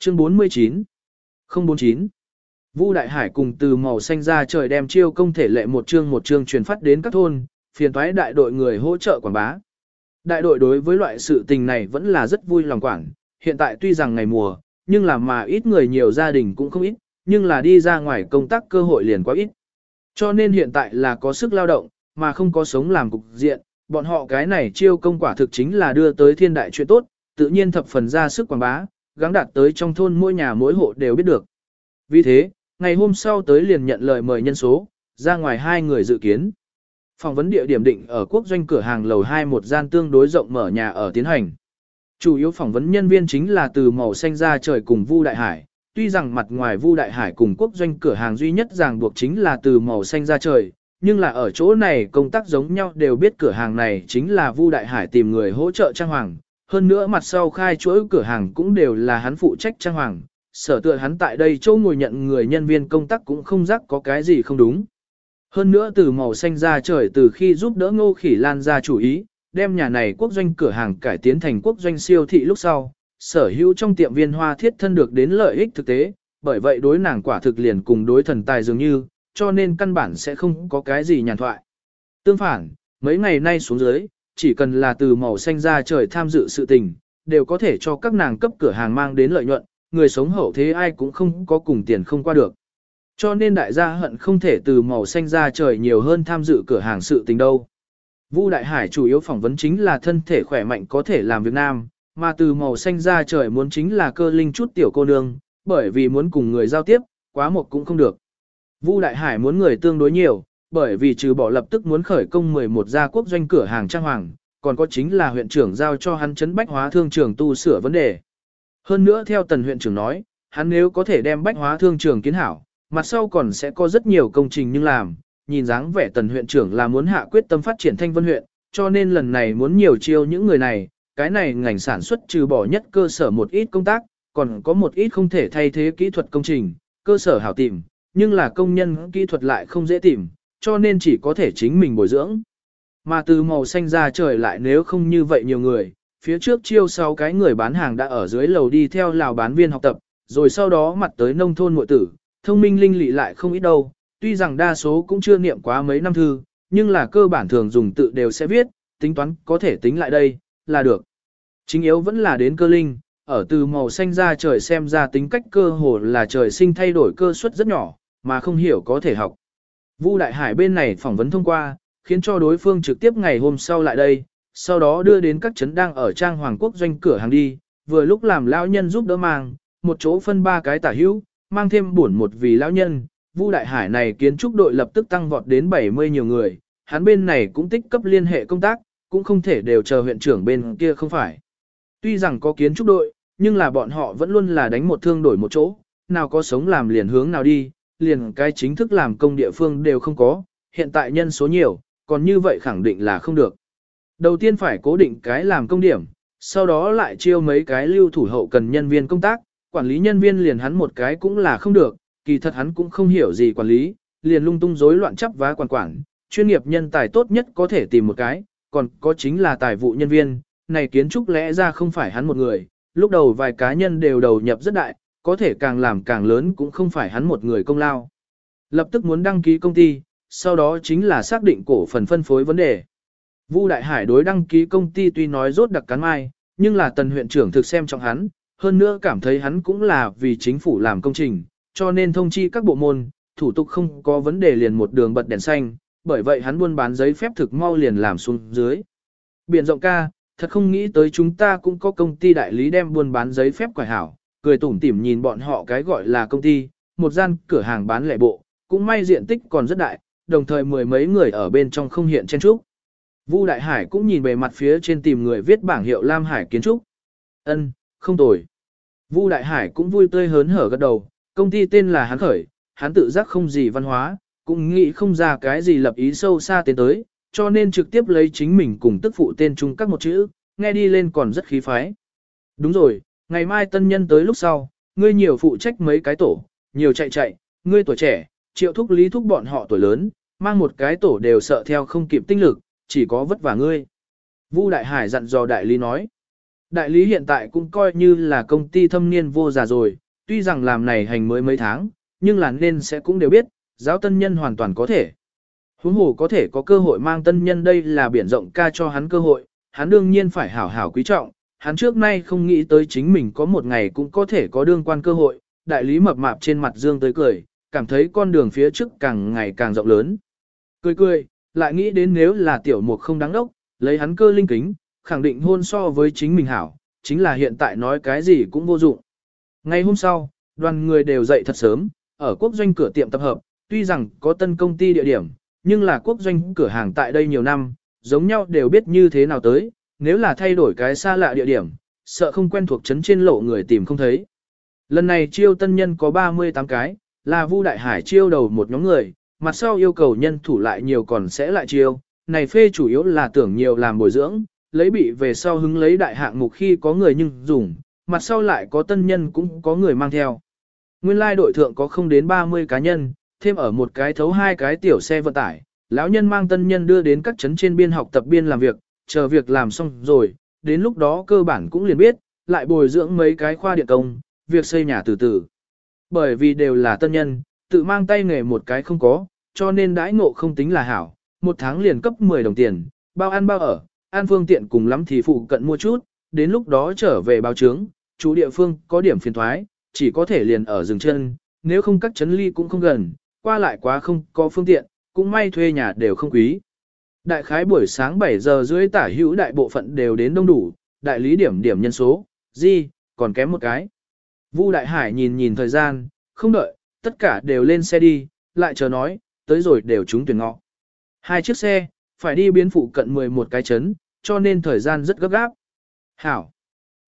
Chương 49 049 Vu Đại Hải cùng từ màu xanh ra trời đem chiêu công thể lệ một chương một chương truyền phát đến các thôn, phiền toái đại đội người hỗ trợ quảng bá. Đại đội đối với loại sự tình này vẫn là rất vui lòng quảng. hiện tại tuy rằng ngày mùa, nhưng là mà ít người nhiều gia đình cũng không ít, nhưng là đi ra ngoài công tác cơ hội liền quá ít. Cho nên hiện tại là có sức lao động, mà không có sống làm cục diện, bọn họ cái này chiêu công quả thực chính là đưa tới thiên đại chuyện tốt, tự nhiên thập phần ra sức quảng bá, gắng đạt tới trong thôn mỗi nhà mỗi hộ đều biết được. Vì thế, ngày hôm sau tới liền nhận lời mời nhân số, ra ngoài hai người dự kiến. Phỏng vấn địa điểm định ở quốc doanh cửa hàng lầu 2 một gian tương đối rộng mở nhà ở tiến hành. Chủ yếu phỏng vấn nhân viên chính là từ màu xanh ra trời cùng Vu Đại Hải, tuy rằng mặt ngoài Vu Đại Hải cùng quốc doanh cửa hàng duy nhất ràng buộc chính là từ màu xanh ra trời, nhưng là ở chỗ này công tác giống nhau đều biết cửa hàng này chính là Vu Đại Hải tìm người hỗ trợ trang hoàng, hơn nữa mặt sau khai chuỗi cửa hàng cũng đều là hắn phụ trách trang hoàng, sở tựa hắn tại đây chỗ ngồi nhận người nhân viên công tác cũng không rắc có cái gì không đúng. Hơn nữa từ màu xanh ra trời từ khi giúp đỡ ngô khỉ lan ra chủ ý, đem nhà này quốc doanh cửa hàng cải tiến thành quốc doanh siêu thị lúc sau, sở hữu trong tiệm viên hoa thiết thân được đến lợi ích thực tế, bởi vậy đối nàng quả thực liền cùng đối thần tài dường như, cho nên căn bản sẽ không có cái gì nhàn thoại. Tương phản, mấy ngày nay xuống dưới, chỉ cần là từ màu xanh ra trời tham dự sự tình, đều có thể cho các nàng cấp cửa hàng mang đến lợi nhuận, người sống hậu thế ai cũng không có cùng tiền không qua được. Cho nên đại gia hận không thể từ màu xanh ra trời nhiều hơn tham dự cửa hàng sự tình đâu. Vu Đại Hải chủ yếu phỏng vấn chính là thân thể khỏe mạnh có thể làm việc nam, mà từ màu xanh ra trời muốn chính là cơ linh chút tiểu cô nương, bởi vì muốn cùng người giao tiếp, quá một cũng không được. Vu Đại Hải muốn người tương đối nhiều, bởi vì trừ bỏ lập tức muốn khởi công 11 gia quốc doanh cửa hàng trang hoàng, còn có chính là huyện trưởng giao cho hắn chấn bách hóa thương trường tu sửa vấn đề. Hơn nữa theo tần huyện trưởng nói, hắn nếu có thể đem bách hóa thương trường kiến hảo, mặt sau còn sẽ có rất nhiều công trình nhưng làm, nhìn dáng vẻ tần huyện trưởng là muốn hạ quyết tâm phát triển thanh vân huyện, cho nên lần này muốn nhiều chiêu những người này, cái này ngành sản xuất trừ bỏ nhất cơ sở một ít công tác, còn có một ít không thể thay thế kỹ thuật công trình, cơ sở hảo tìm, nhưng là công nhân kỹ thuật lại không dễ tìm, cho nên chỉ có thể chính mình bồi dưỡng. Mà từ màu xanh ra trời lại nếu không như vậy nhiều người, phía trước chiêu sau cái người bán hàng đã ở dưới lầu đi theo lào bán viên học tập, rồi sau đó mặt tới nông thôn muội tử, thông minh linh lị lại không ít đâu, tuy rằng đa số cũng chưa niệm quá mấy năm thư, nhưng là cơ bản thường dùng tự đều sẽ viết, tính toán có thể tính lại đây, là được. Chính yếu vẫn là đến cơ linh, ở từ màu xanh ra trời xem ra tính cách cơ hồ là trời sinh thay đổi cơ suất rất nhỏ, mà không hiểu có thể học. Vu Đại Hải bên này phỏng vấn thông qua, khiến cho đối phương trực tiếp ngày hôm sau lại đây, sau đó đưa đến các trấn đang ở trang hoàng quốc doanh cửa hàng đi, vừa lúc làm lão nhân giúp đỡ mang, một chỗ phân ba cái tả hữu, mang thêm buồn một vì lão nhân, Vu Đại Hải này kiến trúc đội lập tức tăng vọt đến 70 nhiều người, hắn bên này cũng tích cấp liên hệ công tác, cũng không thể đều chờ huyện trưởng bên kia không phải. Tuy rằng có kiến trúc đội, nhưng là bọn họ vẫn luôn là đánh một thương đổi một chỗ, nào có sống làm liền hướng nào đi, liền cái chính thức làm công địa phương đều không có, hiện tại nhân số nhiều, còn như vậy khẳng định là không được. Đầu tiên phải cố định cái làm công điểm, sau đó lại chiêu mấy cái lưu thủ hậu cần nhân viên công tác, quản lý nhân viên liền hắn một cái cũng là không được, kỳ thật hắn cũng không hiểu gì quản lý, liền lung tung rối loạn chấp vá quản quản, chuyên nghiệp nhân tài tốt nhất có thể tìm một cái, còn có chính là tài vụ nhân viên, này kiến trúc lẽ ra không phải hắn một người, lúc đầu vài cá nhân đều đầu nhập rất đại, có thể càng làm càng lớn cũng không phải hắn một người công lao. Lập tức muốn đăng ký công ty, sau đó chính là xác định cổ phần phân phối vấn đề. Vu Đại Hải đối đăng ký công ty tuy nói rốt đặc cắn mai, nhưng là tần huyện trưởng thực xem trọng hắn, hơn nữa cảm thấy hắn cũng là vì chính phủ làm công trình, cho nên thông chi các bộ môn, thủ tục không có vấn đề liền một đường bật đèn xanh, bởi vậy hắn buôn bán giấy phép thực mau liền làm xuống dưới. Biển rộng ca, thật không nghĩ tới chúng ta cũng có công ty đại lý đem buôn bán giấy phép quải hảo, cười tủm tỉm nhìn bọn họ cái gọi là công ty, một gian cửa hàng bán lẻ bộ, cũng may diện tích còn rất đại, đồng thời mười mấy người ở bên trong không hiện chen trúc. Vu Đại Hải cũng nhìn bề mặt phía trên tìm người viết bảng hiệu Lam Hải kiến trúc. Ân, không tồi. Vu Đại Hải cũng vui tươi hớn hở gật đầu, công ty tên là hắn khởi, hắn tự giác không gì văn hóa, cũng nghĩ không ra cái gì lập ý sâu xa tiến tới, cho nên trực tiếp lấy chính mình cùng tức phụ tên chung các một chữ, nghe đi lên còn rất khí phái. Đúng rồi, ngày mai tân nhân tới lúc sau, ngươi nhiều phụ trách mấy cái tổ, nhiều chạy chạy, ngươi tuổi trẻ, triệu thúc lý thúc bọn họ tuổi lớn, mang một cái tổ đều sợ theo không kịp tinh lực, chỉ có vất vả ngươi. Vu Đại Hải dặn dò đại lý nói. Đại lý hiện tại cũng coi như là công ty thâm niên vô già rồi, tuy rằng làm này hành mới mấy tháng, nhưng là nên sẽ cũng đều biết, giáo tân nhân hoàn toàn có thể. Huống hồ có thể có cơ hội mang tân nhân đây là biển rộng ca cho hắn cơ hội, hắn đương nhiên phải hảo hảo quý trọng, hắn trước nay không nghĩ tới chính mình có một ngày cũng có thể có đương quan cơ hội, đại lý mập mạp trên mặt dương tới cười, cảm thấy con đường phía trước càng ngày càng rộng lớn. Cười cười, lại nghĩ đến nếu là tiểu mục không đáng đốc, lấy hắn cơ linh kính, khẳng định hôn so với chính mình hảo, chính là hiện tại nói cái gì cũng vô dụng. Ngay hôm sau, đoàn người đều dậy thật sớm, ở quốc doanh cửa tiệm tập hợp, tuy rằng có tân công ty địa điểm, nhưng là quốc doanh cửa hàng tại đây nhiều năm, giống nhau đều biết như thế nào tới, nếu là thay đổi cái xa lạ địa điểm, sợ không quen thuộc chấn trên lộ người tìm không thấy. Lần này chiêu tân nhân có 38 cái, là Vu Đại Hải chiêu đầu một nhóm người, mặt sau yêu cầu nhân thủ lại nhiều còn sẽ lại chiêu, này phê chủ yếu là tưởng nhiều làm bồi dưỡng, lấy bị về sau hứng lấy đại hạng mục khi có người nhưng dùng, mặt sau lại có tân nhân cũng có người mang theo. Nguyên lai đội thượng có không đến 30 cá nhân, thêm ở một cái thấu hai cái tiểu xe vận tải, lão nhân mang tân nhân đưa đến các trấn trên biên học tập biên làm việc, chờ việc làm xong rồi, đến lúc đó cơ bản cũng liền biết, lại bồi dưỡng mấy cái khoa điện công, việc xây nhà từ từ. Bởi vì đều là tân nhân, tự mang tay nghề một cái không có, cho nên đãi ngộ không tính là hảo, một tháng liền cấp 10 đồng tiền, bao ăn bao ở, ăn phương tiện cùng lắm thì phụ cận mua chút, đến lúc đó trở về báo trướng, chú địa phương có điểm phiền thoái, chỉ có thể liền ở rừng chân, nếu không các chấn ly cũng không gần, qua lại quá không có phương tiện, cũng may thuê nhà đều không quý. Đại khái buổi sáng 7 giờ rưỡi tả hữu đại bộ phận đều đến đông đủ, đại lý điểm điểm nhân số, gì, còn kém một cái. Vu Đại Hải nhìn nhìn thời gian, không đợi, tất cả đều lên xe đi, lại chờ nói, tới rồi đều trúng tuyển ngọ. Hai chiếc xe, phải đi biến phụ cận 11 cái chấn, cho nên thời gian rất gấp gáp. Hảo.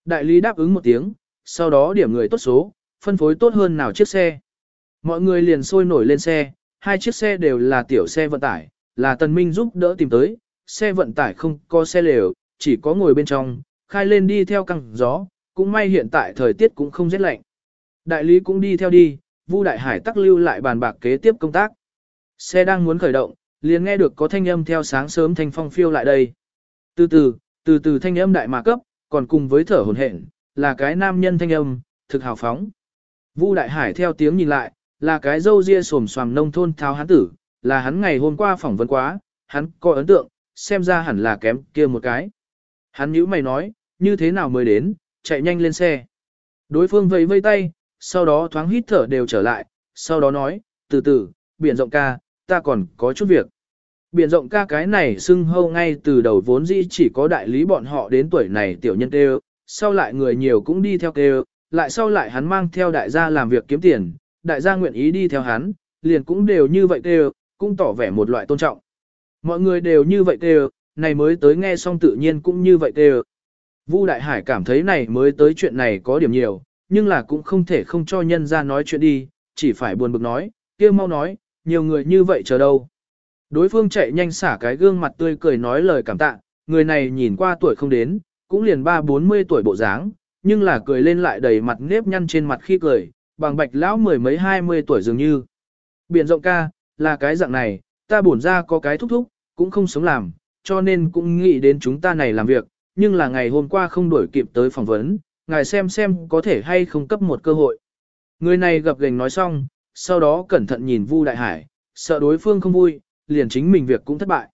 Đại lý đáp ứng một tiếng, sau đó điểm người tốt số, phân phối tốt hơn nào chiếc xe. Mọi người liền sôi nổi lên xe, hai chiếc xe đều là tiểu xe vận tải, là Tần Minh giúp đỡ tìm tới, xe vận tải không có xe lều, chỉ có ngồi bên trong, khai lên đi theo căng gió, cũng may hiện tại thời tiết cũng không rét lạnh. Đại lý cũng đi theo đi, Vu Đại Hải tắc lưu lại bàn bạc kế tiếp công tác. Xe đang muốn khởi động, liền nghe được có thanh âm theo sáng sớm thanh phong phiêu lại đây. Từ từ, từ từ thanh âm đại mà cấp, còn cùng với thở hồn hển, là cái nam nhân thanh âm, thực hào phóng. Vu Đại Hải theo tiếng nhìn lại, là cái dâu ria xồm xoàm nông thôn tháo hán tử, là hắn ngày hôm qua phỏng vấn quá, hắn có ấn tượng, xem ra hẳn là kém kia một cái. Hắn nhíu mày nói, như thế nào mới đến, chạy nhanh lên xe. Đối phương vẫy vây tay, sau đó thoáng hít thở đều trở lại, sau đó nói, từ từ, biển rộng ca, ta còn có chút việc. Biển rộng ca cái này xưng hâu ngay từ đầu vốn dĩ chỉ có đại lý bọn họ đến tuổi này tiểu nhân kêu, sau lại người nhiều cũng đi theo kêu, lại sau lại hắn mang theo đại gia làm việc kiếm tiền, đại gia nguyện ý đi theo hắn, liền cũng đều như vậy kêu, cũng tỏ vẻ một loại tôn trọng. Mọi người đều như vậy kêu, này mới tới nghe xong tự nhiên cũng như vậy kêu. Vu Đại Hải cảm thấy này mới tới chuyện này có điểm nhiều, nhưng là cũng không thể không cho nhân ra nói chuyện đi, chỉ phải buồn bực nói, kia mau nói, nhiều người như vậy chờ đâu. Đối phương chạy nhanh xả cái gương mặt tươi cười nói lời cảm tạ, người này nhìn qua tuổi không đến, cũng liền ba bốn mươi tuổi bộ dáng, nhưng là cười lên lại đầy mặt nếp nhăn trên mặt khi cười, bằng bạch lão mười mấy hai mươi tuổi dường như. Biển rộng ca, là cái dạng này, ta bổn ra có cái thúc thúc, cũng không sống làm, cho nên cũng nghĩ đến chúng ta này làm việc, nhưng là ngày hôm qua không đổi kịp tới phỏng vấn, ngài xem xem có thể hay không cấp một cơ hội. Người này gặp gành nói xong, sau đó cẩn thận nhìn Vu Đại Hải, sợ đối phương không vui, liền chính mình việc cũng thất bại.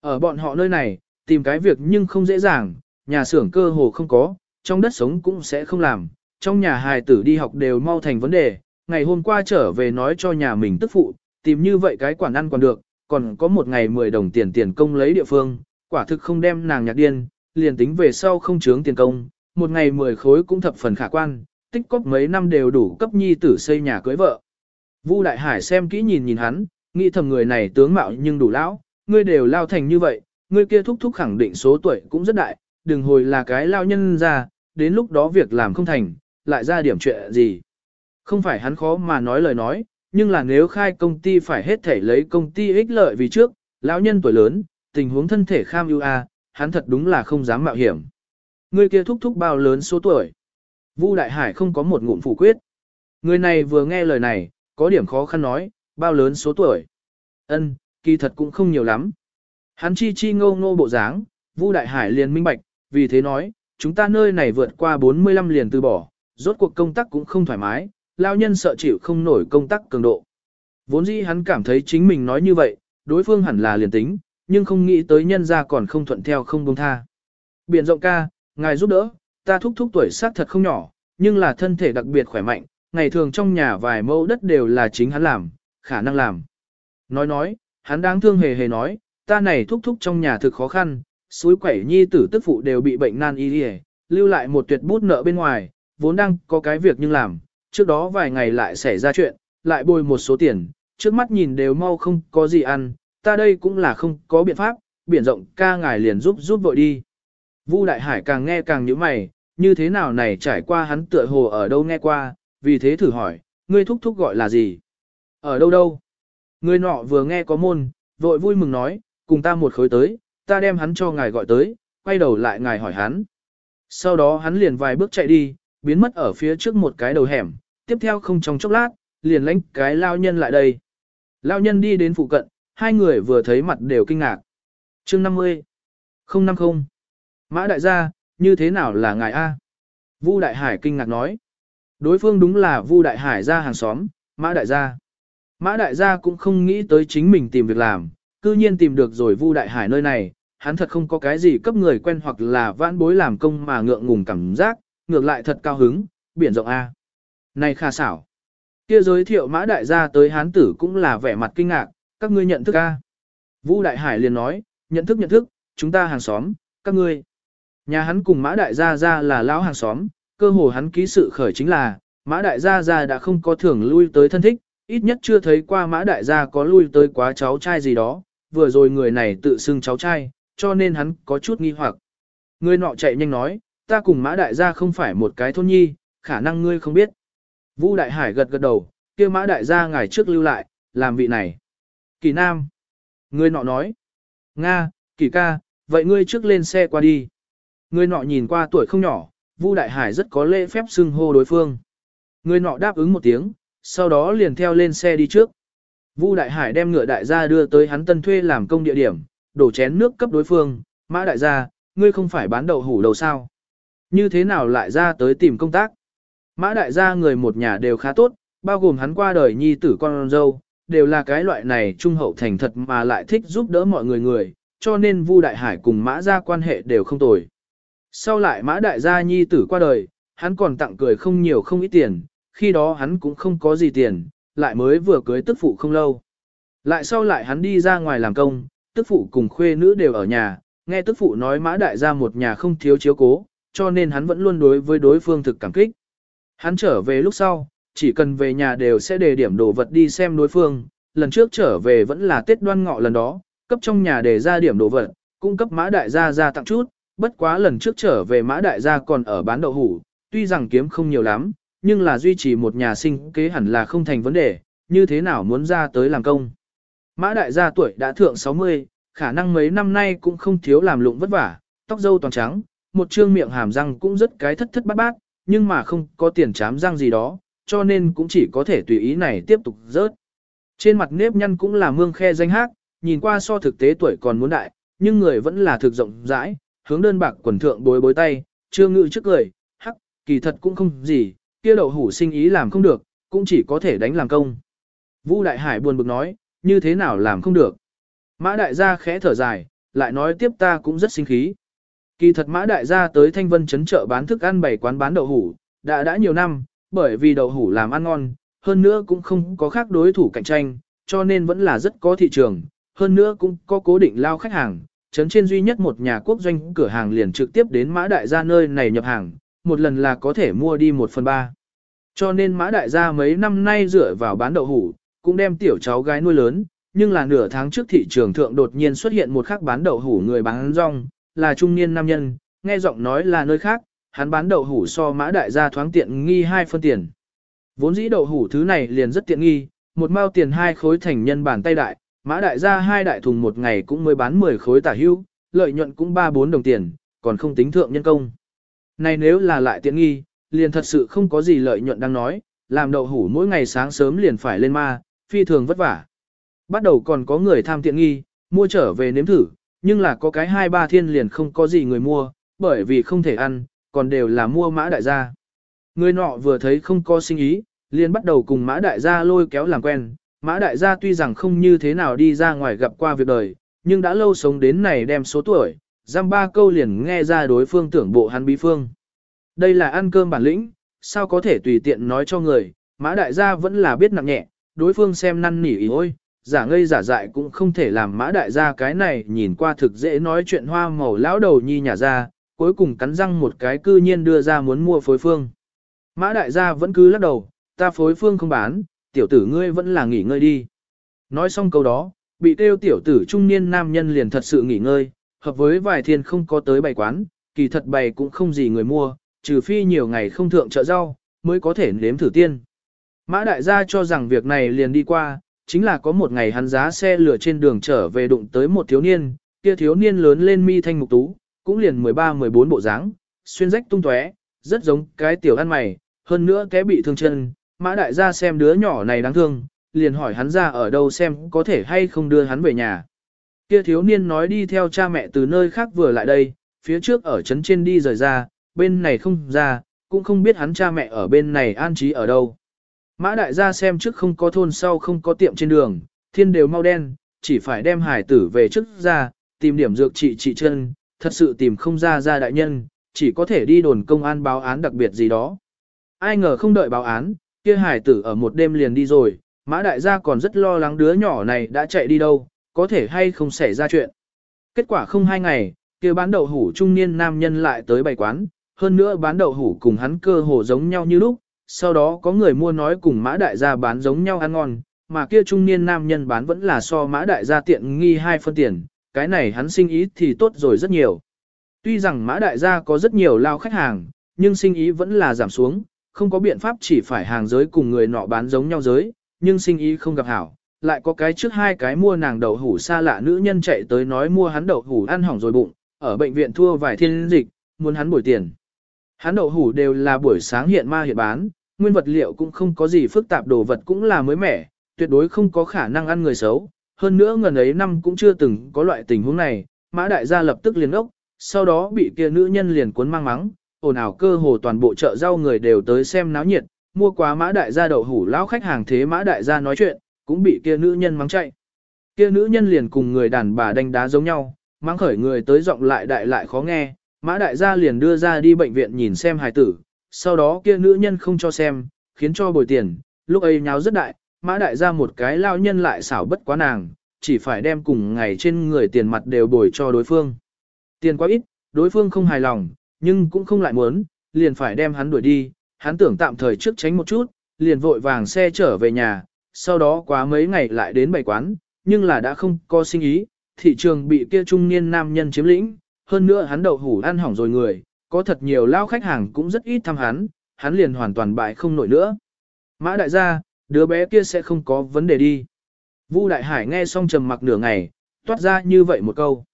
Ở bọn họ nơi này, tìm cái việc nhưng không dễ dàng, nhà xưởng cơ hồ không có, trong đất sống cũng sẽ không làm, trong nhà hài tử đi học đều mau thành vấn đề, ngày hôm qua trở về nói cho nhà mình tức phụ, tìm như vậy cái quản ăn còn được, còn có một ngày 10 đồng tiền tiền công lấy địa phương, quả thực không đem nàng nhạc điên, liền tính về sau không chướng tiền công, một ngày 10 khối cũng thập phần khả quan, tích cóp mấy năm đều đủ cấp nhi tử xây nhà cưới vợ. Vu Đại Hải xem kỹ nhìn nhìn hắn, nghĩ thầm người này tướng mạo nhưng đủ lão, ngươi đều lao thành như vậy, ngươi kia thúc thúc khẳng định số tuổi cũng rất đại, đừng hồi là cái lao nhân ra, đến lúc đó việc làm không thành, lại ra điểm chuyện gì. Không phải hắn khó mà nói lời nói, nhưng là nếu khai công ty phải hết thể lấy công ty ích lợi vì trước, lão nhân tuổi lớn, tình huống thân thể kham ưu a, hắn thật đúng là không dám mạo hiểm. Người kia thúc thúc bao lớn số tuổi. Vu Đại Hải không có một ngụm phủ quyết. Người này vừa nghe lời này, có điểm khó khăn nói, bao lớn số tuổi. Ân, kỳ thật cũng không nhiều lắm. Hắn chi chi ngô ngô bộ dáng, Vu Đại Hải liền minh bạch, vì thế nói, chúng ta nơi này vượt qua 45 liền từ bỏ, rốt cuộc công tác cũng không thoải mái, lao nhân sợ chịu không nổi công tác cường độ. Vốn dĩ hắn cảm thấy chính mình nói như vậy, đối phương hẳn là liền tính, nhưng không nghĩ tới nhân ra còn không thuận theo không buông tha. Biển rộng ca, ngài giúp đỡ, ta thúc thúc tuổi xác thật không nhỏ, nhưng là thân thể đặc biệt khỏe mạnh, ngày thường trong nhà vài mẫu đất đều là chính hắn làm, khả năng làm. Nói nói, hắn đáng thương hề hề nói, ta này thúc thúc trong nhà thực khó khăn, suối quẩy nhi tử tức phụ đều bị bệnh nan y lưu lại một tuyệt bút nợ bên ngoài, vốn đang có cái việc nhưng làm, trước đó vài ngày lại xảy ra chuyện, lại bồi một số tiền, trước mắt nhìn đều mau không có gì ăn, ta đây cũng là không có biện pháp, biển rộng ca ngài liền giúp giúp vội đi. Vu Đại Hải càng nghe càng nhíu mày, như thế nào này trải qua hắn tựa hồ ở đâu nghe qua, vì thế thử hỏi, ngươi thúc thúc gọi là gì? Ở đâu đâu? Người nọ vừa nghe có môn, vội vui mừng nói, cùng ta một khối tới, ta đem hắn cho ngài gọi tới, quay đầu lại ngài hỏi hắn. Sau đó hắn liền vài bước chạy đi, biến mất ở phía trước một cái đầu hẻm, tiếp theo không trong chốc lát, liền lánh cái lao nhân lại đây. Lao nhân đi đến phụ cận, hai người vừa thấy mặt đều kinh ngạc. chương 50 050 Mã đại gia, như thế nào là ngài A? Vu Đại Hải kinh ngạc nói. Đối phương đúng là Vu Đại Hải ra hàng xóm, Mã đại gia. Mã đại gia cũng không nghĩ tới chính mình tìm việc làm, cư nhiên tìm được rồi Vu Đại Hải nơi này, hắn thật không có cái gì cấp người quen hoặc là vãn bối làm công mà ngượng ngùng cảm giác, ngược lại thật cao hứng, biển rộng A. Này kha xảo. Kia giới thiệu mã đại gia tới hán tử cũng là vẻ mặt kinh ngạc, các ngươi nhận thức A. vũ Đại Hải liền nói, nhận thức nhận thức, chúng ta hàng xóm, các ngươi. Nhà hắn cùng mã đại gia gia là lão hàng xóm, cơ hồ hắn ký sự khởi chính là, mã đại gia gia đã không có thường lui tới thân thích, ít nhất chưa thấy qua mã đại gia có lui tới quá cháu trai gì đó, vừa rồi người này tự xưng cháu trai, cho nên hắn có chút nghi hoặc. Người nọ chạy nhanh nói, ta cùng mã đại gia không phải một cái thôn nhi, khả năng ngươi không biết. Vũ đại hải gật gật đầu, kia mã đại gia ngài trước lưu lại, làm vị này. Kỳ nam. ngươi nọ nói. Nga, kỳ ca, vậy ngươi trước lên xe qua đi. Người nọ nhìn qua tuổi không nhỏ, Vu Đại Hải rất có lễ phép xưng hô đối phương. Người nọ đáp ứng một tiếng, sau đó liền theo lên xe đi trước. Vu Đại Hải đem ngựa đại gia đưa tới hắn tân thuê làm công địa điểm, đổ chén nước cấp đối phương, mã đại gia, ngươi không phải bán đậu hủ đầu sao. Như thế nào lại ra tới tìm công tác? Mã đại gia người một nhà đều khá tốt, bao gồm hắn qua đời nhi tử con dâu, đều là cái loại này trung hậu thành thật mà lại thích giúp đỡ mọi người người, cho nên Vu Đại Hải cùng mã gia quan hệ đều không tồi. Sau lại mã đại gia nhi tử qua đời, hắn còn tặng cười không nhiều không ít tiền, khi đó hắn cũng không có gì tiền, lại mới vừa cưới tức phụ không lâu. Lại sau lại hắn đi ra ngoài làm công, tức phụ cùng khuê nữ đều ở nhà, nghe tức phụ nói mã đại gia một nhà không thiếu chiếu cố, cho nên hắn vẫn luôn đối với đối phương thực cảm kích. Hắn trở về lúc sau, chỉ cần về nhà đều sẽ đề điểm đồ vật đi xem đối phương, lần trước trở về vẫn là Tết đoan ngọ lần đó, cấp trong nhà để ra điểm đồ vật, cung cấp mã đại gia ra tặng chút, bất quá lần trước trở về mã đại gia còn ở bán đậu hủ, tuy rằng kiếm không nhiều lắm, nhưng là duy trì một nhà sinh kế hẳn là không thành vấn đề, như thế nào muốn ra tới làm công. Mã đại gia tuổi đã thượng 60, khả năng mấy năm nay cũng không thiếu làm lụng vất vả, tóc dâu toàn trắng, một trương miệng hàm răng cũng rất cái thất thất bát bát, nhưng mà không có tiền chám răng gì đó, cho nên cũng chỉ có thể tùy ý này tiếp tục rớt. Trên mặt nếp nhăn cũng là mương khe danh hát, nhìn qua so thực tế tuổi còn muốn đại, nhưng người vẫn là thực rộng rãi, hướng đơn bạc quần thượng bối bối tay, chưa ngự trước cười, hắc, kỳ thật cũng không gì, kia đậu hủ sinh ý làm không được, cũng chỉ có thể đánh làm công. Vũ Đại Hải buồn bực nói, như thế nào làm không được. Mã đại gia khẽ thở dài, lại nói tiếp ta cũng rất sinh khí. Kỳ thật mã đại gia tới thanh vân chấn chợ bán thức ăn bảy quán bán đậu hủ, đã đã nhiều năm, bởi vì đậu hủ làm ăn ngon, hơn nữa cũng không có khác đối thủ cạnh tranh, cho nên vẫn là rất có thị trường, hơn nữa cũng có cố định lao khách hàng, chấn trên duy nhất một nhà quốc doanh cửa hàng liền trực tiếp đến mã đại gia nơi này nhập hàng, một lần là có thể mua đi một phần ba. Cho nên mã đại gia mấy năm nay dựa vào bán đậu hủ, cũng đem tiểu cháu gái nuôi lớn, nhưng là nửa tháng trước thị trường thượng đột nhiên xuất hiện một khắc bán đậu hủ người bán rong, là trung niên nam nhân, nghe giọng nói là nơi khác, hắn bán đậu hủ so mã đại gia thoáng tiện nghi hai phân tiền. Vốn dĩ đậu hủ thứ này liền rất tiện nghi, một mao tiền hai khối thành nhân bản tay đại, Mã đại gia hai đại thùng một ngày cũng mới bán 10 khối tả hưu, lợi nhuận cũng 3-4 đồng tiền, còn không tính thượng nhân công. Này nếu là lại tiện nghi, liền thật sự không có gì lợi nhuận đang nói, làm đậu hủ mỗi ngày sáng sớm liền phải lên ma, phi thường vất vả. Bắt đầu còn có người tham tiện nghi, mua trở về nếm thử, nhưng là có cái hai ba thiên liền không có gì người mua, bởi vì không thể ăn, còn đều là mua mã đại gia. Người nọ vừa thấy không có sinh ý, liền bắt đầu cùng mã đại gia lôi kéo làm quen. Mã đại gia tuy rằng không như thế nào đi ra ngoài gặp qua việc đời, nhưng đã lâu sống đến này đem số tuổi, giam ba câu liền nghe ra đối phương tưởng bộ hắn bí phương. Đây là ăn cơm bản lĩnh, sao có thể tùy tiện nói cho người, mã đại gia vẫn là biết nặng nhẹ, đối phương xem năn nỉ ý ôi, giả ngây giả dại cũng không thể làm mã đại gia cái này nhìn qua thực dễ nói chuyện hoa màu lão đầu nhi nhà ra, cuối cùng cắn răng một cái cư nhiên đưa ra muốn mua phối phương. Mã đại gia vẫn cứ lắc đầu, ta phối phương không bán, tiểu tử ngươi vẫn là nghỉ ngơi đi. Nói xong câu đó, bị tiêu tiểu tử trung niên nam nhân liền thật sự nghỉ ngơi, hợp với vài thiên không có tới bày quán, kỳ thật bày cũng không gì người mua, trừ phi nhiều ngày không thượng chợ rau, mới có thể nếm thử tiên. Mã đại gia cho rằng việc này liền đi qua, chính là có một ngày hắn giá xe lửa trên đường trở về đụng tới một thiếu niên, kia thiếu niên lớn lên mi thanh mục tú, cũng liền 13-14 bộ dáng, xuyên rách tung tóe, rất giống cái tiểu ăn mày, hơn nữa té bị thương chân. Mã đại gia xem đứa nhỏ này đáng thương, liền hỏi hắn ra ở đâu xem có thể hay không đưa hắn về nhà. Kia thiếu niên nói đi theo cha mẹ từ nơi khác vừa lại đây, phía trước ở trấn trên đi rời ra, bên này không ra, cũng không biết hắn cha mẹ ở bên này an trí ở đâu. Mã đại gia xem trước không có thôn sau không có tiệm trên đường, thiên đều mau đen, chỉ phải đem hải tử về trước ra, tìm điểm dược trị trị chân, thật sự tìm không ra ra đại nhân, chỉ có thể đi đồn công an báo án đặc biệt gì đó. Ai ngờ không đợi báo án, kia hải tử ở một đêm liền đi rồi, mã đại gia còn rất lo lắng đứa nhỏ này đã chạy đi đâu, có thể hay không xảy ra chuyện. Kết quả không hai ngày, kia bán đậu hủ trung niên nam nhân lại tới bày quán, hơn nữa bán đậu hủ cùng hắn cơ hồ giống nhau như lúc, sau đó có người mua nói cùng mã đại gia bán giống nhau ăn ngon, mà kia trung niên nam nhân bán vẫn là so mã đại gia tiện nghi hai phân tiền, cái này hắn sinh ý thì tốt rồi rất nhiều. Tuy rằng mã đại gia có rất nhiều lao khách hàng, nhưng sinh ý vẫn là giảm xuống, không có biện pháp chỉ phải hàng giới cùng người nọ bán giống nhau giới, nhưng sinh ý không gặp hảo. Lại có cái trước hai cái mua nàng đậu hủ xa lạ nữ nhân chạy tới nói mua hắn đậu hủ ăn hỏng rồi bụng, ở bệnh viện thua vài thiên dịch, muốn hắn bồi tiền. Hắn đậu hủ đều là buổi sáng hiện ma hiện bán, nguyên vật liệu cũng không có gì phức tạp đồ vật cũng là mới mẻ, tuyệt đối không có khả năng ăn người xấu. Hơn nữa ngần ấy năm cũng chưa từng có loại tình huống này, mã đại gia lập tức liền ốc, sau đó bị kia nữ nhân liền cuốn mang mắng, ồn ào cơ hồ toàn bộ chợ rau người đều tới xem náo nhiệt, mua quá mã đại gia đậu hủ lão khách hàng thế mã đại gia nói chuyện, cũng bị kia nữ nhân mắng chạy. Kia nữ nhân liền cùng người đàn bà đánh đá giống nhau, mắng khởi người tới giọng lại đại lại khó nghe, mã đại gia liền đưa ra đi bệnh viện nhìn xem hài tử, sau đó kia nữ nhân không cho xem, khiến cho bồi tiền, lúc ấy nháo rất đại, mã đại ra một cái lao nhân lại xảo bất quá nàng, chỉ phải đem cùng ngày trên người tiền mặt đều bồi cho đối phương. Tiền quá ít, đối phương không hài lòng, nhưng cũng không lại muốn, liền phải đem hắn đuổi đi, hắn tưởng tạm thời trước tránh một chút, liền vội vàng xe trở về nhà, sau đó quá mấy ngày lại đến bày quán, nhưng là đã không có sinh ý, thị trường bị kia trung niên nam nhân chiếm lĩnh, hơn nữa hắn đậu hủ ăn hỏng rồi người, có thật nhiều lao khách hàng cũng rất ít thăm hắn, hắn liền hoàn toàn bại không nổi nữa. Mã đại gia, đứa bé kia sẽ không có vấn đề đi. Vu Đại Hải nghe xong trầm mặc nửa ngày, toát ra như vậy một câu.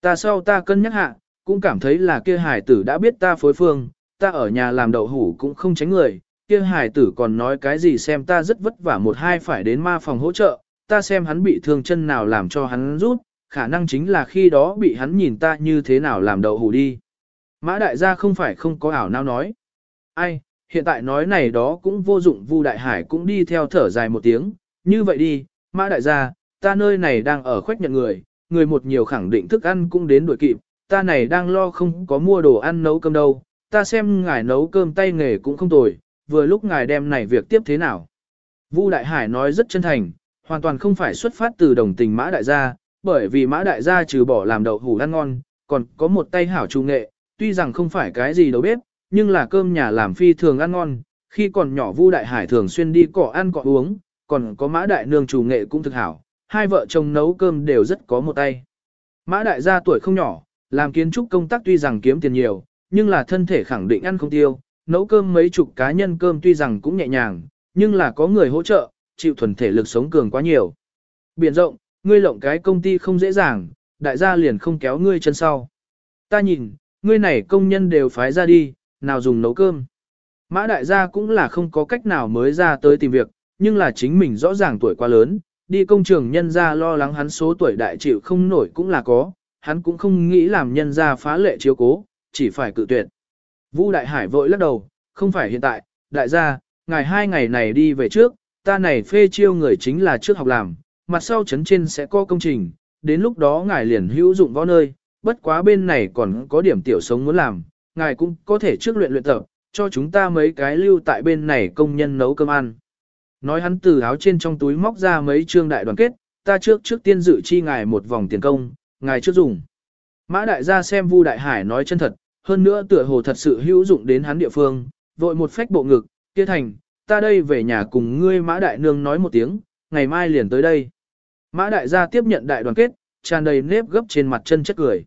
Ta sau ta cân nhắc hạ, cũng cảm thấy là kia hải tử đã biết ta phối phương, ta ở nhà làm đậu hủ cũng không tránh người, kia hải tử còn nói cái gì xem ta rất vất vả một hai phải đến ma phòng hỗ trợ, ta xem hắn bị thương chân nào làm cho hắn rút, khả năng chính là khi đó bị hắn nhìn ta như thế nào làm đậu hủ đi. Mã đại gia không phải không có ảo nào nói. Ai, hiện tại nói này đó cũng vô dụng Vu Đại Hải cũng đi theo thở dài một tiếng, như vậy đi, Mã đại gia, ta nơi này đang ở khoách nhận người, người một nhiều khẳng định thức ăn cũng đến đuổi kịp, ta này đang lo không có mua đồ ăn nấu cơm đâu, ta xem ngài nấu cơm tay nghề cũng không tồi, vừa lúc ngài đem này việc tiếp thế nào. Vu Đại Hải nói rất chân thành, hoàn toàn không phải xuất phát từ đồng tình Mã đại gia, bởi vì Mã đại gia trừ bỏ làm đậu hủ ăn ngon, còn có một tay hảo trung nghệ, tuy rằng không phải cái gì đâu bếp, nhưng là cơm nhà làm phi thường ăn ngon, khi còn nhỏ Vu Đại Hải thường xuyên đi cỏ ăn cỏ uống, còn có Mã Đại Nương chủ nghệ cũng thực hảo, hai vợ chồng nấu cơm đều rất có một tay. Mã Đại gia tuổi không nhỏ, làm kiến trúc công tác tuy rằng kiếm tiền nhiều, nhưng là thân thể khẳng định ăn không tiêu, nấu cơm mấy chục cá nhân cơm tuy rằng cũng nhẹ nhàng, nhưng là có người hỗ trợ, chịu thuần thể lực sống cường quá nhiều. Biển rộng, ngươi lộng cái công ty không dễ dàng, đại gia liền không kéo ngươi chân sau. Ta nhìn, ngươi này công nhân đều phái ra đi, nào dùng nấu cơm. Mã đại gia cũng là không có cách nào mới ra tới tìm việc, nhưng là chính mình rõ ràng tuổi quá lớn, đi công trường nhân gia lo lắng hắn số tuổi đại chịu không nổi cũng là có, hắn cũng không nghĩ làm nhân gia phá lệ chiếu cố, chỉ phải cự tuyệt. Vu Đại Hải vội lắc đầu, không phải hiện tại, đại gia, ngài hai ngày này đi về trước, ta này phê chiêu người chính là trước học làm, mặt sau chấn trên sẽ có công trình, đến lúc đó ngài liền hữu dụng võ nơi, bất quá bên này còn có điểm tiểu sống muốn làm, ngài cũng có thể trước luyện luyện tập, cho chúng ta mấy cái lưu tại bên này công nhân nấu cơm ăn. Nói hắn từ áo trên trong túi móc ra mấy trương đại đoàn kết, ta trước trước tiên dự chi ngài một vòng tiền công, ngài trước dùng. Mã đại gia xem Vu Đại Hải nói chân thật, hơn nữa tựa hồ thật sự hữu dụng đến hắn địa phương, vội một phách bộ ngực, kia thành, ta đây về nhà cùng ngươi Mã Đại Nương nói một tiếng, ngày mai liền tới đây. Mã Đại gia tiếp nhận đại đoàn kết, tràn đầy nếp gấp trên mặt chân chất cười.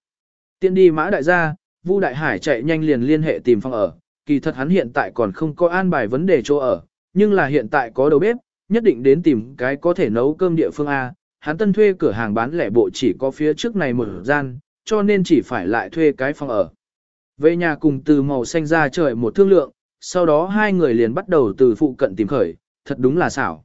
Tiện đi Mã Đại gia, Vu Đại Hải chạy nhanh liền liên hệ tìm phòng ở, kỳ thật hắn hiện tại còn không có an bài vấn đề chỗ ở, nhưng là hiện tại có đầu bếp, nhất định đến tìm cái có thể nấu cơm địa phương A, hắn tân thuê cửa hàng bán lẻ bộ chỉ có phía trước này một gian, cho nên chỉ phải lại thuê cái phòng ở. Về nhà cùng từ màu xanh ra trời một thương lượng, sau đó hai người liền bắt đầu từ phụ cận tìm khởi, thật đúng là xảo.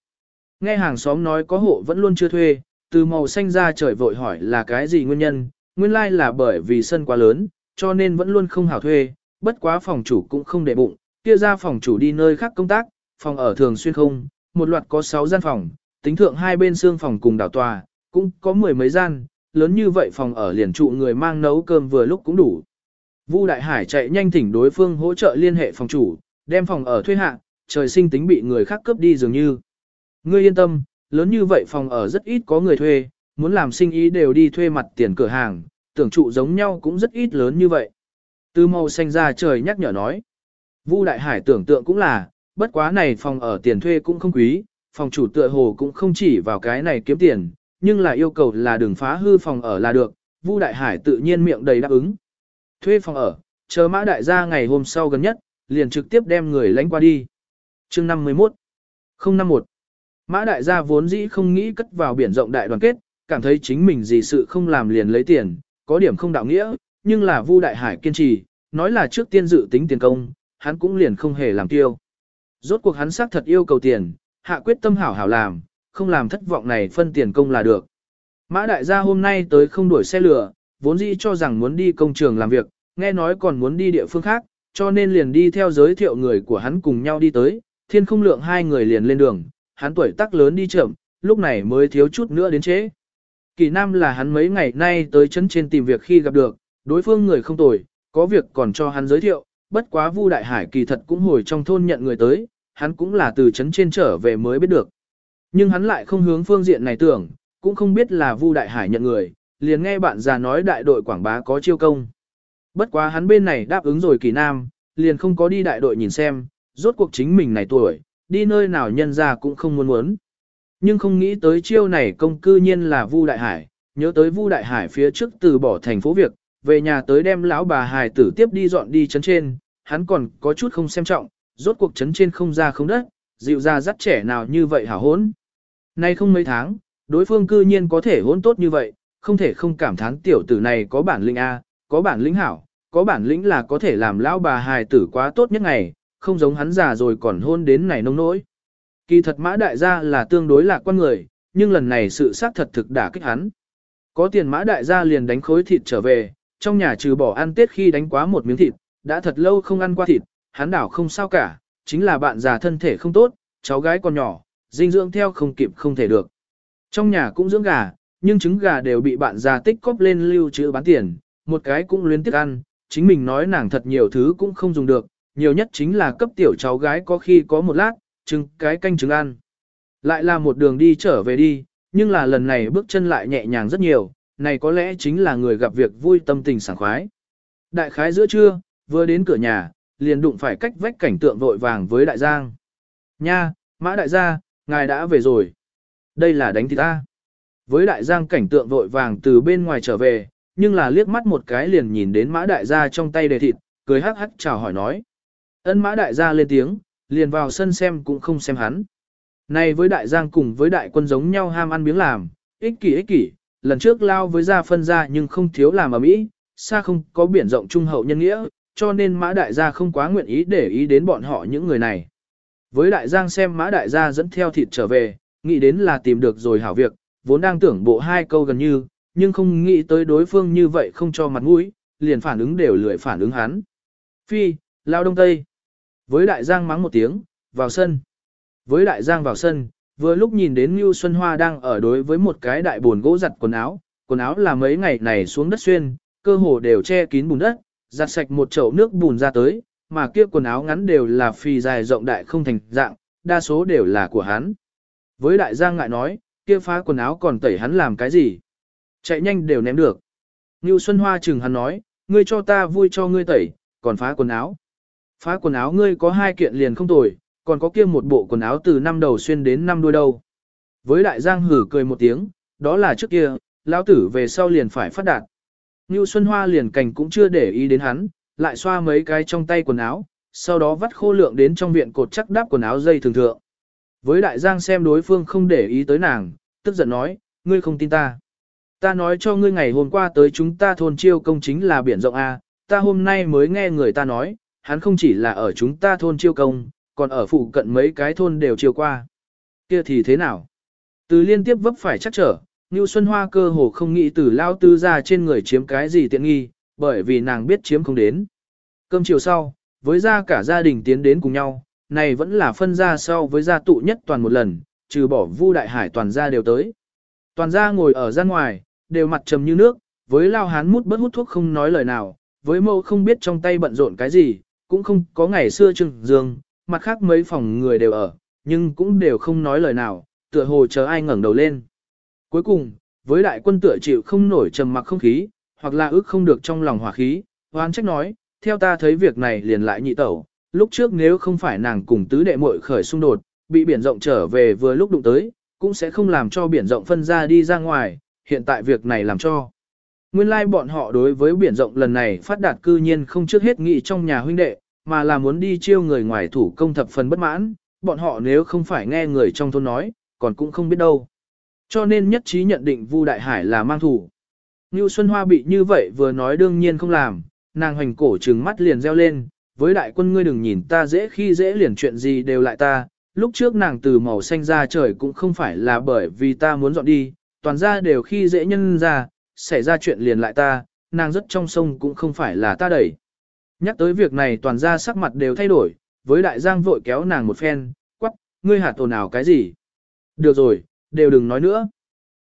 Nghe hàng xóm nói có hộ vẫn luôn chưa thuê, từ màu xanh ra trời vội hỏi là cái gì nguyên nhân, nguyên lai like là bởi vì sân quá lớn, cho nên vẫn luôn không hảo thuê, bất quá phòng chủ cũng không để bụng, kia ra phòng chủ đi nơi khác công tác, phòng ở thường xuyên không, một loạt có 6 gian phòng, tính thượng hai bên xương phòng cùng đảo tòa, cũng có mười mấy gian, lớn như vậy phòng ở liền trụ người mang nấu cơm vừa lúc cũng đủ. Vu Đại Hải chạy nhanh thỉnh đối phương hỗ trợ liên hệ phòng chủ, đem phòng ở thuê hạ, trời sinh tính bị người khác cướp đi dường như. Ngươi yên tâm, lớn như vậy phòng ở rất ít có người thuê, muốn làm sinh ý đều đi thuê mặt tiền cửa hàng, tưởng trụ giống nhau cũng rất ít lớn như vậy. Từ màu xanh ra trời nhắc nhở nói. Vu Đại Hải tưởng tượng cũng là, bất quá này phòng ở tiền thuê cũng không quý, phòng chủ tựa hồ cũng không chỉ vào cái này kiếm tiền, nhưng là yêu cầu là đừng phá hư phòng ở là được, Vu Đại Hải tự nhiên miệng đầy đáp ứng. Thuê phòng ở, chờ mã đại gia ngày hôm sau gần nhất, liền trực tiếp đem người lánh qua đi. chương 51 051 Mã đại gia vốn dĩ không nghĩ cất vào biển rộng đại đoàn kết, cảm thấy chính mình gì sự không làm liền lấy tiền, có điểm không đạo nghĩa, nhưng là Vu Đại Hải kiên trì, nói là trước tiên dự tính tiền công, hắn cũng liền không hề làm tiêu. Rốt cuộc hắn xác thật yêu cầu tiền, hạ quyết tâm hảo hảo làm, không làm thất vọng này phân tiền công là được. Mã đại gia hôm nay tới không đuổi xe lửa, vốn dĩ cho rằng muốn đi công trường làm việc, nghe nói còn muốn đi địa phương khác, cho nên liền đi theo giới thiệu người của hắn cùng nhau đi tới, thiên không lượng hai người liền lên đường, hắn tuổi tác lớn đi chậm, lúc này mới thiếu chút nữa đến chế. Kỳ Nam là hắn mấy ngày nay tới chấn trên tìm việc khi gặp được, đối phương người không tồi, có việc còn cho hắn giới thiệu, bất quá Vu Đại Hải kỳ thật cũng hồi trong thôn nhận người tới, hắn cũng là từ chấn trên trở về mới biết được. Nhưng hắn lại không hướng phương diện này tưởng, cũng không biết là Vu Đại Hải nhận người, liền nghe bạn già nói đại đội quảng bá có chiêu công. Bất quá hắn bên này đáp ứng rồi kỳ nam, liền không có đi đại đội nhìn xem, rốt cuộc chính mình này tuổi, đi nơi nào nhân ra cũng không muốn muốn. Nhưng không nghĩ tới chiêu này công cư nhiên là Vu Đại Hải, nhớ tới Vu Đại Hải phía trước từ bỏ thành phố việc, về nhà tới đem lão bà hài tử tiếp đi dọn đi chấn trên, hắn còn có chút không xem trọng, rốt cuộc chấn trên không ra không đất, dịu ra dắt trẻ nào như vậy hả hốn. Nay không mấy tháng, đối phương cư nhiên có thể hôn tốt như vậy, không thể không cảm thán tiểu tử này có bản lĩnh A, có bản lĩnh hảo, có bản lĩnh là có thể làm lão bà hài tử quá tốt nhất ngày, không giống hắn già rồi còn hôn đến này nông nỗi. Kỳ thật mã đại gia là tương đối lạc quan người, nhưng lần này sự xác thật thực đã kích hắn. Có tiền mã đại gia liền đánh khối thịt trở về, trong nhà trừ bỏ ăn tết khi đánh quá một miếng thịt, đã thật lâu không ăn qua thịt, hắn đảo không sao cả, chính là bạn già thân thể không tốt, cháu gái còn nhỏ, dinh dưỡng theo không kịp không thể được. Trong nhà cũng dưỡng gà, nhưng trứng gà đều bị bạn già tích cóp lên lưu trữ bán tiền, một cái cũng luyến tiếc ăn, chính mình nói nàng thật nhiều thứ cũng không dùng được, nhiều nhất chính là cấp tiểu cháu gái có khi có một lát, trứng cái canh trứng ăn. Lại là một đường đi trở về đi, nhưng là lần này bước chân lại nhẹ nhàng rất nhiều, này có lẽ chính là người gặp việc vui tâm tình sảng khoái. Đại khái giữa trưa, vừa đến cửa nhà, liền đụng phải cách vách cảnh tượng vội vàng với đại giang. Nha, mã đại gia, ngài đã về rồi. Đây là đánh thịt ta. Với đại giang cảnh tượng vội vàng từ bên ngoài trở về, nhưng là liếc mắt một cái liền nhìn đến mã đại gia trong tay đề thịt, cười hắc hắc chào hỏi nói. Ân mã đại gia lên tiếng, liền vào sân xem cũng không xem hắn. Này với đại giang cùng với đại quân giống nhau ham ăn miếng làm, ích kỷ ích kỷ, lần trước lao với gia phân gia nhưng không thiếu làm ở mỹ, xa không có biển rộng trung hậu nhân nghĩa, cho nên mã đại gia không quá nguyện ý để ý đến bọn họ những người này. Với đại giang xem mã đại gia dẫn theo thịt trở về, nghĩ đến là tìm được rồi hảo việc, vốn đang tưởng bộ hai câu gần như, nhưng không nghĩ tới đối phương như vậy không cho mặt mũi, liền phản ứng đều lười phản ứng hắn. Phi, lao đông tây. Với đại giang mắng một tiếng, vào sân. Với đại giang vào sân, vừa lúc nhìn đến Ngưu Xuân Hoa đang ở đối với một cái đại buồn gỗ giặt quần áo, quần áo là mấy ngày này xuống đất xuyên, cơ hồ đều che kín bùn đất, giặt sạch một chậu nước bùn ra tới, mà kia quần áo ngắn đều là phi dài rộng đại không thành dạng, đa số đều là của hắn. Với đại giang ngại nói, kia phá quần áo còn tẩy hắn làm cái gì? Chạy nhanh đều ném được. Ngưu Xuân Hoa chừng hắn nói, ngươi cho ta vui cho ngươi tẩy, còn phá quần áo. Phá quần áo ngươi có hai kiện liền không tồi, còn có kia một bộ quần áo từ năm đầu xuyên đến năm đuôi đâu. Với đại giang hử cười một tiếng, đó là trước kia, lão tử về sau liền phải phát đạt. Ngưu Xuân Hoa liền cảnh cũng chưa để ý đến hắn, lại xoa mấy cái trong tay quần áo, sau đó vắt khô lượng đến trong viện cột chắc đáp quần áo dây thường thượng. Với đại giang xem đối phương không để ý tới nàng, tức giận nói, ngươi không tin ta. Ta nói cho ngươi ngày hôm qua tới chúng ta thôn chiêu công chính là biển rộng A, ta hôm nay mới nghe người ta nói, hắn không chỉ là ở chúng ta thôn chiêu công, còn ở phụ cận mấy cái thôn đều chiêu qua. Kia thì thế nào? Từ liên tiếp vấp phải chắc trở, Ngưu Xuân Hoa cơ hồ không nghĩ từ lao tư ra trên người chiếm cái gì tiện nghi, bởi vì nàng biết chiếm không đến. Cơm chiều sau, với gia cả gia đình tiến đến cùng nhau, này vẫn là phân gia sau với gia tụ nhất toàn một lần, trừ bỏ Vu Đại Hải toàn gia đều tới. Toàn gia ngồi ở gian ngoài, đều mặt trầm như nước, với lao hán mút bất hút thuốc không nói lời nào, với mâu không biết trong tay bận rộn cái gì, cũng không có ngày xưa trừng dương, mặt khác mấy phòng người đều ở, nhưng cũng đều không nói lời nào, tựa hồ chờ ai ngẩng đầu lên. Cuối cùng, với đại quân tựa chịu không nổi trầm mặc không khí, hoặc là ước không được trong lòng hỏa khí, hoan trách nói, theo ta thấy việc này liền lại nhị tẩu, lúc trước nếu không phải nàng cùng tứ đệ muội khởi xung đột, bị biển rộng trở về vừa lúc đụng tới, cũng sẽ không làm cho biển rộng phân ra đi ra ngoài, hiện tại việc này làm cho. Nguyên lai like bọn họ đối với biển rộng lần này phát đạt cư nhiên không trước hết nghị trong nhà huynh đệ, mà là muốn đi chiêu người ngoài thủ công thập phần bất mãn, bọn họ nếu không phải nghe người trong thôn nói, còn cũng không biết đâu. Cho nên nhất trí nhận định Vu Đại Hải là mang thủ. Ngưu Xuân Hoa bị như vậy vừa nói đương nhiên không làm, nàng hoành cổ trừng mắt liền reo lên, với đại quân ngươi đừng nhìn ta dễ khi dễ liền chuyện gì đều lại ta, lúc trước nàng từ màu xanh ra trời cũng không phải là bởi vì ta muốn dọn đi, toàn ra đều khi dễ nhân ra, xảy ra chuyện liền lại ta, nàng rất trong sông cũng không phải là ta đẩy. Nhắc tới việc này toàn ra sắc mặt đều thay đổi, với đại giang vội kéo nàng một phen, quắc, ngươi hạt ồn nào cái gì? Được rồi, đều đừng nói nữa.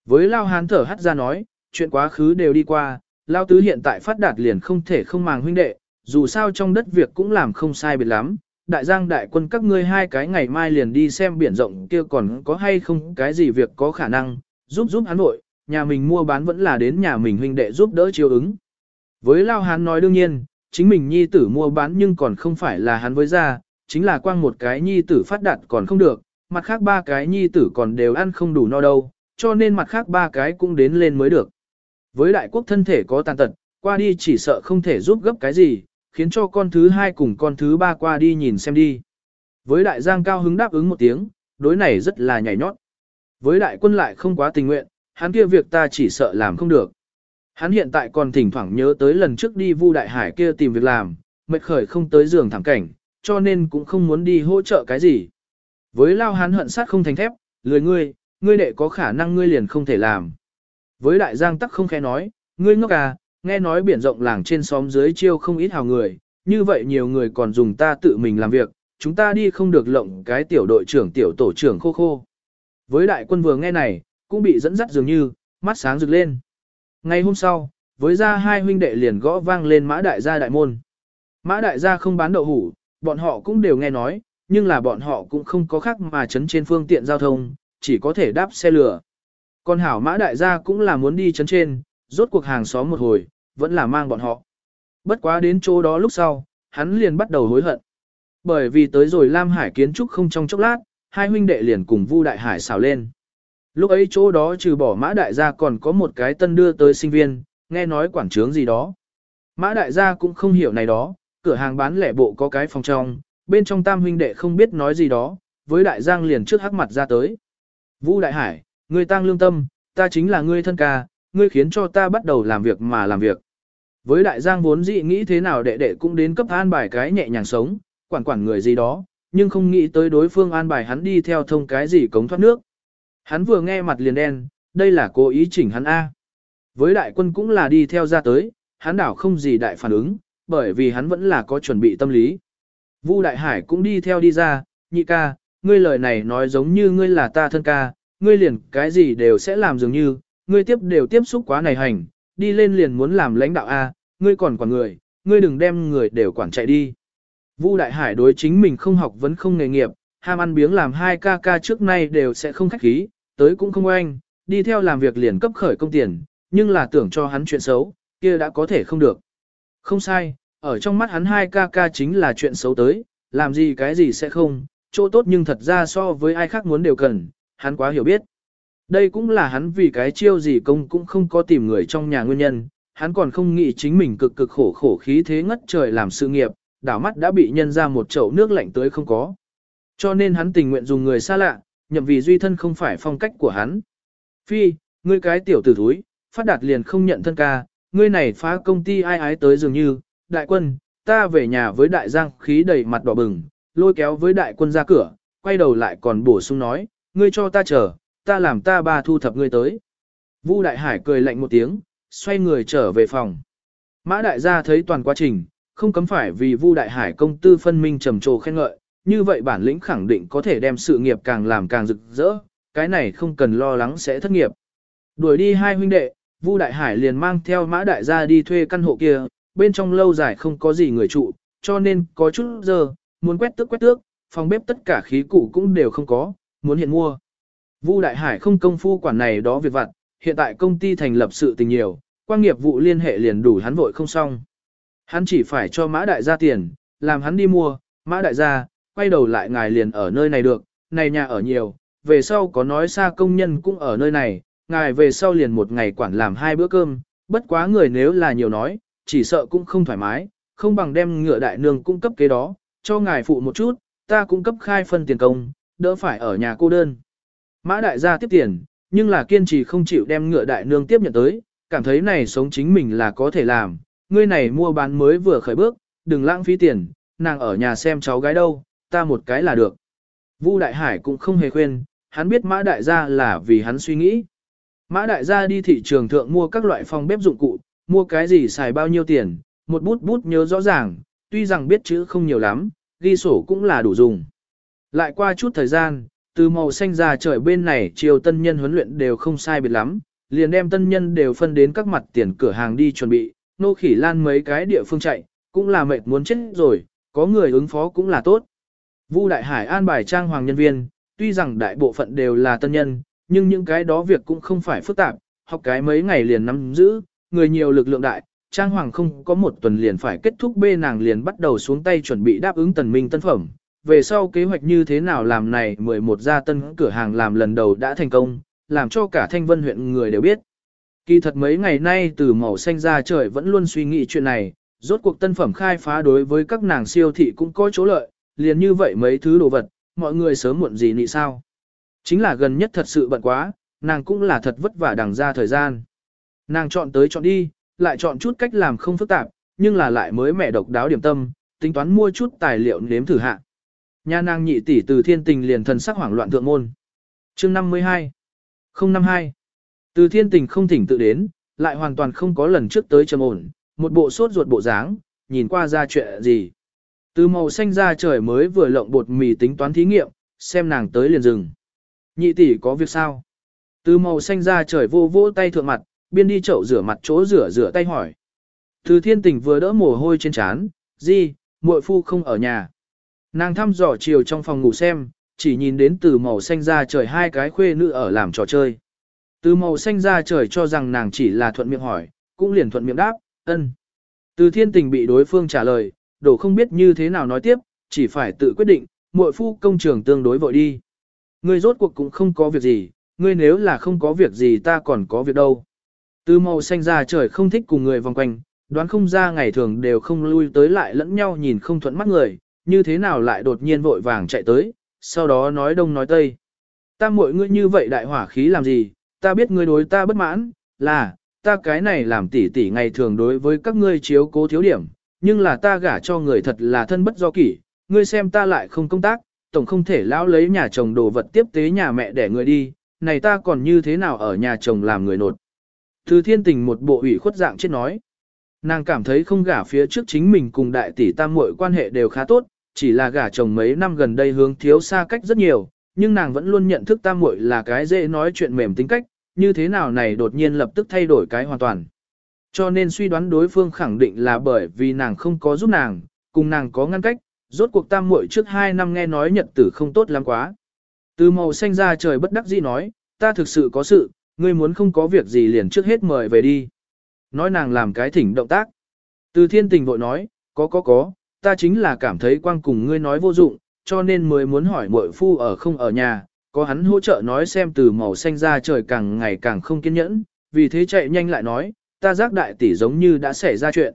Với Lao Hán thở hắt ra nói, chuyện quá khứ đều đi qua, Lao Tứ hiện tại phát đạt liền không thể không màng huynh đệ, dù sao trong đất việc cũng làm không sai biệt lắm. Đại giang đại quân các ngươi hai cái ngày mai liền đi xem biển rộng kia còn có hay không cái gì việc có khả năng, giúp giúp hắn nội, nhà mình mua bán vẫn là đến nhà mình huynh đệ giúp đỡ chiếu ứng. Với Lao Hán nói đương nhiên, chính mình nhi tử mua bán nhưng còn không phải là hắn với ra, chính là quang một cái nhi tử phát đạt còn không được, mặt khác ba cái nhi tử còn đều ăn không đủ no đâu, cho nên mặt khác ba cái cũng đến lên mới được. Với đại quốc thân thể có tàn tật, qua đi chỉ sợ không thể giúp gấp cái gì, khiến cho con thứ hai cùng con thứ ba qua đi nhìn xem đi. Với đại giang cao hứng đáp ứng một tiếng, đối này rất là nhảy nhót. Với đại quân lại không quá tình nguyện, hắn kia việc ta chỉ sợ làm không được. Hắn hiện tại còn thỉnh thoảng nhớ tới lần trước đi Vu Đại Hải kia tìm việc làm, mệt khởi không tới giường thẳng cảnh, cho nên cũng không muốn đi hỗ trợ cái gì. Với lao hắn hận sát không thành thép, lười ngươi, ngươi đệ có khả năng ngươi liền không thể làm. Với đại giang tắc không khẽ nói, ngươi ngốc à, nghe nói biển rộng làng trên xóm dưới chiêu không ít hào người, như vậy nhiều người còn dùng ta tự mình làm việc, chúng ta đi không được lộng cái tiểu đội trưởng tiểu tổ trưởng khô khô. Với đại quân vừa nghe này, cũng bị dẫn dắt dường như, mắt sáng rực lên. Ngày hôm sau, với ra hai huynh đệ liền gõ vang lên mã đại gia đại môn. Mã đại gia không bán đậu hủ, bọn họ cũng đều nghe nói, nhưng là bọn họ cũng không có khác mà chấn trên phương tiện giao thông, chỉ có thể đáp xe lửa. Còn hảo mã đại gia cũng là muốn đi chấn trên, rốt cuộc hàng xóm một hồi, vẫn là mang bọn họ. Bất quá đến chỗ đó lúc sau, hắn liền bắt đầu hối hận. Bởi vì tới rồi Lam Hải kiến trúc không trong chốc lát, hai huynh đệ liền cùng Vu Đại Hải xào lên. Lúc ấy chỗ đó trừ bỏ mã đại gia còn có một cái tân đưa tới sinh viên, nghe nói quản trướng gì đó. Mã đại gia cũng không hiểu này đó, cửa hàng bán lẻ bộ có cái phòng trong, bên trong tam huynh đệ không biết nói gì đó, với đại giang liền trước hắc mặt ra tới. Vũ đại hải, ngươi tăng lương tâm, ta chính là ngươi thân ca, ngươi khiến cho ta bắt đầu làm việc mà làm việc. Với đại giang vốn dị nghĩ thế nào đệ đệ cũng đến cấp an bài cái nhẹ nhàng sống, quản quản người gì đó, nhưng không nghĩ tới đối phương an bài hắn đi theo thông cái gì cống thoát nước. Hắn vừa nghe mặt liền đen, đây là cố ý chỉnh hắn A. Với đại quân cũng là đi theo ra tới, hắn đảo không gì đại phản ứng, bởi vì hắn vẫn là có chuẩn bị tâm lý. Vu Đại Hải cũng đi theo đi ra, nhị ca, ngươi lời này nói giống như ngươi là ta thân ca, ngươi liền cái gì đều sẽ làm dường như, ngươi tiếp đều tiếp xúc quá này hành, đi lên liền muốn làm lãnh đạo A, ngươi còn quản người, ngươi đừng đem người đều quản chạy đi. Vu Đại Hải đối chính mình không học vẫn không nghề nghiệp, ham ăn biếng làm hai ca ca trước nay đều sẽ không khách khí, tới cũng không oanh, đi theo làm việc liền cấp khởi công tiền, nhưng là tưởng cho hắn chuyện xấu, kia đã có thể không được. Không sai, ở trong mắt hắn hai ca ca chính là chuyện xấu tới, làm gì cái gì sẽ không, chỗ tốt nhưng thật ra so với ai khác muốn đều cần, hắn quá hiểu biết. Đây cũng là hắn vì cái chiêu gì công cũng không có tìm người trong nhà nguyên nhân, hắn còn không nghĩ chính mình cực cực khổ khổ khí thế ngất trời làm sự nghiệp, đảo mắt đã bị nhân ra một chậu nước lạnh tới không có. Cho nên hắn tình nguyện dùng người xa lạ, nhậm vì duy thân không phải phong cách của hắn. Phi, ngươi cái tiểu tử thúi, phát đạt liền không nhận thân ca, ngươi này phá công ty ai ái tới dường như, đại quân, ta về nhà với đại giang khí đầy mặt đỏ bừng, lôi kéo với đại quân ra cửa, quay đầu lại còn bổ sung nói, ngươi cho ta chờ, ta làm ta ba thu thập ngươi tới. Vu đại hải cười lạnh một tiếng, xoay người trở về phòng. Mã đại gia thấy toàn quá trình, không cấm phải vì Vu đại hải công tư phân minh trầm trồ khen ngợi, như vậy bản lĩnh khẳng định có thể đem sự nghiệp càng làm càng rực rỡ, cái này không cần lo lắng sẽ thất nghiệp. Đuổi đi hai huynh đệ, Vu Đại Hải liền mang theo Mã Đại gia đi thuê căn hộ kia, bên trong lâu dài không có gì người trụ, cho nên có chút giờ, muốn quét tước quét tước, phòng bếp tất cả khí cụ cũng đều không có, muốn hiện mua. Vu Đại Hải không công phu quản này đó việc vặt, hiện tại công ty thành lập sự tình nhiều, quan nghiệp vụ liên hệ liền đủ hắn vội không xong. Hắn chỉ phải cho Mã Đại gia tiền, làm hắn đi mua, Mã Đại gia, quay đầu lại ngài liền ở nơi này được, này nhà ở nhiều, về sau có nói xa công nhân cũng ở nơi này, ngài về sau liền một ngày quản làm hai bữa cơm, bất quá người nếu là nhiều nói, chỉ sợ cũng không thoải mái, không bằng đem ngựa đại nương cung cấp kế đó, cho ngài phụ một chút, ta cung cấp khai phân tiền công, đỡ phải ở nhà cô đơn. Mã đại gia tiếp tiền, nhưng là kiên trì không chịu đem ngựa đại nương tiếp nhận tới, cảm thấy này sống chính mình là có thể làm, ngươi này mua bán mới vừa khởi bước, đừng lãng phí tiền, nàng ở nhà xem cháu gái đâu, ta một cái là được. Vu Đại Hải cũng không hề khuyên, hắn biết Mã Đại gia là vì hắn suy nghĩ. Mã Đại gia đi thị trường thượng mua các loại phòng bếp dụng cụ, mua cái gì xài bao nhiêu tiền, một bút bút nhớ rõ ràng, tuy rằng biết chữ không nhiều lắm, ghi sổ cũng là đủ dùng. Lại qua chút thời gian, từ màu xanh ra trời bên này chiều tân nhân huấn luyện đều không sai biệt lắm, liền đem tân nhân đều phân đến các mặt tiền cửa hàng đi chuẩn bị, nô khỉ lan mấy cái địa phương chạy, cũng là mệt muốn chết rồi, có người ứng phó cũng là tốt. Vu Đại Hải an bài trang hoàng nhân viên, tuy rằng đại bộ phận đều là tân nhân, nhưng những cái đó việc cũng không phải phức tạp, học cái mấy ngày liền nắm giữ, người nhiều lực lượng đại, trang hoàng không có một tuần liền phải kết thúc bê nàng liền bắt đầu xuống tay chuẩn bị đáp ứng tần minh tân phẩm. Về sau kế hoạch như thế nào làm này 11 gia tân cửa hàng làm lần đầu đã thành công, làm cho cả thanh vân huyện người đều biết. Kỳ thật mấy ngày nay từ màu xanh ra trời vẫn luôn suy nghĩ chuyện này, rốt cuộc tân phẩm khai phá đối với các nàng siêu thị cũng có chỗ lợi, liền như vậy mấy thứ đồ vật, mọi người sớm muộn gì nị sao. Chính là gần nhất thật sự bận quá, nàng cũng là thật vất vả đằng ra thời gian. Nàng chọn tới chọn đi, lại chọn chút cách làm không phức tạp, nhưng là lại mới mẻ độc đáo điểm tâm, tính toán mua chút tài liệu nếm thử hạ. Nhà nàng nhị tỷ từ thiên tình liền thần sắc hoảng loạn thượng môn. Chương 52 052 Từ thiên tình không thỉnh tự đến, lại hoàn toàn không có lần trước tới trầm ổn, một bộ sốt ruột bộ dáng, nhìn qua ra chuyện gì. Từ màu xanh ra trời mới vừa lộng bột mì tính toán thí nghiệm, xem nàng tới liền dừng. Nhị tỷ có việc sao? Từ màu xanh ra trời vô vỗ tay thượng mặt, biên đi chậu rửa mặt chỗ rửa rửa tay hỏi. Từ thiên tình vừa đỡ mồ hôi trên trán, gì, muội phu không ở nhà. Nàng thăm dò chiều trong phòng ngủ xem, chỉ nhìn đến từ màu xanh ra trời hai cái khuê nữ ở làm trò chơi. Từ màu xanh ra trời cho rằng nàng chỉ là thuận miệng hỏi, cũng liền thuận miệng đáp, ân. Từ thiên tình bị đối phương trả lời, đổ không biết như thế nào nói tiếp, chỉ phải tự quyết định, muội phu công trường tương đối vội đi. Ngươi rốt cuộc cũng không có việc gì, ngươi nếu là không có việc gì ta còn có việc đâu. Từ màu xanh ra trời không thích cùng người vòng quanh, đoán không ra ngày thường đều không lui tới lại lẫn nhau nhìn không thuận mắt người, như thế nào lại đột nhiên vội vàng chạy tới, sau đó nói đông nói tây. Ta muội ngươi như vậy đại hỏa khí làm gì, ta biết ngươi đối ta bất mãn, là, ta cái này làm tỉ tỉ ngày thường đối với các ngươi chiếu cố thiếu điểm, nhưng là ta gả cho người thật là thân bất do kỷ, ngươi xem ta lại không công tác, tổng không thể lão lấy nhà chồng đồ vật tiếp tế nhà mẹ để người đi, này ta còn như thế nào ở nhà chồng làm người nột. Từ thiên tình một bộ ủy khuất dạng chết nói. Nàng cảm thấy không gả phía trước chính mình cùng đại tỷ tam muội quan hệ đều khá tốt, chỉ là gả chồng mấy năm gần đây hướng thiếu xa cách rất nhiều, nhưng nàng vẫn luôn nhận thức tam muội là cái dễ nói chuyện mềm tính cách, như thế nào này đột nhiên lập tức thay đổi cái hoàn toàn. Cho nên suy đoán đối phương khẳng định là bởi vì nàng không có giúp nàng, cùng nàng có ngăn cách, rốt cuộc tam muội trước hai năm nghe nói nhật tử không tốt lắm quá. Từ màu xanh ra trời bất đắc dĩ nói, ta thực sự có sự, ngươi muốn không có việc gì liền trước hết mời về đi. Nói nàng làm cái thỉnh động tác. Từ thiên tình vội nói, có có có, ta chính là cảm thấy quang cùng ngươi nói vô dụng, cho nên mới muốn hỏi muội phu ở không ở nhà, có hắn hỗ trợ nói xem từ màu xanh ra trời càng ngày càng không kiên nhẫn, vì thế chạy nhanh lại nói, ta giác đại tỷ giống như đã xảy ra chuyện.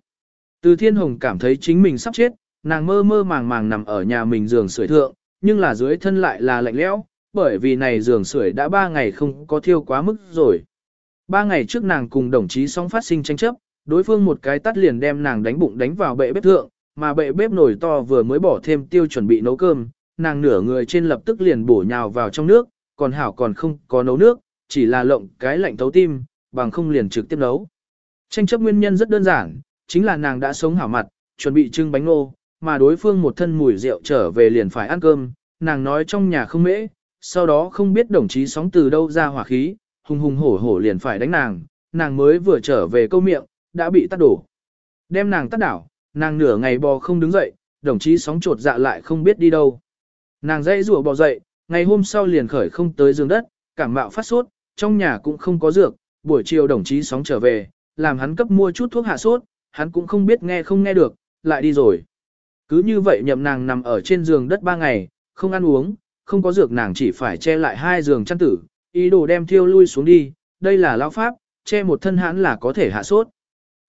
Từ thiên hồng cảm thấy chính mình sắp chết, nàng mơ mơ màng màng nằm ở nhà mình giường sưởi thượng, nhưng là dưới thân lại là lạnh lẽo, bởi vì này giường sưởi đã ba ngày không có thiêu quá mức rồi. Ba ngày trước nàng cùng đồng chí song phát sinh tranh chấp, đối phương một cái tắt liền đem nàng đánh bụng đánh vào bệ bếp thượng, mà bệ bếp nồi to vừa mới bỏ thêm tiêu chuẩn bị nấu cơm, nàng nửa người trên lập tức liền bổ nhào vào trong nước, còn hảo còn không có nấu nước, chỉ là lộng cái lạnh thấu tim, bằng không liền trực tiếp nấu. Tranh chấp nguyên nhân rất đơn giản, chính là nàng đã sống hảo mặt, chuẩn bị trưng bánh ngô, mà đối phương một thân mùi rượu trở về liền phải ăn cơm, nàng nói trong nhà không mễ, sau đó không biết đồng chí sóng từ đâu ra hỏa khí, hùng hùng hổ hổ liền phải đánh nàng, nàng mới vừa trở về câu miệng, đã bị tắt đổ. Đem nàng tắt đảo, nàng nửa ngày bò không đứng dậy, đồng chí sóng trột dạ lại không biết đi đâu. Nàng dây rùa bò dậy, ngày hôm sau liền khởi không tới giường đất, cảm mạo phát sốt, trong nhà cũng không có dược, buổi chiều đồng chí sóng trở về, làm hắn cấp mua chút thuốc hạ sốt, hắn cũng không biết nghe không nghe được, lại đi rồi. Cứ như vậy nhậm nàng nằm ở trên giường đất ba ngày, không ăn uống, không có dược nàng chỉ phải che lại hai giường chăn tử, ý đồ đem thiêu lui xuống đi, đây là lão pháp, che một thân hãn là có thể hạ sốt.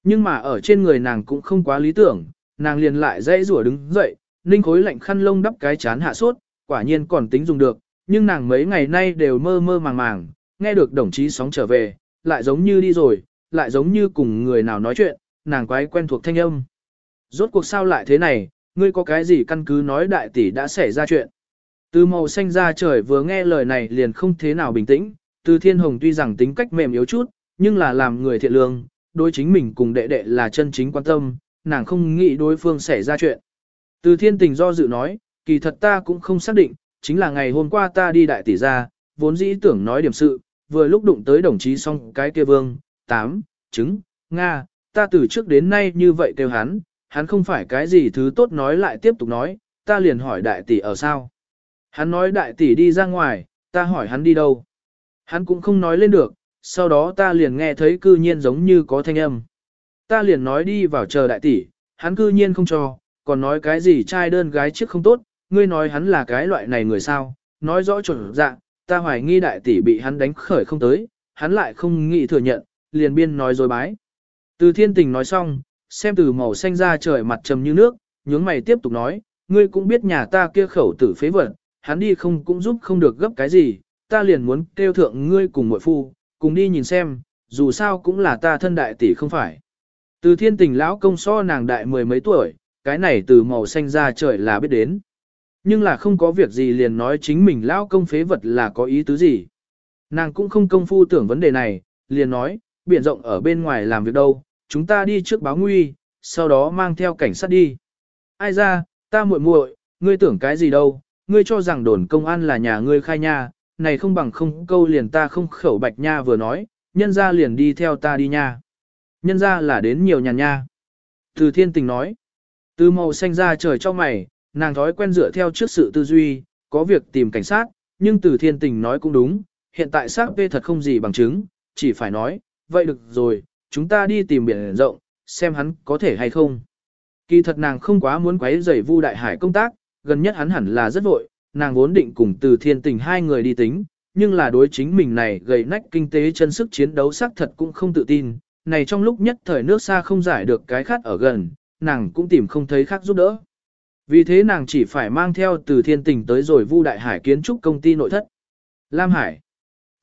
Nhưng mà ở trên người nàng cũng không quá lý tưởng, nàng liền lại dãy rủa đứng dậy, ninh khối lạnh khăn lông đắp cái chán hạ sốt, quả nhiên còn tính dùng được, nhưng nàng mấy ngày nay đều mơ mơ màng màng, nghe được đồng chí sóng trở về, lại giống như đi rồi, lại giống như cùng người nào nói chuyện, nàng quái quen thuộc thanh âm. Rốt cuộc sao lại thế này, ngươi có cái gì căn cứ nói đại tỷ đã xảy ra chuyện. Từ màu xanh ra trời vừa nghe lời này liền không thế nào bình tĩnh, từ thiên hồng tuy rằng tính cách mềm yếu chút, nhưng là làm người thiện lương, đối chính mình cùng đệ đệ là chân chính quan tâm, nàng không nghĩ đối phương xảy ra chuyện. Từ thiên tình do dự nói, kỳ thật ta cũng không xác định, chính là ngày hôm qua ta đi đại tỷ ra, vốn dĩ tưởng nói điểm sự, vừa lúc đụng tới đồng chí xong cái kia vương, tám, trứng Nga, ta từ trước đến nay như vậy kêu hắn, hắn không phải cái gì thứ tốt nói lại tiếp tục nói, ta liền hỏi đại tỷ ở sao. Hắn nói đại tỷ đi ra ngoài, ta hỏi hắn đi đâu. Hắn cũng không nói lên được, sau đó ta liền nghe thấy cư nhiên giống như có thanh âm. Ta liền nói đi vào chờ đại tỷ, hắn cư nhiên không cho, còn nói cái gì trai đơn gái trước không tốt, ngươi nói hắn là cái loại này người sao, nói rõ chuẩn dạng, ta hoài nghi đại tỷ bị hắn đánh khởi không tới, hắn lại không nghĩ thừa nhận, liền biên nói dối bái. Từ thiên tình nói xong, xem từ màu xanh ra trời mặt trầm như nước, nhướng mày tiếp tục nói, ngươi cũng biết nhà ta kia khẩu tử phế vật, hắn đi không cũng giúp không được gấp cái gì, ta liền muốn kêu thượng ngươi cùng muội phu, cùng đi nhìn xem, dù sao cũng là ta thân đại tỷ không phải. Từ thiên tình lão công so nàng đại mười mấy tuổi, cái này từ màu xanh ra trời là biết đến. Nhưng là không có việc gì liền nói chính mình lão công phế vật là có ý tứ gì. Nàng cũng không công phu tưởng vấn đề này, liền nói, biển rộng ở bên ngoài làm việc đâu, chúng ta đi trước báo nguy, sau đó mang theo cảnh sát đi. Ai ra, ta muội muội, ngươi tưởng cái gì đâu, ngươi cho rằng đồn công an là nhà ngươi khai nha, này không bằng không câu liền ta không khẩu bạch nha vừa nói, nhân ra liền đi theo ta đi nha. Nhân ra là đến nhiều nhà nha. Từ thiên tình nói, từ màu xanh ra trời cho mày, nàng thói quen dựa theo trước sự tư duy, có việc tìm cảnh sát, nhưng từ thiên tình nói cũng đúng, hiện tại xác vê thật không gì bằng chứng, chỉ phải nói, vậy được rồi, chúng ta đi tìm biển rộng, xem hắn có thể hay không. Kỳ thật nàng không quá muốn quấy rầy Vu Đại Hải công tác, gần nhất hắn hẳn là rất vội, nàng vốn định cùng từ thiên tình hai người đi tính, nhưng là đối chính mình này gầy nách kinh tế chân sức chiến đấu xác thật cũng không tự tin, này trong lúc nhất thời nước xa không giải được cái khát ở gần, nàng cũng tìm không thấy khác giúp đỡ. Vì thế nàng chỉ phải mang theo từ thiên tình tới rồi Vu Đại Hải kiến trúc công ty nội thất. Lam Hải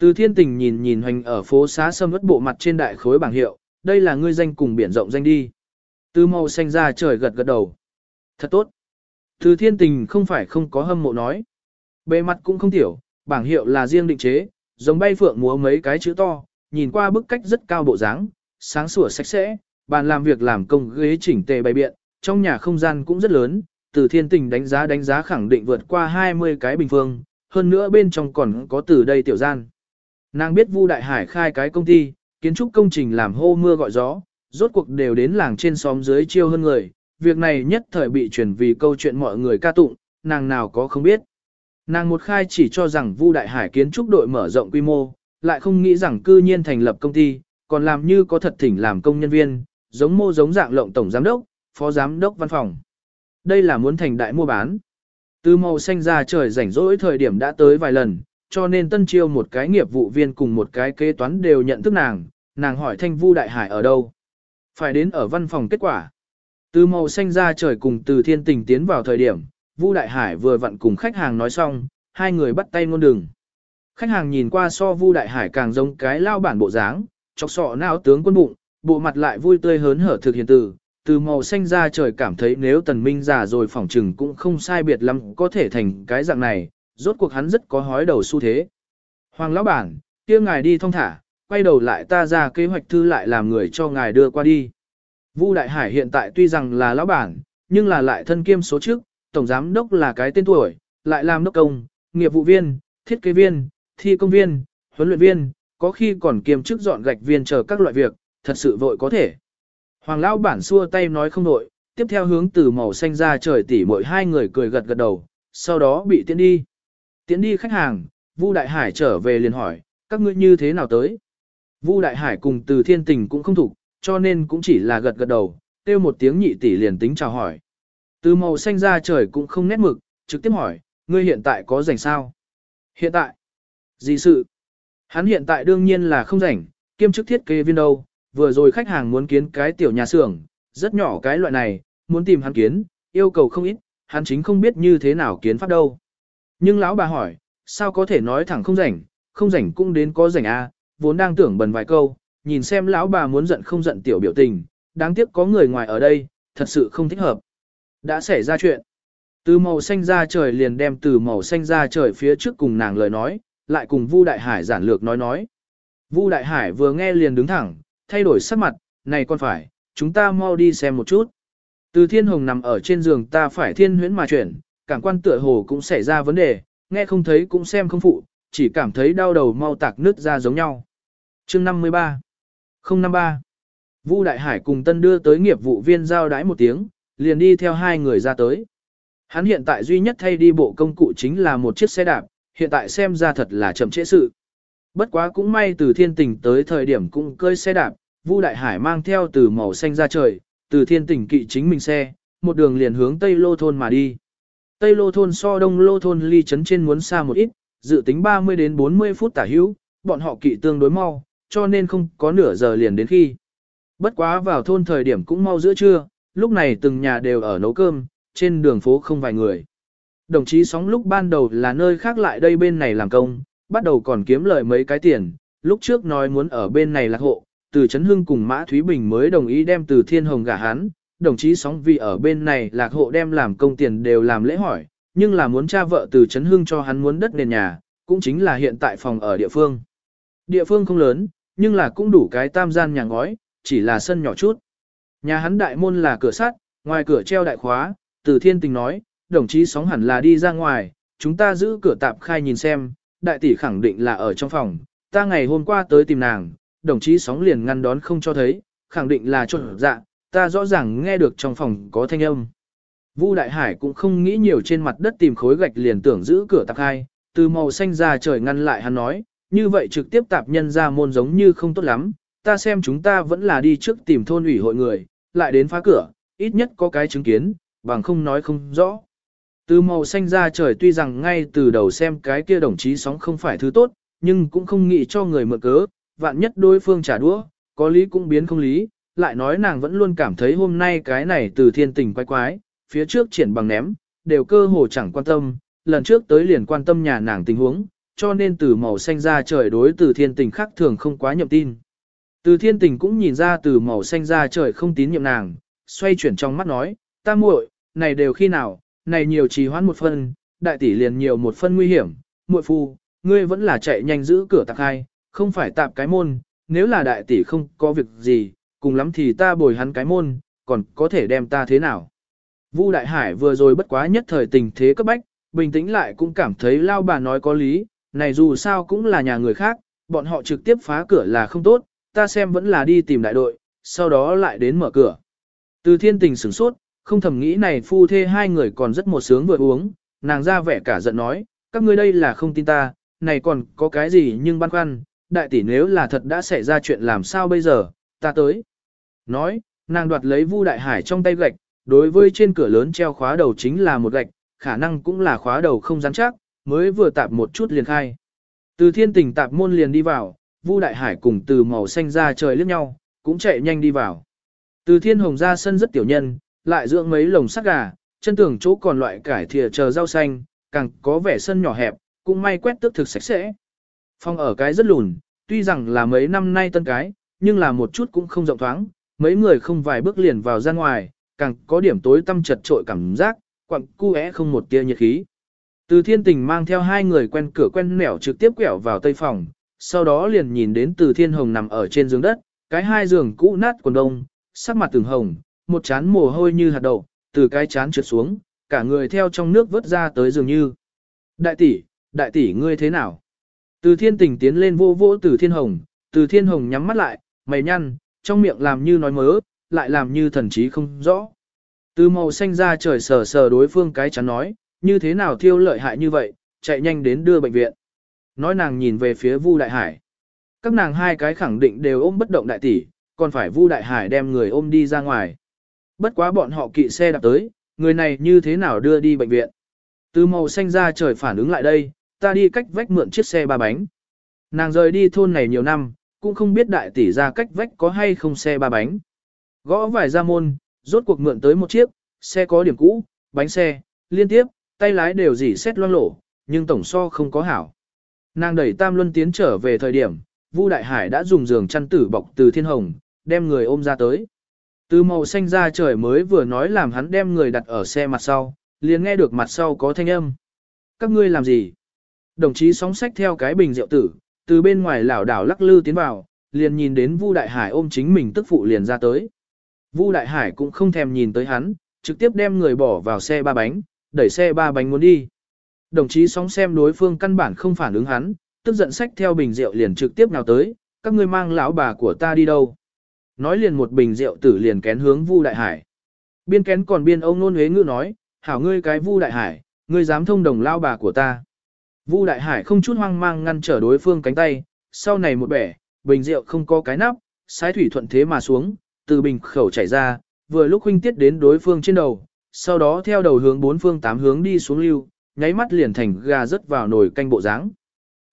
từ thiên tình nhìn nhìn hoành ở phố xá sâm ất bộ mặt trên đại khối bảng hiệu, đây là ngươi danh cùng biển rộng danh đi. Từ màu xanh ra trời gật gật đầu. Thật tốt. Từ thiên tình không phải không có hâm mộ nói. Bề mặt cũng không tiểu, bảng hiệu là riêng định chế, giống bay phượng múa mấy cái chữ to, nhìn qua bức cách rất cao bộ dáng, sáng sủa sạch sẽ, bàn làm việc làm công ghế chỉnh tề bày biện, trong nhà không gian cũng rất lớn, từ thiên tình đánh giá đánh giá khẳng định vượt qua 20 cái bình phương, hơn nữa bên trong còn có từ đây tiểu gian. Nàng biết Vu Đại Hải khai cái công ty, kiến trúc công trình làm hô mưa gọi gió, rốt cuộc đều đến làng trên xóm dưới chiêu hơn người, việc này nhất thời bị truyền vì câu chuyện mọi người ca tụng, nàng nào có không biết. Nàng một khai chỉ cho rằng Vu Đại Hải kiến trúc đội mở rộng quy mô, lại không nghĩ rằng cư nhiên thành lập công ty, còn làm như có thật thỉnh làm công nhân viên, giống mô giống dạng lộng tổng giám đốc, phó giám đốc văn phòng. Đây là muốn thành đại mua bán. Từ màu xanh ra trời rảnh rỗi thời điểm đã tới vài lần, cho nên tân chiêu một cái nghiệp vụ viên cùng một cái kế toán đều nhận thức nàng, nàng hỏi thanh vu đại hải ở đâu. Phải đến ở văn phòng kết quả. Từ màu xanh ra trời cùng từ thiên tình tiến vào thời điểm, vu đại hải vừa vặn cùng khách hàng nói xong, hai người bắt tay ngôn đường. Khách hàng nhìn qua so vu đại hải càng giống cái lao bản bộ dáng, chọc sọ não tướng quân bụng, bộ mặt lại vui tươi hớn hở thực hiện từ, từ màu xanh ra trời cảm thấy nếu tần minh già rồi phỏng trừng cũng không sai biệt lắm có thể thành cái dạng này, rốt cuộc hắn rất có hói đầu xu thế. Hoàng lão bản, kia ngài đi thong thả, quay đầu lại ta ra kế hoạch thư lại làm người cho ngài đưa qua đi. Vu Đại Hải hiện tại tuy rằng là lão bản, nhưng là lại thân kiêm số trước, tổng giám đốc là cái tên tuổi, lại làm đốc công, nghiệp vụ viên, thiết kế viên, thi công viên, huấn luyện viên, có khi còn kiêm chức dọn gạch viên chờ các loại việc, thật sự vội có thể. Hoàng lão bản xua tay nói không nội, tiếp theo hướng từ màu xanh ra trời tỉ mỗi hai người cười gật gật đầu, sau đó bị tiễn đi tiến đi khách hàng, Vu Đại Hải trở về liền hỏi, các ngươi như thế nào tới? Vu Đại Hải cùng từ thiên tình cũng không thủ, cho nên cũng chỉ là gật gật đầu, kêu một tiếng nhị tỷ liền tính chào hỏi. Từ màu xanh ra trời cũng không nét mực, trực tiếp hỏi, ngươi hiện tại có rảnh sao? Hiện tại? Gì sự? Hắn hiện tại đương nhiên là không rảnh, kiêm chức thiết kế viên đâu, vừa rồi khách hàng muốn kiến cái tiểu nhà xưởng, rất nhỏ cái loại này, muốn tìm hắn kiến, yêu cầu không ít, hắn chính không biết như thế nào kiến pháp đâu. Nhưng lão bà hỏi, sao có thể nói thẳng không rảnh, không rảnh cũng đến có rảnh a, à, vốn đang tưởng bần vài câu, nhìn xem lão bà muốn giận không giận tiểu biểu tình, đáng tiếc có người ngoài ở đây, thật sự không thích hợp. Đã xảy ra chuyện. Từ màu xanh ra trời liền đem từ màu xanh ra trời phía trước cùng nàng lời nói, lại cùng Vu Đại Hải giản lược nói nói. Vu Đại Hải vừa nghe liền đứng thẳng, thay đổi sắc mặt, này con phải, chúng ta mau đi xem một chút. Từ thiên hồng nằm ở trên giường ta phải thiên huyễn mà chuyển, cảm quan tựa hồ cũng xảy ra vấn đề, nghe không thấy cũng xem không phụ, chỉ cảm thấy đau đầu mau tạc nứt ra giống nhau. chương 53 053 Vu Đại Hải cùng Tân đưa tới nghiệp vụ viên giao đái một tiếng, liền đi theo hai người ra tới. Hắn hiện tại duy nhất thay đi bộ công cụ chính là một chiếc xe đạp, hiện tại xem ra thật là chậm trễ sự. Bất quá cũng may từ thiên tình tới thời điểm cũng cơi xe đạp, Vu Đại Hải mang theo từ màu xanh ra trời, từ thiên tình kỵ chính mình xe, một đường liền hướng Tây Lô Thôn mà đi. Tây Lô Thôn so Đông Lô Thôn ly chấn trên muốn xa một ít, dự tính 30 đến 40 phút tả hữu, bọn họ kỵ tương đối mau, cho nên không có nửa giờ liền đến khi. Bất quá vào thôn thời điểm cũng mau giữa trưa, lúc này từng nhà đều ở nấu cơm, trên đường phố không vài người. Đồng chí sóng lúc ban đầu là nơi khác lại đây bên này làm công, bắt đầu còn kiếm lời mấy cái tiền, lúc trước nói muốn ở bên này lạc hộ, từ Trấn Hưng cùng Mã Thúy Bình mới đồng ý đem từ Thiên Hồng gả hắn, đồng chí sóng vì ở bên này lạc hộ đem làm công tiền đều làm lễ hỏi, nhưng là muốn cha vợ từ Trấn Hưng cho hắn muốn đất nền nhà, cũng chính là hiện tại phòng ở địa phương. Địa phương không lớn, nhưng là cũng đủ cái tam gian nhà ngói, chỉ là sân nhỏ chút. Nhà hắn đại môn là cửa sắt, ngoài cửa treo đại khóa, từ thiên tình nói, đồng chí sóng hẳn là đi ra ngoài, chúng ta giữ cửa tạp khai nhìn xem, đại tỷ khẳng định là ở trong phòng, ta ngày hôm qua tới tìm nàng, đồng chí sóng liền ngăn đón không cho thấy, khẳng định là trộn dạ, ta rõ ràng nghe được trong phòng có thanh âm. Vu Đại Hải cũng không nghĩ nhiều trên mặt đất tìm khối gạch liền tưởng giữ cửa tạp hai, từ màu xanh ra trời ngăn lại hắn nói, như vậy trực tiếp tạp nhân ra môn giống như không tốt lắm, ta xem chúng ta vẫn là đi trước tìm thôn ủy hội người, lại đến phá cửa, ít nhất có cái chứng kiến, bằng không nói không rõ. Từ màu xanh ra trời tuy rằng ngay từ đầu xem cái kia đồng chí sóng không phải thứ tốt, nhưng cũng không nghĩ cho người mượn cớ, vạn nhất đối phương trả đũa, có lý cũng biến không lý, lại nói nàng vẫn luôn cảm thấy hôm nay cái này từ thiên tình quái quái, phía trước triển bằng ném, đều cơ hồ chẳng quan tâm, lần trước tới liền quan tâm nhà nàng tình huống, cho nên từ màu xanh ra trời đối từ thiên tình khác thường không quá nhậm tin. Từ thiên tình cũng nhìn ra từ màu xanh ra trời không tín nhiệm nàng, xoay chuyển trong mắt nói, ta muội, này đều khi nào, này nhiều trì hoãn một phân, đại tỷ liền nhiều một phân nguy hiểm, muội phu, ngươi vẫn là chạy nhanh giữ cửa tạc hai, không phải tạp cái môn, nếu là đại tỷ không có việc gì, cùng lắm thì ta bồi hắn cái môn, còn có thể đem ta thế nào. Vu Đại Hải vừa rồi bất quá nhất thời tình thế cấp bách, bình tĩnh lại cũng cảm thấy lao bà nói có lý, này dù sao cũng là nhà người khác, bọn họ trực tiếp phá cửa là không tốt, ta xem vẫn là đi tìm đại đội, sau đó lại đến mở cửa. Từ thiên tình sửng sốt, không thầm nghĩ này phu thê hai người còn rất một sướng vừa uống, nàng ra vẻ cả giận nói, các ngươi đây là không tin ta, này còn có cái gì nhưng băn khoăn, đại tỷ nếu là thật đã xảy ra chuyện làm sao bây giờ, ta tới. Nói, nàng đoạt lấy Vu Đại Hải trong tay gạch, đối với trên cửa lớn treo khóa đầu chính là một gạch, khả năng cũng là khóa đầu không rắn chắc, mới vừa tạp một chút liền khai. Từ thiên tình tạp môn liền đi vào, Vu Đại Hải cùng từ màu xanh ra trời liếc nhau, cũng chạy nhanh đi vào. Từ thiên hồng ra sân rất tiểu nhân, lại dưỡng mấy lồng sắt gà, chân tường chỗ còn loại cải thìa chờ rau xanh, càng có vẻ sân nhỏ hẹp, cũng may quét tước thực sạch sẽ. Phòng ở cái rất lùn, tuy rằng là mấy năm nay tân cái, nhưng là một chút cũng không rộng thoáng, mấy người không vài bước liền vào ra ngoài, càng có điểm tối tăm chật trội cảm giác, quặng cu é không một tia nhiệt khí. Từ thiên tình mang theo hai người quen cửa quen nẻo trực tiếp quẹo vào tây phòng, sau đó liền nhìn đến từ thiên hồng nằm ở trên giường đất, cái hai giường cũ nát quần đông, sắc mặt từng hồng, một chán mồ hôi như hạt đậu, từ cái chán trượt xuống, cả người theo trong nước vớt ra tới dường như. Đại tỷ, đại tỷ ngươi thế nào? Từ thiên tình tiến lên vô vô từ thiên hồng, từ thiên hồng nhắm mắt lại, mày nhăn, trong miệng làm như nói mớ, lại làm như thần trí không rõ. Từ màu xanh ra trời sờ sờ đối phương cái chắn nói, như thế nào thiêu lợi hại như vậy, chạy nhanh đến đưa bệnh viện. Nói nàng nhìn về phía Vu Đại Hải. Các nàng hai cái khẳng định đều ôm bất động đại tỷ, còn phải Vu Đại Hải đem người ôm đi ra ngoài. Bất quá bọn họ kỵ xe đạp tới, người này như thế nào đưa đi bệnh viện. Từ màu xanh ra trời phản ứng lại đây, ta đi cách vách mượn chiếc xe ba bánh. Nàng rời đi thôn này nhiều năm, cũng không biết đại tỷ ra cách vách có hay không xe ba bánh. Gõ vài ra môn, rốt cuộc mượn tới một chiếc, xe có điểm cũ, bánh xe, liên tiếp, tay lái đều dỉ xét loang lổ, nhưng tổng so không có hảo. Nàng đẩy Tam Luân tiến trở về thời điểm, Vu Đại Hải đã dùng giường chăn tử bọc từ thiên hồng, đem người ôm ra tới. Từ màu xanh ra trời mới vừa nói làm hắn đem người đặt ở xe mặt sau, liền nghe được mặt sau có thanh âm. Các ngươi làm gì? Đồng chí sóng sách theo cái bình rượu tử, từ bên ngoài lảo đảo lắc lư tiến vào, liền nhìn đến Vu Đại Hải ôm chính mình tức phụ liền ra tới. Vu Đại Hải cũng không thèm nhìn tới hắn, trực tiếp đem người bỏ vào xe ba bánh, đẩy xe ba bánh muốn đi. Đồng chí sóng xem đối phương căn bản không phản ứng hắn, tức giận sách theo bình rượu liền trực tiếp nào tới, các ngươi mang lão bà của ta đi đâu. Nói liền một bình rượu tử liền kén hướng Vu Đại Hải. Biên kén còn biên ông nôn huế ngữ nói, hảo ngươi cái Vu Đại Hải, ngươi dám thông đồng lao bà của ta. Vu Đại Hải không chút hoang mang ngăn trở đối phương cánh tay, sau này một bẻ, bình rượu không có cái nắp, sái thủy thuận thế mà xuống, từ bình khẩu chảy ra, vừa lúc huynh tiết đến đối phương trên đầu, sau đó theo đầu hướng bốn phương tám hướng đi xuống lưu, nháy mắt liền thành gà rớt vào nồi canh bộ dáng.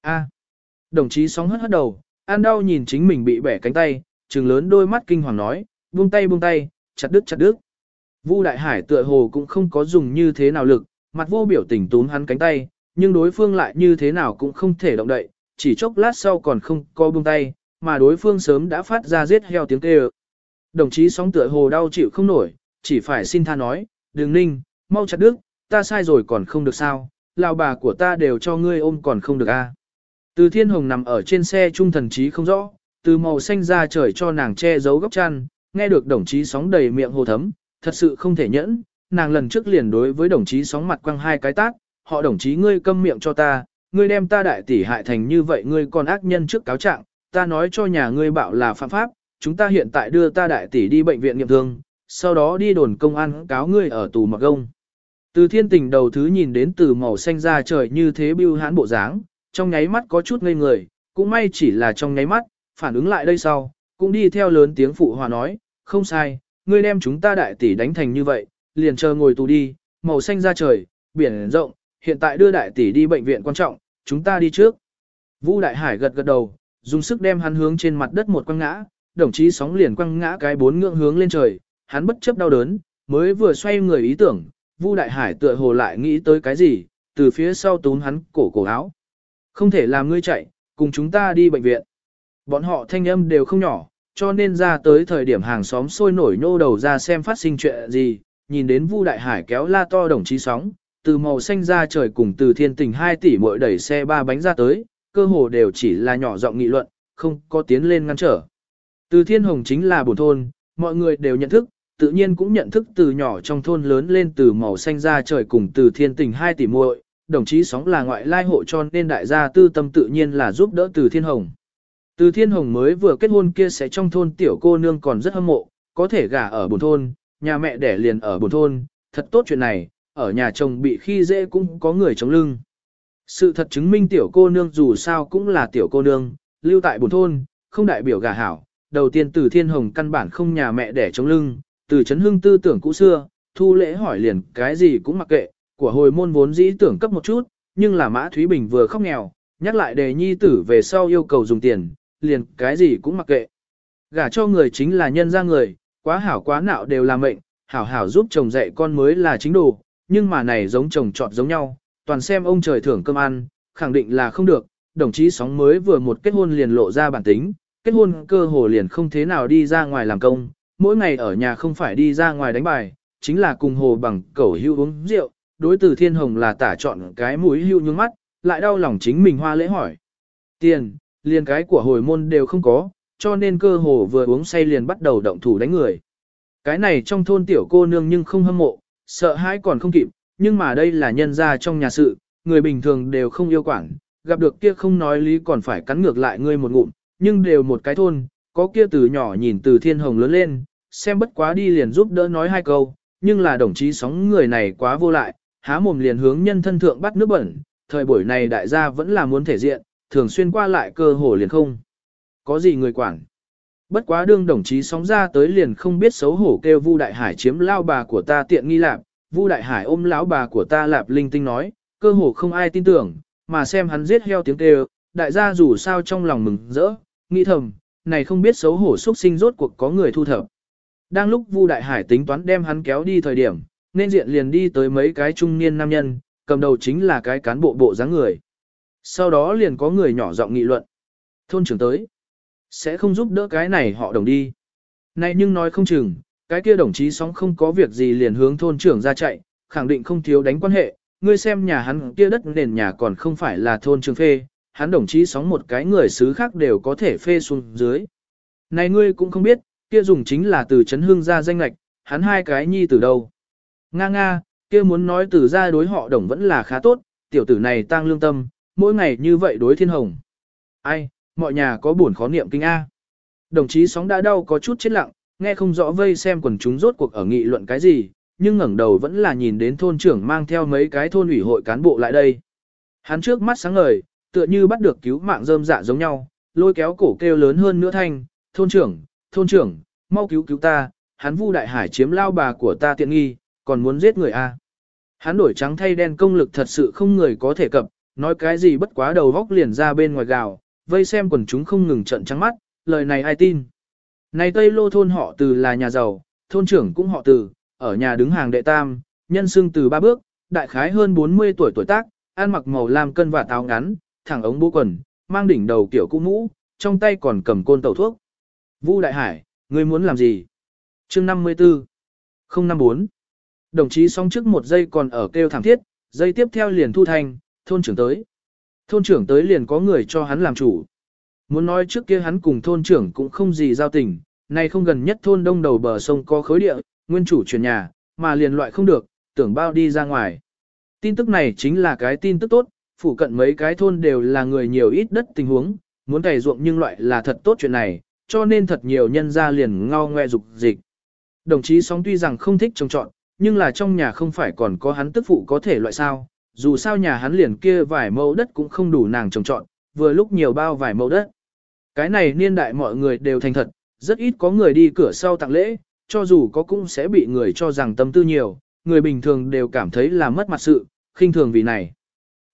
A. Đồng chí sóng hất hất đầu, an đau nhìn chính mình bị bẻ cánh tay, trừng lớn đôi mắt kinh hoàng nói, buông tay buông tay, chặt đứt chặt đứt. Vu Đại Hải tựa hồ cũng không có dùng như thế nào lực, mặt vô biểu tình túm hắn cánh tay, nhưng đối phương lại như thế nào cũng không thể động đậy, chỉ chốc lát sau còn không co buông tay, mà đối phương sớm đã phát ra giết heo tiếng kêu. Đồng chí sóng tựa hồ đau chịu không nổi, chỉ phải xin tha nói, Đường ninh, mau chặt đứt, ta sai rồi còn không được sao, lão bà của ta đều cho ngươi ôm còn không được a. Từ thiên hồng nằm ở trên xe trung thần trí không rõ, từ màu xanh ra trời cho nàng che giấu góc chăn, nghe được đồng chí sóng đầy miệng hồ thấm, thật sự không thể nhẫn, nàng lần trước liền đối với đồng chí sóng mặt quăng hai cái tát họ đồng chí ngươi câm miệng cho ta, ngươi đem ta đại tỷ hại thành như vậy ngươi còn ác nhân trước cáo trạng, ta nói cho nhà ngươi bảo là phạm pháp, chúng ta hiện tại đưa ta đại tỷ đi bệnh viện nghiệm thương, sau đó đi đồn công an cáo ngươi ở tù mặc gông. Từ thiên tình đầu thứ nhìn đến từ màu xanh ra trời như thế bưu hãn bộ dáng, trong nháy mắt có chút ngây người, cũng may chỉ là trong nháy mắt, phản ứng lại đây sau, cũng đi theo lớn tiếng phụ hòa nói, không sai, ngươi đem chúng ta đại tỷ đánh thành như vậy, liền chờ ngồi tù đi, màu xanh ra trời, biển rộng, hiện tại đưa đại tỷ đi bệnh viện quan trọng, chúng ta đi trước. Vũ Đại Hải gật gật đầu, dùng sức đem hắn hướng trên mặt đất một quăng ngã, đồng chí sóng liền quăng ngã cái bốn ngưỡng hướng lên trời, hắn bất chấp đau đớn, mới vừa xoay người ý tưởng, Vu Đại Hải tựa hồ lại nghĩ tới cái gì, từ phía sau túm hắn cổ cổ áo. Không thể làm ngươi chạy, cùng chúng ta đi bệnh viện. Bọn họ thanh âm đều không nhỏ, cho nên ra tới thời điểm hàng xóm sôi nổi nhô đầu ra xem phát sinh chuyện gì, nhìn đến Vu Đại Hải kéo la to đồng chí sóng, từ màu xanh ra trời cùng từ thiên tình 2 tỷ mỗi đẩy xe ba bánh ra tới, cơ hồ đều chỉ là nhỏ giọng nghị luận, không có tiến lên ngăn trở. Từ Thiên Hồng chính là bổn thôn, mọi người đều nhận thức, tự nhiên cũng nhận thức từ nhỏ trong thôn lớn lên từ màu xanh ra trời cùng từ thiên tình hai tỷ muội, đồng chí sóng là ngoại lai hộ cho nên đại gia tư tâm tự nhiên là giúp đỡ từ Thiên Hồng. Từ Thiên Hồng mới vừa kết hôn kia sẽ trong thôn tiểu cô nương còn rất hâm mộ, có thể gả ở bổn thôn, nhà mẹ đẻ liền ở bổn thôn, thật tốt chuyện này, ở nhà chồng bị khi dễ cũng có người chống lưng. Sự thật chứng minh tiểu cô nương dù sao cũng là tiểu cô nương, lưu tại bổn thôn, không đại biểu gà hảo. Đầu tiên từ thiên hồng căn bản không nhà mẹ đẻ chống lưng, từ chấn hưng tư tưởng cũ xưa, thu lễ hỏi liền cái gì cũng mặc kệ, của hồi môn vốn dĩ tưởng cấp một chút, nhưng là Mã Thúy Bình vừa khóc nghèo, nhắc lại đề nhi tử về sau yêu cầu dùng tiền, liền cái gì cũng mặc kệ. Gả cho người chính là nhân ra người, quá hảo quá nạo đều là mệnh, hảo hảo giúp chồng dạy con mới là chính đồ, nhưng mà này giống chồng chọn giống nhau, toàn xem ông trời thưởng cơm ăn, khẳng định là không được, đồng chí sóng mới vừa một kết hôn liền lộ ra bản tính, kết hôn cơ hồ liền không thế nào đi ra ngoài làm công, mỗi ngày ở nhà không phải đi ra ngoài đánh bài, chính là cùng hồ bằng cẩu hưu uống rượu, đối từ thiên hồng là tả chọn cái mũi hưu nhướng mắt, lại đau lòng chính mình hoa lễ hỏi. Tiền, liền cái của hồi môn đều không có, cho nên cơ hồ vừa uống say liền bắt đầu động thủ đánh người. Cái này trong thôn tiểu cô nương nhưng không hâm mộ, sợ hãi còn không kịp, nhưng mà đây là nhân gia trong nhà sự, người bình thường đều không yêu quản, gặp được kia không nói lý còn phải cắn ngược lại ngươi một ngụm, nhưng đều một cái thôn, có kia từ nhỏ nhìn từ thiên hồng lớn lên, xem bất quá đi liền giúp đỡ nói hai câu, nhưng là đồng chí sóng người này quá vô lại, há mồm liền hướng nhân thân thượng bắt nước bẩn, thời buổi này đại gia vẫn là muốn thể diện, thường xuyên qua lại cơ hồ liền không. Có gì người quản. Bất quá đương đồng chí sóng ra tới liền không biết xấu hổ kêu Vu Đại Hải chiếm lao bà của ta tiện nghi lạp, Vu Đại Hải ôm lão bà của ta lạp linh tinh nói, cơ hồ không ai tin tưởng, mà xem hắn giết heo tiếng kêu, đại gia dù sao trong lòng mừng rỡ, nghĩ thầm, này không biết xấu hổ xuất sinh rốt cuộc có người thu thập. Đang lúc Vu Đại Hải tính toán đem hắn kéo đi thời điểm, nên diện liền đi tới mấy cái trung niên nam nhân, cầm đầu chính là cái cán bộ bộ dáng người. Sau đó liền có người nhỏ giọng nghị luận. Thôn trưởng tới. Sẽ không giúp đỡ cái này họ đồng đi. Này nhưng nói không chừng, cái kia đồng chí sóng không có việc gì liền hướng thôn trưởng ra chạy, khẳng định không thiếu đánh quan hệ. Ngươi xem nhà hắn kia đất nền nhà còn không phải là thôn trường phê, hắn đồng chí sóng một cái người xứ khác đều có thể phê xuống dưới. Này ngươi cũng không biết, kia dùng chính là từ chấn hương ra danh lạch, hắn hai cái nhi từ đâu. Nga nga, kia muốn nói từ ra đối họ đồng vẫn là khá tốt, tiểu tử này tăng lương tâm, mỗi ngày như vậy đối thiên hồng. Ai, mọi nhà có buồn khó niệm kinh A. Đồng chí sóng đã đau có chút chết lặng, nghe không rõ vây xem quần chúng rốt cuộc ở nghị luận cái gì, nhưng ngẩng đầu vẫn là nhìn đến thôn trưởng mang theo mấy cái thôn ủy hội cán bộ lại đây. Hắn trước mắt sáng ngời, tựa như bắt được cứu mạng rơm dạ giống nhau, lôi kéo cổ kêu lớn hơn nữa thanh, thôn trưởng, thôn trưởng, mau cứu cứu ta, hắn vu đại hải chiếm lao bà của ta tiện nghi, còn muốn giết người a. Hắn đổi trắng thay đen công lực thật sự không người có thể cập, nói cái gì bất quá đầu vóc liền ra bên ngoài gào, vây xem quần chúng không ngừng trận trắng mắt, lời này ai tin. Này Tây Lô thôn họ từ là nhà giàu, thôn trưởng cũng họ từ, ở nhà đứng hàng đệ tam, nhân xương từ ba bước, đại khái hơn 40 tuổi tuổi tác, ăn mặc màu lam cân và táo ngắn, thẳng ống bố quần, mang đỉnh đầu kiểu cũ mũ, trong tay còn cầm côn tẩu thuốc. Vu Đại Hải, ngươi muốn làm gì? Chương 54 054 Đồng chí song trước một giây còn ở kêu thẳng thiết, giây tiếp theo liền thu thành, thôn trưởng tới. Thôn trưởng tới liền có người cho hắn làm chủ. Muốn nói trước kia hắn cùng thôn trưởng cũng không gì giao tình, nay không gần nhất thôn đông đầu bờ sông có khối địa, nguyên chủ chuyển nhà, mà liền loại không được, tưởng bao đi ra ngoài. Tin tức này chính là cái tin tức tốt, phụ cận mấy cái thôn đều là người nhiều ít đất tình huống, muốn cày ruộng nhưng loại là thật tốt chuyện này, cho nên thật nhiều nhân ra liền ngao ngoe dục dịch. Đồng chí sóng tuy rằng không thích trồng trọn, nhưng là trong nhà không phải còn có hắn tức phụ có thể loại sao, dù sao nhà hắn liền kia vài mẫu đất cũng không đủ nàng trồng trọn, vừa lúc nhiều bao vài mẫu đất. Cái này niên đại mọi người đều thành thật, rất ít có người đi cửa sau tặng lễ, cho dù có cũng sẽ bị người cho rằng tâm tư nhiều, người bình thường đều cảm thấy là mất mặt sự, khinh thường vì này.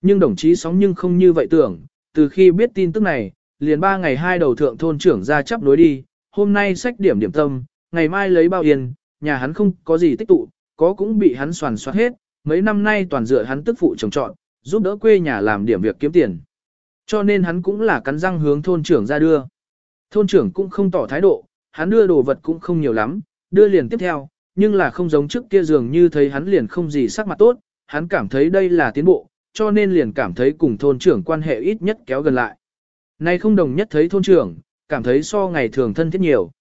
Nhưng đồng chí sóng nhưng không như vậy tưởng, từ khi biết tin tức này, liền ba ngày hai đầu thượng thôn trưởng ra chấp nối đi, hôm nay sách điểm điểm tâm, ngày mai lấy bao yên, nhà hắn không có gì tích tụ, có cũng bị hắn soàn soát hết, mấy năm nay toàn dựa hắn tức phụ trồng trọn, giúp đỡ quê nhà làm điểm việc kiếm tiền. Cho nên hắn cũng là cắn răng hướng thôn trưởng ra đưa. Thôn trưởng cũng không tỏ thái độ, hắn đưa đồ vật cũng không nhiều lắm, đưa liền tiếp theo, nhưng là không giống trước kia dường như thấy hắn liền không gì sắc mặt tốt, hắn cảm thấy đây là tiến bộ, cho nên liền cảm thấy cùng thôn trưởng quan hệ ít nhất kéo gần lại. Nay không đồng nhất thấy thôn trưởng, cảm thấy so ngày thường thân thiết nhiều.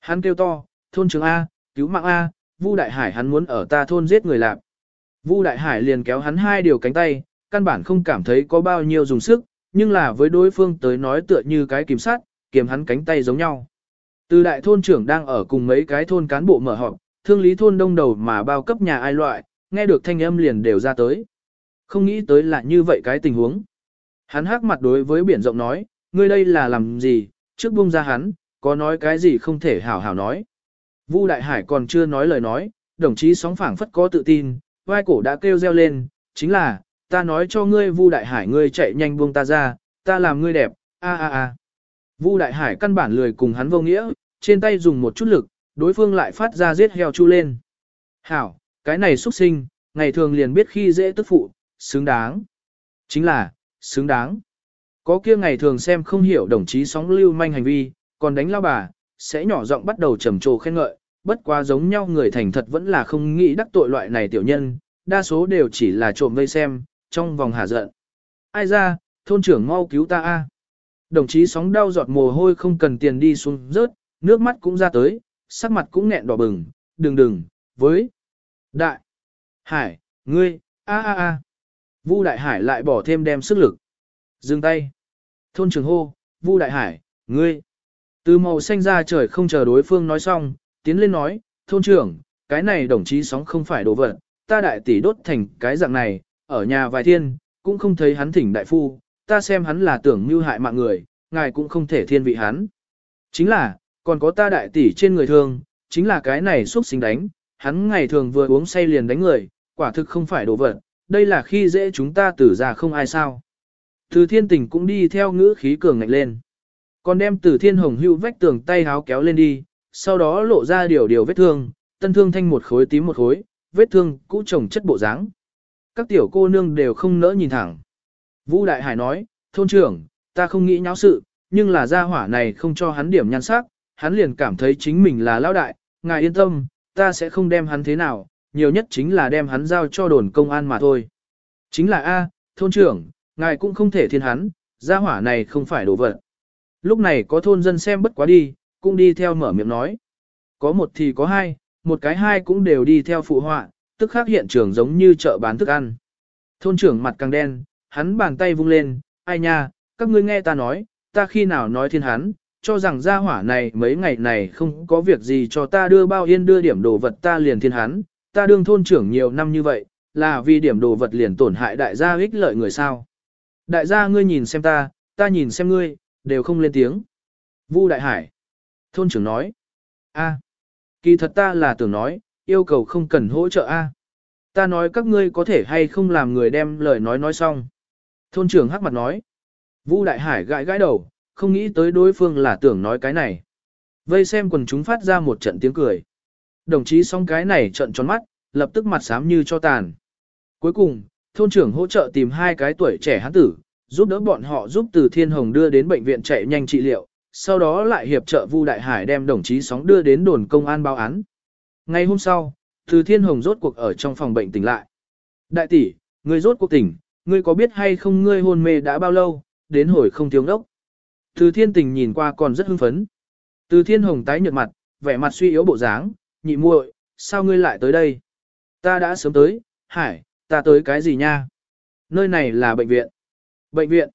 Hắn kêu to, thôn trưởng A, cứu mạng A, Vu Đại Hải hắn muốn ở ta thôn giết người lạc. Vu Đại Hải liền kéo hắn hai điều cánh tay, căn bản không cảm thấy có bao nhiêu dùng sức, nhưng là với đối phương tới nói tựa như cái kiểm sát, kiềm hắn cánh tay giống nhau. Từ đại thôn trưởng đang ở cùng mấy cái thôn cán bộ mở họp, thương lý thôn đông đầu mà bao cấp nhà ai loại, nghe được thanh âm liền đều ra tới. Không nghĩ tới là như vậy cái tình huống. Hắn hắc mặt đối với biển rộng nói, ngươi đây là làm gì, trước buông ra hắn, có nói cái gì không thể hảo hảo nói. Vu Đại Hải còn chưa nói lời nói, đồng chí sóng phảng phất có tự tin, vai cổ đã kêu reo lên, chính là, ta nói cho ngươi Vu Đại Hải ngươi chạy nhanh buông ta ra, ta làm ngươi đẹp, a a a. Vu Đại Hải căn bản lười cùng hắn vô nghĩa, trên tay dùng một chút lực, đối phương lại phát ra giết heo chu lên. Hảo, cái này xuất sinh, ngày thường liền biết khi dễ tức phụ, xứng đáng. Chính là, xứng đáng. Có kia ngày thường xem không hiểu đồng chí sóng lưu manh hành vi, còn đánh lao bà, sẽ nhỏ giọng bắt đầu trầm trồ khen ngợi, bất quá giống nhau người thành thật vẫn là không nghĩ đắc tội loại này tiểu nhân, đa số đều chỉ là trộm vây xem, trong vòng hà giận. Ai ra, thôn trưởng mau cứu ta a. Đồng chí sóng đau giọt mồ hôi không cần tiền đi xuống rớt, nước mắt cũng ra tới, sắc mặt cũng nghẹn đỏ bừng, đừng đừng, với. Đại. Hải, ngươi, a a a. Vu Đại Hải lại bỏ thêm đem sức lực. Dừng tay. Thôn trưởng hô, Vu Đại Hải, ngươi. Từ màu xanh ra trời không chờ đối phương nói xong, tiến lên nói, thôn trưởng, cái này đồng chí sóng không phải đồ vật, ta đại tỷ đốt thành cái dạng này, ở nhà vài thiên, cũng không thấy hắn thỉnh đại phu, ta xem hắn là tưởng mưu hại mạng người, ngài cũng không thể thiên vị hắn. Chính là, còn có ta đại tỷ trên người thường, chính là cái này xúc sinh đánh, hắn ngày thường vừa uống say liền đánh người, quả thực không phải đồ vật, đây là khi dễ chúng ta tử ra không ai sao. Từ thiên tình cũng đi theo ngữ khí cường ngạnh lên. Còn đem từ thiên hồng hưu vách tường tay háo kéo lên đi, sau đó lộ ra điều điều vết thương, tân thương thanh một khối tím một khối, vết thương cũ trồng chất bộ dáng. Các tiểu cô nương đều không nỡ nhìn thẳng. Vũ Đại Hải nói, thôn trưởng, ta không nghĩ nháo sự, nhưng là gia hỏa này không cho hắn điểm nhan sắc, hắn liền cảm thấy chính mình là lão đại, ngài yên tâm, ta sẽ không đem hắn thế nào, nhiều nhất chính là đem hắn giao cho đồn công an mà thôi. Chính là A, thôn trưởng, ngài cũng không thể thiên hắn, gia hỏa này không phải đồ vật. Lúc này có thôn dân xem bất quá đi, cũng đi theo mở miệng nói. Có một thì có hai, một cái hai cũng đều đi theo phụ họa, tức khác hiện trường giống như chợ bán thức ăn. Thôn trưởng mặt càng đen, hắn bàn tay vung lên, ai nha, các ngươi nghe ta nói, ta khi nào nói thiên hắn, cho rằng gia hỏa này mấy ngày này không có việc gì cho ta đưa bao yên đưa điểm đồ vật ta liền thiên hắn, ta đương thôn trưởng nhiều năm như vậy, là vì điểm đồ vật liền tổn hại đại gia ích lợi người sao. Đại gia ngươi nhìn xem ta, ta nhìn xem ngươi, đều không lên tiếng. Vu Đại Hải. Thôn trưởng nói. a, kỳ thật ta là tưởng nói, yêu cầu không cần hỗ trợ a. Ta nói các ngươi có thể hay không làm người đem lời nói nói xong. Thôn trưởng hắc mặt nói. Vu Đại Hải gãi gãi đầu, không nghĩ tới đối phương là tưởng nói cái này. Vây xem quần chúng phát ra một trận tiếng cười. Đồng chí xong cái này trận tròn mắt, lập tức mặt xám như cho tàn. Cuối cùng, thôn trưởng hỗ trợ tìm hai cái tuổi trẻ hán tử, giúp đỡ bọn họ giúp từ Thiên Hồng đưa đến bệnh viện chạy nhanh trị liệu, sau đó lại hiệp trợ Vu Đại Hải đem đồng chí sóng đưa đến đồn công an báo án. Ngày hôm sau, từ Thiên Hồng rốt cuộc ở trong phòng bệnh tỉnh lại. Đại tỷ, ngươi rốt cuộc tỉnh, ngươi có biết hay không ngươi hôn mê đã bao lâu, đến hồi không thiếu đốc. Từ Thiên Tình nhìn qua còn rất hưng phấn. Từ Thiên Hồng tái nhợt mặt, vẻ mặt suy yếu bộ dáng, nhị muội, sao ngươi lại tới đây? Ta đã sớm tới, Hải, ta tới cái gì nha? Nơi này là bệnh viện. Bệnh viện.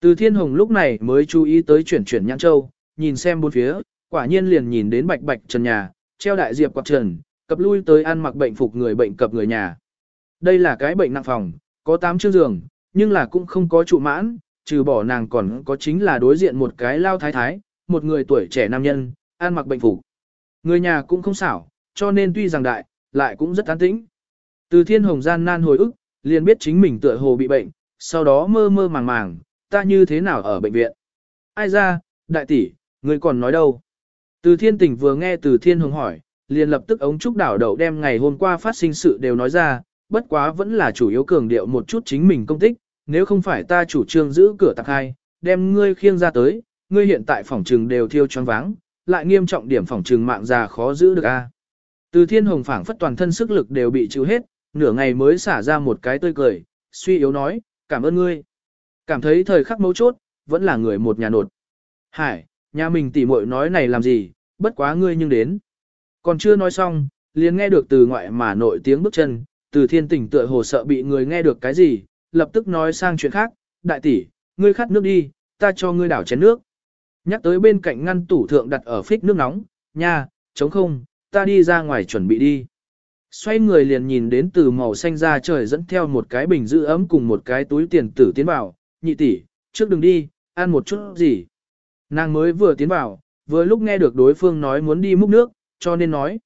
Từ Thiên Hồng lúc này mới chú ý tới chuyển chuyển nhãn châu, nhìn xem bốn phía, quả nhiên liền nhìn đến bạch bạch trần nhà, treo đại diệp quạt trần, cập lui tới ăn mặc bệnh phục người bệnh cập người nhà. Đây là cái bệnh nặng phòng, có 8 chiếc giường, nhưng là cũng không có trụ mãn, trừ bỏ nàng còn có chính là đối diện một cái lao thái thái, một người tuổi trẻ nam nhân, ăn mặc bệnh phục. Người nhà cũng không xảo, cho nên tuy rằng đại, lại cũng rất an tĩnh. Từ thiên hồng gian nan hồi ức, liền biết chính mình tựa hồ bị bệnh, sau đó mơ mơ màng màng, ta như thế nào ở bệnh viện. Ai ra, đại tỷ, người còn nói đâu. Từ thiên tình vừa nghe từ thiên hồng hỏi, liền lập tức ống trúc đảo đậu đem ngày hôm qua phát sinh sự đều nói ra, bất quá vẫn là chủ yếu cường điệu một chút chính mình công tích, nếu không phải ta chủ trương giữ cửa tạc hai, đem ngươi khiêng ra tới, ngươi hiện tại phòng trừng đều thiêu choáng váng, lại nghiêm trọng điểm phòng trừng mạng già khó giữ được a. Từ thiên hồng phảng phất toàn thân sức lực đều bị chịu hết, nửa ngày mới xả ra một cái tươi cười, suy yếu nói, cảm ơn ngươi. Cảm thấy thời khắc mấu chốt, vẫn là người một nhà nột. Hải, Nhà mình tỉ muội nói này làm gì, bất quá ngươi nhưng đến. Còn chưa nói xong, liền nghe được từ ngoại mà nội tiếng bước chân, từ thiên tỉnh tựa hồ sợ bị người nghe được cái gì, lập tức nói sang chuyện khác, đại tỷ, ngươi khát nước đi, ta cho ngươi đảo chén nước. Nhắc tới bên cạnh ngăn tủ thượng đặt ở phích nước nóng, nha, chống không, ta đi ra ngoài chuẩn bị đi. Xoay người liền nhìn đến từ màu xanh ra trời dẫn theo một cái bình giữ ấm cùng một cái túi tiền tử tiến vào, nhị tỷ, trước đừng đi, ăn một chút gì. Nàng mới vừa tiến vào, vừa lúc nghe được đối phương nói muốn đi múc nước, cho nên nói.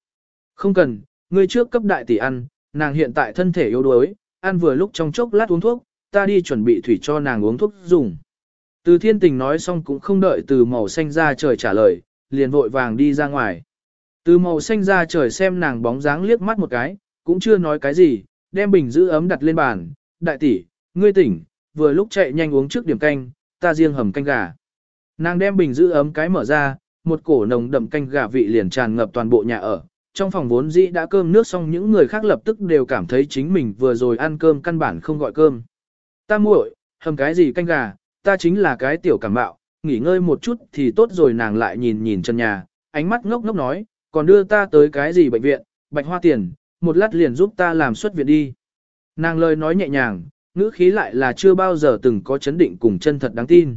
Không cần, ngươi trước cấp đại tỷ ăn, nàng hiện tại thân thể yếu đuối, ăn vừa lúc trong chốc lát uống thuốc, ta đi chuẩn bị thủy cho nàng uống thuốc dùng. Từ thiên tình nói xong cũng không đợi từ màu xanh ra trời trả lời, liền vội vàng đi ra ngoài. Từ màu xanh ra trời xem nàng bóng dáng liếc mắt một cái, cũng chưa nói cái gì, đem bình giữ ấm đặt lên bàn, đại tỷ, ngươi tỉnh, vừa lúc chạy nhanh uống trước điểm canh, ta riêng hầm canh gà. Nàng đem bình giữ ấm cái mở ra, một cổ nồng đậm canh gà vị liền tràn ngập toàn bộ nhà ở. Trong phòng vốn dĩ đã cơm nước xong những người khác lập tức đều cảm thấy chính mình vừa rồi ăn cơm căn bản không gọi cơm. Ta muội, hầm cái gì canh gà, ta chính là cái tiểu cảm bạo, nghỉ ngơi một chút thì tốt rồi nàng lại nhìn nhìn chân nhà, ánh mắt ngốc ngốc nói, còn đưa ta tới cái gì bệnh viện, bạch hoa tiền, một lát liền giúp ta làm xuất viện đi. Nàng lời nói nhẹ nhàng, ngữ khí lại là chưa bao giờ từng có chấn định cùng chân thật đáng tin.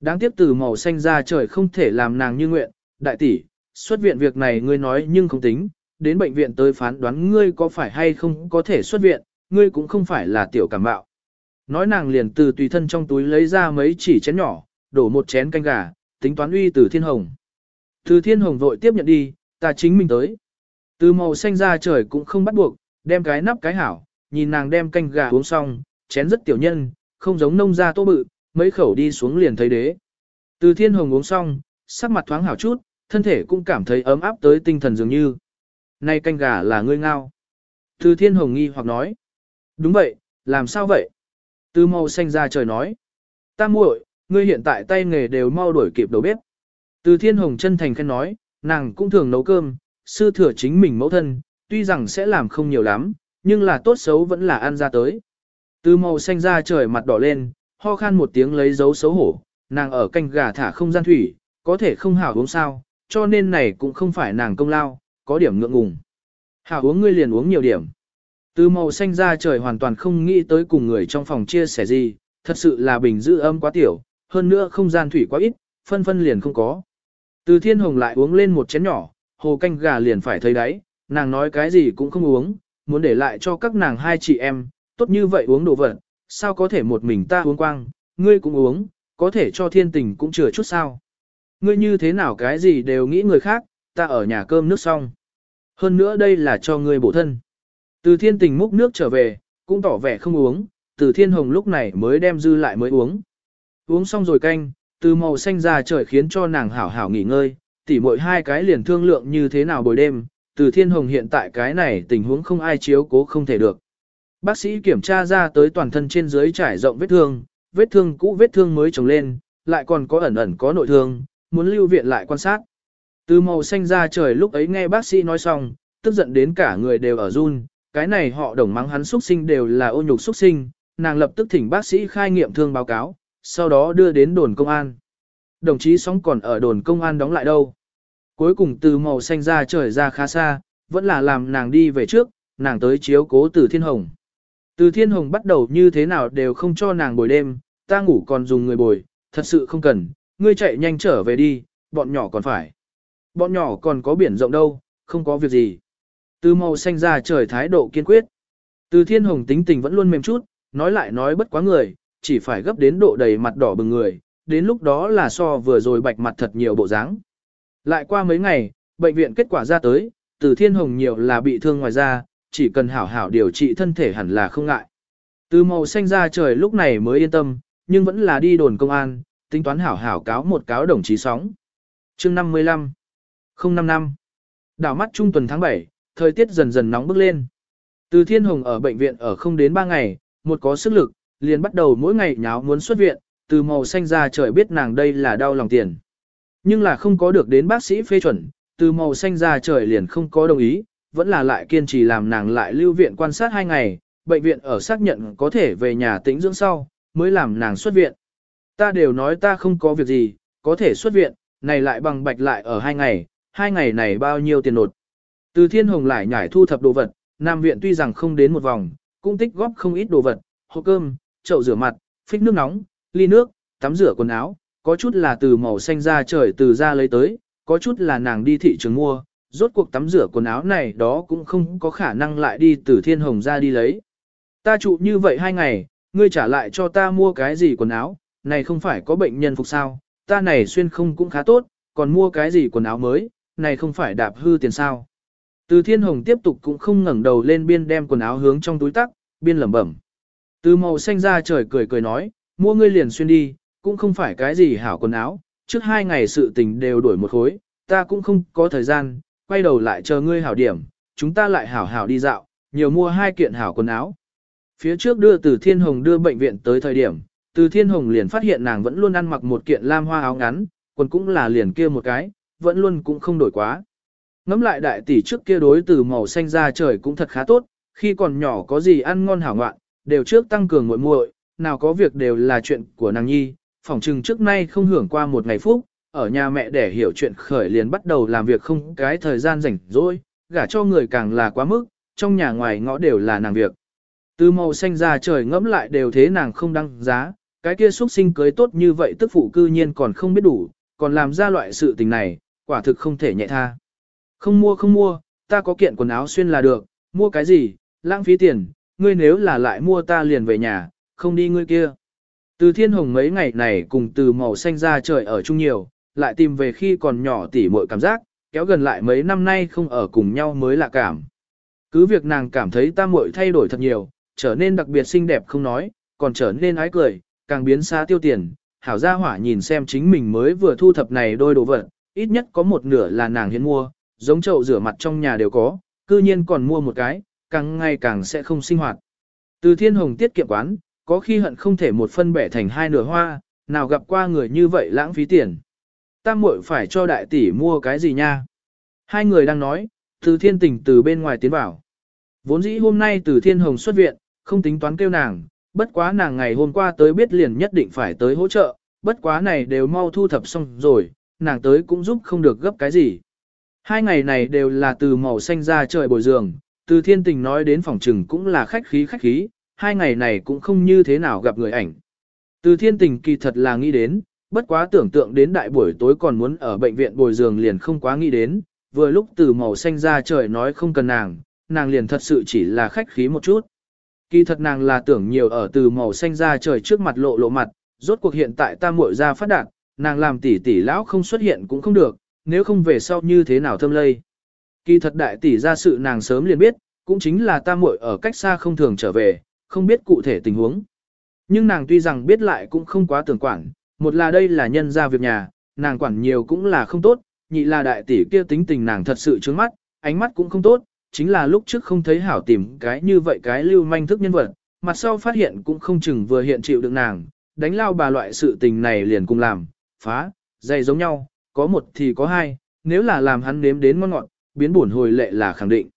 Đáng tiếc từ màu xanh ra trời không thể làm nàng như nguyện, đại tỷ, xuất viện việc này ngươi nói nhưng không tính, đến bệnh viện tới phán đoán ngươi có phải hay không có thể xuất viện, ngươi cũng không phải là tiểu cảm bạo. Nói nàng liền từ tùy thân trong túi lấy ra mấy chỉ chén nhỏ, đổ một chén canh gà, tính toán uy từ thiên hồng. Từ thiên hồng vội tiếp nhận đi, ta chính mình tới. Từ màu xanh ra trời cũng không bắt buộc, đem cái nắp cái hảo, nhìn nàng đem canh gà uống xong, chén rất tiểu nhân, không giống nông gia tô bự, mấy khẩu đi xuống liền thấy đế. Từ thiên hồng uống xong, sắc mặt thoáng hảo chút, thân thể cũng cảm thấy ấm áp tới tinh thần dường như. Này canh gà là ngươi ngao. Từ thiên hồng nghi hoặc nói. Đúng vậy, làm sao vậy? Từ màu xanh ra trời nói. Ta muội, ngươi hiện tại tay nghề đều mau đuổi kịp đầu bếp. Từ thiên hồng chân thành khen nói, nàng cũng thường nấu cơm, sư thừa chính mình mẫu thân, tuy rằng sẽ làm không nhiều lắm, nhưng là tốt xấu vẫn là ăn ra tới. Từ màu xanh ra trời mặt đỏ lên, ho khan một tiếng lấy dấu xấu hổ, nàng ở canh gà thả không gian thủy, có thể không hảo uống sao, cho nên này cũng không phải nàng công lao, có điểm ngượng ngùng. Hảo uống ngươi liền uống nhiều điểm. Từ màu xanh ra trời hoàn toàn không nghĩ tới cùng người trong phòng chia sẻ gì, thật sự là bình giữ âm quá tiểu, hơn nữa không gian thủy quá ít, phân phân liền không có. Từ thiên hồng lại uống lên một chén nhỏ, hồ canh gà liền phải thấy đáy, nàng nói cái gì cũng không uống, muốn để lại cho các nàng hai chị em, tốt như vậy uống đồ vật, sao có thể một mình ta uống quang, ngươi cũng uống, có thể cho thiên tình cũng chừa chút sao. Ngươi như thế nào cái gì đều nghĩ người khác, ta ở nhà cơm nước xong. Hơn nữa đây là cho ngươi bổ thân. Từ thiên tình múc nước trở về, cũng tỏ vẻ không uống, từ thiên hồng lúc này mới đem dư lại mới uống. Uống xong rồi canh, từ màu xanh ra trời khiến cho nàng hảo hảo nghỉ ngơi, tỉ mỗi hai cái liền thương lượng như thế nào buổi đêm, từ thiên hồng hiện tại cái này tình huống không ai chiếu cố không thể được. Bác sĩ kiểm tra ra tới toàn thân trên dưới trải rộng vết thương, vết thương cũ vết thương mới trồng lên, lại còn có ẩn ẩn có nội thương, muốn lưu viện lại quan sát. Từ màu xanh ra trời lúc ấy nghe bác sĩ nói xong, tức giận đến cả người đều ở run, cái này họ đồng mắng hắn xuất sinh đều là ô nhục xuất sinh, nàng lập tức thỉnh bác sĩ khai nghiệm thương báo cáo, sau đó đưa đến đồn công an. Đồng chí sóng còn ở đồn công an đóng lại đâu. Cuối cùng từ màu xanh ra trời ra khá xa, vẫn là làm nàng đi về trước, nàng tới chiếu cố từ thiên hồng. Từ thiên hồng bắt đầu như thế nào đều không cho nàng bồi đêm, ta ngủ còn dùng người bồi, thật sự không cần, ngươi chạy nhanh trở về đi, bọn nhỏ còn phải. Bọn nhỏ còn có biển rộng đâu, không có việc gì. Từ màu xanh ra trời thái độ kiên quyết. Từ thiên hồng tính tình vẫn luôn mềm chút, nói lại nói bất quá người, chỉ phải gấp đến độ đầy mặt đỏ bừng người, đến lúc đó là so vừa rồi bạch mặt thật nhiều bộ dáng. Lại qua mấy ngày, bệnh viện kết quả ra tới, từ thiên hồng nhiều là bị thương ngoài da, chỉ cần hảo hảo điều trị thân thể hẳn là không ngại. Từ màu xanh ra trời lúc này mới yên tâm, nhưng vẫn là đi đồn công an, tính toán hảo hảo cáo một cáo đồng chí sóng. chương 55 05 năm Đảo mắt trung tuần tháng 7, thời tiết dần dần nóng bức lên. Từ thiên hồng ở bệnh viện ở không đến 3 ngày, một có sức lực, liền bắt đầu mỗi ngày nháo muốn xuất viện, từ màu xanh ra trời biết nàng đây là đau lòng tiền. Nhưng là không có được đến bác sĩ phê chuẩn, từ màu xanh ra trời liền không có đồng ý, vẫn là lại kiên trì làm nàng lại lưu viện quan sát hai ngày, bệnh viện ở xác nhận có thể về nhà tĩnh dưỡng sau, mới làm nàng xuất viện. Ta đều nói ta không có việc gì, có thể xuất viện, này lại bằng bạch lại ở hai ngày, hai ngày này bao nhiêu tiền nột. Từ thiên hồng lại nhảy thu thập đồ vật, Nam viện tuy rằng không đến một vòng, cũng tích góp không ít đồ vật, hộp cơm, chậu rửa mặt, phích nước nóng, ly nước, tắm rửa quần áo, có chút là từ màu xanh ra trời từ ra lấy tới, có chút là nàng đi thị trường mua, rốt cuộc tắm rửa quần áo này đó cũng không có khả năng lại đi từ thiên hồng ra đi lấy. Ta trụ như vậy hai ngày, ngươi trả lại cho ta mua cái gì quần áo, này không phải có bệnh nhân phục sao, ta này xuyên không cũng khá tốt, còn mua cái gì quần áo mới, này không phải đạp hư tiền sao. Từ thiên hồng tiếp tục cũng không ngẩng đầu lên biên đem quần áo hướng trong túi tắc, biên lẩm bẩm. Từ màu xanh ra trời cười cười nói, mua ngươi liền xuyên đi, cũng không phải cái gì hảo quần áo, trước hai ngày sự tình đều đổi một khối, ta cũng không có thời gian, quay đầu lại chờ ngươi hảo điểm, chúng ta lại hảo hảo đi dạo, nhiều mua hai kiện hảo quần áo. Phía trước đưa từ thiên hồng đưa bệnh viện tới thời điểm, từ thiên hồng liền phát hiện nàng vẫn luôn ăn mặc một kiện lam hoa áo ngắn, quần cũng là liền kia một cái, vẫn luôn cũng không đổi quá. Ngắm lại đại tỷ trước kia đối từ màu xanh ra trời cũng thật khá tốt, khi còn nhỏ có gì ăn ngon hảo ngoạn, đều trước tăng cường muội muội, nào có việc đều là chuyện của nàng nhi, phỏng chừng trước nay không hưởng qua một ngày phúc, ở nhà mẹ để hiểu chuyện khởi liền bắt đầu làm việc không cái thời gian rảnh rỗi, gả cho người càng là quá mức, trong nhà ngoài ngõ đều là nàng việc. Từ màu xanh ra trời ngẫm lại đều thế nàng không đăng giá, cái kia xuất sinh cưới tốt như vậy tức phụ cư nhiên còn không biết đủ, còn làm ra loại sự tình này, quả thực không thể nhẹ tha. Không mua không mua, ta có kiện quần áo xuyên là được, mua cái gì, lãng phí tiền, ngươi nếu là lại mua ta liền về nhà, không đi ngươi kia. Từ thiên hồng mấy ngày này cùng từ màu xanh ra trời ở chung nhiều, lại tìm về khi còn nhỏ tỉ muội cảm giác, kéo gần lại mấy năm nay không ở cùng nhau mới lạ cảm. Cứ việc nàng cảm thấy ta muội thay đổi thật nhiều, trở nên đặc biệt xinh đẹp không nói, còn trở nên ái cười, càng biến xa tiêu tiền, hảo gia hỏa nhìn xem chính mình mới vừa thu thập này đôi đồ vật, ít nhất có một nửa là nàng hiến mua, giống chậu rửa mặt trong nhà đều có, cư nhiên còn mua một cái, càng ngày càng sẽ không sinh hoạt. Từ thiên hồng tiết kiệm quán, có khi hận không thể một phân bẻ thành hai nửa hoa, nào gặp qua người như vậy lãng phí tiền. Tam muội phải cho đại tỷ mua cái gì nha? Hai người đang nói, từ thiên tình từ bên ngoài tiến vào. Vốn dĩ hôm nay từ thiên hồng xuất viện, không tính toán kêu nàng, bất quá nàng ngày hôm qua tới biết liền nhất định phải tới hỗ trợ, bất quá này đều mau thu thập xong rồi, nàng tới cũng giúp không được gấp cái gì. Hai ngày này đều là từ màu xanh ra trời bồi giường, từ thiên tình nói đến phòng trừng cũng là khách khí khách khí, hai ngày này cũng không như thế nào gặp người ảnh. Từ thiên tình kỳ thật là nghĩ đến, bất quá tưởng tượng đến đại buổi tối còn muốn ở bệnh viện bồi giường liền không quá nghĩ đến, vừa lúc từ màu xanh ra trời nói không cần nàng, nàng liền thật sự chỉ là khách khí một chút. Kỳ thật nàng là tưởng nhiều ở từ màu xanh ra trời trước mặt lộ lộ mặt, rốt cuộc hiện tại ta muội ra phát đạt, nàng làm tỷ tỷ lão không xuất hiện cũng không được, nếu không về sau như thế nào thâm lây. Kỳ thật đại tỷ ra sự nàng sớm liền biết, cũng chính là ta muội ở cách xa không thường trở về, không biết cụ thể tình huống. Nhưng nàng tuy rằng biết lại cũng không quá tưởng quản, một là đây là nhân ra việc nhà, nàng quản nhiều cũng là không tốt, nhị là đại tỷ kia tính tình nàng thật sự trướng mắt, ánh mắt cũng không tốt, chính là lúc trước không thấy hảo tìm cái như vậy cái lưu manh thức nhân vật, mặt sau phát hiện cũng không chừng vừa hiện chịu được nàng, đánh lao bà loại sự tình này liền cùng làm, phá, dày giống nhau, có một thì có hai, nếu là làm hắn nếm đến ngon ngọt, biến buồn hồi lệ là khẳng định.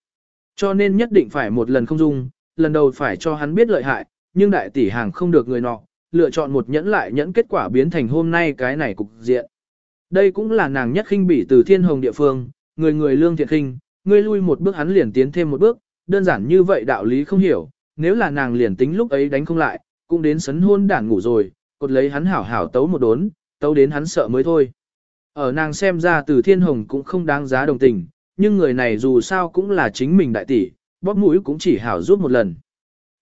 Cho nên nhất định phải một lần không dung, lần đầu phải cho hắn biết lợi hại, nhưng đại tỷ hàng không được người nọ, lựa chọn một nhẫn lại nhẫn kết quả biến thành hôm nay cái này cục diện. Đây cũng là nàng nhất khinh bỉ từ thiên hồng địa phương, người người lương thiện khinh, ngươi lui một bước hắn liền tiến thêm một bước, đơn giản như vậy đạo lý không hiểu, nếu là nàng liền tính lúc ấy đánh không lại, cũng đến sấn hôn đản ngủ rồi, cột lấy hắn hảo hảo tấu một đốn, tấu đến hắn sợ mới thôi. Ở nàng xem ra từ thiên hồng cũng không đáng giá đồng tình, nhưng người này dù sao cũng là chính mình đại tỷ, bóp mũi cũng chỉ hảo giúp một lần.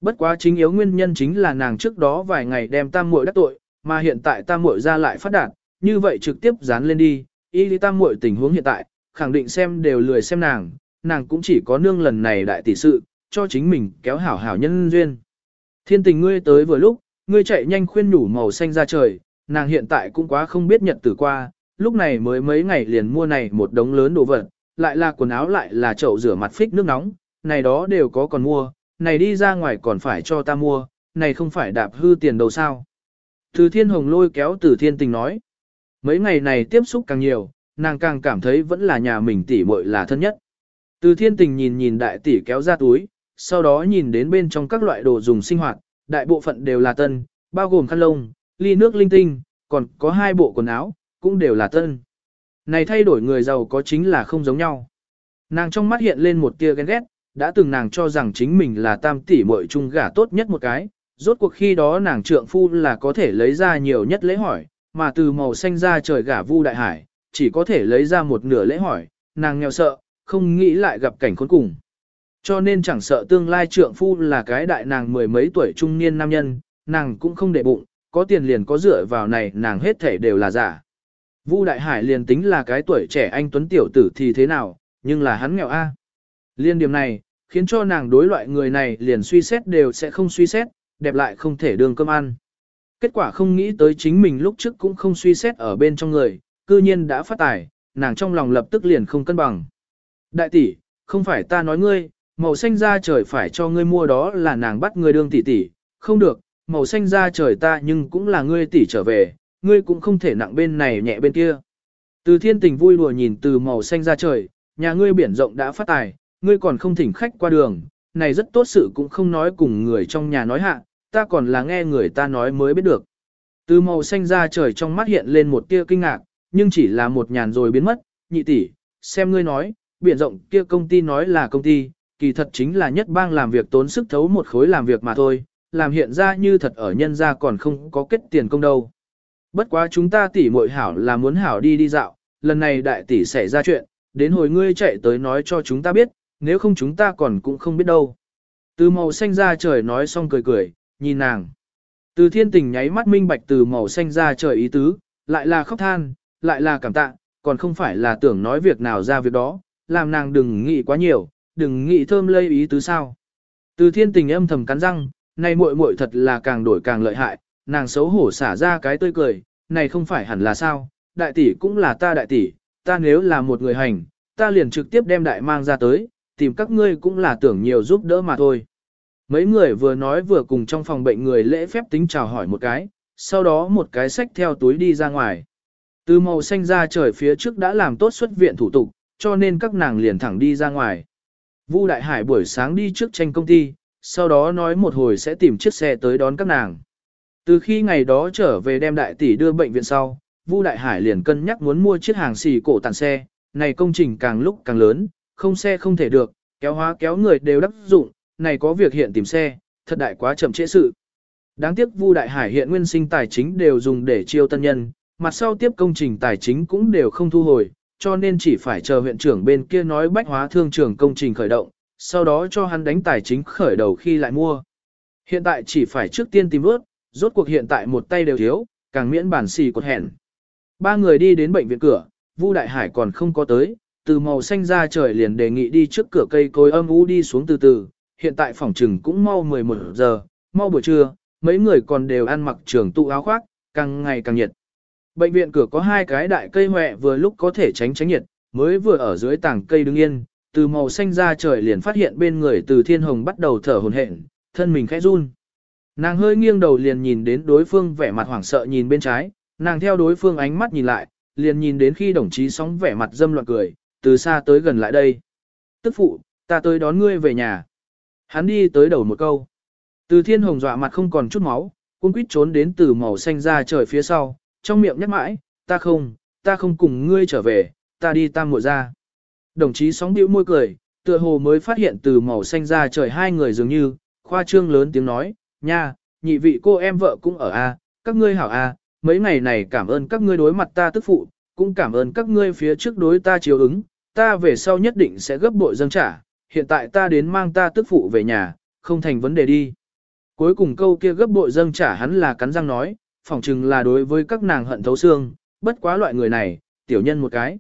Bất quá chính yếu nguyên nhân chính là nàng trước đó vài ngày đem tam muội đắc tội, mà hiện tại tam muội ra lại phát đạt, như vậy trực tiếp dán lên đi, y lý tam muội tình huống hiện tại, khẳng định xem đều lười xem nàng, nàng cũng chỉ có nương lần này đại tỷ sự, cho chính mình kéo hảo hảo nhân duyên. Thiên tình ngươi tới vừa lúc, ngươi chạy nhanh khuyên nhủ màu xanh ra trời, nàng hiện tại cũng quá không biết nhật tử qua, lúc này mới mấy ngày liền mua này một đống lớn đồ vật, lại là quần áo lại là chậu rửa mặt phích nước nóng, này đó đều có còn mua, này đi ra ngoài còn phải cho ta mua, này không phải đạp hư tiền đầu sao. Từ thiên hồng lôi kéo từ thiên tình nói, mấy ngày này tiếp xúc càng nhiều, nàng càng cảm thấy vẫn là nhà mình tỷ muội là thân nhất. Từ thiên tình nhìn nhìn đại tỷ kéo ra túi, sau đó nhìn đến bên trong các loại đồ dùng sinh hoạt, đại bộ phận đều là tân, bao gồm khăn lông, ly nước linh tinh, còn có hai bộ quần áo, cũng đều là tân. Này thay đổi người giàu có chính là không giống nhau. Nàng trong mắt hiện lên một tia ghen ghét, đã từng nàng cho rằng chính mình là tam tỷ muội chung gả tốt nhất một cái, rốt cuộc khi đó nàng trượng phu là có thể lấy ra nhiều nhất lễ hỏi, mà từ màu xanh ra trời gả vu đại hải, chỉ có thể lấy ra một nửa lễ hỏi, nàng nghèo sợ, không nghĩ lại gặp cảnh khốn cùng. Cho nên chẳng sợ tương lai trượng phu là cái đại nàng mười mấy tuổi trung niên nam nhân, nàng cũng không để bụng, có tiền liền có dựa vào này nàng hết thể đều là giả. Vu Đại Hải liền tính là cái tuổi trẻ anh tuấn tiểu tử thì thế nào, nhưng là hắn nghèo a. Liên điểm này, khiến cho nàng đối loại người này liền suy xét đều sẽ không suy xét, đẹp lại không thể đường cơm ăn. Kết quả không nghĩ tới chính mình lúc trước cũng không suy xét ở bên trong người, cư nhiên đã phát tài, nàng trong lòng lập tức liền không cân bằng. Đại tỷ, không phải ta nói ngươi, màu xanh da trời phải cho ngươi mua đó là nàng bắt ngươi đương tỷ tỷ, không được, màu xanh da trời ta nhưng cũng là ngươi tỷ trở về, ngươi cũng không thể nặng bên này nhẹ bên kia. Từ thiên tình vui đùa nhìn từ màu xanh da trời, nhà ngươi biển rộng đã phát tài, ngươi còn không thỉnh khách qua đường, này rất tốt sự cũng không nói cùng người trong nhà nói hạ, ta còn là nghe người ta nói mới biết được. Từ màu xanh da trời trong mắt hiện lên một tia kinh ngạc, nhưng chỉ là một nhàn rồi biến mất, nhị tỷ, xem ngươi nói, biển rộng kia công ty nói là công ty, kỳ thật chính là nhất bang làm việc tốn sức thấu một khối làm việc mà thôi, làm hiện ra như thật ở nhân gia còn không có kết tiền công đâu. Bất quá chúng ta tỷ muội hảo là muốn hảo đi đi dạo, lần này đại tỷ xảy ra chuyện, đến hồi ngươi chạy tới nói cho chúng ta biết, nếu không chúng ta còn cũng không biết đâu. Từ màu xanh ra trời nói xong cười cười, nhìn nàng. Từ thiên tình nháy mắt minh bạch từ màu xanh ra trời ý tứ, lại là khóc than, lại là cảm tạ, còn không phải là tưởng nói việc nào ra việc đó, làm nàng đừng nghĩ quá nhiều, đừng nghĩ thơm lây ý tứ sao. Từ thiên tình âm thầm cắn răng, này muội muội thật là càng đổi càng lợi hại, nàng xấu hổ xả ra cái tươi cười, này không phải hẳn là sao, đại tỷ cũng là ta đại tỷ, ta nếu là một người hành, ta liền trực tiếp đem đại mang ra tới, tìm các ngươi cũng là tưởng nhiều giúp đỡ mà thôi. Mấy người vừa nói vừa cùng trong phòng bệnh người lễ phép tính chào hỏi một cái, sau đó một cái sách theo túi đi ra ngoài. Từ màu xanh ra trời phía trước đã làm tốt xuất viện thủ tục, cho nên các nàng liền thẳng đi ra ngoài. Vu Đại Hải buổi sáng đi trước tranh công ty, sau đó nói một hồi sẽ tìm chiếc xe tới đón các nàng. Từ khi ngày đó trở về đem đại tỷ đưa bệnh viện sau, Vu Đại Hải liền cân nhắc muốn mua chiếc hàng xì cổ tàn xe, này công trình càng lúc càng lớn, không xe không thể được, kéo hóa kéo người đều đắc dụng, này có việc hiện tìm xe, thật đại quá chậm trễ sự. Đáng tiếc Vu Đại Hải hiện nguyên sinh tài chính đều dùng để chiêu tân nhân, mặt sau tiếp công trình tài chính cũng đều không thu hồi, cho nên chỉ phải chờ huyện trưởng bên kia nói bách hóa thương trường công trình khởi động, sau đó cho hắn đánh tài chính khởi đầu khi lại mua. Hiện tại chỉ phải trước tiên tìm ướt, rốt cuộc hiện tại một tay đều thiếu, càng miễn bản xì cột hẹn. Ba người đi đến bệnh viện cửa, Vu Đại Hải còn không có tới, từ màu xanh ra trời liền đề nghị đi trước cửa cây cối âm u đi xuống từ từ, hiện tại phòng trừng cũng mau 11 giờ, mau buổi trưa, mấy người còn đều ăn mặc trường tụ áo khoác, càng ngày càng nhiệt. Bệnh viện cửa có hai cái đại cây hoẹ vừa lúc có thể tránh tránh nhiệt, mới vừa ở dưới tảng cây đứng yên, từ màu xanh ra trời liền phát hiện bên người từ thiên hồng bắt đầu thở hồn hển, thân mình khẽ run. Nàng hơi nghiêng đầu liền nhìn đến đối phương vẻ mặt hoảng sợ nhìn bên trái, nàng theo đối phương ánh mắt nhìn lại, liền nhìn đến khi đồng chí sóng vẻ mặt dâm loạn cười, từ xa tới gần lại đây. Tức phụ, ta tới đón ngươi về nhà. Hắn đi tới đầu một câu. Từ thiên hồng dọa mặt không còn chút máu, cung quýt trốn đến từ màu xanh ra trời phía sau, trong miệng nhắc mãi, ta không, ta không cùng ngươi trở về, ta đi tam muội ra. Đồng chí sóng bĩu môi cười, tựa hồ mới phát hiện từ màu xanh ra trời hai người dường như, khoa trương lớn tiếng nói, nha, nhị vị cô em vợ cũng ở a, các ngươi hảo a, mấy ngày này cảm ơn các ngươi đối mặt ta tức phụ, cũng cảm ơn các ngươi phía trước đối ta chiều ứng, ta về sau nhất định sẽ gấp bội dâng trả, hiện tại ta đến mang ta tức phụ về nhà, không thành vấn đề đi. Cuối cùng câu kia gấp bội dâng trả hắn là cắn răng nói, phỏng chừng là đối với các nàng hận thấu xương, bất quá loại người này, tiểu nhân một cái.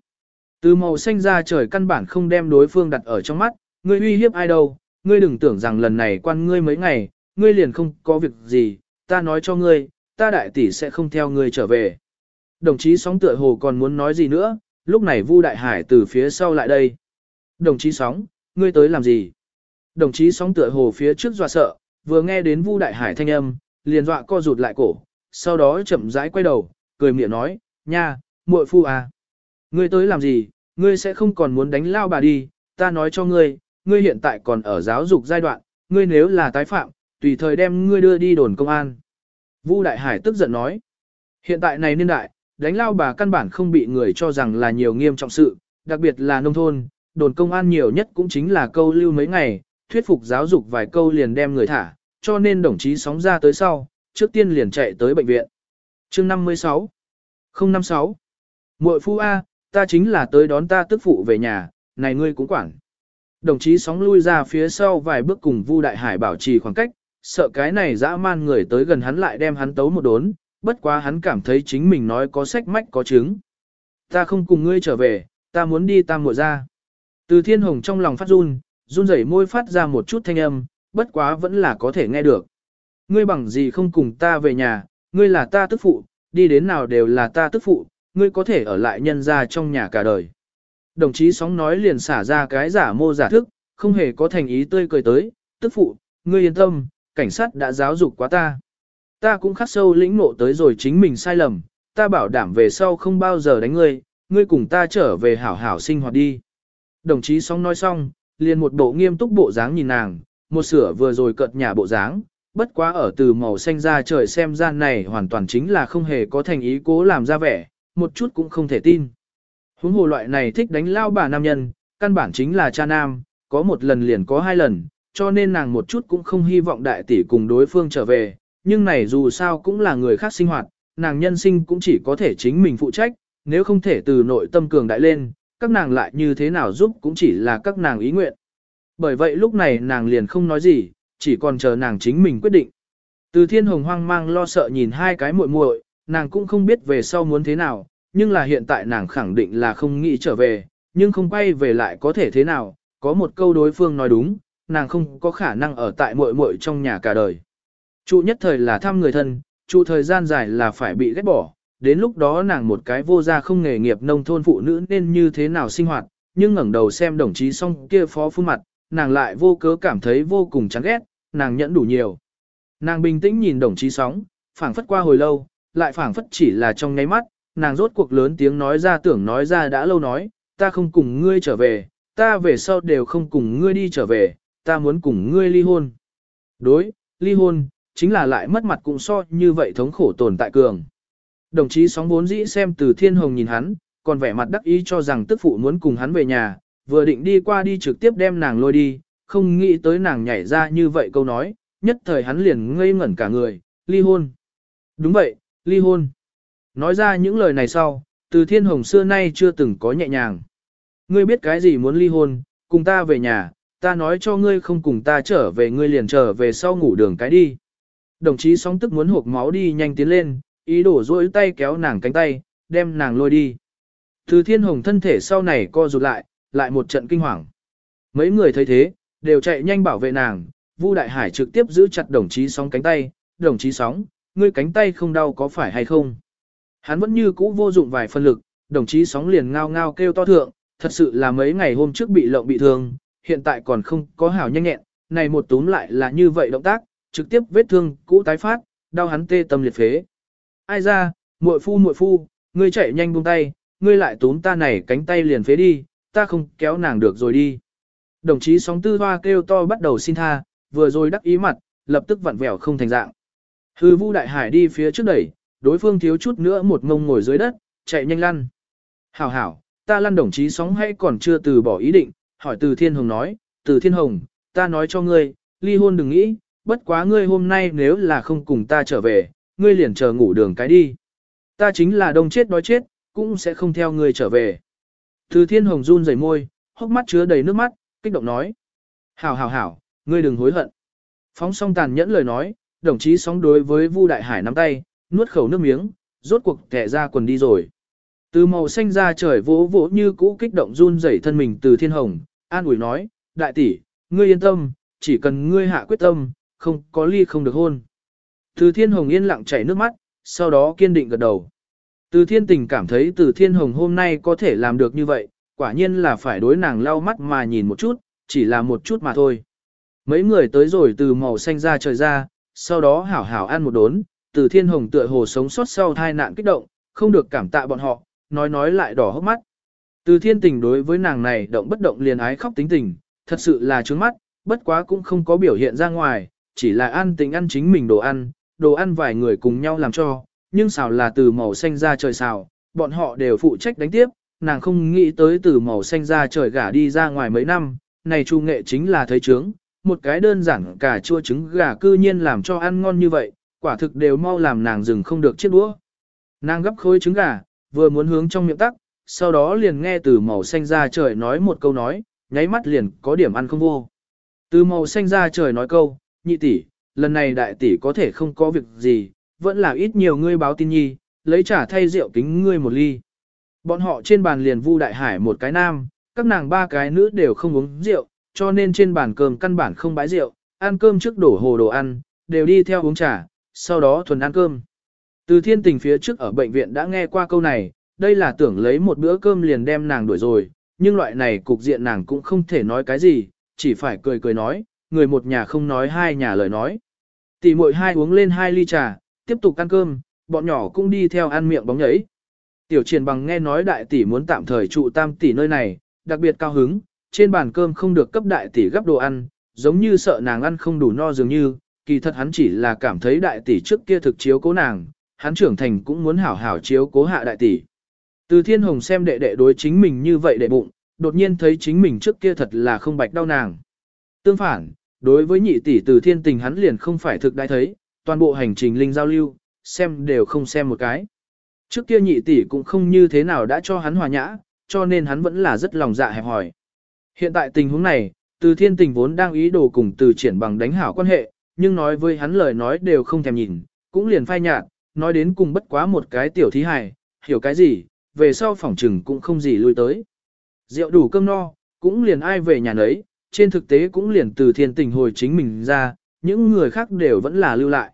Từ màu xanh ra trời căn bản không đem đối phương đặt ở trong mắt, ngươi uy hiếp ai đâu, ngươi đừng tưởng rằng lần này quan ngươi mấy ngày, ngươi liền không có việc gì, ta nói cho ngươi, ta đại tỷ sẽ không theo ngươi trở về. Đồng chí sóng tựa hồ còn muốn nói gì nữa, lúc này Vu Đại Hải từ phía sau lại đây. Đồng chí sóng, ngươi tới làm gì? Đồng chí sóng tựa hồ phía trước dọa sợ, vừa nghe đến Vu Đại Hải thanh âm, liền dọa co rụt lại cổ, sau đó chậm rãi quay đầu, cười miệng nói, nha, muội phu à. Ngươi tới làm gì, ngươi sẽ không còn muốn đánh lao bà đi, ta nói cho ngươi, ngươi hiện tại còn ở giáo dục giai đoạn, ngươi nếu là tái phạm, tùy thời đem ngươi đưa đi đồn công an. Vu Đại Hải tức giận nói, hiện tại này niên đại, đánh lao bà căn bản không bị người cho rằng là nhiều nghiêm trọng sự, đặc biệt là nông thôn, đồn công an nhiều nhất cũng chính là câu lưu mấy ngày, thuyết phục giáo dục vài câu liền đem người thả, cho nên đồng chí sóng ra tới sau, trước tiên liền chạy tới bệnh viện. chương 56 056 muội phu A, ta chính là tới đón ta tức phụ về nhà, này ngươi cũng quản. Đồng chí sóng lui ra phía sau vài bước cùng Vu Đại Hải bảo trì khoảng cách, sợ cái này dã man người tới gần hắn lại đem hắn tấu một đốn, bất quá hắn cảm thấy chính mình nói có sách mách có chứng. Ta không cùng ngươi trở về, ta muốn đi tam muội ra. Từ thiên hồng trong lòng phát run, run rẩy môi phát ra một chút thanh âm, bất quá vẫn là có thể nghe được. Ngươi bằng gì không cùng ta về nhà, ngươi là ta tức phụ, đi đến nào đều là ta tức phụ, ngươi có thể ở lại nhân ra trong nhà cả đời. Đồng chí sóng nói liền xả ra cái giả mô giả thức, không hề có thành ý tươi cười tới, tức phụ, ngươi yên tâm, cảnh sát đã giáo dục quá ta. Ta cũng khắc sâu lĩnh ngộ tới rồi chính mình sai lầm, ta bảo đảm về sau không bao giờ đánh ngươi, ngươi cùng ta trở về hảo hảo sinh hoạt đi. Đồng chí sóng nói xong, liền một bộ nghiêm túc bộ dáng nhìn nàng, một sửa vừa rồi cợt nhà bộ dáng, bất quá ở từ màu xanh ra trời xem gian này hoàn toàn chính là không hề có thành ý cố làm ra vẻ, một chút cũng không thể tin. Huống hồ loại này thích đánh lao bà nam nhân, căn bản chính là cha nam, có một lần liền có hai lần, cho nên nàng một chút cũng không hy vọng đại tỷ cùng đối phương trở về, nhưng này dù sao cũng là người khác sinh hoạt, nàng nhân sinh cũng chỉ có thể chính mình phụ trách, nếu không thể từ nội tâm cường đại lên, các nàng lại như thế nào giúp cũng chỉ là các nàng ý nguyện. Bởi vậy lúc này nàng liền không nói gì, chỉ còn chờ nàng chính mình quyết định. Từ thiên hồng hoang mang lo sợ nhìn hai cái muội muội, nàng cũng không biết về sau muốn thế nào, nhưng là hiện tại nàng khẳng định là không nghĩ trở về, nhưng không quay về lại có thể thế nào, có một câu đối phương nói đúng, nàng không có khả năng ở tại muội muội trong nhà cả đời. Trụ nhất thời là thăm người thân, trụ thời gian dài là phải bị ghét bỏ, đến lúc đó nàng một cái vô gia không nghề nghiệp nông thôn phụ nữ nên như thế nào sinh hoạt, nhưng ngẩng đầu xem đồng chí xong kia phó phun mặt, nàng lại vô cớ cảm thấy vô cùng chán ghét, nàng nhẫn đủ nhiều. Nàng bình tĩnh nhìn đồng chí sóng, phảng phất qua hồi lâu, lại phảng phất chỉ là trong nháy mắt, nàng rốt cuộc lớn tiếng nói ra tưởng nói ra đã lâu nói, ta không cùng ngươi trở về, ta về sau đều không cùng ngươi đi trở về, ta muốn cùng ngươi ly hôn. Đối, ly hôn, chính là lại mất mặt cũng so như vậy thống khổ tồn tại cường. Đồng chí sóng bốn dĩ xem từ thiên hồng nhìn hắn, còn vẻ mặt đắc ý cho rằng tức phụ muốn cùng hắn về nhà, vừa định đi qua đi trực tiếp đem nàng lôi đi, không nghĩ tới nàng nhảy ra như vậy câu nói, nhất thời hắn liền ngây ngẩn cả người, ly hôn. Đúng vậy, ly hôn. Nói ra những lời này sau, từ thiên hồng xưa nay chưa từng có nhẹ nhàng. Ngươi biết cái gì muốn ly hôn, cùng ta về nhà, ta nói cho ngươi không cùng ta trở về ngươi liền trở về sau ngủ đường cái đi. Đồng chí sóng tức muốn hộp máu đi nhanh tiến lên, ý đổ dỗi tay kéo nàng cánh tay, đem nàng lôi đi. Từ thiên hồng thân thể sau này co rụt lại, lại một trận kinh hoàng. Mấy người thấy thế, đều chạy nhanh bảo vệ nàng, Vu Đại Hải trực tiếp giữ chặt đồng chí sóng cánh tay, đồng chí sóng, ngươi cánh tay không đau có phải hay không? Hắn vẫn như cũ vô dụng vài phân lực, đồng chí sóng liền ngao ngao kêu to thượng, thật sự là mấy ngày hôm trước bị lộng bị thương, hiện tại còn không có hảo nhanh nhẹn, này một túm lại là như vậy động tác, trực tiếp vết thương cũ tái phát, đau hắn tê tâm liệt phế. Ai ra, muội phu muội phu, ngươi chạy nhanh buông tay, ngươi lại túm ta này cánh tay liền phế đi, ta không kéo nàng được rồi đi. Đồng chí sóng tư hoa kêu to bắt đầu xin tha, vừa rồi đắc ý mặt, lập tức vặn vẹo không thành dạng. Hư vu đại hải đi phía trước đẩy, đối phương thiếu chút nữa một ngông ngồi dưới đất, chạy nhanh lăn. Hảo hảo, ta lăn đồng chí sóng hay còn chưa từ bỏ ý định, hỏi từ thiên hồng nói, từ thiên hồng, ta nói cho ngươi, ly hôn đừng nghĩ, bất quá ngươi hôm nay nếu là không cùng ta trở về, ngươi liền chờ ngủ đường cái đi. Ta chính là đông chết đói chết, cũng sẽ không theo ngươi trở về. Từ thiên hồng run rẩy môi, hốc mắt chứa đầy nước mắt, kích động nói. Hảo hảo hảo, ngươi đừng hối hận. Phóng song tàn nhẫn lời nói, đồng chí sóng đối với Vu Đại Hải nắm tay, nuốt khẩu nước miếng, rốt cuộc kẻ ra quần đi rồi. Từ màu xanh ra trời vỗ vỗ như cũ kích động run rẩy thân mình từ thiên hồng, an ủi nói, đại tỷ, ngươi yên tâm, chỉ cần ngươi hạ quyết tâm, không có ly không được hôn. Từ thiên hồng yên lặng chảy nước mắt, sau đó kiên định gật đầu. Từ thiên tình cảm thấy từ thiên hồng hôm nay có thể làm được như vậy, quả nhiên là phải đối nàng lau mắt mà nhìn một chút, chỉ là một chút mà thôi. Mấy người tới rồi từ màu xanh ra trời ra, sau đó hảo hảo ăn một đốn, từ thiên hồng tựa hồ sống sót sau tai nạn kích động, không được cảm tạ bọn họ, nói nói lại đỏ hốc mắt. Từ thiên tình đối với nàng này động bất động liền ái khóc tính tình, thật sự là trướng mắt, bất quá cũng không có biểu hiện ra ngoài, chỉ là ăn tình ăn chính mình đồ ăn, đồ ăn vài người cùng nhau làm cho, nhưng xào là từ màu xanh ra trời xào, bọn họ đều phụ trách đánh tiếp, nàng không nghĩ tới từ màu xanh ra trời gả đi ra ngoài mấy năm, này chu nghệ chính là thấy trướng, một cái đơn giản cả chua trứng gà cư nhiên làm cho ăn ngon như vậy, quả thực đều mau làm nàng dừng không được chiếc đũa. Nàng gấp khối trứng gà, vừa muốn hướng trong miệng tắc, sau đó liền nghe từ màu xanh ra trời nói một câu nói, nháy mắt liền có điểm ăn không vô. Từ màu xanh ra trời nói câu, nhị tỷ, lần này đại tỷ có thể không có việc gì, vẫn là ít nhiều ngươi báo tin nhi, lấy trả thay rượu kính ngươi một ly. Bọn họ trên bàn liền vu đại hải một cái nam, các nàng ba cái nữ đều không uống rượu, cho nên trên bàn cơm căn bản không bãi rượu, ăn cơm trước đổ hồ đồ ăn, đều đi theo uống trà, sau đó thuần ăn cơm. Từ thiên tình phía trước ở bệnh viện đã nghe qua câu này, đây là tưởng lấy một bữa cơm liền đem nàng đuổi rồi, nhưng loại này cục diện nàng cũng không thể nói cái gì, chỉ phải cười cười nói, người một nhà không nói hai nhà lời nói. Tỷ muội hai uống lên hai ly trà, tiếp tục ăn cơm, bọn nhỏ cũng đi theo ăn miệng bóng nhảy. Tiểu triển bằng nghe nói đại tỷ muốn tạm thời trụ tam tỷ nơi này, đặc biệt cao hứng, trên bàn cơm không được cấp đại tỷ gấp đồ ăn, giống như sợ nàng ăn không đủ no dường như, kỳ thật hắn chỉ là cảm thấy đại tỷ trước kia thực chiếu cố nàng, hắn trưởng thành cũng muốn hảo hảo chiếu cố hạ đại tỷ. Từ thiên hồng xem đệ đệ đối chính mình như vậy đệ bụng, đột nhiên thấy chính mình trước kia thật là không bạch đau nàng. Tương phản, đối với nhị tỷ từ thiên tình hắn liền không phải thực đại thấy, toàn bộ hành trình linh giao lưu, xem đều không xem một cái. Trước kia nhị tỷ cũng không như thế nào đã cho hắn hòa nhã, cho nên hắn vẫn là rất lòng dạ hẹp hỏi. Hiện tại tình huống này, từ thiên tình vốn đang ý đồ cùng từ triển bằng đánh hảo quan hệ, nhưng nói với hắn lời nói đều không thèm nhìn, cũng liền phai nhạt, nói đến cùng bất quá một cái tiểu thí hài, hiểu cái gì, về sau phỏng trừng cũng không gì lui tới. Rượu đủ cơm no, cũng liền ai về nhà nấy, trên thực tế cũng liền từ thiên tình hồi chính mình ra, những người khác đều vẫn là lưu lại.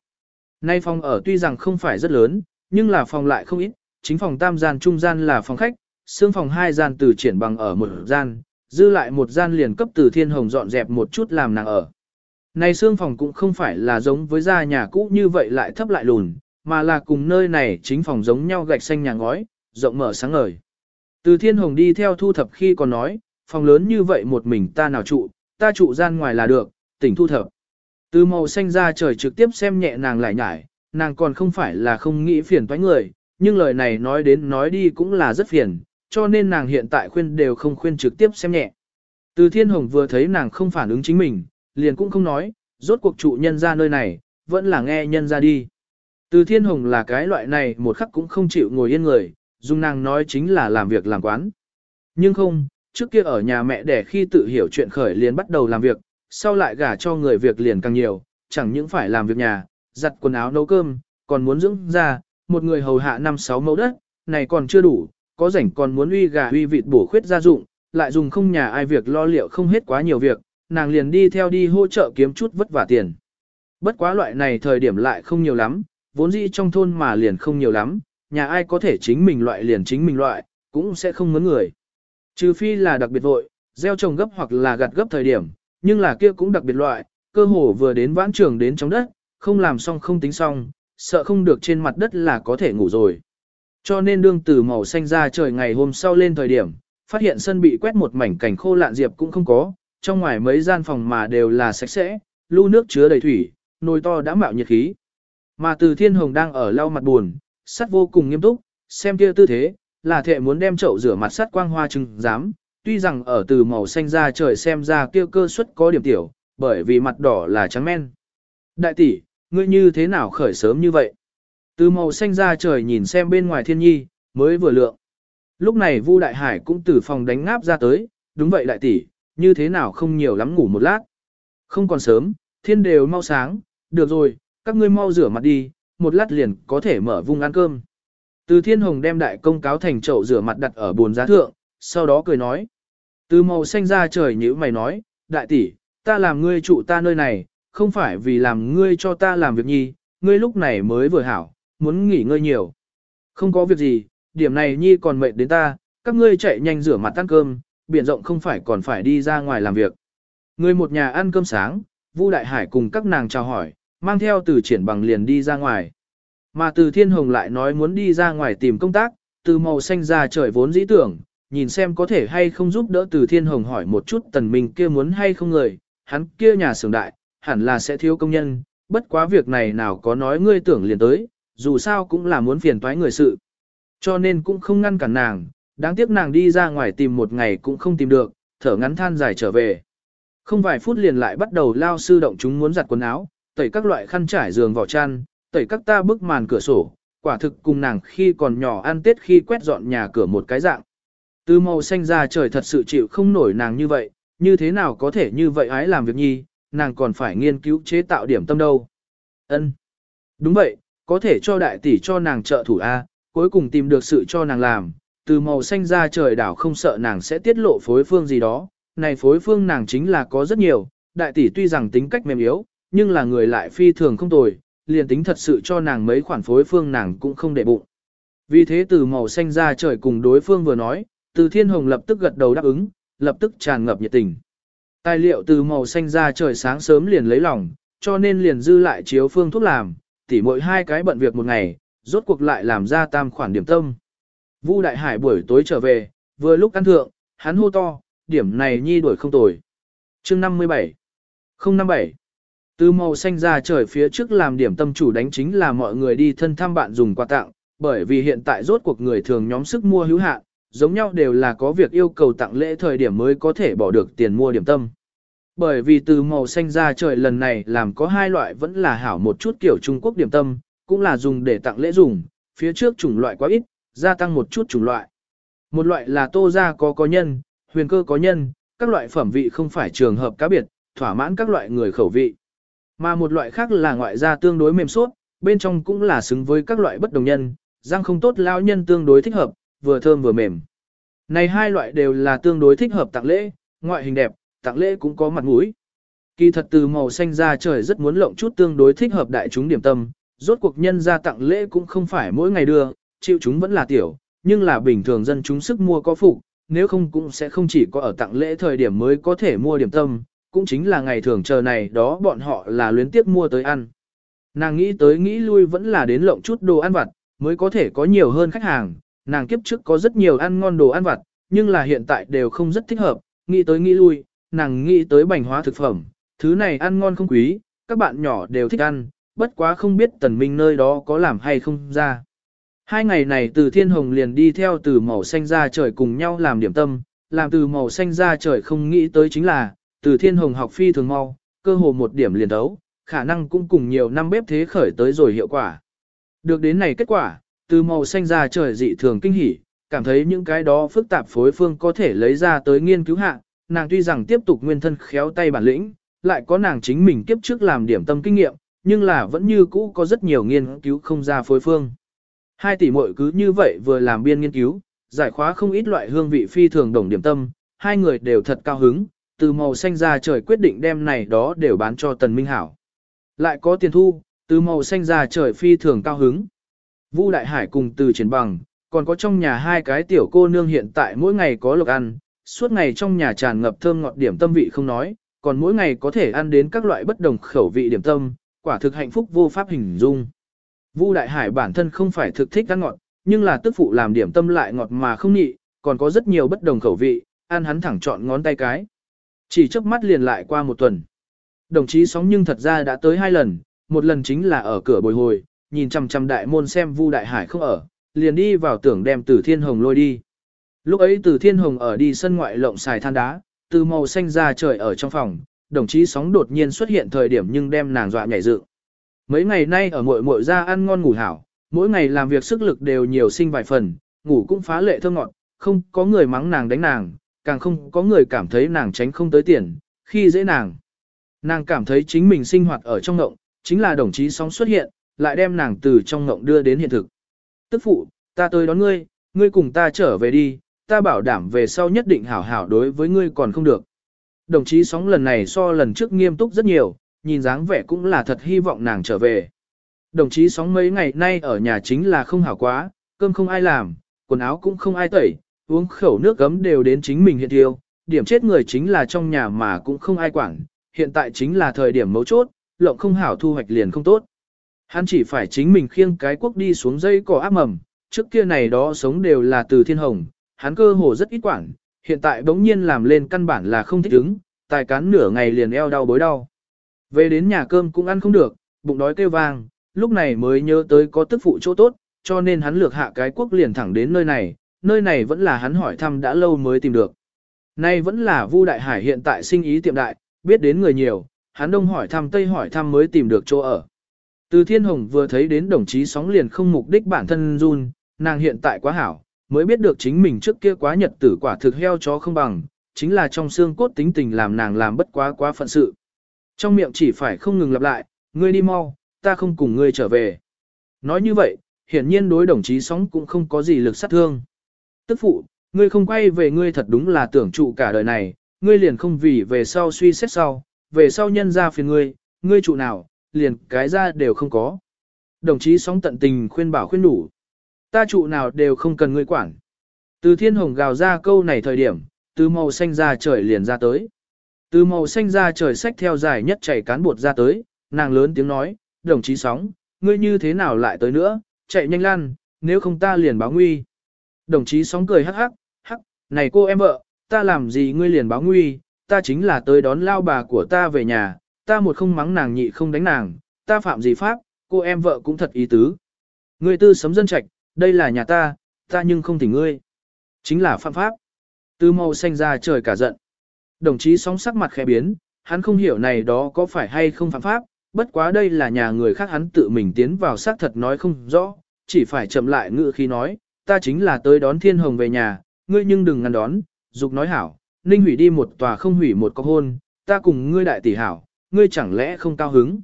Nay phòng ở tuy rằng không phải rất lớn, nhưng là phòng lại không ít, chính phòng tam gian trung gian là phòng khách, xương phòng hai gian từ triển bằng ở một gian, dư lại một gian liền cấp từ thiên hồng dọn dẹp một chút làm nàng ở. Này xương phòng cũng không phải là giống với gia nhà cũ như vậy lại thấp lại lùn, mà là cùng nơi này chính phòng giống nhau gạch xanh nhà ngói, rộng mở sáng ngời. Từ thiên hồng đi theo thu thập khi còn nói, phòng lớn như vậy một mình ta nào trụ, ta trụ gian ngoài là được, tỉnh thu thập. Từ màu xanh ra trời trực tiếp xem nhẹ nàng lại nhải, nàng còn không phải là không nghĩ phiền toái người, nhưng lời này nói đến nói đi cũng là rất phiền, cho nên nàng hiện tại khuyên đều không khuyên trực tiếp xem nhẹ. Từ thiên hồng vừa thấy nàng không phản ứng chính mình, liền cũng không nói, rốt cuộc trụ nhân ra nơi này, vẫn là nghe nhân ra đi. Từ thiên hồng là cái loại này một khắc cũng không chịu ngồi yên người, dùng nàng nói chính là làm việc làm quán. Nhưng không, trước kia ở nhà mẹ đẻ khi tự hiểu chuyện khởi liền bắt đầu làm việc, sau lại gả cho người việc liền càng nhiều, chẳng những phải làm việc nhà, giặt quần áo nấu cơm, còn muốn dưỡng ra, một người hầu hạ năm sáu mẫu đất, này còn chưa đủ, có rảnh còn muốn uy gà uy vịt bổ khuyết gia dụng, lại dùng không nhà ai việc lo liệu không hết quá nhiều việc, nàng liền đi theo đi hỗ trợ kiếm chút vất vả tiền. Bất quá loại này thời điểm lại không nhiều lắm, vốn dĩ trong thôn mà liền không nhiều lắm, nhà ai có thể chính mình loại liền chính mình loại, cũng sẽ không ngấn người. Trừ phi là đặc biệt vội, gieo trồng gấp hoặc là gặt gấp thời điểm, nhưng là kia cũng đặc biệt loại, cơ hồ vừa đến vãn trường đến trong đất, không làm xong không tính xong, sợ không được trên mặt đất là có thể ngủ rồi. Cho nên đương từ màu xanh ra trời ngày hôm sau lên thời điểm, phát hiện sân bị quét một mảnh cảnh khô lạn diệp cũng không có, trong ngoài mấy gian phòng mà đều là sạch sẽ, lưu nước chứa đầy thủy, nồi to đã mạo nhiệt khí. Mà từ thiên hồng đang ở lau mặt buồn, sắt vô cùng nghiêm túc, xem kia tư thế, là thệ muốn đem chậu rửa mặt sắt quang hoa trưng dám, tuy rằng ở từ màu xanh ra trời xem ra kia cơ suất có điểm tiểu, bởi vì mặt đỏ là trắng men. Đại tỷ, ngươi như thế nào khởi sớm như vậy? Từ màu xanh ra trời nhìn xem bên ngoài thiên nhi, mới vừa lượng. Lúc này Vu Đại Hải cũng từ phòng đánh ngáp ra tới, đúng vậy đại tỷ, như thế nào không nhiều lắm ngủ một lát. Không còn sớm, thiên đều mau sáng, được rồi, các ngươi mau rửa mặt đi, một lát liền có thể mở vung ăn cơm. Từ thiên hồng đem đại công cáo thành chậu rửa mặt đặt ở bồn giá thượng, sau đó cười nói. Từ màu xanh ra trời như mày nói, đại tỷ, ta làm ngươi trụ ta nơi này, không phải vì làm ngươi cho ta làm việc nhi, ngươi lúc này mới vừa hảo, muốn nghỉ ngơi nhiều. Không có việc gì, điểm này nhi còn mệt đến ta, các ngươi chạy nhanh rửa mặt ăn cơm, biển rộng không phải còn phải đi ra ngoài làm việc. Người một nhà ăn cơm sáng, Vu Đại Hải cùng các nàng chào hỏi, mang theo từ triển bằng liền đi ra ngoài. Mà từ thiên hồng lại nói muốn đi ra ngoài tìm công tác, từ màu xanh ra trời vốn dĩ tưởng, nhìn xem có thể hay không giúp đỡ từ thiên hồng hỏi một chút tần minh kia muốn hay không người, hắn kia nhà xưởng đại, hẳn là sẽ thiếu công nhân, bất quá việc này nào có nói ngươi tưởng liền tới, dù sao cũng là muốn phiền toái người sự. Cho nên cũng không ngăn cản nàng, đáng tiếc nàng đi ra ngoài tìm một ngày cũng không tìm được, thở ngắn than dài trở về. Không vài phút liền lại bắt đầu lao sư động chúng muốn giặt quần áo, tẩy các loại khăn trải giường vỏ chăn, tẩy các ta bức màn cửa sổ, quả thực cùng nàng khi còn nhỏ ăn tết khi quét dọn nhà cửa một cái dạng. Từ màu xanh ra trời thật sự chịu không nổi nàng như vậy, như thế nào có thể như vậy ái làm việc nhi, nàng còn phải nghiên cứu chế tạo điểm tâm đâu. Ân, Đúng vậy, có thể cho đại tỷ cho nàng trợ thủ A, cuối cùng tìm được sự cho nàng làm, từ màu xanh ra trời đảo không sợ nàng sẽ tiết lộ phối phương gì đó, này phối phương nàng chính là có rất nhiều, đại tỷ tuy rằng tính cách mềm yếu, nhưng là người lại phi thường không tồi, liền tính thật sự cho nàng mấy khoản phối phương nàng cũng không để bụng. Vì thế từ màu xanh ra trời cùng đối phương vừa nói, từ thiên hồng lập tức gật đầu đáp ứng, lập tức tràn ngập nhiệt tình. Tài liệu từ màu xanh ra trời sáng sớm liền lấy lòng, cho nên liền dư lại chiếu phương thuốc làm, tỉ mỗi hai cái bận việc một ngày, rốt cuộc lại làm ra tam khoản điểm tâm. Vu Đại Hải buổi tối trở về, vừa lúc ăn thượng, hắn hô to, điểm này nhi đuổi không tồi. Chương 57 057 từ màu xanh ra trời phía trước làm điểm tâm chủ đánh chính là mọi người đi thân thăm bạn dùng quà tặng, bởi vì hiện tại rốt cuộc người thường nhóm sức mua hữu hạn, giống nhau đều là có việc yêu cầu tặng lễ thời điểm mới có thể bỏ được tiền mua điểm tâm. Bởi vì từ màu xanh ra trời lần này làm có hai loại vẫn là hảo một chút kiểu Trung Quốc điểm tâm, cũng là dùng để tặng lễ dùng, phía trước chủng loại quá ít, gia tăng một chút chủng loại. Một loại là tô ra có có nhân, huyền cơ có nhân, các loại phẩm vị không phải trường hợp cá biệt, thỏa mãn các loại người khẩu vị. Mà một loại khác là ngoại da tương đối mềm suốt, bên trong cũng là xứng với các loại bất đồng nhân, răng không tốt lao nhân tương đối thích hợp, vừa thơm vừa mềm. Này hai loại đều là tương đối thích hợp tặng lễ, ngoại hình đẹp, tặng lễ cũng có mặt mũi. Kỳ thật từ màu xanh ra trời rất muốn lộng chút tương đối thích hợp đại chúng điểm tâm, rốt cuộc nhân ra tặng lễ cũng không phải mỗi ngày đưa, chịu chúng vẫn là tiểu, nhưng là bình thường dân chúng sức mua có phụ, nếu không cũng sẽ không chỉ có ở tặng lễ thời điểm mới có thể mua điểm tâm, cũng chính là ngày thường chờ này đó bọn họ là luyến tiếp mua tới ăn. Nàng nghĩ tới nghĩ lui vẫn là đến lộng chút đồ ăn vặt, mới có thể có nhiều hơn khách hàng, nàng kiếp trước có rất nhiều ăn ngon đồ ăn vặt, nhưng là hiện tại đều không rất thích hợp, nghĩ tới nghĩ lui, nàng nghĩ tới bành hóa thực phẩm, thứ này ăn ngon không quý, các bạn nhỏ đều thích ăn, bất quá không biết tần minh nơi đó có làm hay không ra. Hai ngày này từ thiên hồng liền đi theo từ màu xanh ra trời cùng nhau làm điểm tâm, làm từ màu xanh ra trời không nghĩ tới chính là, từ thiên hồng học phi thường mau, cơ hồ một điểm liền đấu, khả năng cũng cùng nhiều năm bếp thế khởi tới rồi hiệu quả. Được đến này kết quả, từ màu xanh ra trời dị thường kinh hỉ, cảm thấy những cái đó phức tạp phối phương có thể lấy ra tới nghiên cứu hạ, nàng tuy rằng tiếp tục nguyên thân khéo tay bản lĩnh, lại có nàng chính mình kiếp trước làm điểm tâm kinh nghiệm, nhưng là vẫn như cũ có rất nhiều nghiên cứu không ra phối phương. Hai tỷ muội cứ như vậy vừa làm biên nghiên cứu, giải khóa không ít loại hương vị phi thường đồng điểm tâm, hai người đều thật cao hứng, từ màu xanh ra trời quyết định đem này đó đều bán cho Tần Minh Hảo. Lại có tiền thu, từ màu xanh ra trời phi thường cao hứng. Vu Đại Hải cùng từ triển bằng, còn có trong nhà hai cái tiểu cô nương hiện tại mỗi ngày có lộc ăn, suốt ngày trong nhà tràn ngập thơm ngọt điểm tâm vị không nói, còn mỗi ngày có thể ăn đến các loại bất đồng khẩu vị điểm tâm, quả thực hạnh phúc vô pháp hình dung. Vu Đại Hải bản thân không phải thực thích ăn ngọt, nhưng là tức phụ làm điểm tâm lại ngọt mà không nhị, còn có rất nhiều bất đồng khẩu vị, ăn hắn thẳng chọn ngón tay cái. Chỉ trước mắt liền lại qua một tuần. Đồng chí sóng nhưng thật ra đã tới hai lần, một lần chính là ở cửa bồi hồi, nhìn chằm chằm đại môn xem Vu Đại Hải không ở, liền đi vào tưởng đem Từ Thiên Hồng lôi đi. Lúc ấy Từ Thiên Hồng ở đi sân ngoại lộng xài than đá, từ màu xanh ra trời ở trong phòng, đồng chí sóng đột nhiên xuất hiện thời điểm nhưng đem nàng dọa nhảy dựng. Mấy ngày nay ở muội muội ra ăn ngon ngủ hảo, mỗi ngày làm việc sức lực đều nhiều sinh vài phần, ngủ cũng phá lệ thơ ngọt, không có người mắng nàng đánh nàng, càng không có người cảm thấy nàng tránh không tới tiền, khi dễ nàng. Nàng cảm thấy chính mình sinh hoạt ở trong ngộng, chính là đồng chí sóng xuất hiện, lại đem nàng từ trong ngộng đưa đến hiện thực. Tức phụ, ta tới đón ngươi, ngươi cùng ta trở về đi, ta bảo đảm về sau nhất định hảo hảo đối với ngươi còn không được. Đồng chí sóng lần này so lần trước nghiêm túc rất nhiều, nhìn dáng vẻ cũng là thật hy vọng nàng trở về. Đồng chí sóng mấy ngày nay ở nhà chính là không hảo quá, cơm không ai làm, quần áo cũng không ai tẩy, uống khẩu nước gấm đều đến chính mình hiện tiêu, điểm chết người chính là trong nhà mà cũng không ai quản, hiện tại chính là thời điểm mấu chốt, lộng không hảo thu hoạch liền không tốt. Hắn chỉ phải chính mình khiêng cái quốc đi xuống dây cỏ áp mầm, trước kia này đó sống đều là từ thiên hồng, hắn cơ hồ rất ít quản, hiện tại bỗng nhiên làm lên căn bản là không thích ứng, tài cán nửa ngày liền eo đau bối đau. Về đến nhà cơm cũng ăn không được, bụng đói kêu vang, lúc này mới nhớ tới có tức phụ chỗ tốt, cho nên hắn lược hạ cái quốc liền thẳng đến nơi này, nơi này vẫn là hắn hỏi thăm đã lâu mới tìm được. Nay vẫn là Vu Đại Hải hiện tại sinh ý tiệm đại, biết đến người nhiều, hắn đông hỏi thăm tây hỏi thăm mới tìm được chỗ ở. Từ Thiên Hồng vừa thấy đến đồng chí sóng liền không mục đích bản thân run, nàng hiện tại quá hảo, mới biết được chính mình trước kia quá nhật tử quả thực heo chó không bằng, chính là trong xương cốt tính tình làm nàng làm bất quá quá phận sự. Trong miệng chỉ phải không ngừng lặp lại, ngươi đi mau, ta không cùng ngươi trở về. Nói như vậy, hiển nhiên đối đồng chí sóng cũng không có gì lực sát thương. Tức phụ, ngươi không quay về ngươi thật đúng là tưởng trụ cả đời này, ngươi liền không vì về sau suy xét sau, về sau nhân ra phiền ngươi, ngươi trụ nào, liền cái ra đều không có. Đồng chí sóng tận tình khuyên bảo khuyên đủ. Ta trụ nào đều không cần ngươi quản. Từ thiên hồng gào ra câu này thời điểm, từ màu xanh ra trời liền ra tới. Từ màu xanh ra trời sách theo dài nhất chảy cán bột ra tới, nàng lớn tiếng nói, đồng chí sóng, ngươi như thế nào lại tới nữa, chạy nhanh lan, nếu không ta liền báo nguy. Đồng chí sóng cười hắc hắc, hắc, này cô em vợ, ta làm gì ngươi liền báo nguy, ta chính là tới đón lao bà của ta về nhà, ta một không mắng nàng nhị không đánh nàng, ta phạm gì pháp, cô em vợ cũng thật ý tứ. Ngươi tư sấm dân trạch, đây là nhà ta, ta nhưng không thỉnh ngươi. Chính là phạm pháp. tư màu xanh ra trời cả giận. Đồng chí sóng sắc mặt khẽ biến, hắn không hiểu này đó có phải hay không phạm pháp, bất quá đây là nhà người khác hắn tự mình tiến vào xác thật nói không rõ, chỉ phải chậm lại ngự khi nói, ta chính là tới đón thiên hồng về nhà, ngươi nhưng đừng ngăn đón, dục nói hảo, ninh hủy đi một tòa không hủy một có hôn, ta cùng ngươi đại tỷ hảo, ngươi chẳng lẽ không cao hứng.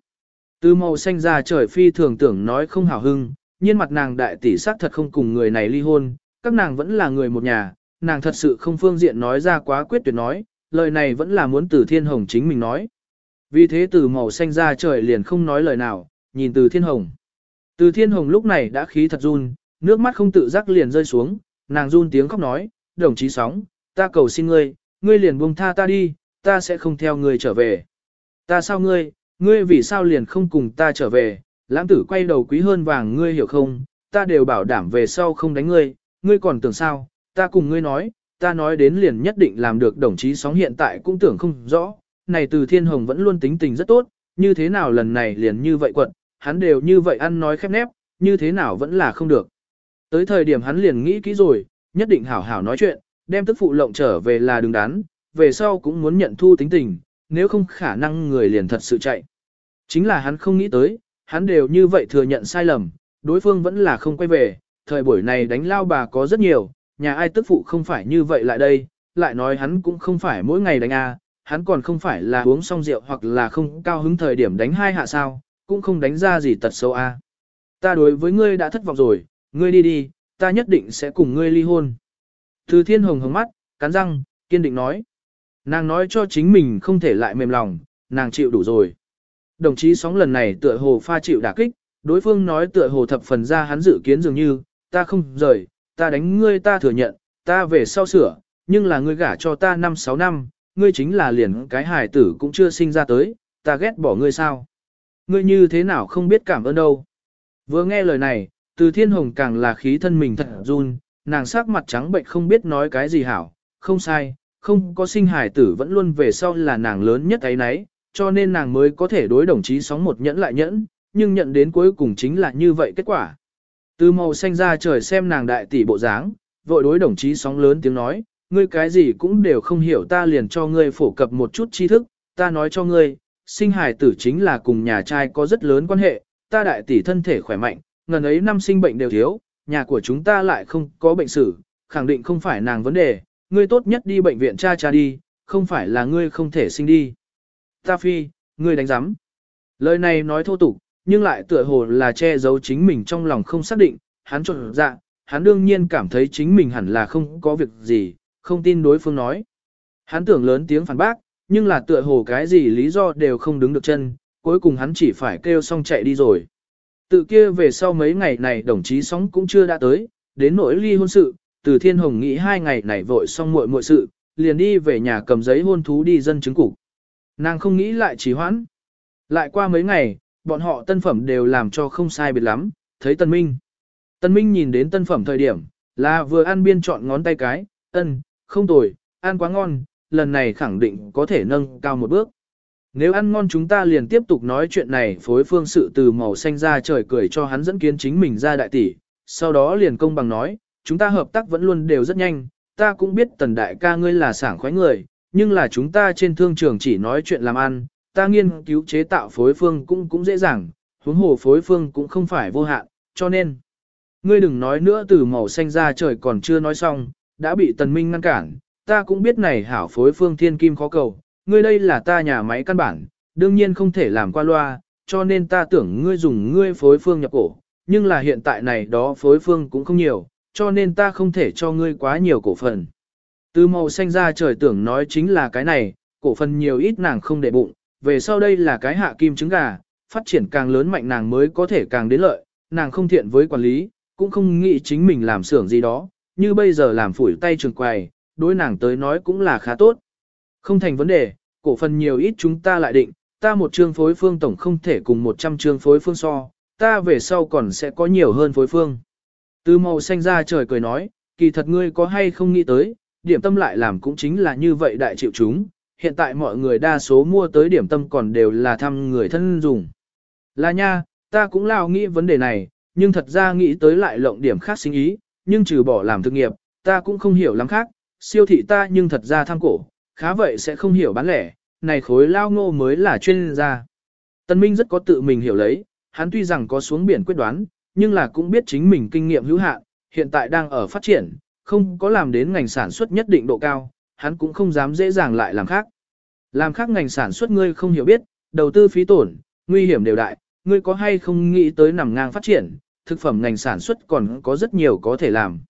Từ màu xanh ra trời phi thường tưởng nói không hảo hưng, nhiên mặt nàng đại tỷ xác thật không cùng người này ly hôn, các nàng vẫn là người một nhà, nàng thật sự không phương diện nói ra quá quyết tuyệt nói, lời này vẫn là muốn từ thiên hồng chính mình nói. Vì thế từ màu xanh ra trời liền không nói lời nào, nhìn từ thiên hồng. Từ thiên hồng lúc này đã khí thật run, nước mắt không tự giác liền rơi xuống, nàng run tiếng khóc nói, đồng chí sóng, ta cầu xin ngươi, ngươi liền buông tha ta đi, ta sẽ không theo ngươi trở về. Ta sao ngươi, ngươi vì sao liền không cùng ta trở về, lãng tử quay đầu quý hơn vàng ngươi hiểu không, ta đều bảo đảm về sau không đánh ngươi, ngươi còn tưởng sao, ta cùng ngươi nói, ta nói đến liền nhất định làm được đồng chí sóng hiện tại cũng tưởng không rõ, này từ thiên hồng vẫn luôn tính tình rất tốt, như thế nào lần này liền như vậy quận, hắn đều như vậy ăn nói khép nép, như thế nào vẫn là không được. Tới thời điểm hắn liền nghĩ kỹ rồi, nhất định hảo hảo nói chuyện, đem tức phụ lộng trở về là đừng đắn, về sau cũng muốn nhận thu tính tình, nếu không khả năng người liền thật sự chạy. Chính là hắn không nghĩ tới, hắn đều như vậy thừa nhận sai lầm, đối phương vẫn là không quay về, thời buổi này đánh lao bà có rất nhiều, nhà ai tức phụ không phải như vậy lại đây, lại nói hắn cũng không phải mỗi ngày đánh a, hắn còn không phải là uống xong rượu hoặc là không cao hứng thời điểm đánh hai hạ sao, cũng không đánh ra gì tật xấu a. Ta đối với ngươi đã thất vọng rồi, ngươi đi đi, ta nhất định sẽ cùng ngươi ly hôn. Từ thiên hồng hồng mắt, cắn răng, kiên định nói. Nàng nói cho chính mình không thể lại mềm lòng, nàng chịu đủ rồi. Đồng chí sóng lần này tựa hồ pha chịu đả kích, đối phương nói tựa hồ thập phần ra hắn dự kiến dường như, ta không rời, ta đánh ngươi ta thừa nhận, ta về sau sửa, nhưng là ngươi gả cho ta 5-6 năm, ngươi chính là liền cái hài tử cũng chưa sinh ra tới, ta ghét bỏ ngươi sao. Ngươi như thế nào không biết cảm ơn đâu. Vừa nghe lời này, từ thiên hồng càng là khí thân mình thật run, nàng sắc mặt trắng bệnh không biết nói cái gì hảo, không sai, không có sinh Hải tử vẫn luôn về sau là nàng lớn nhất ấy nấy, cho nên nàng mới có thể đối đồng chí sóng một nhẫn lại nhẫn, nhưng nhận đến cuối cùng chính là như vậy kết quả. Từ màu xanh ra trời xem nàng đại tỷ bộ dáng, vội đối đồng chí sóng lớn tiếng nói, ngươi cái gì cũng đều không hiểu ta liền cho ngươi phổ cập một chút tri thức, ta nói cho ngươi, sinh hài tử chính là cùng nhà trai có rất lớn quan hệ, ta đại tỷ thân thể khỏe mạnh, ngần ấy năm sinh bệnh đều thiếu, nhà của chúng ta lại không có bệnh sử, khẳng định không phải nàng vấn đề, ngươi tốt nhất đi bệnh viện cha cha đi, không phải là ngươi không thể sinh đi. Ta phi, ngươi đánh giám. Lời này nói thô tục, nhưng lại tựa hồ là che giấu chính mình trong lòng không xác định, hắn trộn dạ, hắn đương nhiên cảm thấy chính mình hẳn là không có việc gì, không tin đối phương nói. Hắn tưởng lớn tiếng phản bác, nhưng là tựa hồ cái gì lý do đều không đứng được chân, cuối cùng hắn chỉ phải kêu xong chạy đi rồi. Tự kia về sau mấy ngày này đồng chí sóng cũng chưa đã tới, đến nỗi ly hôn sự, từ thiên hồng nghĩ hai ngày này vội xong muội muội sự, liền đi về nhà cầm giấy hôn thú đi dân chứng cục. Nàng không nghĩ lại trì hoãn. Lại qua mấy ngày, bọn họ tân phẩm đều làm cho không sai biệt lắm, thấy Tân Minh. Tân Minh nhìn đến tân phẩm thời điểm, là vừa ăn biên chọn ngón tay cái, ân, không tồi, ăn quá ngon, lần này khẳng định có thể nâng cao một bước. Nếu ăn ngon chúng ta liền tiếp tục nói chuyện này phối phương sự từ màu xanh ra trời cười cho hắn dẫn kiến chính mình ra đại tỷ, sau đó liền công bằng nói, chúng ta hợp tác vẫn luôn đều rất nhanh, ta cũng biết tần đại ca ngươi là sảng khoái người, nhưng là chúng ta trên thương trường chỉ nói chuyện làm ăn, ta nghiên cứu chế tạo phối phương cũng cũng dễ dàng, huống hồ phối phương cũng không phải vô hạn, cho nên, ngươi đừng nói nữa từ màu xanh ra trời còn chưa nói xong, đã bị tần minh ngăn cản, ta cũng biết này hảo phối phương thiên kim khó cầu, ngươi đây là ta nhà máy căn bản, đương nhiên không thể làm qua loa, cho nên ta tưởng ngươi dùng ngươi phối phương nhập cổ, nhưng là hiện tại này đó phối phương cũng không nhiều, cho nên ta không thể cho ngươi quá nhiều cổ phần. Từ màu xanh ra trời tưởng nói chính là cái này, cổ phần nhiều ít nàng không để bụng, về sau đây là cái hạ kim trứng gà, phát triển càng lớn mạnh nàng mới có thể càng đến lợi, nàng không thiện với quản lý, cũng không nghĩ chính mình làm xưởng gì đó, như bây giờ làm phủi tay trường quầy, đối nàng tới nói cũng là khá tốt. Không thành vấn đề, cổ phần nhiều ít chúng ta lại định, ta một chương phối phương tổng không thể cùng 100 chương phối phương so, ta về sau còn sẽ có nhiều hơn phối phương. Từ màu xanh ra trời cười nói, kỳ thật ngươi có hay không nghĩ tới, điểm tâm lại làm cũng chính là như vậy đại chịu chúng, hiện tại mọi người đa số mua tới điểm tâm còn đều là thăm người thân dùng. Là nha, ta cũng lao nghĩ vấn đề này, nhưng thật ra nghĩ tới lại lộng điểm khác sinh ý, nhưng trừ bỏ làm thực nghiệp, ta cũng không hiểu lắm khác, siêu thị ta nhưng thật ra tham cổ, khá vậy sẽ không hiểu bán lẻ, này khối lao ngô mới là chuyên gia. Tân Minh rất có tự mình hiểu lấy, hắn tuy rằng có xuống biển quyết đoán, nhưng là cũng biết chính mình kinh nghiệm hữu hạn, hiện tại đang ở phát triển, không có làm đến ngành sản xuất nhất định độ cao, hắn cũng không dám dễ dàng lại làm khác. Làm khác ngành sản xuất ngươi không hiểu biết, đầu tư phí tổn, nguy hiểm đều đại, ngươi có hay không nghĩ tới nằm ngang phát triển, thực phẩm ngành sản xuất còn có rất nhiều có thể làm.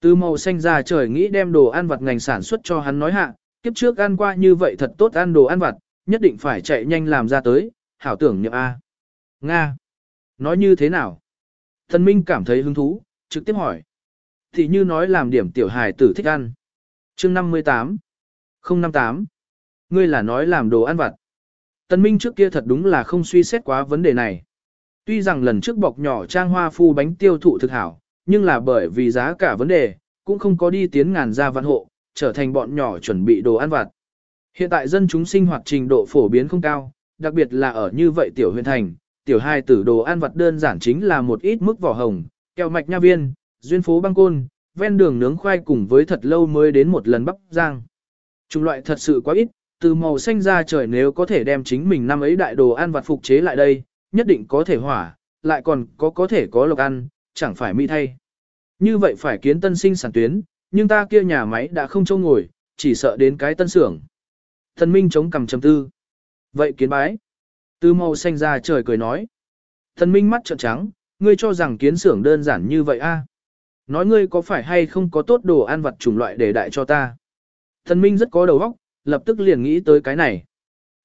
Từ màu xanh ra trời nghĩ đem đồ ăn vặt ngành sản xuất cho hắn nói hạ, kiếp trước ăn qua như vậy thật tốt ăn đồ ăn vặt, nhất định phải chạy nhanh làm ra tới, hảo tưởng nhậm A. Nga. Nói như thế nào? Thần Minh cảm thấy hứng thú, trực tiếp hỏi. Thì như nói làm điểm tiểu hài tử thích ăn. chương 58. 058. Ngươi là nói làm đồ ăn vặt. tân Minh trước kia thật đúng là không suy xét quá vấn đề này. Tuy rằng lần trước bọc nhỏ trang hoa phu bánh tiêu thụ thực hảo, nhưng là bởi vì giá cả vấn đề, cũng không có đi tiến ngàn gia văn hộ, trở thành bọn nhỏ chuẩn bị đồ ăn vặt. Hiện tại dân chúng sinh hoạt trình độ phổ biến không cao, đặc biệt là ở như vậy tiểu huyện thành, tiểu hai tử đồ ăn vặt đơn giản chính là một ít mức vỏ hồng, kẹo mạch nha viên, duyên phố băng côn, ven đường nướng khoai cùng với thật lâu mới đến một lần bắp giang. Chủng loại thật sự quá ít, từ màu xanh ra trời nếu có thể đem chính mình năm ấy đại đồ ăn vặt phục chế lại đây, nhất định có thể hỏa, lại còn có có thể có lộc ăn, chẳng phải mỹ thay. Như vậy phải kiến tân sinh sản tuyến, nhưng ta kia nhà máy đã không trông ngồi, chỉ sợ đến cái tân xưởng. Thần Minh chống cằm trầm tư. Vậy kiến bái. Tư màu xanh ra trời cười nói. Thần Minh mắt trợn trắng, ngươi cho rằng kiến xưởng đơn giản như vậy a? Nói ngươi có phải hay không có tốt đồ ăn vặt chủng loại để đại cho ta? Thần Minh rất có đầu óc, lập tức liền nghĩ tới cái này.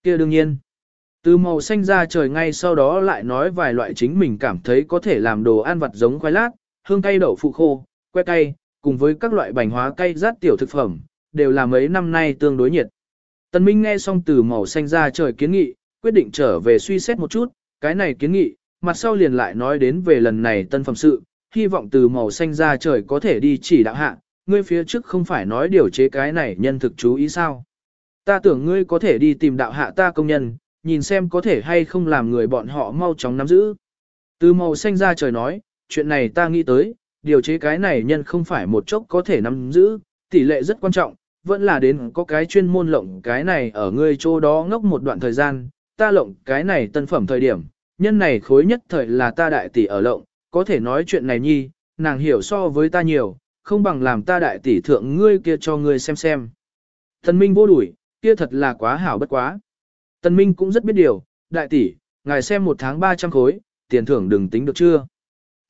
kia đương nhiên. Từ màu xanh ra trời ngay sau đó lại nói vài loại chính mình cảm thấy có thể làm đồ ăn vặt giống khoai lát, hương cay đậu phụ khô, que cay, cùng với các loại bánh hóa cay rát tiểu thực phẩm, đều là mấy năm nay tương đối nhiệt. Tần Minh nghe xong từ màu xanh ra trời kiến nghị, quyết định trở về suy xét một chút, cái này kiến nghị, mặt sau liền lại nói đến về lần này tân phẩm sự, hy vọng từ màu xanh ra trời có thể đi chỉ đạo hạ, ngươi phía trước không phải nói điều chế cái này nhân thực chú ý sao. Ta tưởng ngươi có thể đi tìm đạo hạ ta công nhân, nhìn xem có thể hay không làm người bọn họ mau chóng nắm giữ. Từ màu xanh ra trời nói, chuyện này ta nghĩ tới, điều chế cái này nhân không phải một chốc có thể nắm giữ, tỷ lệ rất quan trọng, vẫn là đến có cái chuyên môn lộng cái này ở ngươi chỗ đó ngốc một đoạn thời gian, ta lộng cái này tân phẩm thời điểm, nhân này khối nhất thời là ta đại tỷ ở lộng, có thể nói chuyện này nhi, nàng hiểu so với ta nhiều, không bằng làm ta đại tỷ thượng ngươi kia cho ngươi xem xem. Thần minh vô đuổi, kia thật là quá hảo bất quá. Tần Minh cũng rất biết điều, đại tỷ, ngài xem một tháng 300 khối, tiền thưởng đừng tính được chưa.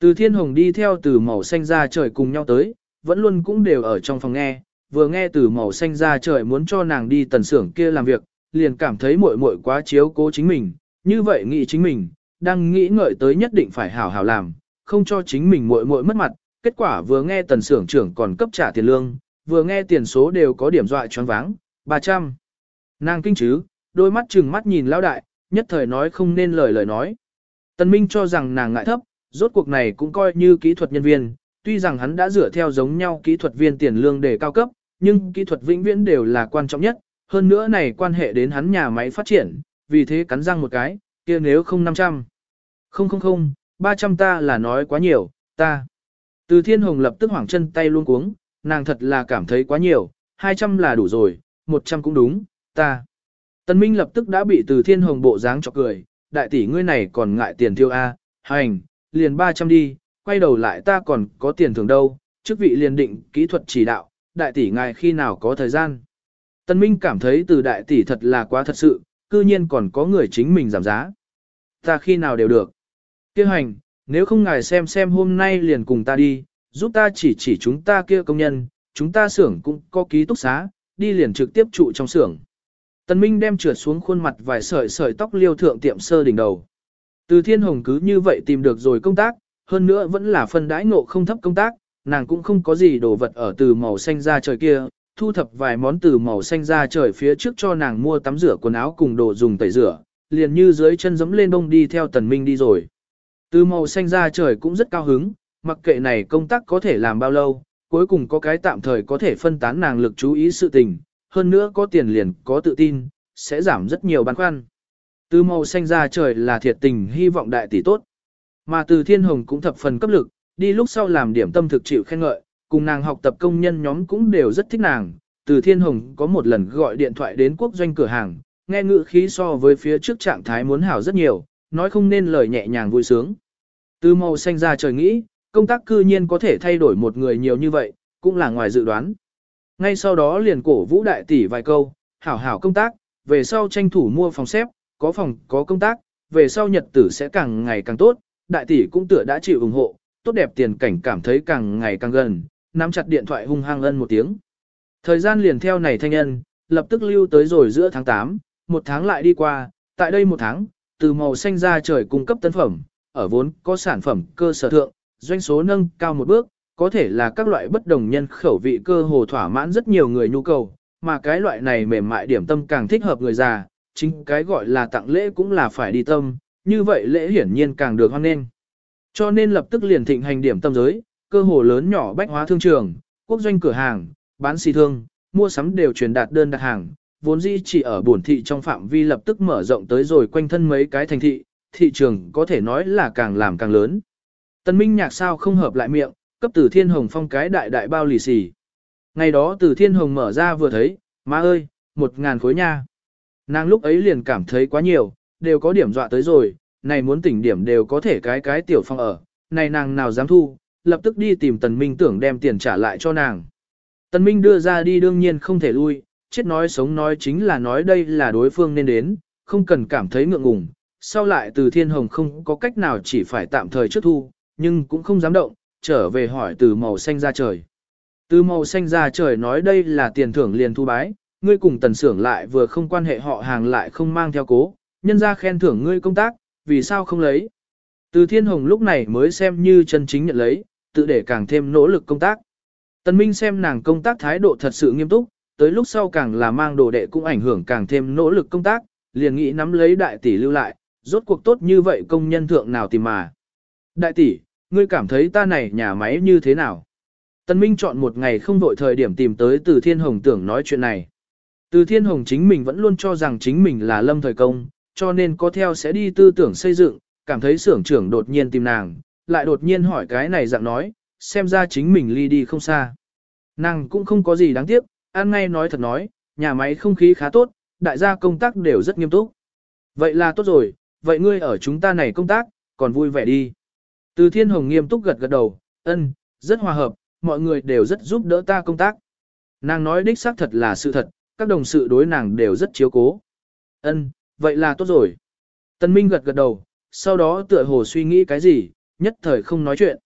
Từ thiên hồng đi theo từ màu xanh ra trời cùng nhau tới, vẫn luôn cũng đều ở trong phòng nghe, vừa nghe từ màu xanh ra trời muốn cho nàng đi tần xưởng kia làm việc, liền cảm thấy muội muội quá chiếu cố chính mình, như vậy nghĩ chính mình, đang nghĩ ngợi tới nhất định phải hảo hảo làm, không cho chính mình muội muội mất mặt, kết quả vừa nghe tần xưởng trưởng còn cấp trả tiền lương, vừa nghe tiền số đều có điểm dọa choáng váng, 300. Nàng kinh chứ, đôi mắt chừng mắt nhìn lão đại, nhất thời nói không nên lời lời nói. Tần Minh cho rằng nàng ngại thấp, rốt cuộc này cũng coi như kỹ thuật nhân viên, tuy rằng hắn đã dựa theo giống nhau kỹ thuật viên tiền lương để cao cấp, nhưng kỹ thuật vĩnh viễn đều là quan trọng nhất, hơn nữa này quan hệ đến hắn nhà máy phát triển, vì thế cắn răng một cái, kia nếu không 500. Không không không, 300 ta là nói quá nhiều, ta. Từ thiên hồng lập tức hoảng chân tay luôn cuống, nàng thật là cảm thấy quá nhiều, 200 là đủ rồi, 100 cũng đúng, ta. Tân Minh lập tức đã bị từ thiên hồng bộ dáng cho cười, đại tỷ ngươi này còn ngại tiền tiêu A, hành, liền 300 đi, quay đầu lại ta còn có tiền thưởng đâu, chức vị liền định kỹ thuật chỉ đạo, đại tỷ ngài khi nào có thời gian. Tân Minh cảm thấy từ đại tỷ thật là quá thật sự, cư nhiên còn có người chính mình giảm giá. Ta khi nào đều được. Kêu hành, nếu không ngài xem xem hôm nay liền cùng ta đi, giúp ta chỉ chỉ chúng ta kia công nhân, chúng ta xưởng cũng có ký túc xá, đi liền trực tiếp trụ trong xưởng. tân Minh đem trượt xuống khuôn mặt vài sợi sợi tóc liêu thượng tiệm sơ đỉnh đầu. Từ Thiên Hồng cứ như vậy tìm được rồi công tác, hơn nữa vẫn là phân đãi ngộ không thấp công tác, nàng cũng không có gì đồ vật ở từ màu xanh ra trời kia, thu thập vài món từ màu xanh ra trời phía trước cho nàng mua tắm rửa quần áo cùng đồ dùng tẩy rửa, liền như dưới chân giẫm lên đông đi theo Tần Minh đi rồi. Từ màu xanh ra trời cũng rất cao hứng, mặc kệ này công tác có thể làm bao lâu, cuối cùng có cái tạm thời có thể phân tán nàng lực chú ý sự tình, hơn nữa có tiền liền có tự tin, sẽ giảm rất nhiều băn khoăn. Từ màu xanh ra trời là thiệt tình hy vọng đại tỷ tốt. Mà từ thiên hồng cũng thập phần cấp lực, đi lúc sau làm điểm tâm thực chịu khen ngợi, cùng nàng học tập công nhân nhóm cũng đều rất thích nàng. Từ thiên hồng có một lần gọi điện thoại đến quốc doanh cửa hàng, nghe ngữ khí so với phía trước trạng thái muốn hảo rất nhiều, nói không nên lời nhẹ nhàng vui sướng. Từ màu xanh ra trời nghĩ, công tác cư nhiên có thể thay đổi một người nhiều như vậy, cũng là ngoài dự đoán. Ngay sau đó liền cổ vũ đại tỷ vài câu, hảo hảo công tác, về sau tranh thủ mua phòng xếp, có phòng có công tác, về sau nhật tử sẽ càng ngày càng tốt, đại tỷ cũng tựa đã chịu ủng hộ, tốt đẹp tiền cảnh cảm thấy càng ngày càng gần, nắm chặt điện thoại hung hăng ân một tiếng. Thời gian liền theo này thanh nhân, lập tức lưu tới rồi giữa tháng 8, một tháng lại đi qua, tại đây một tháng, từ màu xanh ra trời cung cấp tân phẩm, ở vốn có sản phẩm cơ sở thượng, doanh số nâng cao một bước, có thể là các loại bất đồng nhân khẩu vị cơ hồ thỏa mãn rất nhiều người nhu cầu, mà cái loại này mềm mại điểm tâm càng thích hợp người già, chính cái gọi là tặng lễ cũng là phải đi tâm, như vậy lễ hiển nhiên càng được hoan nghênh. Cho nên lập tức liền thịnh hành điểm tâm giới, cơ hồ lớn nhỏ bách hóa thương trường, quốc doanh cửa hàng, bán xì thương, mua sắm đều truyền đạt đơn đặt hàng, vốn dĩ chỉ ở bổn thị trong phạm vi lập tức mở rộng tới rồi quanh thân mấy cái thành thị, thị trường có thể nói là càng làm càng lớn. Tân Minh nhạc sao không hợp lại miệng, cấp từ thiên hồng phong cái đại đại bao lì xì. Ngày đó từ thiên hồng mở ra vừa thấy, má ơi, một ngàn khối nha. Nàng lúc ấy liền cảm thấy quá nhiều, đều có điểm dọa tới rồi, này muốn tỉnh điểm đều có thể cái cái tiểu phong ở, này nàng nào dám thu, lập tức đi tìm tần minh tưởng đem tiền trả lại cho nàng. Tần minh đưa ra đi đương nhiên không thể lui, chết nói sống nói chính là nói đây là đối phương nên đến, không cần cảm thấy ngượng ngùng. Sau lại từ thiên hồng không có cách nào chỉ phải tạm thời trước thu, nhưng cũng không dám động, trở về hỏi từ màu xanh ra trời. Từ màu xanh ra trời nói đây là tiền thưởng liền thu bái, ngươi cùng tần sưởng lại vừa không quan hệ họ hàng lại không mang theo cố, nhân ra khen thưởng ngươi công tác, vì sao không lấy. Từ thiên hồng lúc này mới xem như chân chính nhận lấy, tự để càng thêm nỗ lực công tác. Tần Minh xem nàng công tác thái độ thật sự nghiêm túc, tới lúc sau càng là mang đồ đệ cũng ảnh hưởng càng thêm nỗ lực công tác, liền nghĩ nắm lấy đại tỷ lưu lại, rốt cuộc tốt như vậy công nhân thượng nào tìm mà. Đại tỷ, ngươi cảm thấy ta này nhà máy như thế nào? Tần Minh chọn một ngày không vội thời điểm tìm tới Từ Thiên Hồng tưởng nói chuyện này. Từ Thiên Hồng chính mình vẫn luôn cho rằng chính mình là lâm thời công, cho nên có theo sẽ đi tư tưởng xây dựng, cảm thấy xưởng trưởng đột nhiên tìm nàng, lại đột nhiên hỏi cái này dạng nói, xem ra chính mình ly đi không xa. Nàng cũng không có gì đáng tiếc, ăn ngay nói thật nói, nhà máy không khí khá tốt, đại gia công tác đều rất nghiêm túc. Vậy là tốt rồi, vậy ngươi ở chúng ta này công tác, còn vui vẻ đi. Từ Thiên Hồng nghiêm túc gật gật đầu, ân, rất hòa hợp, mọi người đều rất giúp đỡ ta công tác. Nàng nói đích xác thật là sự thật, các đồng sự đối nàng đều rất chiếu cố. Ân, vậy là tốt rồi. Tân Minh gật gật đầu, sau đó tựa hồ suy nghĩ cái gì, nhất thời không nói chuyện.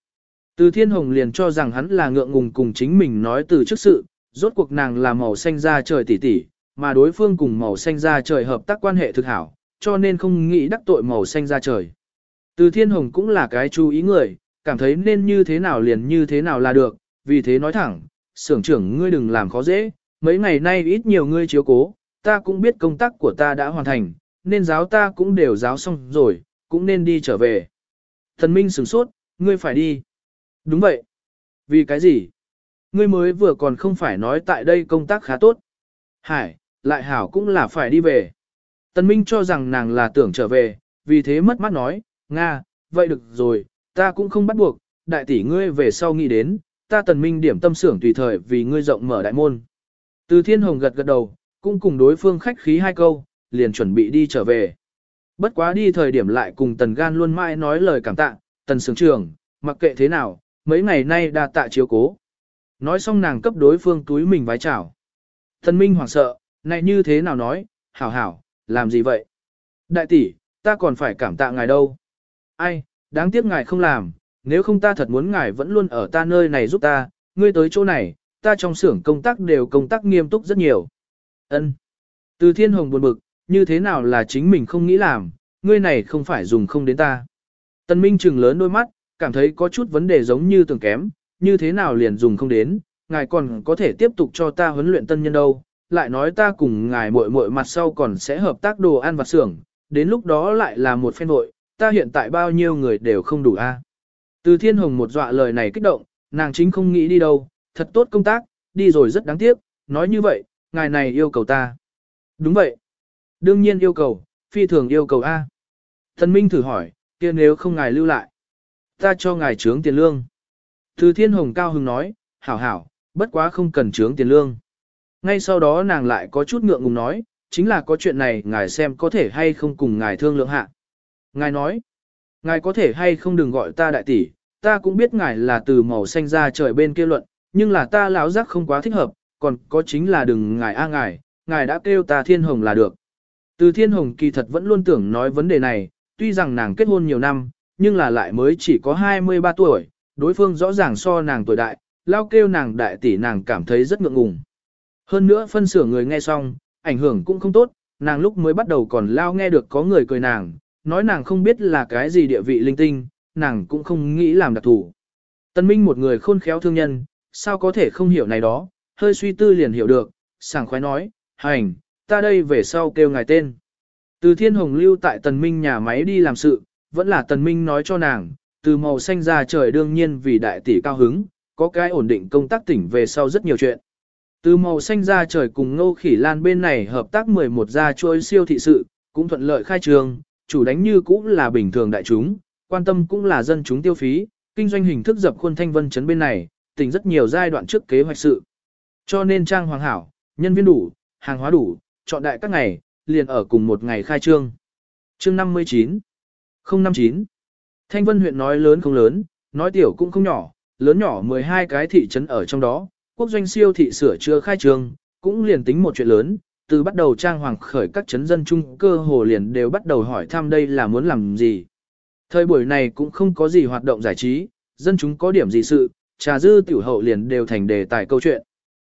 Từ Thiên Hồng liền cho rằng hắn là ngượng ngùng cùng chính mình nói từ trước sự, rốt cuộc nàng là màu xanh da trời tỷ tỷ, mà đối phương cùng màu xanh da trời hợp tác quan hệ thực hảo, cho nên không nghĩ đắc tội màu xanh da trời. Từ Thiên Hồng cũng là cái chú ý người, cảm thấy nên như thế nào liền như thế nào là được, vì thế nói thẳng, sưởng trưởng ngươi đừng làm khó dễ, mấy ngày nay ít nhiều ngươi chiếu cố, ta cũng biết công tác của ta đã hoàn thành, nên giáo ta cũng đều giáo xong rồi, cũng nên đi trở về. Thần Minh sửng sốt, ngươi phải đi. Đúng vậy. Vì cái gì? Ngươi mới vừa còn không phải nói tại đây công tác khá tốt. Hải, lại hảo cũng là phải đi về. Tần Minh cho rằng nàng là tưởng trở về, vì thế mất mắt nói, Nga, vậy được rồi, ta cũng không bắt buộc, đại tỷ ngươi về sau nghĩ đến, ta tần minh điểm tâm sưởng tùy thời vì ngươi rộng mở đại môn. Từ thiên hồng gật gật đầu, cũng cùng đối phương khách khí hai câu, liền chuẩn bị đi trở về. Bất quá đi thời điểm lại cùng tần gan luôn mãi nói lời cảm tạ, tần Sướng Trường, mặc kệ thế nào, mấy ngày nay đa tạ chiếu cố. Nói xong nàng cấp đối phương túi mình vái chào. Tần minh hoảng sợ, này như thế nào nói, hảo hảo, làm gì vậy? Đại tỷ, ta còn phải cảm tạ ngài đâu. Ai, đáng tiếc ngài không làm, nếu không ta thật muốn ngài vẫn luôn ở ta nơi này giúp ta, ngươi tới chỗ này, ta trong xưởng công tác đều công tác nghiêm túc rất nhiều. Ân. Từ thiên hồng buồn bực, như thế nào là chính mình không nghĩ làm, ngươi này không phải dùng không đến ta. Tân Minh trừng lớn đôi mắt, cảm thấy có chút vấn đề giống như tưởng kém, như thế nào liền dùng không đến, ngài còn có thể tiếp tục cho ta huấn luyện tân nhân đâu, lại nói ta cùng ngài muội muội mặt sau còn sẽ hợp tác đồ ăn vặt xưởng, đến lúc đó lại là một phen hội, ta hiện tại bao nhiêu người đều không đủ a. Từ thiên hồng một dọa lời này kích động, nàng chính không nghĩ đi đâu, thật tốt công tác, đi rồi rất đáng tiếc, nói như vậy, ngài này yêu cầu ta. Đúng vậy. Đương nhiên yêu cầu, phi thường yêu cầu A. Thần Minh thử hỏi, kia nếu không ngài lưu lại, ta cho ngài trướng tiền lương. Từ thiên hồng cao hứng nói, hảo hảo, bất quá không cần trướng tiền lương. Ngay sau đó nàng lại có chút ngượng ngùng nói, chính là có chuyện này ngài xem có thể hay không cùng ngài thương lượng hạ. Ngài nói, ngài có thể hay không đừng gọi ta đại tỷ, ta cũng biết ngài là từ màu xanh ra trời bên kia luận, nhưng là ta lão giác không quá thích hợp, còn có chính là đừng ngài a ngài, ngài đã kêu ta thiên hồng là được. Từ thiên hồng kỳ thật vẫn luôn tưởng nói vấn đề này, tuy rằng nàng kết hôn nhiều năm, nhưng là lại mới chỉ có 23 tuổi, đối phương rõ ràng so nàng tuổi đại, lao kêu nàng đại tỷ nàng cảm thấy rất ngượng ngùng. Hơn nữa phân xưởng người nghe xong, ảnh hưởng cũng không tốt, nàng lúc mới bắt đầu còn lao nghe được có người cười nàng, nói nàng không biết là cái gì địa vị linh tinh, nàng cũng không nghĩ làm đặc thủ. Tân Minh một người khôn khéo thương nhân, sao có thể không hiểu này đó, hơi suy tư liền hiểu được, sảng khoái nói, hành, ta đây về sau kêu ngài tên. Từ thiên hồng lưu tại tần minh nhà máy đi làm sự, vẫn là tần minh nói cho nàng, từ màu xanh ra trời đương nhiên vì đại tỷ cao hứng, có cái ổn định công tác tỉnh về sau rất nhiều chuyện. Từ màu xanh ra trời cùng ngô khỉ lan bên này hợp tác 11 gia trôi siêu thị sự, cũng thuận lợi khai trường, chủ đánh như cũng là bình thường đại chúng, quan tâm cũng là dân chúng tiêu phí, kinh doanh hình thức dập khuôn thanh vân chấn bên này, tỉnh rất nhiều giai đoạn trước kế hoạch sự. Cho nên trang hoàng hảo, nhân viên đủ, hàng hóa đủ, chọn đại các ngày, liền ở cùng một ngày khai trương. Chương 59 059 Thanh vân huyện nói lớn không lớn, nói tiểu cũng không nhỏ, lớn nhỏ 12 cái thị trấn ở trong đó, quốc doanh siêu thị sửa chữa khai trương, cũng liền tính một chuyện lớn, từ bắt đầu trang hoàng khởi các chấn dân chung cơ hồ liền đều bắt đầu hỏi thăm đây là muốn làm gì. Thời buổi này cũng không có gì hoạt động giải trí, dân chúng có điểm gì sự, trà dư tiểu hậu liền đều thành đề tài câu chuyện.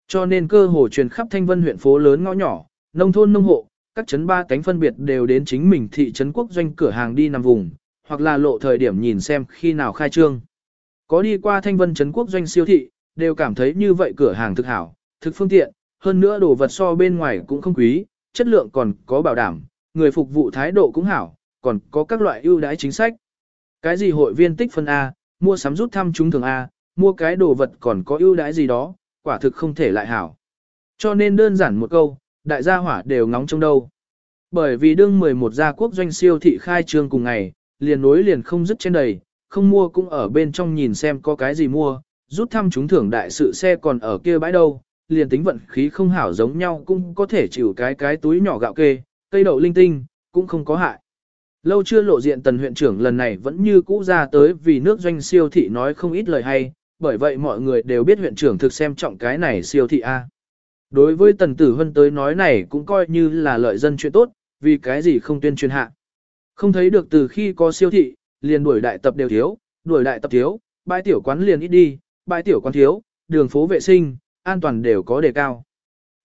Cho nên cơ hồ truyền khắp thanh vân huyện phố lớn ngõ nhỏ, nông thôn nông hộ, các chấn ba cánh phân biệt đều đến chính mình thị trấn quốc doanh cửa hàng đi nằm vùng, hoặc là lộ thời điểm nhìn xem khi nào khai trương. Có đi qua thanh vân trấn quốc doanh siêu thị, đều cảm thấy như vậy cửa hàng thực hảo, thực phương tiện, hơn nữa đồ vật so bên ngoài cũng không quý, chất lượng còn có bảo đảm, người phục vụ thái độ cũng hảo, còn có các loại ưu đãi chính sách. Cái gì hội viên tích phân A, mua sắm rút thăm trúng thường A, mua cái đồ vật còn có ưu đãi gì đó, quả thực không thể lại hảo. Cho nên đơn giản một câu, đại gia hỏa đều ngóng trong đâu. Bởi vì đương 11 gia quốc doanh siêu thị khai trương cùng ngày, liền nối liền không dứt trên đầy, không mua cũng ở bên trong nhìn xem có cái gì mua, rút thăm trúng thưởng đại sự xe còn ở kia bãi đâu, liền tính vận khí không hảo giống nhau cũng có thể chịu cái cái túi nhỏ gạo kê, cây đậu linh tinh, cũng không có hại. Lâu chưa lộ diện tần huyện trưởng lần này vẫn như cũ ra tới vì nước doanh siêu thị nói không ít lời hay, bởi vậy mọi người đều biết huyện trưởng thực xem trọng cái này siêu thị A. Đối với tần tử hân tới nói này cũng coi như là lợi dân chuyện tốt, vì cái gì không tuyên truyền hạ. Không thấy được từ khi có siêu thị, liền đuổi đại tập đều thiếu, đuổi đại tập thiếu, bãi tiểu quán liền ít đi, bãi tiểu quán thiếu, đường phố vệ sinh, an toàn đều có đề cao.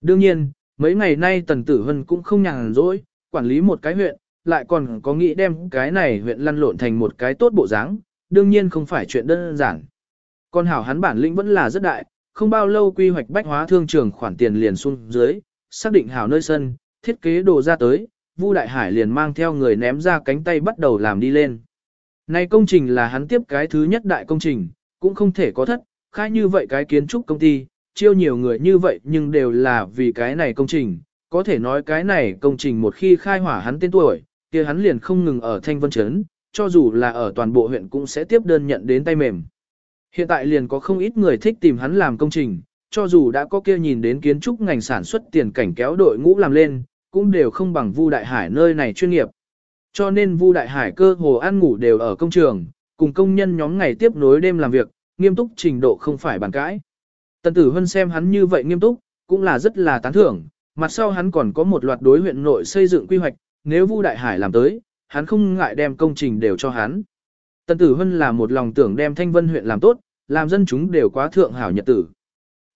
Đương nhiên, mấy ngày nay tần tử hân cũng không nhàn rỗi, quản lý một cái huyện, lại còn có nghĩ đem cái này huyện lăn lộn thành một cái tốt bộ dáng, đương nhiên không phải chuyện đơn giản. Con hảo hắn bản lĩnh vẫn là rất đại, không bao lâu quy hoạch bách hóa thương trường khoản tiền liền xuống dưới, xác định hảo nơi sân, thiết kế đồ ra tới, Vu Đại Hải liền mang theo người ném ra cánh tay bắt đầu làm đi lên. Này công trình là hắn tiếp cái thứ nhất đại công trình, cũng không thể có thất, khai như vậy cái kiến trúc công ty, chiêu nhiều người như vậy nhưng đều là vì cái này công trình, có thể nói cái này công trình một khi khai hỏa hắn tên tuổi, kia hắn liền không ngừng ở Thanh Vân Trấn, cho dù là ở toàn bộ huyện cũng sẽ tiếp đơn nhận đến tay mềm. Hiện tại liền có không ít người thích tìm hắn làm công trình, cho dù đã có kia nhìn đến kiến trúc ngành sản xuất tiền cảnh kéo đội ngũ làm lên, cũng đều không bằng Vu Đại Hải nơi này chuyên nghiệp. Cho nên Vu Đại Hải cơ hồ ăn ngủ đều ở công trường, cùng công nhân nhóm ngày tiếp nối đêm làm việc, nghiêm túc trình độ không phải bàn cãi. Tần Tử Hân xem hắn như vậy nghiêm túc, cũng là rất là tán thưởng, mặt sau hắn còn có một loạt đối huyện nội xây dựng quy hoạch, nếu Vu Đại Hải làm tới, hắn không ngại đem công trình đều cho hắn. Tần Tử Hân là một lòng tưởng đem Thanh Vân huyện làm tốt, làm dân chúng đều quá thượng hảo nhật tử.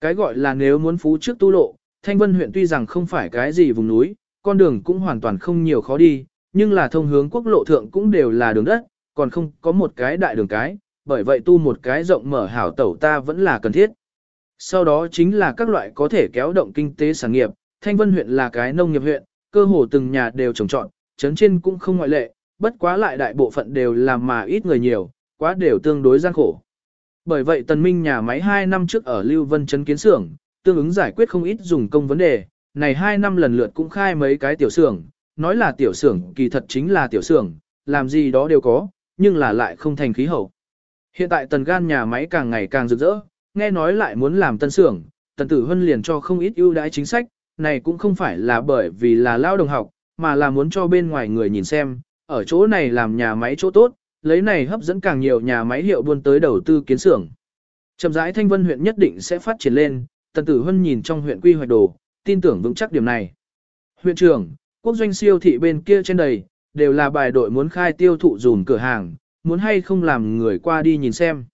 Cái gọi là nếu muốn phú trước tu lộ, Thanh Vân huyện tuy rằng không phải cái gì vùng núi, con đường cũng hoàn toàn không nhiều khó đi, nhưng là thông hướng quốc lộ thượng cũng đều là đường đất, còn không có một cái đại đường cái, bởi vậy tu một cái rộng mở hảo tẩu ta vẫn là cần thiết. Sau đó chính là các loại có thể kéo động kinh tế sản nghiệp, Thanh Vân huyện là cái nông nghiệp huyện, cơ hồ từng nhà đều trồng trọt, trấn trên cũng không ngoại lệ, bất quá lại đại bộ phận đều làm mà ít người nhiều, quá đều tương đối gian khổ. Bởi vậy Tần Minh nhà máy 2 năm trước ở Lưu Vân Trấn kiến xưởng, tương ứng giải quyết không ít dùng công vấn đề, này 2 năm lần lượt cũng khai mấy cái tiểu xưởng, nói là tiểu xưởng kỳ thật chính là tiểu xưởng, làm gì đó đều có, nhưng là lại không thành khí hậu. Hiện tại Tần Gan nhà máy càng ngày càng rực rỡ, nghe nói lại muốn làm tân xưởng, Tần Tử Hân liền cho không ít ưu đãi chính sách, này cũng không phải là bởi vì là lao đồng học, mà là muốn cho bên ngoài người nhìn xem, ở chỗ này làm nhà máy chỗ tốt, lấy này hấp dẫn càng nhiều nhà máy hiệu buôn tới đầu tư kiến xưởng. Chậm rãi Thanh Vân huyện nhất định sẽ phát triển lên, Tần Tử Hân nhìn trong huyện quy hoạch đồ, tin tưởng vững chắc điểm này. Huyện trưởng, quốc doanh siêu thị bên kia trên đầy, đều là bài đội muốn khai tiêu thụ dùm cửa hàng, muốn hay không làm người qua đi nhìn xem.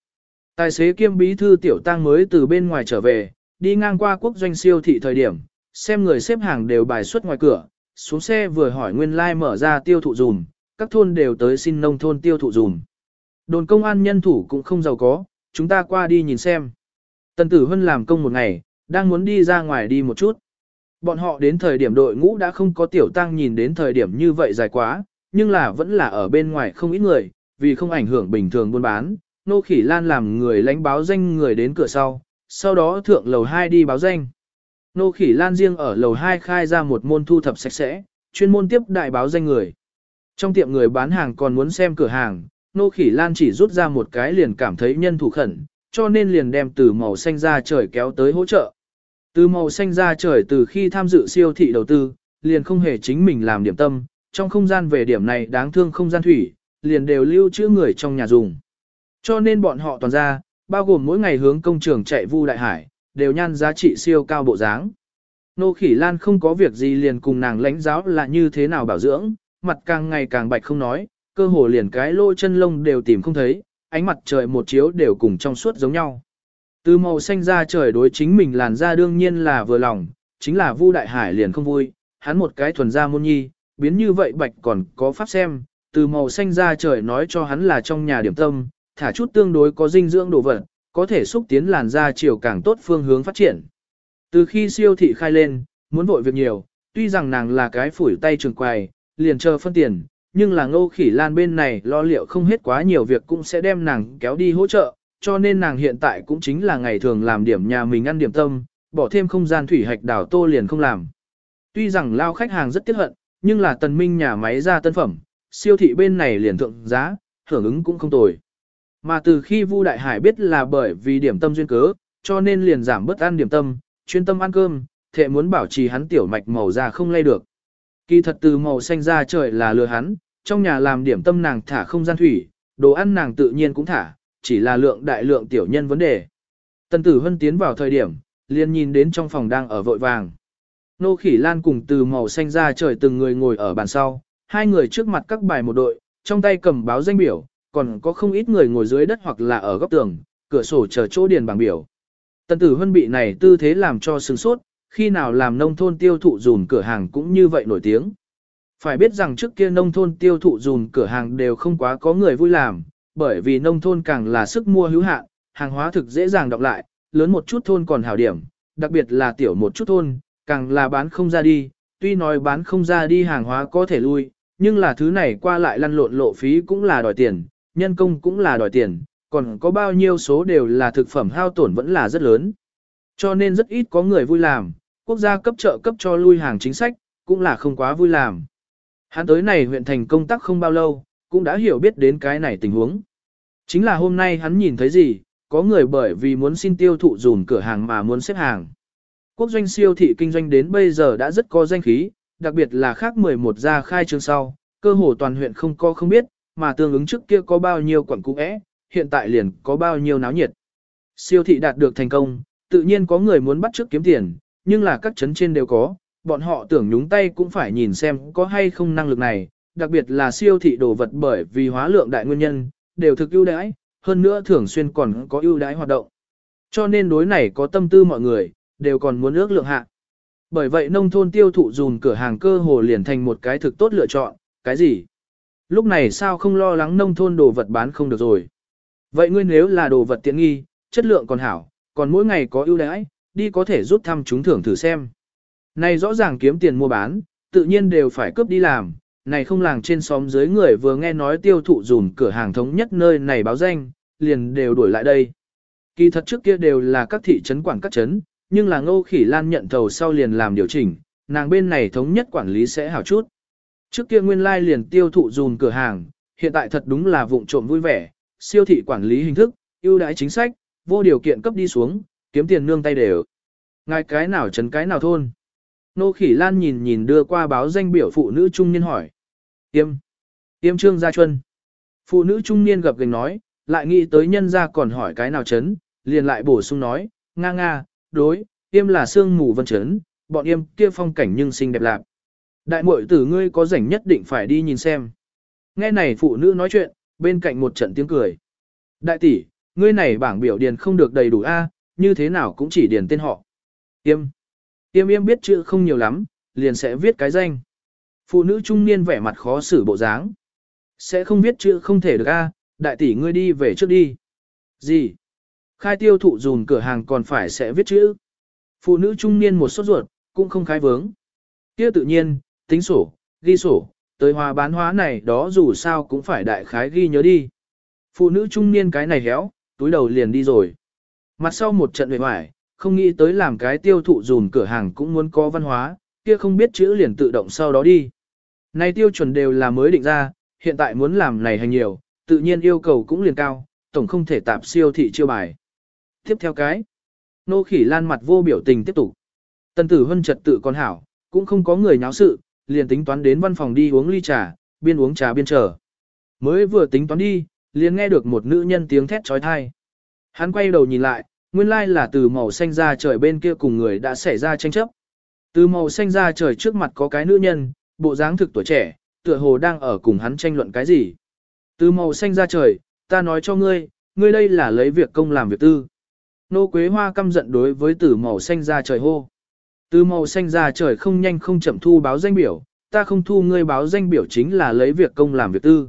Tài xế kiêm bí thư tiểu tăng mới từ bên ngoài trở về, đi ngang qua quốc doanh siêu thị thời điểm, xem người xếp hàng đều bài xuất ngoài cửa, xuống xe vừa hỏi nguyên lai like mở ra tiêu thụ dùm, các thôn đều tới xin nông thôn tiêu thụ dùm. Đồn công an nhân thủ cũng không giàu có, chúng ta qua đi nhìn xem. Tần tử Hân làm công một ngày, đang muốn đi ra ngoài đi một chút. Bọn họ đến thời điểm đội ngũ đã không có tiểu tăng nhìn đến thời điểm như vậy dài quá, nhưng là vẫn là ở bên ngoài không ít người, vì không ảnh hưởng bình thường buôn bán. Nô Khỉ Lan làm người lãnh báo danh người đến cửa sau, sau đó thượng lầu 2 đi báo danh. Nô Khỉ Lan riêng ở lầu 2 khai ra một môn thu thập sạch sẽ, chuyên môn tiếp đại báo danh người. Trong tiệm người bán hàng còn muốn xem cửa hàng, Nô Khỉ Lan chỉ rút ra một cái liền cảm thấy nhân thủ khẩn, cho nên liền đem từ màu xanh ra trời kéo tới hỗ trợ. Từ màu xanh ra trời từ khi tham dự siêu thị đầu tư, liền không hề chính mình làm điểm tâm, trong không gian về điểm này đáng thương không gian thủy, liền đều lưu trữ người trong nhà dùng. Cho nên bọn họ toàn ra, bao gồm mỗi ngày hướng công trường chạy vu đại hải, đều nhan giá trị siêu cao bộ dáng. Nô khỉ lan không có việc gì liền cùng nàng lãnh giáo là như thế nào bảo dưỡng, mặt càng ngày càng bạch không nói, cơ hồ liền cái lỗ chân lông đều tìm không thấy, ánh mặt trời một chiếu đều cùng trong suốt giống nhau. Từ màu xanh ra trời đối chính mình làn da đương nhiên là vừa lòng, chính là Vu Đại Hải liền không vui, hắn một cái thuần da môn nhi, biến như vậy bạch còn có pháp xem, từ màu xanh ra trời nói cho hắn là trong nhà điểm tâm, thả chút tương đối có dinh dưỡng đồ vật, có thể xúc tiến làn da chiều càng tốt phương hướng phát triển. Từ khi siêu thị khai lên, muốn vội việc nhiều, tuy rằng nàng là cái phủi tay trường quài, liền chờ phân tiền, nhưng là ngô khỉ lan bên này lo liệu không hết quá nhiều việc cũng sẽ đem nàng kéo đi hỗ trợ, cho nên nàng hiện tại cũng chính là ngày thường làm điểm nhà mình ăn điểm tâm, bỏ thêm không gian thủy hạch đảo tô liền không làm. Tuy rằng lao khách hàng rất tiếc hận, nhưng là tần minh nhà máy ra tân phẩm, siêu thị bên này liền thượng giá, hưởng ứng cũng không tồi. Mà từ khi Vu Đại Hải biết là bởi vì điểm tâm duyên cớ, cho nên liền giảm bớt ăn điểm tâm, chuyên tâm ăn cơm, thệ muốn bảo trì hắn tiểu mạch màu da không lay được. Kỳ thật từ màu xanh ra trời là lừa hắn, trong nhà làm điểm tâm nàng thả không gian thủy, đồ ăn nàng tự nhiên cũng thả, chỉ là lượng đại lượng tiểu nhân vấn đề. Tần tử hân tiến vào thời điểm, liền nhìn đến trong phòng đang ở vội vàng. Nô khỉ lan cùng từ màu xanh ra trời từng người ngồi ở bàn sau, hai người trước mặt các bài một đội, trong tay cầm báo danh biểu, còn có không ít người ngồi dưới đất hoặc là ở góc tường, cửa sổ chờ chỗ điền bảng biểu. Tần tử hân bị này tư thế làm cho sừng sốt, khi nào làm nông thôn tiêu thụ dùn cửa hàng cũng như vậy nổi tiếng. Phải biết rằng trước kia nông thôn tiêu thụ dùn cửa hàng đều không quá có người vui làm, bởi vì nông thôn càng là sức mua hữu hạn, hàng hóa thực dễ dàng đọc lại, lớn một chút thôn còn hảo điểm, đặc biệt là tiểu một chút thôn, càng là bán không ra đi, tuy nói bán không ra đi hàng hóa có thể lui, nhưng là thứ này qua lại lăn lộn lộ phí cũng là đòi tiền, nhân công cũng là đòi tiền, còn có bao nhiêu số đều là thực phẩm hao tổn vẫn là rất lớn. Cho nên rất ít có người vui làm, quốc gia cấp trợ cấp cho lui hàng chính sách, cũng là không quá vui làm. Hắn tới này huyện thành công tác không bao lâu, cũng đã hiểu biết đến cái này tình huống. Chính là hôm nay hắn nhìn thấy gì, có người bởi vì muốn xin tiêu thụ dùm cửa hàng mà muốn xếp hàng. Quốc doanh siêu thị kinh doanh đến bây giờ đã rất có danh khí, đặc biệt là khác 11 gia khai trương sau, cơ hồ toàn huyện không có không biết, mà tương ứng trước kia có bao nhiêu quận cũ é, hiện tại liền có bao nhiêu náo nhiệt. Siêu thị đạt được thành công, tự nhiên có người muốn bắt trước kiếm tiền, nhưng là các chấn trên đều có, bọn họ tưởng nhúng tay cũng phải nhìn xem có hay không năng lực này, đặc biệt là siêu thị đồ vật bởi vì hóa lượng đại nguyên nhân, đều thực ưu đãi, hơn nữa thường xuyên còn có ưu đãi hoạt động. Cho nên đối này có tâm tư mọi người, đều còn muốn ước lượng hạ. Bởi vậy nông thôn tiêu thụ dùn cửa hàng cơ hồ liền thành một cái thực tốt lựa chọn, cái gì? Lúc này sao không lo lắng nông thôn đồ vật bán không được rồi? Vậy ngươi nếu là đồ vật tiện nghi, chất lượng còn hảo, còn mỗi ngày có ưu đãi, đi có thể rút thăm chúng thưởng thử xem. Này rõ ràng kiếm tiền mua bán, tự nhiên đều phải cướp đi làm, này không làng trên xóm dưới người vừa nghe nói tiêu thụ dùn cửa hàng thống nhất nơi này báo danh, liền đều đuổi lại đây. Kỳ thật trước kia đều là các thị trấn quản các trấn, nhưng là ngô khỉ lan nhận thầu sau liền làm điều chỉnh, nàng bên này thống nhất quản lý sẽ hảo chút. Trước kia nguyên lai liền tiêu thụ dùn cửa hàng, hiện tại thật đúng là vụng trộm vui vẻ, siêu thị quản lý hình thức, ưu đãi chính sách, vô điều kiện cấp đi xuống, kiếm tiền nương tay đều. Ngài cái nào trấn cái nào thôn. Nô khỉ lan nhìn nhìn đưa qua báo danh biểu phụ nữ trung niên hỏi. Tiêm. Tiêm trương gia chuân. Phụ nữ trung niên gặp gành nói, lại nghĩ tới nhân gia còn hỏi cái nào chấn, liền lại bổ sung nói, nga nga, đối, tiêm là sương mù vân chấn, bọn yêm kia phong cảnh nhưng xinh đẹp lạc. Đại muội tử ngươi có rảnh nhất định phải đi nhìn xem. Nghe này phụ nữ nói chuyện, bên cạnh một trận tiếng cười. Đại tỷ, ngươi này bảng biểu điền không được đầy đủ a, như thế nào cũng chỉ điền tên họ. Tiêm. Tiêm yêm biết chữ không nhiều lắm, liền sẽ viết cái danh. Phụ nữ trung niên vẻ mặt khó xử bộ dáng. Sẽ không viết chữ không thể được a, đại tỷ ngươi đi về trước đi. Gì? Khai tiêu thụ dùn cửa hàng còn phải sẽ viết chữ. Phụ nữ trung niên một sốt ruột, cũng không khai vướng. kia tự nhiên, tính sổ, ghi sổ, tới hòa bán hóa này đó dù sao cũng phải đại khái ghi nhớ đi. Phụ nữ trung niên cái này héo, túi đầu liền đi rồi. Mặt sau một trận bề hoài, không nghĩ tới làm cái tiêu thụ dùn cửa hàng cũng muốn có văn hóa, kia không biết chữ liền tự động sau đó đi. Này tiêu chuẩn đều là mới định ra, hiện tại muốn làm này hành nhiều, tự nhiên yêu cầu cũng liền cao, tổng không thể tạp siêu thị chiêu bài. Tiếp theo cái, nô khỉ lan mặt vô biểu tình tiếp tục. Tần tử hân trật tự con hảo, cũng không có người nháo sự, liền tính toán đến văn phòng đi uống ly trà, biên uống trà biên chờ. Mới vừa tính toán đi, liền nghe được một nữ nhân tiếng thét trói thai. Hắn quay đầu nhìn lại, nguyên lai là từ màu xanh ra trời bên kia cùng người đã xảy ra tranh chấp. Từ màu xanh ra trời trước mặt có cái nữ nhân, bộ dáng thực tuổi trẻ, tựa hồ đang ở cùng hắn tranh luận cái gì. Từ màu xanh ra trời, ta nói cho ngươi, ngươi đây là lấy việc công làm việc tư. Nô Quế Hoa căm giận đối với từ màu xanh ra trời hô. Từ màu xanh ra trời không nhanh không chậm thu báo danh biểu, ta không thu ngươi báo danh biểu chính là lấy việc công làm việc tư.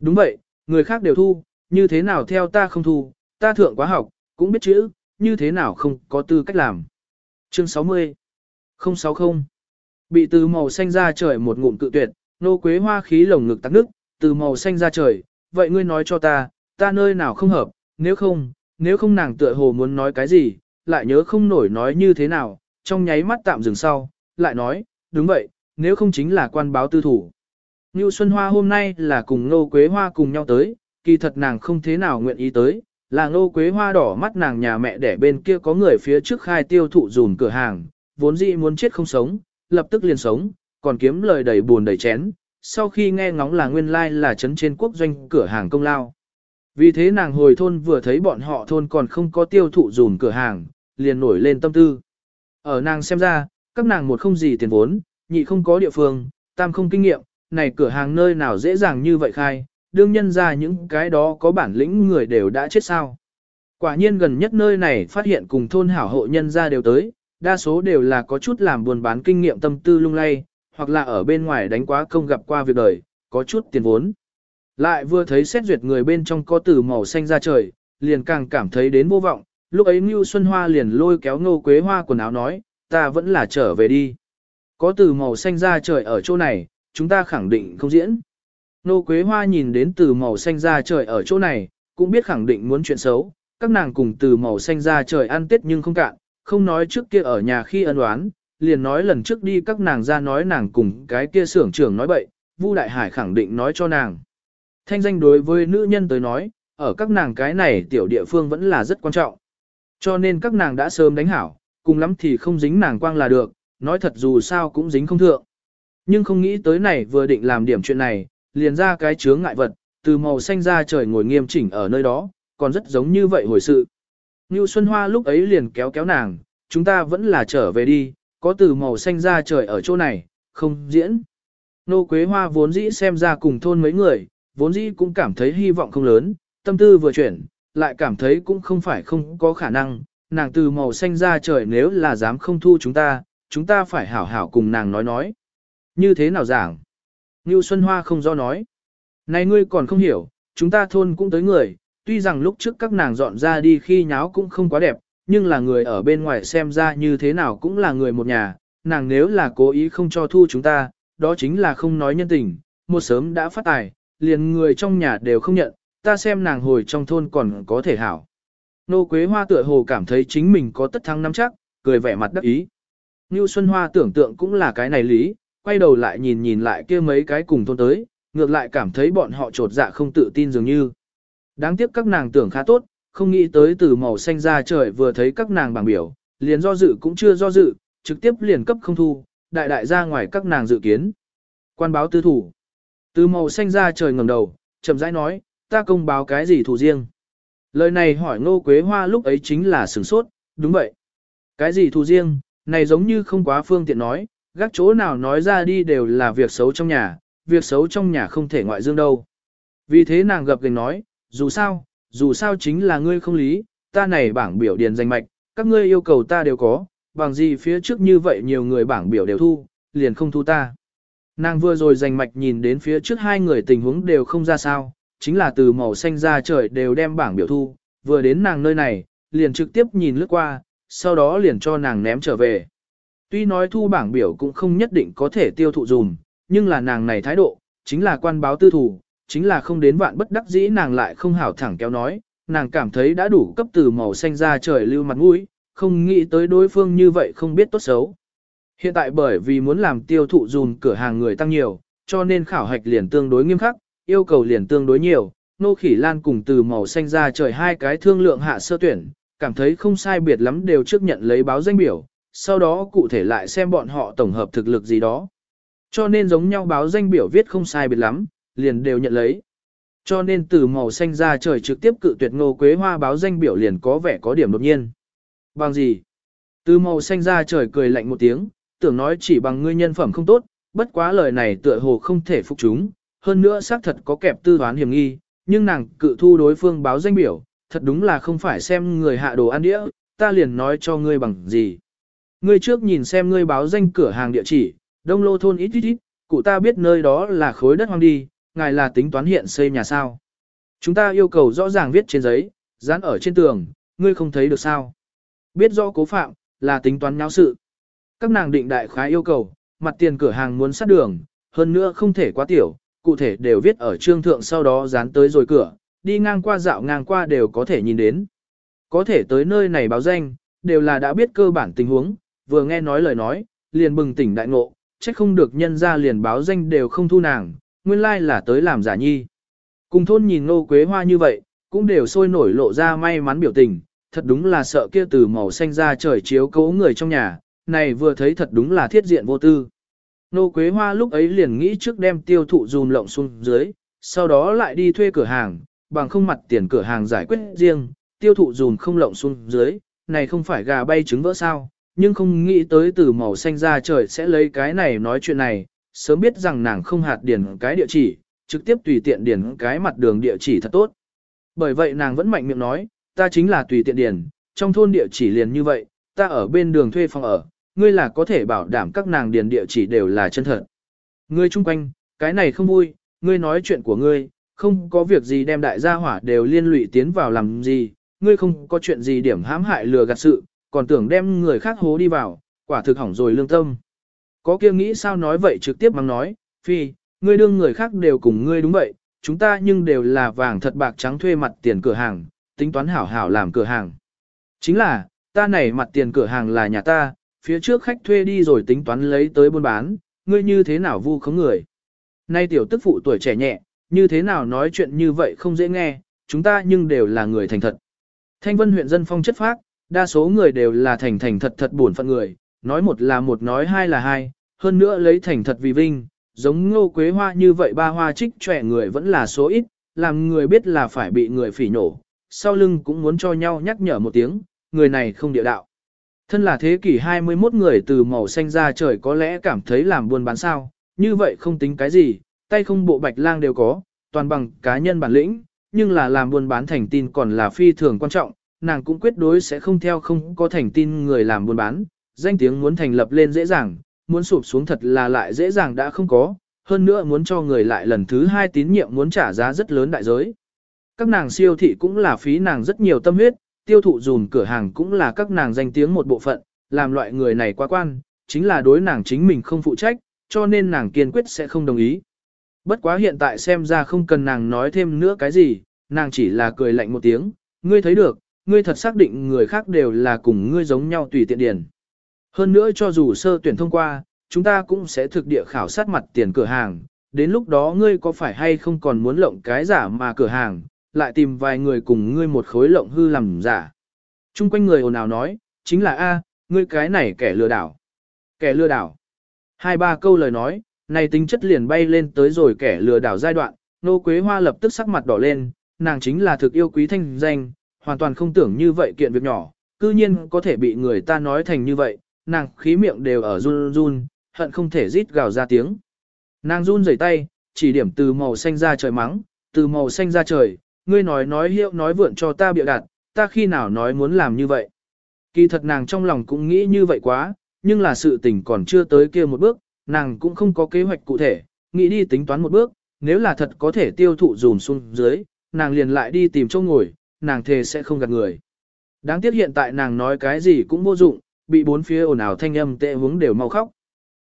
Đúng vậy, người khác đều thu, như thế nào theo ta không thu, ta thượng quá học, cũng biết chữ, như thế nào không có tư cách làm. Chương 60 060 Bị từ màu xanh ra trời một ngụm cự tuyệt, nô quế hoa khí lồng ngực tắc nước, từ màu xanh ra trời, vậy ngươi nói cho ta, ta nơi nào không hợp, nếu không, nếu không nàng tựa hồ muốn nói cái gì, lại nhớ không nổi nói như thế nào, trong nháy mắt tạm dừng sau, lại nói, đúng vậy, nếu không chính là quan báo tư thủ. Như Xuân Hoa hôm nay là cùng Nô Quế Hoa cùng nhau tới, kỳ thật nàng không thế nào nguyện ý tới, là ngô Quế Hoa đỏ mắt nàng nhà mẹ để bên kia có người phía trước khai tiêu thụ dùn cửa hàng, vốn dĩ muốn chết không sống, lập tức liền sống, còn kiếm lời đầy buồn đầy chén, sau khi nghe ngóng là nguyên lai like là chấn trên quốc doanh cửa hàng công lao. Vì thế nàng hồi thôn vừa thấy bọn họ thôn còn không có tiêu thụ dùn cửa hàng, liền nổi lên tâm tư. Ở nàng xem ra, các nàng một không gì tiền vốn, nhị không có địa phương, tam không kinh nghiệm, này cửa hàng nơi nào dễ dàng như vậy khai, đương nhân ra những cái đó có bản lĩnh người đều đã chết sao. Quả nhiên gần nhất nơi này phát hiện cùng thôn hảo hộ nhân ra đều tới, đa số đều là có chút làm buồn bán kinh nghiệm tâm tư lung lay, hoặc là ở bên ngoài đánh quá công gặp qua việc đời, có chút tiền vốn. Lại vừa thấy xét duyệt người bên trong có từ màu xanh ra trời, liền càng cảm thấy đến vô vọng, lúc ấy Ngưu Xuân Hoa liền lôi kéo ngô quế hoa quần áo nói, ta vẫn là trở về đi. Có từ màu xanh ra trời ở chỗ này, chúng ta khẳng định không diễn. Nô Quế Hoa nhìn đến từ màu xanh ra trời ở chỗ này, cũng biết khẳng định muốn chuyện xấu, các nàng cùng từ màu xanh ra trời ăn tết nhưng không cạn, không nói trước kia ở nhà khi ân oán, liền nói lần trước đi các nàng ra nói nàng cùng cái kia xưởng trưởng nói bậy, Vu Đại Hải khẳng định nói cho nàng. Thanh danh đối với nữ nhân tới nói, ở các nàng cái này tiểu địa phương vẫn là rất quan trọng. Cho nên các nàng đã sớm đánh hảo, cùng lắm thì không dính nàng quang là được, nói thật dù sao cũng dính không thượng. Nhưng không nghĩ tới này vừa định làm điểm chuyện này, liền ra cái chướng ngại vật, từ màu xanh ra trời ngồi nghiêm chỉnh ở nơi đó, còn rất giống như vậy hồi sự. Ngưu Xuân Hoa lúc ấy liền kéo kéo nàng, chúng ta vẫn là trở về đi, có từ màu xanh ra trời ở chỗ này, không diễn. Nô Quế Hoa vốn dĩ xem ra cùng thôn mấy người, vốn dĩ cũng cảm thấy hy vọng không lớn, tâm tư vừa chuyển, lại cảm thấy cũng không phải không có khả năng, nàng từ màu xanh ra trời nếu là dám không thu chúng ta, chúng ta phải hảo hảo cùng nàng nói nói. Như thế nào giảng? Ngưu Xuân Hoa không do nói. Này ngươi còn không hiểu, chúng ta thôn cũng tới người, tuy rằng lúc trước các nàng dọn ra đi khi nháo cũng không quá đẹp, nhưng là người ở bên ngoài xem ra như thế nào cũng là người một nhà, nàng nếu là cố ý không cho thu chúng ta, đó chính là không nói nhân tình, một sớm đã phát tài, liền người trong nhà đều không nhận, ta xem nàng hồi trong thôn còn có thể hảo. Nô Quế Hoa tựa hồ cảm thấy chính mình có tất thắng nắm chắc, cười vẻ mặt đắc ý. Ngưu Xuân Hoa tưởng tượng cũng là cái này lý, quay đầu lại nhìn nhìn lại kia mấy cái cùng thôn tới, ngược lại cảm thấy bọn họ trột dạ không tự tin dường như. Đáng tiếc các nàng tưởng khá tốt, không nghĩ tới từ màu xanh ra trời vừa thấy các nàng bảng biểu, liền do dự cũng chưa do dự, trực tiếp liền cấp không thu, đại đại ra ngoài các nàng dự kiến. Quan báo tư thủ. Từ màu xanh ra trời ngầm đầu, chậm rãi nói, ta công báo cái gì thủ riêng. Lời này hỏi Ngô Quế Hoa lúc ấy chính là sửng sốt, đúng vậy. Cái gì thủ riêng, này giống như không quá phương tiện nói, gác chỗ nào nói ra đi đều là việc xấu trong nhà, việc xấu trong nhà không thể ngoại dương đâu. Vì thế nàng gập gành nói, dù sao, dù sao chính là ngươi không lý, ta này bảng biểu điền danh mạch, các ngươi yêu cầu ta đều có, bằng gì phía trước như vậy nhiều người bảng biểu đều thu, liền không thu ta. Nàng vừa rồi danh mạch nhìn đến phía trước hai người tình huống đều không ra sao, chính là từ màu xanh ra trời đều đem bảng biểu thu, vừa đến nàng nơi này, liền trực tiếp nhìn lướt qua, sau đó liền cho nàng ném trở về. Tuy nói thu bảng biểu cũng không nhất định có thể tiêu thụ dùm, nhưng là nàng này thái độ, chính là quan báo tư thủ, chính là không đến vạn bất đắc dĩ nàng lại không hảo thẳng kéo nói, nàng cảm thấy đã đủ cấp từ màu xanh ra trời lưu mặt mũi, không nghĩ tới đối phương như vậy không biết tốt xấu. Hiện tại bởi vì muốn làm tiêu thụ dùm cửa hàng người tăng nhiều, cho nên khảo hạch liền tương đối nghiêm khắc, yêu cầu liền tương đối nhiều, nô khỉ lan cùng từ màu xanh ra trời hai cái thương lượng hạ sơ tuyển, cảm thấy không sai biệt lắm đều trước nhận lấy báo danh biểu, sau đó cụ thể lại xem bọn họ tổng hợp thực lực gì đó. Cho nên giống nhau báo danh biểu viết không sai biệt lắm, liền đều nhận lấy. Cho nên từ màu xanh ra trời trực tiếp cự tuyệt ngô quế hoa báo danh biểu liền có vẻ có điểm đột nhiên. Bằng gì? Từ màu xanh ra trời cười lạnh một tiếng, tưởng nói chỉ bằng ngươi nhân phẩm không tốt, bất quá lời này tựa hồ không thể phục chúng, hơn nữa xác thật có kẹp tư toán hiểm nghi, nhưng nàng cự thu đối phương báo danh biểu, thật đúng là không phải xem người hạ đồ ăn đĩa, ta liền nói cho ngươi bằng gì. Ngươi trước nhìn xem ngươi báo danh cửa hàng địa chỉ, đông lô thôn ít ít ít, cụ ta biết nơi đó là khối đất hoang đi, ngài là tính toán hiện xây nhà sao. Chúng ta yêu cầu rõ ràng viết trên giấy, dán ở trên tường, ngươi không thấy được sao. Biết rõ cố phạm, là tính toán nháo sự. Các nàng định đại khái yêu cầu, mặt tiền cửa hàng muốn sát đường, hơn nữa không thể quá tiểu, cụ thể đều viết ở trương thượng sau đó dán tới rồi cửa, đi ngang qua dạo ngang qua đều có thể nhìn đến. Có thể tới nơi này báo danh, đều là đã biết cơ bản tình huống, vừa nghe nói lời nói, liền bừng tỉnh đại ngộ, trách không được nhân ra liền báo danh đều không thu nàng, nguyên lai là tới làm giả nhi. Cùng thôn nhìn nô quế hoa như vậy, cũng đều sôi nổi lộ ra may mắn biểu tình, thật đúng là sợ kia từ màu xanh ra trời chiếu cấu người trong nhà, này vừa thấy thật đúng là thiết diện vô tư. Nô Quế Hoa lúc ấy liền nghĩ trước đem tiêu thụ dùm lộng xuống dưới, sau đó lại đi thuê cửa hàng, bằng không mặt tiền cửa hàng giải quyết riêng, tiêu thụ dùm không lộng xuống dưới, này không phải gà bay trứng vỡ sao, nhưng không nghĩ tới từ màu xanh ra trời sẽ lấy cái này nói chuyện này, sớm biết rằng nàng không hạt điền cái địa chỉ, trực tiếp tùy tiện điền cái mặt đường địa chỉ thật tốt. Bởi vậy nàng vẫn mạnh miệng nói, ta chính là tùy tiện điền, trong thôn địa chỉ liền như vậy, ta ở bên đường thuê phòng ở, ngươi là có thể bảo đảm các nàng điền địa chỉ đều là chân thật. Ngươi chung quanh, cái này không vui, ngươi nói chuyện của ngươi, không có việc gì đem đại gia hỏa đều liên lụy tiến vào làm gì, ngươi không có chuyện gì điểm hãm hại lừa gạt sự, còn tưởng đem người khác hố đi vào, quả thực hỏng rồi lương tâm. Có kia nghĩ sao nói vậy trực tiếp mắng nói, phi, ngươi đương người khác đều cùng ngươi đúng vậy, chúng ta nhưng đều là vàng thật bạc trắng thuê mặt tiền cửa hàng, tính toán hảo hảo làm cửa hàng. Chính là, ta này mặt tiền cửa hàng là nhà ta, phía trước khách thuê đi rồi tính toán lấy tới buôn bán, ngươi như thế nào vu khống người. Nay tiểu tức phụ tuổi trẻ nhẹ, như thế nào nói chuyện như vậy không dễ nghe, chúng ta nhưng đều là người thành thật. Thanh vân huyện dân phong chất phác, đa số người đều là thành thành thật thật buồn phận người, nói một là một nói hai là hai, hơn nữa lấy thành thật vì vinh, giống ngô quế hoa như vậy ba hoa trích trẻ người vẫn là số ít, làm người biết là phải bị người phỉ nổ, sau lưng cũng muốn cho nhau nhắc nhở một tiếng, người này không địa đạo. Thân là thế kỷ 21 người từ màu xanh ra trời có lẽ cảm thấy làm buôn bán sao, như vậy không tính cái gì, tay không bộ bạch lang đều có, toàn bằng cá nhân bản lĩnh, nhưng là làm buôn bán thành tin còn là phi thường quan trọng, nàng cũng quyết đối sẽ không theo không có thành tin người làm buôn bán, danh tiếng muốn thành lập lên dễ dàng, muốn sụp xuống thật là lại dễ dàng đã không có, hơn nữa muốn cho người lại lần thứ hai tín nhiệm muốn trả giá rất lớn đại giới. Các nàng siêu thị cũng là phí nàng rất nhiều tâm huyết, tiêu thụ dùm cửa hàng cũng là các nàng danh tiếng một bộ phận, làm loại người này quá quan, chính là đối nàng chính mình không phụ trách, cho nên nàng kiên quyết sẽ không đồng ý. Bất quá hiện tại xem ra không cần nàng nói thêm nữa cái gì, nàng chỉ là cười lạnh một tiếng, ngươi thấy được, ngươi thật xác định người khác đều là cùng ngươi giống nhau tùy tiện điền. Hơn nữa cho dù sơ tuyển thông qua, chúng ta cũng sẽ thực địa khảo sát mặt tiền cửa hàng, đến lúc đó ngươi có phải hay không còn muốn lộng cái giả mà cửa hàng, lại tìm vài người cùng ngươi một khối lộng hư làm giả. Trung quanh người ồn ào nói, chính là A, ngươi cái này kẻ lừa đảo. Kẻ lừa đảo. Hai ba câu lời nói, này tính chất liền bay lên tới rồi kẻ lừa đảo giai đoạn, nô quế hoa lập tức sắc mặt đỏ lên, nàng chính là thực yêu quý thanh danh, hoàn toàn không tưởng như vậy kiện việc nhỏ, cư nhiên có thể bị người ta nói thành như vậy, nàng khí miệng đều ở run run, hận không thể rít gào ra tiếng. Nàng run rẩy tay, chỉ điểm từ màu xanh ra trời mắng, từ màu xanh ra trời, ngươi nói nói hiệu nói vượn cho ta bịa đặt, ta khi nào nói muốn làm như vậy. Kỳ thật nàng trong lòng cũng nghĩ như vậy quá, nhưng là sự tình còn chưa tới kia một bước, nàng cũng không có kế hoạch cụ thể, nghĩ đi tính toán một bước, nếu là thật có thể tiêu thụ dùm xuống dưới, nàng liền lại đi tìm chỗ ngồi, nàng thề sẽ không gạt người. Đáng tiếc hiện tại nàng nói cái gì cũng vô dụng, bị bốn phía ồn ào thanh âm tệ hướng đều mau khóc.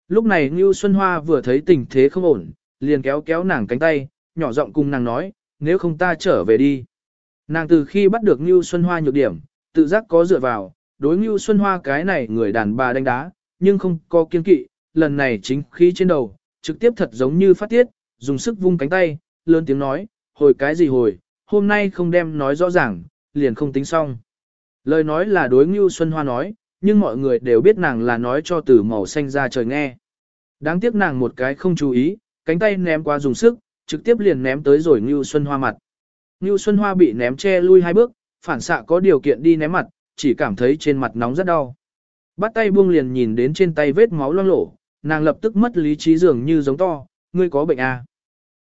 Lúc này Ngưu Xuân Hoa vừa thấy tình thế không ổn, liền kéo kéo nàng cánh tay, nhỏ giọng cùng nàng nói, nếu không ta trở về đi. Nàng từ khi bắt được Ngưu Xuân Hoa nhược điểm, tự giác có dựa vào, đối Ngưu Xuân Hoa cái này người đàn bà đánh đá, nhưng không có kiên kỵ, lần này chính khí trên đầu, trực tiếp thật giống như phát tiết, dùng sức vung cánh tay, lớn tiếng nói, hồi cái gì hồi, hôm nay không đem nói rõ ràng, liền không tính xong. Lời nói là đối Ngưu Xuân Hoa nói, nhưng mọi người đều biết nàng là nói cho từ màu xanh ra trời nghe. Đáng tiếc nàng một cái không chú ý, cánh tay ném qua dùng sức, trực tiếp liền ném tới rồi Ngưu Xuân Hoa mặt. Ngưu Xuân Hoa bị ném che lui hai bước, phản xạ có điều kiện đi ném mặt, chỉ cảm thấy trên mặt nóng rất đau. Bắt tay buông liền nhìn đến trên tay vết máu loang lổ, nàng lập tức mất lý trí dường như giống to, ngươi có bệnh à.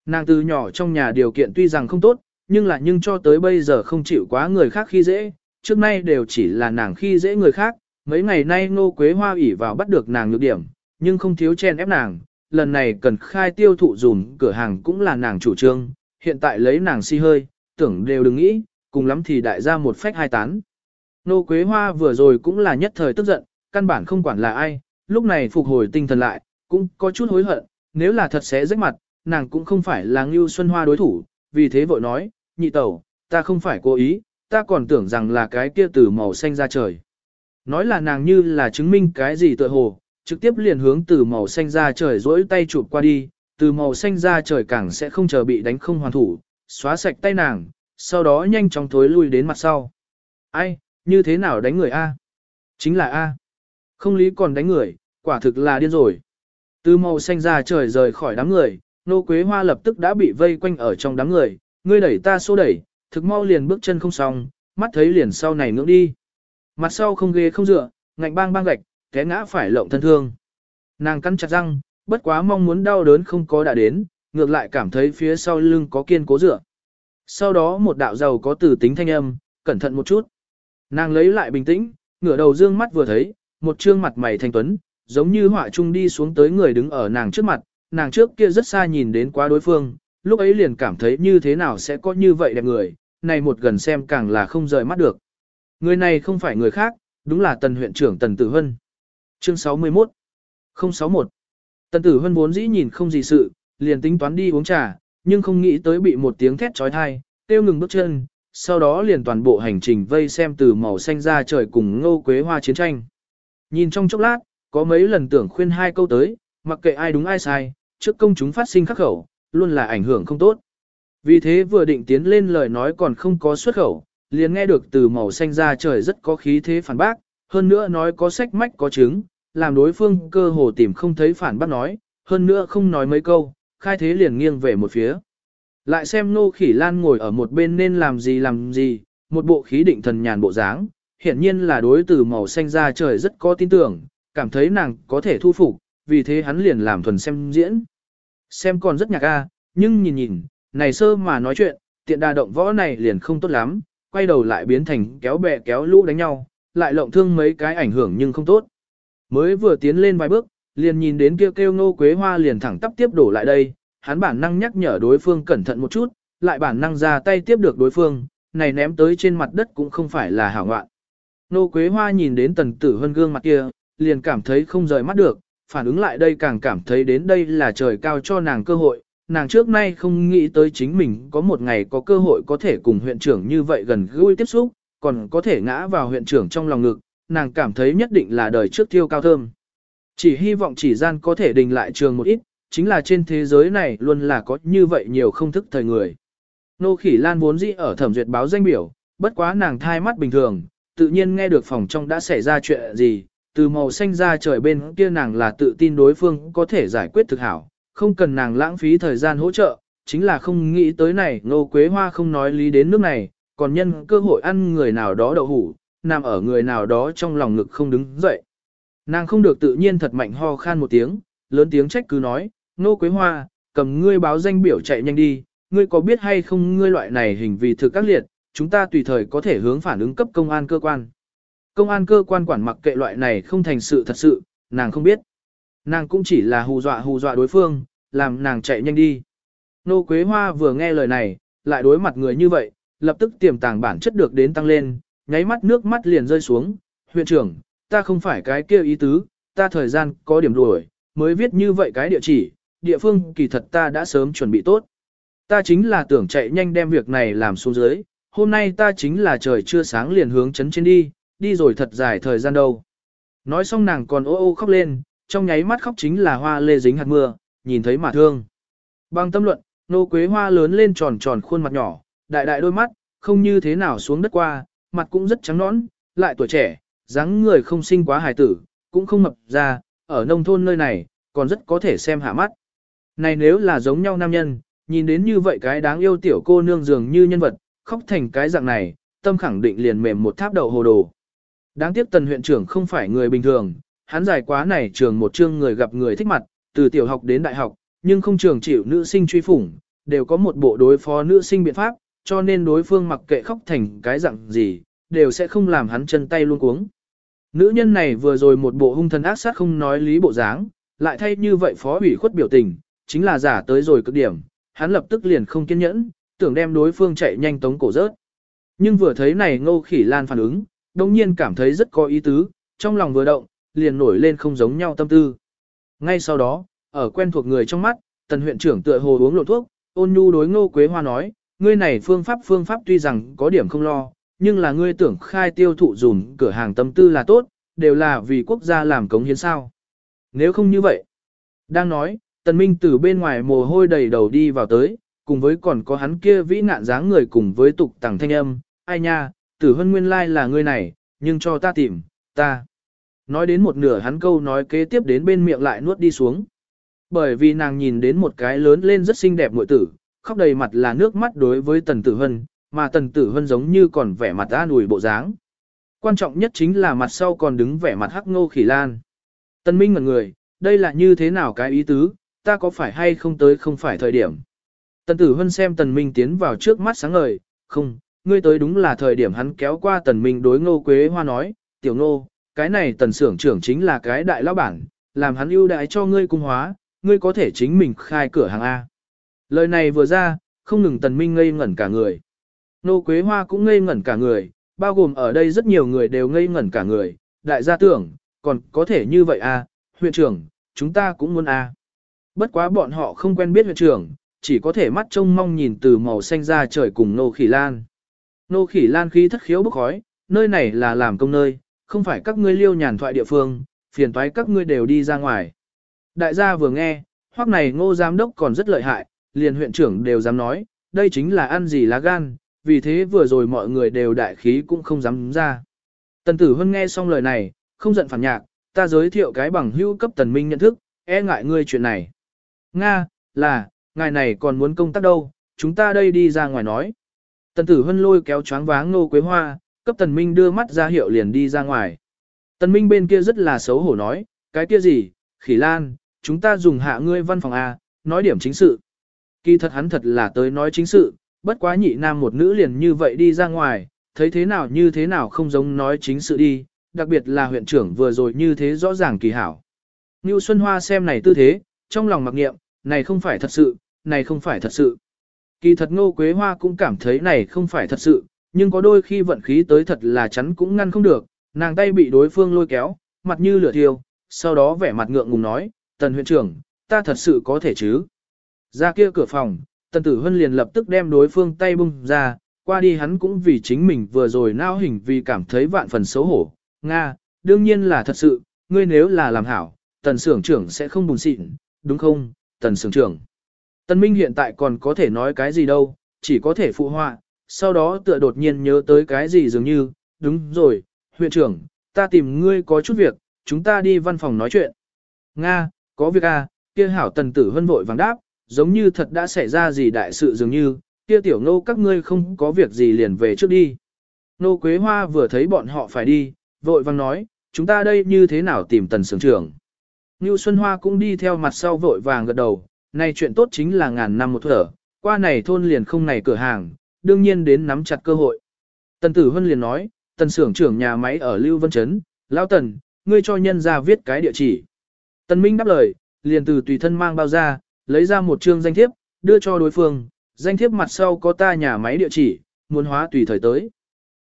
Nàng từ nhỏ trong nhà điều kiện tuy rằng không tốt, nhưng là nhưng cho tới bây giờ không chịu quá người khác khi dễ, trước nay đều chỉ là nàng khi dễ người khác, mấy ngày nay ngô quế hoa ủy vào bắt được nàng nhược điểm, nhưng không thiếu chen ép nàng, lần này cần khai tiêu thụ dùm cửa hàng cũng là nàng chủ trương, hiện tại lấy nàng si hơi, tưởng đều đừng nghĩ, cùng lắm thì đại ra một phách hai tán. Nô Quế Hoa vừa rồi cũng là nhất thời tức giận, căn bản không quản là ai, lúc này phục hồi tinh thần lại, cũng có chút hối hận, nếu là thật sẽ rách mặt, nàng cũng không phải là Ngưu Xuân Hoa đối thủ, vì thế vội nói, nhị tẩu, ta không phải cố ý, ta còn tưởng rằng là cái kia từ màu xanh ra trời. Nói là nàng như là chứng minh cái gì tựa hồ, trực tiếp liền hướng từ màu xanh ra trời rỗi tay chụp qua đi, từ màu xanh ra trời càng sẽ không chờ bị đánh không hoàn thủ, xóa sạch tay nàng, sau đó nhanh chóng thối lui đến mặt sau. Ai, như thế nào đánh người A? Chính là A. Không lý còn đánh người, quả thực là điên rồi. Từ màu xanh ra trời rời khỏi đám người, nô quế hoa lập tức đã bị vây quanh ở trong đám người, ngươi đẩy ta xô đẩy, thực mau liền bước chân không xong, mắt thấy liền sau này ngưỡng đi. Mặt sau không ghế không dựa, ngạnh bang bang gạch, té ngã phải lộng thân thương. Nàng cắn chặt răng, bất quá mong muốn đau đớn không có đã đến, ngược lại cảm thấy phía sau lưng có kiên cố dựa. Sau đó một đạo giàu có từ tính thanh âm, cẩn thận một chút. Nàng lấy lại bình tĩnh, ngửa đầu dương mắt vừa thấy, một trương mặt mày thanh tuấn, giống như họa trung đi xuống tới người đứng ở nàng trước mặt, nàng trước kia rất xa nhìn đến quá đối phương, lúc ấy liền cảm thấy như thế nào sẽ có như vậy đẹp người, này một gần xem càng là không rời mắt được. Người này không phải người khác, đúng là tần huyện trưởng tần tử hân. Chương 61 061 Tần tử hân vốn dĩ nhìn không gì sự, liền tính toán đi uống trà, nhưng không nghĩ tới bị một tiếng thét trói thai, tiêu ngừng bước chân, sau đó liền toàn bộ hành trình vây xem từ màu xanh ra trời cùng ngô quế hoa chiến tranh. Nhìn trong chốc lát, có mấy lần tưởng khuyên hai câu tới, mặc kệ ai đúng ai sai, trước công chúng phát sinh khắc khẩu, luôn là ảnh hưởng không tốt. Vì thế vừa định tiến lên lời nói còn không có xuất khẩu, liền nghe được từ màu xanh ra trời rất có khí thế phản bác, hơn nữa nói có sách mách có chứng, làm đối phương cơ hồ tìm không thấy phản bác nói, hơn nữa không nói mấy câu, khai thế liền nghiêng về một phía. Lại xem nô khỉ lan ngồi ở một bên nên làm gì làm gì, một bộ khí định thần nhàn bộ dáng, hiển nhiên là đối từ màu xanh ra trời rất có tin tưởng, cảm thấy nàng có thể thu phục, vì thế hắn liền làm thuần xem diễn. Xem còn rất nhạc a, nhưng nhìn nhìn, này sơ mà nói chuyện, tiện đà động võ này liền không tốt lắm, quay đầu lại biến thành kéo bè kéo lũ đánh nhau, lại lộng thương mấy cái ảnh hưởng nhưng không tốt. Mới vừa tiến lên vài bước, liền nhìn đến kia kêu, kêu ngô quế hoa liền thẳng tắp tiếp đổ lại đây, hắn bản năng nhắc nhở đối phương cẩn thận một chút, lại bản năng ra tay tiếp được đối phương, này ném tới trên mặt đất cũng không phải là hảo ngoạn. Nô Quế Hoa nhìn đến tần tử hân gương mặt kia, liền cảm thấy không rời mắt được, phản ứng lại đây càng cảm thấy đến đây là trời cao cho nàng cơ hội, nàng trước nay không nghĩ tới chính mình có một ngày có cơ hội có thể cùng huyện trưởng như vậy gần gũi tiếp xúc, còn có thể ngã vào huyện trưởng trong lòng ngực, nàng cảm thấy nhất định là đời trước tiêu cao thơm. Chỉ hy vọng chỉ gian có thể đình lại trường một ít, chính là trên thế giới này luôn là có như vậy nhiều không thức thời người. Nô khỉ lan vốn dĩ ở thẩm duyệt báo danh biểu, bất quá nàng thai mắt bình thường, tự nhiên nghe được phòng trong đã xảy ra chuyện gì, từ màu xanh ra trời bên kia nàng là tự tin đối phương có thể giải quyết thực hảo, không cần nàng lãng phí thời gian hỗ trợ, chính là không nghĩ tới này nô quế hoa không nói lý đến nước này, còn nhân cơ hội ăn người nào đó đậu hủ, nằm ở người nào đó trong lòng ngực không đứng dậy. Nàng không được tự nhiên thật mạnh ho khan một tiếng, lớn tiếng trách cứ nói, nô quế hoa, cầm ngươi báo danh biểu chạy nhanh đi, ngươi có biết hay không ngươi loại này hình vì thực các liệt, chúng ta tùy thời có thể hướng phản ứng cấp công an cơ quan. Công an cơ quan quản mặc kệ loại này không thành sự thật sự, nàng không biết. Nàng cũng chỉ là hù dọa hù dọa đối phương, làm nàng chạy nhanh đi. Nô Quế Hoa vừa nghe lời này, lại đối mặt người như vậy, lập tức tiềm tàng bản chất được đến tăng lên, nháy mắt nước mắt liền rơi xuống. Huyện trưởng, ta không phải cái kia ý tứ, ta thời gian có điểm đuổi, mới viết như vậy cái địa chỉ, địa phương kỳ thật ta đã sớm chuẩn bị tốt. Ta chính là tưởng chạy nhanh đem việc này làm xuống dưới, hôm nay ta chính là trời chưa sáng liền hướng chấn trên đi, đi rồi thật dài thời gian đâu. Nói xong nàng còn ô ô khóc lên, trong nháy mắt khóc chính là hoa lê dính hạt mưa, nhìn thấy mà thương. Bằng tâm luận, nô quế hoa lớn lên tròn tròn khuôn mặt nhỏ, đại đại đôi mắt, không như thế nào xuống đất qua, mặt cũng rất trắng nõn, lại tuổi trẻ, dáng người không sinh quá hài tử, cũng không mập ra, ở nông thôn nơi này, còn rất có thể xem hạ mắt. Này nếu là giống nhau nam nhân, nhìn đến như vậy cái đáng yêu tiểu cô nương dường như nhân vật, khóc thành cái dạng này, tâm khẳng định liền mềm một tháp đầu hồ đồ. Đáng tiếc tần huyện trưởng không phải người bình thường, hắn giải quá này trường một chương người gặp người thích mặt, từ tiểu học đến đại học, nhưng không trường chịu nữ sinh truy phủng, đều có một bộ đối phó nữ sinh biện pháp, cho nên đối phương mặc kệ khóc thành cái dạng gì, đều sẽ không làm hắn chân tay luôn cuống. Nữ nhân này vừa rồi một bộ hung thần ác sát không nói lý bộ dáng, lại thay như vậy phó ủy khuất biểu tình, chính là giả tới rồi cực điểm, hắn lập tức liền không kiên nhẫn, tưởng đem đối phương chạy nhanh tống cổ rớt. Nhưng vừa thấy này ngô khỉ lan phản ứng, đồng nhiên cảm thấy rất có ý tứ, trong lòng vừa động, liền nổi lên không giống nhau tâm tư. Ngay sau đó, ở quen thuộc người trong mắt, tần huyện trưởng tựa hồ uống lộ thuốc, ôn nhu đối ngô quế hoa nói, ngươi này phương pháp phương pháp tuy rằng có điểm không lo, nhưng là ngươi tưởng khai tiêu thụ dùm cửa hàng tâm tư là tốt, đều là vì quốc gia làm cống hiến sao. Nếu không như vậy, đang nói, tần minh từ bên ngoài mồ hôi đầy đầu đi vào tới, cùng với còn có hắn kia vĩ nạn dáng người cùng với tục tàng thanh âm, ai nha, tử hân nguyên lai là ngươi này, nhưng cho ta tìm, ta. Nói đến một nửa hắn câu nói kế tiếp đến bên miệng lại nuốt đi xuống. Bởi vì nàng nhìn đến một cái lớn lên rất xinh đẹp muội tử, khóc đầy mặt là nước mắt đối với tần tử hân, mà tần tử hân giống như còn vẻ mặt an ủi bộ dáng. Quan trọng nhất chính là mặt sau còn đứng vẻ mặt hắc ngô khỉ lan. Tần minh ngẩn người, đây là như thế nào cái ý tứ, ta có phải hay không tới không phải thời điểm. Tần tử hân xem tần minh tiến vào trước mắt sáng ngời, không, ngươi tới đúng là thời điểm hắn kéo qua tần minh đối ngô quế hoa nói, tiểu ngô, cái này tần xưởng trưởng chính là cái đại lão bản, làm hắn ưu đãi cho ngươi cung hóa, ngươi có thể chính mình khai cửa hàng A. Lời này vừa ra, không ngừng tần minh ngây ngẩn cả người. Ngô quế hoa cũng ngây ngẩn cả người, bao gồm ở đây rất nhiều người đều ngây ngẩn cả người, đại gia tưởng, còn có thể như vậy a huyện trưởng, chúng ta cũng muốn a Bất quá bọn họ không quen biết huyện trưởng, chỉ có thể mắt trông mong nhìn từ màu xanh ra trời cùng nô khỉ lan. Nô khỉ lan khí thất khiếu bốc khói, nơi này là làm công nơi, không phải các ngươi liêu nhàn thoại địa phương, phiền toái các ngươi đều đi ra ngoài. Đại gia vừa nghe, hoặc này ngô giám đốc còn rất lợi hại, liền huyện trưởng đều dám nói, đây chính là ăn gì lá gan, vì thế vừa rồi mọi người đều đại khí cũng không dám ra. Tần tử hân nghe xong lời này, không giận phản nhạc, ta giới thiệu cái bằng hữu cấp tần minh nhận thức, e ngại ngươi chuyện này. Nga, là, ngài này còn muốn công tác đâu, chúng ta đây đi ra ngoài nói. Tần tử hân lôi kéo choáng váng nô quế hoa, cấp tần minh đưa mắt ra hiệu liền đi ra ngoài. Tần minh bên kia rất là xấu hổ nói, cái kia gì, khỉ lan, chúng ta dùng hạ ngươi văn phòng A, nói điểm chính sự. Kỳ thật hắn thật là tới nói chính sự, bất quá nhị nam một nữ liền như vậy đi ra ngoài, thấy thế nào như thế nào không giống nói chính sự đi, đặc biệt là huyện trưởng vừa rồi như thế rõ ràng kỳ hảo. Ngưu Xuân Hoa xem này tư thế, trong lòng mặc niệm, này không phải thật sự, này không phải thật sự. Kỳ thật Ngô Quế Hoa cũng cảm thấy này không phải thật sự, nhưng có đôi khi vận khí tới thật là chắn cũng ngăn không được, nàng tay bị đối phương lôi kéo, mặt như lửa thiêu, sau đó vẻ mặt ngượng ngùng nói, tần huyện trưởng, ta thật sự có thể chứ. Ra kia cửa phòng, tần tử hân liền lập tức đem đối phương tay bung ra, qua đi hắn cũng vì chính mình vừa rồi nao hình vì cảm thấy vạn phần xấu hổ. Nga, đương nhiên là thật sự, ngươi nếu là làm hảo, tần sưởng trưởng sẽ không bùn xịn, đúng không, tần sưởng trưởng. Tân Minh hiện tại còn có thể nói cái gì đâu, chỉ có thể phụ họa, sau đó tựa đột nhiên nhớ tới cái gì dường như, đúng rồi, huyện trưởng, ta tìm ngươi có chút việc, chúng ta đi văn phòng nói chuyện. Nga, có việc à, kia hảo tần tử hân vội vàng đáp, giống như thật đã xảy ra gì đại sự dường như, kia tiểu nô các ngươi không có việc gì liền về trước đi. Nô Quế Hoa vừa thấy bọn họ phải đi, vội vàng nói, chúng ta đây như thế nào tìm tần sưởng trưởng. Ngưu Xuân Hoa cũng đi theo mặt sau vội vàng gật đầu, này chuyện tốt chính là ngàn năm một thở, qua này thôn liền không này cửa hàng, đương nhiên đến nắm chặt cơ hội. Tần Tử Hân liền nói, tần sưởng trưởng nhà máy ở Lưu Vân Trấn, Lão Tần, ngươi cho nhân ra viết cái địa chỉ. Tần Minh đáp lời, liền từ tùy thân mang bao ra, lấy ra một chương danh thiếp, đưa cho đối phương, danh thiếp mặt sau có ta nhà máy địa chỉ, muốn hóa tùy thời tới.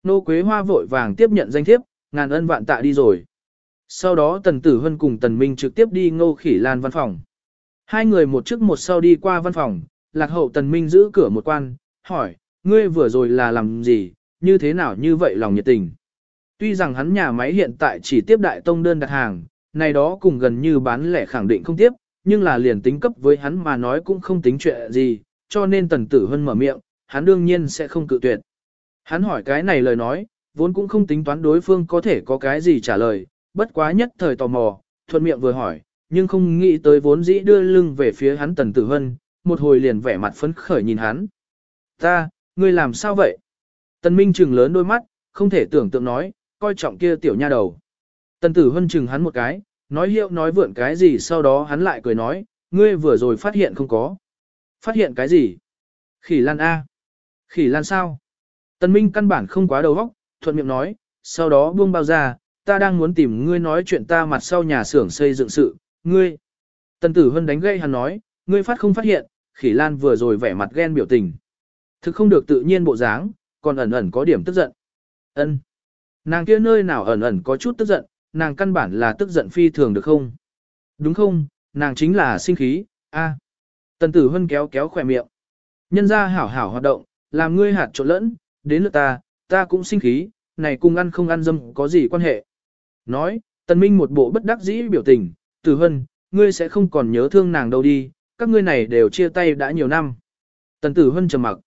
Nô Quế Hoa vội vàng tiếp nhận danh thiếp, ngàn ân vạn tạ đi rồi. Sau đó Tần Tử Hân cùng Tần Minh trực tiếp đi ngô khỉ lan văn phòng. Hai người một trước một sau đi qua văn phòng, lạc hậu Tần Minh giữ cửa một quan, hỏi, ngươi vừa rồi là làm gì, như thế nào như vậy lòng nhiệt tình. Tuy rằng hắn nhà máy hiện tại chỉ tiếp đại tông đơn đặt hàng, này đó cùng gần như bán lẻ khẳng định không tiếp, nhưng là liền tính cấp với hắn mà nói cũng không tính chuyện gì, cho nên tần tử hân mở miệng, hắn đương nhiên sẽ không cự tuyệt. Hắn hỏi cái này lời nói, vốn cũng không tính toán đối phương có thể có cái gì trả lời, bất quá nhất thời tò mò, thuận miệng vừa hỏi, nhưng không nghĩ tới vốn dĩ đưa lưng về phía hắn tần tử hân, một hồi liền vẻ mặt phấn khởi nhìn hắn. Ta, ngươi làm sao vậy? Tần Minh trừng lớn đôi mắt, không thể tưởng tượng nói, coi trọng kia tiểu nha đầu. Tần tử hân chừng hắn một cái, nói hiệu nói vượn cái gì sau đó hắn lại cười nói, ngươi vừa rồi phát hiện không có. Phát hiện cái gì? Khỉ lan A. Khỉ lan sao? Tần Minh căn bản không quá đầu óc, thuận miệng nói, sau đó buông bao ra, ta đang muốn tìm ngươi nói chuyện ta mặt sau nhà xưởng xây dựng sự, ngươi. Tần tử hân đánh gây hắn nói, ngươi phát không phát hiện, khỉ lan vừa rồi vẻ mặt ghen biểu tình. Thực không được tự nhiên bộ dáng, còn ẩn ẩn có điểm tức giận. Ân. Nàng kia nơi nào ẩn ẩn có chút tức giận, nàng căn bản là tức giận phi thường được không? Đúng không, nàng chính là sinh khí, a. Tần tử hân kéo kéo khỏe miệng. Nhân ra hảo hảo hoạt động, làm ngươi hạt trộn lẫn, đến lượt ta, ta cũng sinh khí, này cùng ăn không ăn dâm có gì quan hệ. Nói, tần minh một bộ bất đắc dĩ biểu tình, tử hân, ngươi sẽ không còn nhớ thương nàng đâu đi, các ngươi này đều chia tay đã nhiều năm. Tần tử hân trầm mặc.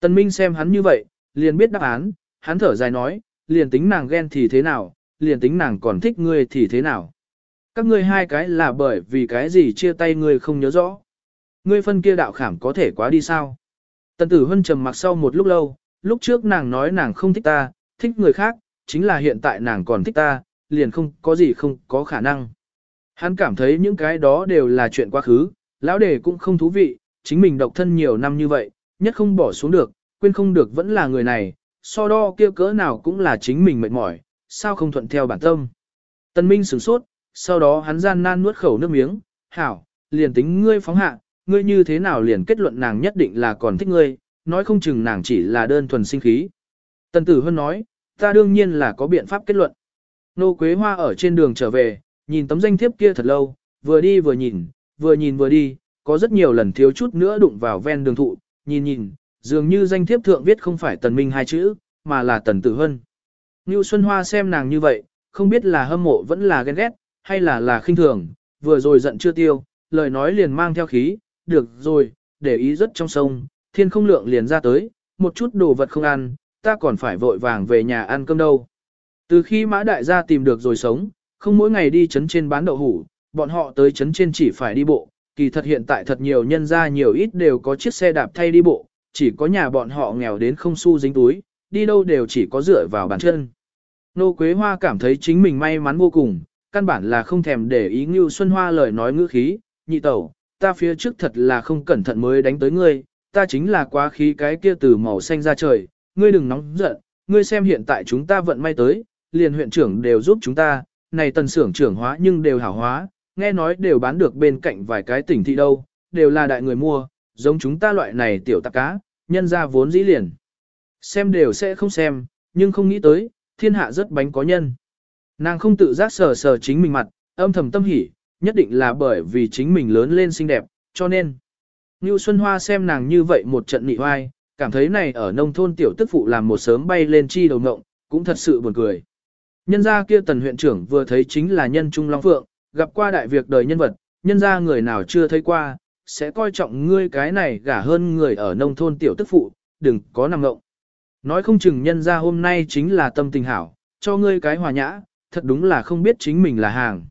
Tần minh xem hắn như vậy, liền biết đáp án, hắn thở dài nói, liền tính nàng ghen thì thế nào, liền tính nàng còn thích ngươi thì thế nào. Các ngươi hai cái là bởi vì cái gì chia tay ngươi không nhớ rõ. Ngươi phân kia đạo khảm có thể quá đi sao? Tần tử hân trầm mặc sau một lúc lâu, lúc trước nàng nói nàng không thích ta, thích người khác, chính là hiện tại nàng còn thích ta, liền không có gì không có khả năng. Hắn cảm thấy những cái đó đều là chuyện quá khứ, lão đề cũng không thú vị, chính mình độc thân nhiều năm như vậy, nhất không bỏ xuống được, quên không được vẫn là người này, so đo kia cỡ nào cũng là chính mình mệt mỏi, sao không thuận theo bản tâm. Tân Minh sửng sốt, sau đó hắn gian nan nuốt khẩu nước miếng, hảo, liền tính ngươi phóng hạ, ngươi như thế nào liền kết luận nàng nhất định là còn thích ngươi, nói không chừng nàng chỉ là đơn thuần sinh khí. Tần Tử Hân nói, ta đương nhiên là có biện pháp kết luận. Nô Quế Hoa ở trên đường trở về, nhìn tấm danh thiếp kia thật lâu, vừa đi vừa nhìn, vừa nhìn vừa đi, có rất nhiều lần thiếu chút nữa đụng vào ven đường thụ, nhìn nhìn, dường như danh thiếp thượng viết không phải Tần Minh hai chữ, mà là Tần Tử Hân. Như Xuân Hoa xem nàng như vậy, không biết là hâm mộ vẫn là ghen ghét, hay là là khinh thường, vừa rồi giận chưa tiêu, lời nói liền mang theo khí, được rồi, để ý rất trong sông, thiên không lượng liền ra tới, một chút đồ vật không ăn, ta còn phải vội vàng về nhà ăn cơm đâu. Từ khi mã đại gia tìm được rồi sống, không mỗi ngày đi chấn trên bán đậu hủ, bọn họ tới chấn trên chỉ phải đi bộ, kỳ thật hiện tại thật nhiều nhân gia nhiều ít đều có chiếc xe đạp thay đi bộ, chỉ có nhà bọn họ nghèo đến không xu dính túi, đi đâu đều chỉ có dựa vào bàn chân. Nô Quế Hoa cảm thấy chính mình may mắn vô cùng, căn bản là không thèm để ý Ngưu Xuân Hoa lời nói ngữ khí, nhị tẩu, ta phía trước thật là không cẩn thận mới đánh tới ngươi, ta chính là quá khí cái kia từ màu xanh ra trời, ngươi đừng nóng giận, ngươi xem hiện tại chúng ta vận may tới, liền huyện trưởng đều giúp chúng ta, này tần xưởng trưởng hóa nhưng đều hảo hóa, nghe nói đều bán được bên cạnh vài cái tỉnh thị đâu, đều là đại người mua, giống chúng ta loại này tiểu tạp cá, nhân ra vốn dĩ liền. Xem đều sẽ không xem, nhưng không nghĩ tới, thiên hạ rất bánh có nhân. Nàng không tự giác sờ sờ chính mình mặt, âm thầm tâm hỉ, nhất định là bởi vì chính mình lớn lên xinh đẹp, cho nên. Ngưu Xuân Hoa xem nàng như vậy một trận nị hoai, cảm thấy này ở nông thôn tiểu tức phụ làm một sớm bay lên chi đầu ngộng, cũng thật sự buồn cười. Nhân gia kia tần huyện trưởng vừa thấy chính là nhân trung long phượng, gặp qua đại việc đời nhân vật, nhân gia người nào chưa thấy qua, sẽ coi trọng ngươi cái này gả hơn người ở nông thôn tiểu tức phụ, đừng có nằm ngộng. Nói không chừng nhân gia hôm nay chính là tâm tình hảo, cho ngươi cái hòa nhã, thật đúng là không biết chính mình là hàng.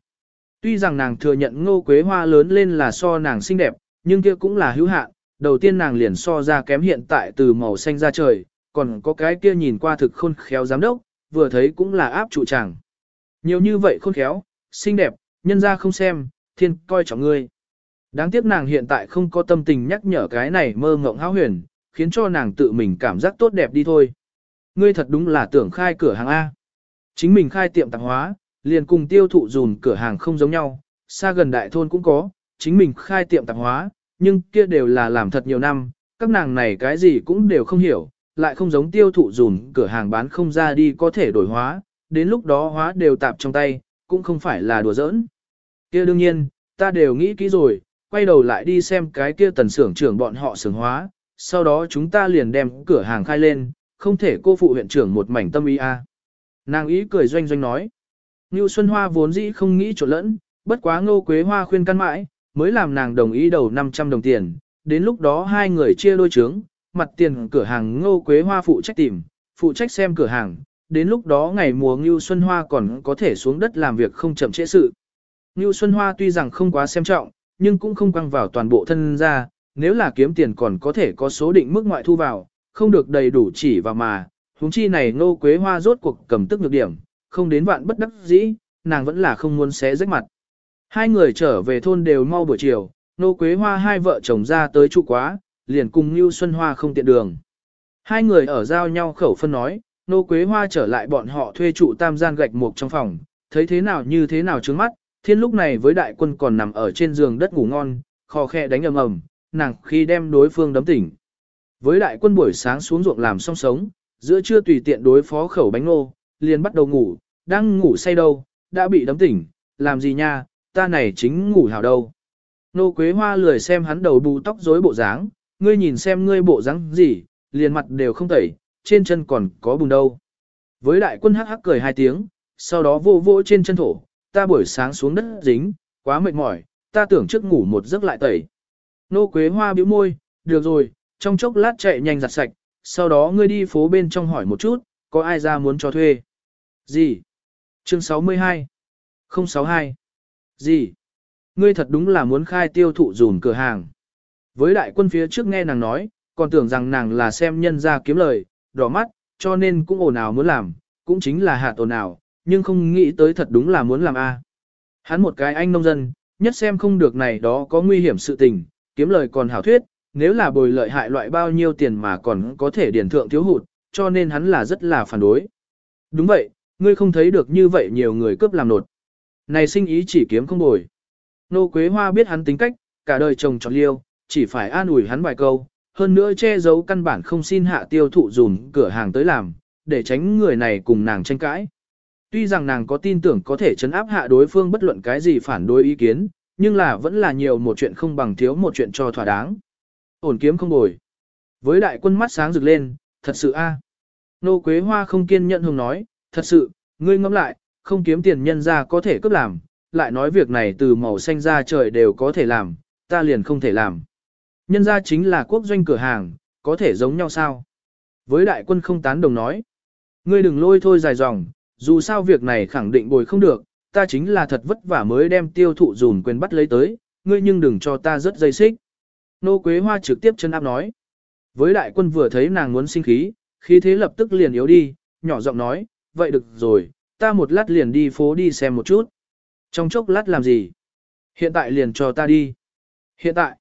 Tuy rằng nàng thừa nhận ngô quế hoa lớn lên là so nàng xinh đẹp, nhưng kia cũng là hữu hạn, đầu tiên nàng liền so ra kém hiện tại từ màu xanh ra trời, còn có cái kia nhìn qua thực khôn khéo giám đốc, vừa thấy cũng là áp trụ chàng. Nhiều như vậy khôn khéo, xinh đẹp, nhân ra không xem, thiên coi trọng ngươi. Đáng tiếc nàng hiện tại không có tâm tình nhắc nhở cái này mơ ngộng háo huyền, khiến cho nàng tự mình cảm giác tốt đẹp đi thôi. Ngươi thật đúng là tưởng khai cửa hàng A. Chính mình khai tiệm tạp hóa, liền cùng tiêu thụ dùn cửa hàng không giống nhau, xa gần đại thôn cũng có, chính mình khai tiệm tạp hóa, nhưng kia đều là làm thật nhiều năm, các nàng này cái gì cũng đều không hiểu, lại không giống tiêu thụ dùn cửa hàng bán không ra đi có thể đổi hóa, đến lúc đó hóa đều tạp trong tay, cũng không phải là đùa giỡn. Kia đương nhiên, ta đều nghĩ kỹ rồi, quay đầu lại đi xem cái kia tần xưởng trưởng bọn họ xưởng hóa, sau đó chúng ta liền đem cửa hàng khai lên, không thể cô phụ huyện trưởng một mảnh tâm ý a. Nàng ý cười doanh doanh nói. Ngưu Xuân Hoa vốn dĩ không nghĩ trộn lẫn, bất quá Ngô Quế Hoa khuyên căn mãi, mới làm nàng đồng ý đầu 500 đồng tiền, đến lúc đó hai người chia đôi trướng, mặt tiền cửa hàng Ngô Quế Hoa phụ trách tìm, phụ trách xem cửa hàng, đến lúc đó ngày mùa Ngưu Xuân Hoa còn có thể xuống đất làm việc không chậm trễ sự. Ngưu Xuân Hoa tuy rằng không quá xem trọng, nhưng cũng không quăng vào toàn bộ thân ra, nếu là kiếm tiền còn có thể có số định mức ngoại thu vào, không được đầy đủ chỉ vào mà, huống chi này Ngô Quế Hoa rốt cuộc cầm tức nhược điểm, không đến vạn bất đắc dĩ, nàng vẫn là không muốn xé rách mặt. Hai người trở về thôn đều mau buổi chiều, nô quế hoa hai vợ chồng ra tới trụ quá, liền cùng Ngưu Xuân Hoa không tiện đường. Hai người ở giao nhau khẩu phân nói, nô quế hoa trở lại bọn họ thuê trụ tam gian gạch mục trong phòng, thấy thế nào như thế nào trướng mắt, thiên lúc này với đại quân còn nằm ở trên giường đất ngủ ngon, khò khe đánh ầm ầm, nàng khi đem đối phương đấm tỉnh. Với đại quân buổi sáng xuống ruộng làm xong sống, giữa trưa tùy tiện đối phó khẩu bánh nô, liền bắt đầu ngủ, đang ngủ say đâu, đã bị đấm tỉnh, làm gì nha, ta này chính ngủ hào đâu. Nô Quế Hoa lười xem hắn đầu bù tóc rối bộ dáng, ngươi nhìn xem ngươi bộ dáng gì, liền mặt đều không tẩy, trên chân còn có bùn đâu. Với đại quân hắc hắc cười hai tiếng, sau đó vô vô trên chân thổ, ta buổi sáng xuống đất dính, quá mệt mỏi, ta tưởng trước ngủ một giấc lại tẩy. Nô Quế Hoa bĩu môi, được rồi, trong chốc lát chạy nhanh giặt sạch, sau đó ngươi đi phố bên trong hỏi một chút, có ai ra muốn cho thuê. Gì? Chương 62 062 Gì? Ngươi thật đúng là muốn khai tiêu thụ dùn cửa hàng. Với đại quân phía trước nghe nàng nói, còn tưởng rằng nàng là xem nhân ra kiếm lời, đỏ mắt, cho nên cũng ồn ào muốn làm, cũng chính là hạt ồn ào, nhưng không nghĩ tới thật đúng là muốn làm a. Hắn một cái anh nông dân, nhất xem không được này đó có nguy hiểm sự tình, kiếm lời còn hảo thuyết, nếu là bồi lợi hại loại bao nhiêu tiền mà còn có thể điển thượng thiếu hụt, cho nên hắn là rất là phản đối. Đúng vậy, ngươi không thấy được như vậy nhiều người cướp làm nột. Này sinh ý chỉ kiếm không bồi. Nô Quế Hoa biết hắn tính cách, cả đời chồng trọt liêu, chỉ phải an ủi hắn vài câu, hơn nữa che giấu căn bản không xin hạ tiêu thụ dùn cửa hàng tới làm, để tránh người này cùng nàng tranh cãi. Tuy rằng nàng có tin tưởng có thể chấn áp hạ đối phương bất luận cái gì phản đối ý kiến, nhưng là vẫn là nhiều một chuyện không bằng thiếu một chuyện cho thỏa đáng. Ổn kiếm không bồi. Với đại quân mắt sáng rực lên, thật sự a. Nô Quế Hoa không kiên nhẫn hùng nói, thật sự, ngươi ngẫm lại, không kiếm tiền nhân ra có thể cướp làm, lại nói việc này từ màu xanh ra trời đều có thể làm, ta liền không thể làm. Nhân ra chính là quốc doanh cửa hàng, có thể giống nhau sao? Với đại quân không tán đồng nói, ngươi đừng lôi thôi dài dòng, dù sao việc này khẳng định bồi không được, ta chính là thật vất vả mới đem tiêu thụ dùn quyền bắt lấy tới, ngươi nhưng đừng cho ta rất dây xích. Nô Quế Hoa trực tiếp chân áp nói. Với đại quân vừa thấy nàng muốn sinh khí, khí thế lập tức liền yếu đi, nhỏ giọng nói, vậy được rồi, ta một lát liền đi phố đi xem một chút. Trong chốc lát làm gì? Hiện tại liền cho ta đi. Hiện tại,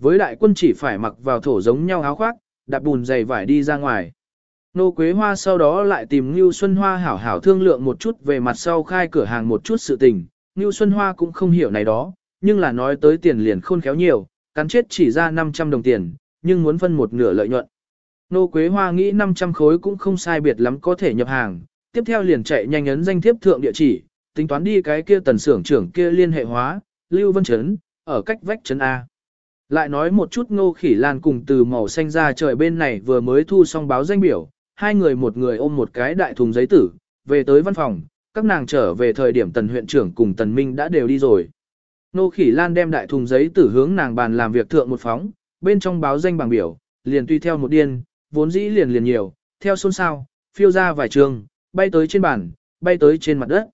với đại quân chỉ phải mặc vào thổ giống nhau áo khoác, đạp bùn dày vải đi ra ngoài. Nô Quế Hoa sau đó lại tìm Ngưu Xuân Hoa hảo hảo thương lượng một chút về mặt sau khai cửa hàng một chút sự tình. Ngưu Xuân Hoa cũng không hiểu này đó, nhưng là nói tới tiền liền khôn khéo nhiều, cắn chết chỉ ra 500 đồng tiền, nhưng muốn phân một nửa lợi nhuận. Nô Quế Hoa nghĩ 500 khối cũng không sai biệt lắm có thể nhập hàng, tiếp theo liền chạy nhanh ấn danh thiếp thượng địa chỉ, tính toán đi cái kia tần xưởng trưởng kia liên hệ hóa, Lưu Vân Trấn, ở cách vách trấn A. Lại nói một chút ngô khỉ lan cùng từ màu xanh ra trời bên này vừa mới thu xong báo danh biểu, hai người một người ôm một cái đại thùng giấy tử, về tới văn phòng, các nàng trở về thời điểm tần huyện trưởng cùng tần minh đã đều đi rồi. Nô khỉ lan đem đại thùng giấy tử hướng nàng bàn làm việc thượng một phóng, bên trong báo danh bảng biểu, liền tuy theo một điên, vốn dĩ liền liền nhiều, theo xôn xao, phiêu ra vài trường, bay tới trên bàn, bay tới trên mặt đất.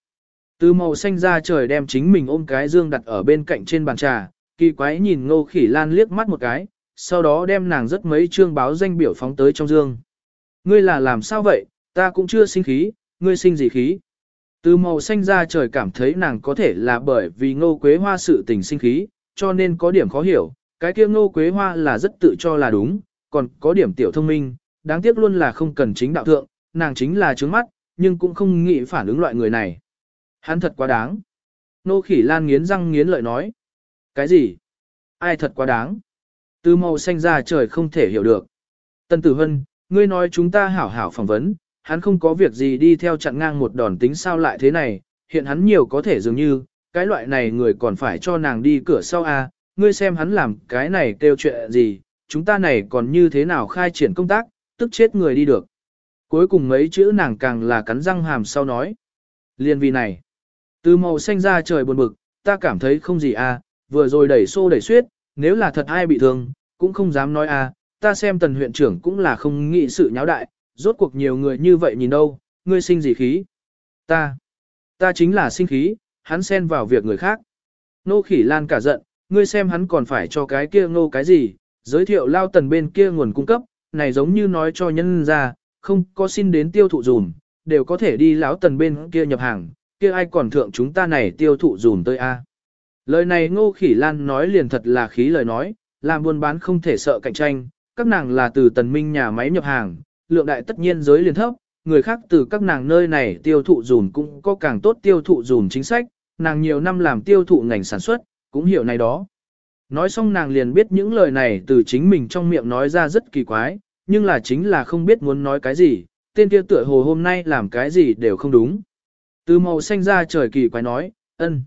Từ màu xanh ra trời đem chính mình ôm cái dương đặt ở bên cạnh trên bàn trà, kỳ quái nhìn ngô khỉ lan liếc mắt một cái, sau đó đem nàng rất mấy chương báo danh biểu phóng tới trong dương. Ngươi là làm sao vậy, ta cũng chưa sinh khí, ngươi sinh gì khí. Từ màu xanh ra trời cảm thấy nàng có thể là bởi vì ngô quế hoa sự tình sinh khí, cho nên có điểm khó hiểu, cái kia ngô quế hoa là rất tự cho là đúng, còn có điểm tiểu thông minh, đáng tiếc luôn là không cần chính đạo thượng, nàng chính là trướng mắt, nhưng cũng không nghĩ phản ứng loại người này. Hắn thật quá đáng. Nô khỉ lan nghiến răng nghiến lợi nói. Cái gì? Ai thật quá đáng? Từ màu xanh ra trời không thể hiểu được. Tân tử hân, ngươi nói chúng ta hảo hảo phỏng vấn, hắn không có việc gì đi theo chặn ngang một đòn tính sao lại thế này, hiện hắn nhiều có thể dường như, cái loại này người còn phải cho nàng đi cửa sau a, à, ngươi xem hắn làm cái này kêu chuyện gì, chúng ta này còn như thế nào khai triển công tác, tức chết người đi được. Cuối cùng mấy chữ nàng càng là cắn răng hàm sau nói. Liên vì này, từ màu xanh ra trời buồn bực, ta cảm thấy không gì à, vừa rồi đẩy xô đẩy suyết, nếu là thật ai bị thương, cũng không dám nói à, ta xem tần huyện trưởng cũng là không nghĩ sự nháo đại, rốt cuộc nhiều người như vậy nhìn đâu, ngươi sinh gì khí. Ta, ta chính là sinh khí, hắn xen vào việc người khác. Nô khỉ lan cả giận, ngươi xem hắn còn phải cho cái kia ngô cái gì, giới thiệu lao tần bên kia nguồn cung cấp, này giống như nói cho nhân ra, không có xin đến tiêu thụ dùm, đều có thể đi lão tần bên kia nhập hàng, kia ai còn thượng chúng ta này tiêu thụ dùm tới a. Lời này ngô khỉ lan nói liền thật là khí lời nói, làm buôn bán không thể sợ cạnh tranh, các nàng là từ tần minh nhà máy nhập hàng, lượng đại tất nhiên giới liền thấp, người khác từ các nàng nơi này tiêu thụ dùm cũng có càng tốt tiêu thụ dùm chính sách, nàng nhiều năm làm tiêu thụ ngành sản xuất, cũng hiểu này đó. Nói xong nàng liền biết những lời này từ chính mình trong miệng nói ra rất kỳ quái, nhưng là chính là không biết muốn nói cái gì, tên kia tựa hồ hôm nay làm cái gì đều không đúng. Từ màu xanh ra trời kỳ quái nói, ân.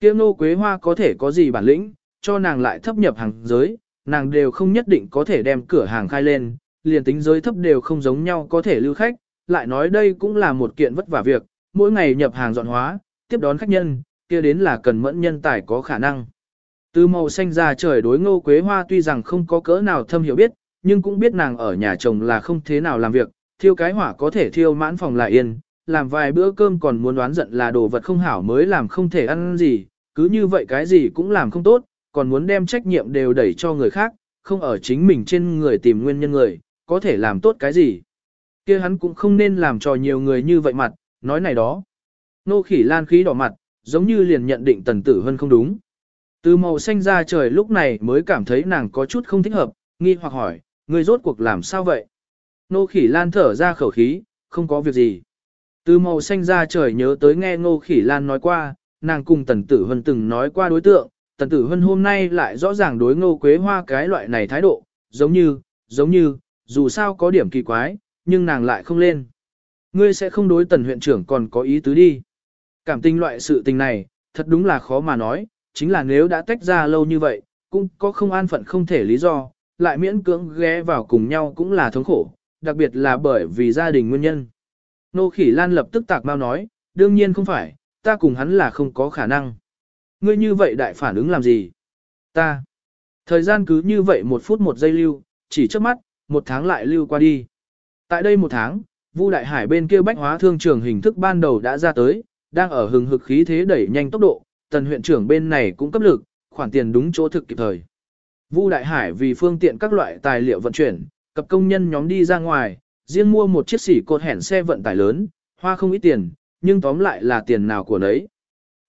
Kia nô quế hoa có thể có gì bản lĩnh, cho nàng lại thấp nhập hàng giới, nàng đều không nhất định có thể đem cửa hàng khai lên, liền tính giới thấp đều không giống nhau có thể lưu khách, lại nói đây cũng là một kiện vất vả việc, mỗi ngày nhập hàng dọn hóa, tiếp đón khách nhân, kia đến là cần mẫn nhân tài có khả năng. Từ màu xanh ra trời đối ngô quế hoa tuy rằng không có cỡ nào thâm hiểu biết, nhưng cũng biết nàng ở nhà chồng là không thế nào làm việc, thiêu cái hỏa có thể thiêu mãn phòng lại yên, làm vài bữa cơm còn muốn đoán giận là đồ vật không hảo mới làm không thể ăn gì, cứ như vậy cái gì cũng làm không tốt, còn muốn đem trách nhiệm đều đẩy cho người khác, không ở chính mình trên người tìm nguyên nhân người, có thể làm tốt cái gì. kia hắn cũng không nên làm cho nhiều người như vậy mặt, nói này đó. Nô khỉ lan khí đỏ mặt, giống như liền nhận định tần tử hơn không đúng. Từ màu xanh ra trời lúc này mới cảm thấy nàng có chút không thích hợp, nghi hoặc hỏi, người rốt cuộc làm sao vậy? Nô khỉ lan thở ra khẩu khí, không có việc gì. Từ màu xanh ra trời nhớ tới nghe ngô khỉ lan nói qua, nàng cùng tần tử hân từng nói qua đối tượng, tần tử hân hôm nay lại rõ ràng đối ngô quế hoa cái loại này thái độ, giống như, giống như, dù sao có điểm kỳ quái, nhưng nàng lại không lên. Ngươi sẽ không đối tần huyện trưởng còn có ý tứ đi. Cảm tình loại sự tình này, thật đúng là khó mà nói, chính là nếu đã tách ra lâu như vậy, cũng có không an phận không thể lý do, lại miễn cưỡng ghé vào cùng nhau cũng là thống khổ, đặc biệt là bởi vì gia đình nguyên nhân. Nô khỉ lan lập tức tạc mau nói, đương nhiên không phải, ta cùng hắn là không có khả năng. Ngươi như vậy đại phản ứng làm gì? Ta. Thời gian cứ như vậy một phút một giây lưu, chỉ trước mắt, một tháng lại lưu qua đi. Tại đây một tháng, Vu Đại Hải bên kia bách hóa thương trường hình thức ban đầu đã ra tới, đang ở hừng hực khí thế đẩy nhanh tốc độ, tần huyện trưởng bên này cũng cấp lực, khoản tiền đúng chỗ thực kịp thời. Vu Đại Hải vì phương tiện các loại tài liệu vận chuyển, cập công nhân nhóm đi ra ngoài, riêng mua một chiếc xỉ cột hẻn xe vận tải lớn, hoa không ít tiền, nhưng tóm lại là tiền nào của nấy.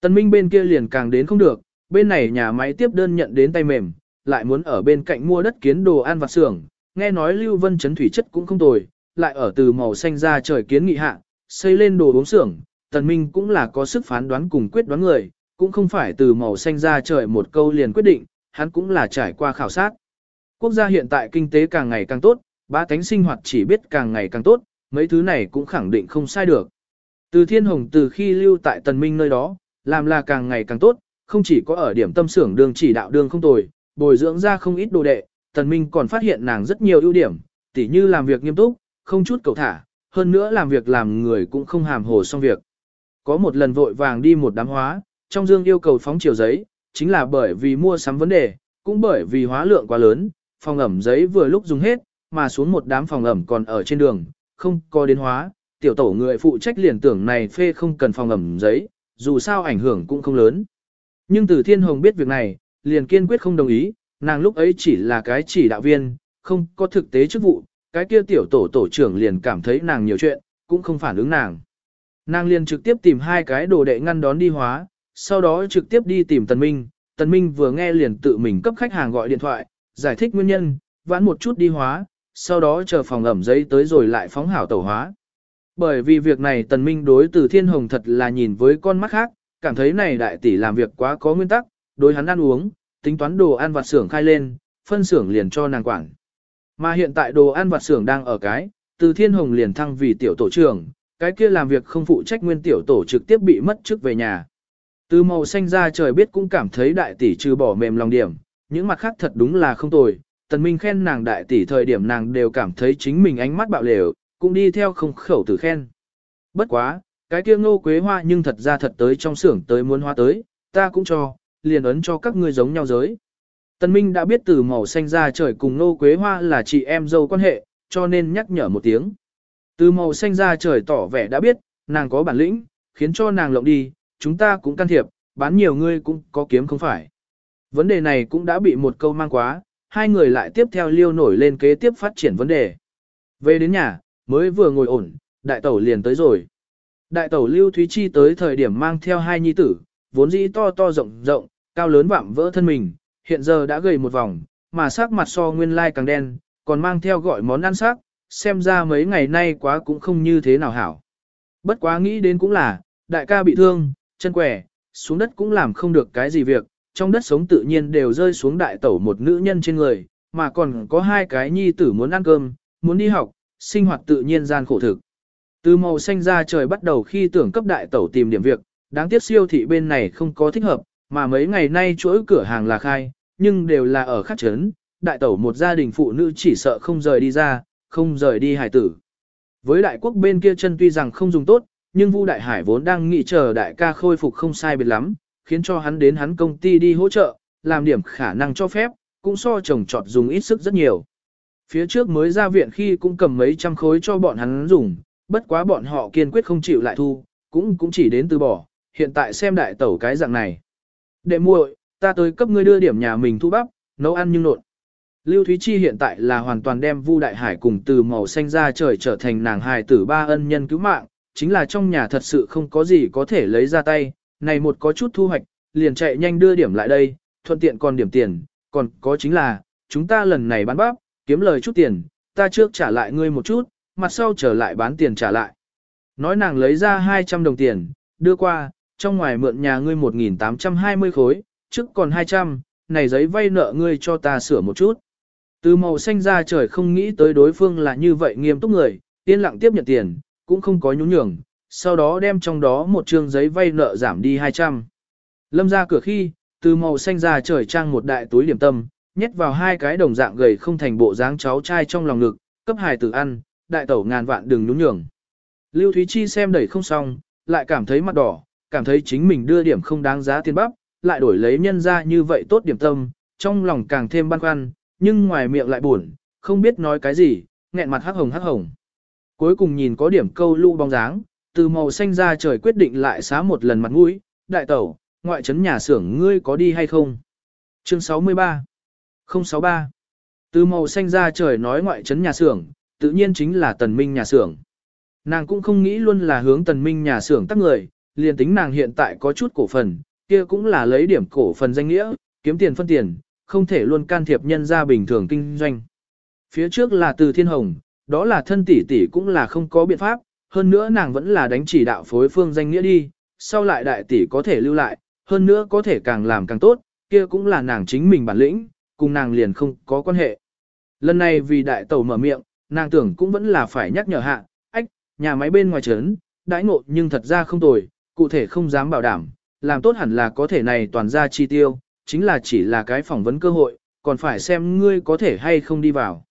Tần Minh bên kia liền càng đến không được, bên này nhà máy tiếp đơn nhận đến tay mềm, lại muốn ở bên cạnh mua đất kiến đồ ăn vặt xưởng, nghe nói Lưu Vân chấn thủy chất cũng không tồi, lại ở từ màu xanh ra trời kiến nghị hạ, xây lên đồ uống xưởng, Tần Minh cũng là có sức phán đoán cùng quyết đoán người, cũng không phải từ màu xanh ra trời một câu liền quyết định, hắn cũng là trải qua khảo sát. Quốc gia hiện tại kinh tế càng ngày càng tốt, ba tánh sinh hoạt chỉ biết càng ngày càng tốt, mấy thứ này cũng khẳng định không sai được. Từ Thiên Hồng từ khi lưu tại Tần Minh nơi đó, làm là càng ngày càng tốt, không chỉ có ở điểm tâm xưởng đường chỉ đạo đường không tồi, bồi dưỡng ra không ít đồ đệ, Tần Minh còn phát hiện nàng rất nhiều ưu điểm, tỉ như làm việc nghiêm túc, không chút cầu thả, hơn nữa làm việc làm người cũng không hàm hồ xong việc. Có một lần vội vàng đi một đám hóa, trong dương yêu cầu phóng chiều giấy, chính là bởi vì mua sắm vấn đề, cũng bởi vì hóa lượng quá lớn, phòng ẩm giấy vừa lúc dùng hết, mà xuống một đám phòng ẩm còn ở trên đường, không có đến hóa, tiểu tổ người phụ trách liền tưởng này phê không cần phòng ẩm giấy, dù sao ảnh hưởng cũng không lớn. Nhưng từ thiên hồng biết việc này, liền kiên quyết không đồng ý, nàng lúc ấy chỉ là cái chỉ đạo viên, không có thực tế chức vụ, cái kia tiểu tổ tổ trưởng liền cảm thấy nàng nhiều chuyện, cũng không phản ứng nàng. Nàng liền trực tiếp tìm hai cái đồ đệ ngăn đón đi hóa, sau đó trực tiếp đi tìm Tần Minh. Tần Minh vừa nghe liền tự mình cấp khách hàng gọi điện thoại, giải thích nguyên nhân, vãn một chút đi hóa, sau đó chờ phòng ẩm giấy tới rồi lại phóng hảo tẩu hóa. Bởi vì việc này Tần Minh đối từ Thiên Hồng thật là nhìn với con mắt khác, cảm thấy này đại tỷ làm việc quá có nguyên tắc, đối hắn ăn uống, tính toán đồ ăn vặt xưởng khai lên, phân xưởng liền cho nàng quản. Mà hiện tại đồ ăn vặt xưởng đang ở cái, từ Thiên Hồng liền thăng vì tiểu tổ trưởng, cái kia làm việc không phụ trách nguyên tiểu tổ trực tiếp bị mất chức về nhà. Từ màu xanh ra trời biết cũng cảm thấy đại tỷ trừ bỏ mềm lòng điểm, những mặt khác thật đúng là không tồi. Tần Minh khen nàng đại tỷ thời điểm nàng đều cảm thấy chính mình ánh mắt bạo lều, cũng đi theo không khẩu tử khen. Bất quá, cái kia ngô quế hoa nhưng thật ra thật tới trong xưởng tới muốn hoa tới, ta cũng cho, liền ấn cho các ngươi giống nhau giới. Tần Minh đã biết từ màu xanh ra trời cùng ngô quế hoa là chị em dâu quan hệ, cho nên nhắc nhở một tiếng. Từ màu xanh ra trời tỏ vẻ đã biết, nàng có bản lĩnh, khiến cho nàng lộng đi, chúng ta cũng can thiệp, bán nhiều ngươi cũng có kiếm không phải. Vấn đề này cũng đã bị một câu mang quá, hai người lại tiếp theo liêu nổi lên kế tiếp phát triển vấn đề. Về đến nhà, mới vừa ngồi ổn, đại tẩu liền tới rồi. Đại tẩu Lưu Thúy Chi tới thời điểm mang theo hai nhi tử, vốn dĩ to to rộng rộng, cao lớn vạm vỡ thân mình, hiện giờ đã gầy một vòng, mà sắc mặt so nguyên lai càng đen, còn mang theo gọi món ăn sắc, xem ra mấy ngày nay quá cũng không như thế nào hảo. Bất quá nghĩ đến cũng là, đại ca bị thương, chân quẻ, xuống đất cũng làm không được cái gì việc, trong đất sống tự nhiên đều rơi xuống đại tẩu một nữ nhân trên người, mà còn có hai cái nhi tử muốn ăn cơm, muốn đi học, sinh hoạt tự nhiên gian khổ thực. Từ màu xanh ra trời bắt đầu khi tưởng cấp đại tẩu tìm điểm việc, đáng tiếc siêu thị bên này không có thích hợp, mà mấy ngày nay chuỗi cửa hàng là khai, nhưng đều là ở khắc trấn, đại tẩu một gia đình phụ nữ chỉ sợ không rời đi ra, không rời đi hải tử. Với đại quốc bên kia chân tuy rằng không dùng tốt, nhưng Vu Đại Hải vốn đang nghĩ chờ đại ca khôi phục không sai biệt lắm, khiến cho hắn đến hắn công ty đi hỗ trợ, làm điểm khả năng cho phép, cũng so chồng trọt dùng ít sức rất nhiều. Phía trước mới ra viện khi cũng cầm mấy trăm khối cho bọn hắn dùng, bất quá bọn họ kiên quyết không chịu lại thu, cũng cũng chỉ đến từ bỏ, hiện tại xem đại tẩu cái dạng này. Đệ muội, ta tới cấp ngươi đưa điểm nhà mình thu bắp, nấu ăn nhưng nộn. Lưu Thúy Chi hiện tại là hoàn toàn đem Vu Đại Hải cùng từ màu xanh ra trời trở thành nàng hài tử ba ân nhân cứu mạng, chính là trong nhà thật sự không có gì có thể lấy ra tay, này một có chút thu hoạch, liền chạy nhanh đưa điểm lại đây, thuận tiện còn điểm tiền, còn có chính là, chúng ta lần này bán bắp, kiếm lời chút tiền, ta trước trả lại ngươi một chút, mặt sau trở lại bán tiền trả lại. Nói nàng lấy ra 200 đồng tiền, đưa qua, trong ngoài mượn nhà ngươi 1.820 khối, trước còn 200, này giấy vay nợ ngươi cho ta sửa một chút. Từ màu xanh ra trời không nghĩ tới đối phương là như vậy nghiêm túc người, yên lặng tiếp nhận tiền, cũng không có nhún nhường, sau đó đem trong đó một trương giấy vay nợ giảm đi 200. Lâm ra cửa khi, từ màu xanh ra trời trang một đại túi điểm tâm, nhét vào hai cái đồng dạng gầy không thành bộ dáng cháu trai trong lòng ngực, cấp hài tử ăn, đại tẩu ngàn vạn đừng nhún nhường. Lưu Thúy Chi xem đẩy không xong, lại cảm thấy mặt đỏ, cảm thấy chính mình đưa điểm không đáng giá tiền bắp, lại đổi lấy nhân ra như vậy tốt điểm tâm, trong lòng càng thêm băn khoăn, nhưng ngoài miệng lại buồn, không biết nói cái gì, nghẹn mặt hắc hồng hắc hồng. Cuối cùng nhìn có điểm câu lũ bóng dáng, từ màu xanh ra trời quyết định lại xá một lần mặt mũi, đại tẩu, ngoại trấn nhà xưởng ngươi có đi hay không? Chương 63 063 Từ màu xanh ra trời nói ngoại trấn nhà xưởng, tự nhiên chính là tần minh nhà xưởng. Nàng cũng không nghĩ luôn là hướng tần minh nhà xưởng tắc người, liền tính nàng hiện tại có chút cổ phần, kia cũng là lấy điểm cổ phần danh nghĩa, kiếm tiền phân tiền, không thể luôn can thiệp nhân ra bình thường kinh doanh. Phía trước là từ thiên hồng, đó là thân tỷ tỷ cũng là không có biện pháp, hơn nữa nàng vẫn là đánh chỉ đạo phối phương danh nghĩa đi, sau lại đại tỷ có thể lưu lại, hơn nữa có thể càng làm càng tốt, kia cũng là nàng chính mình bản lĩnh, cùng nàng liền không có quan hệ. Lần này vì đại tẩu mở miệng, nàng tưởng cũng vẫn là phải nhắc nhở hạ, ách, nhà máy bên ngoài trấn, đãi ngộ nhưng thật ra không tồi, cụ thể không dám bảo đảm, làm tốt hẳn là có thể này toàn ra chi tiêu, chính là chỉ là cái phỏng vấn cơ hội, còn phải xem ngươi có thể hay không đi vào.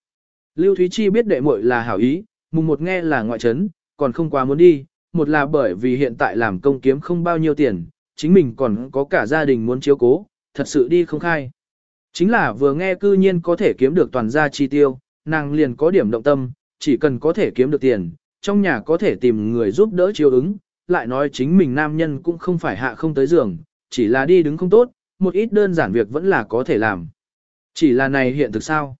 Lưu Thúy Chi biết đệ muội là hảo ý, mùng một nghe là ngoại trấn, còn không quá muốn đi, một là bởi vì hiện tại làm công kiếm không bao nhiêu tiền, chính mình còn có cả gia đình muốn chiếu cố, thật sự đi không khai. Chính là vừa nghe cư nhiên có thể kiếm được toàn gia chi tiêu, nàng liền có điểm động tâm, chỉ cần có thể kiếm được tiền, trong nhà có thể tìm người giúp đỡ chiếu ứng, lại nói chính mình nam nhân cũng không phải hạ không tới giường, chỉ là đi đứng không tốt, một ít đơn giản việc vẫn là có thể làm. Chỉ là này hiện thực sao?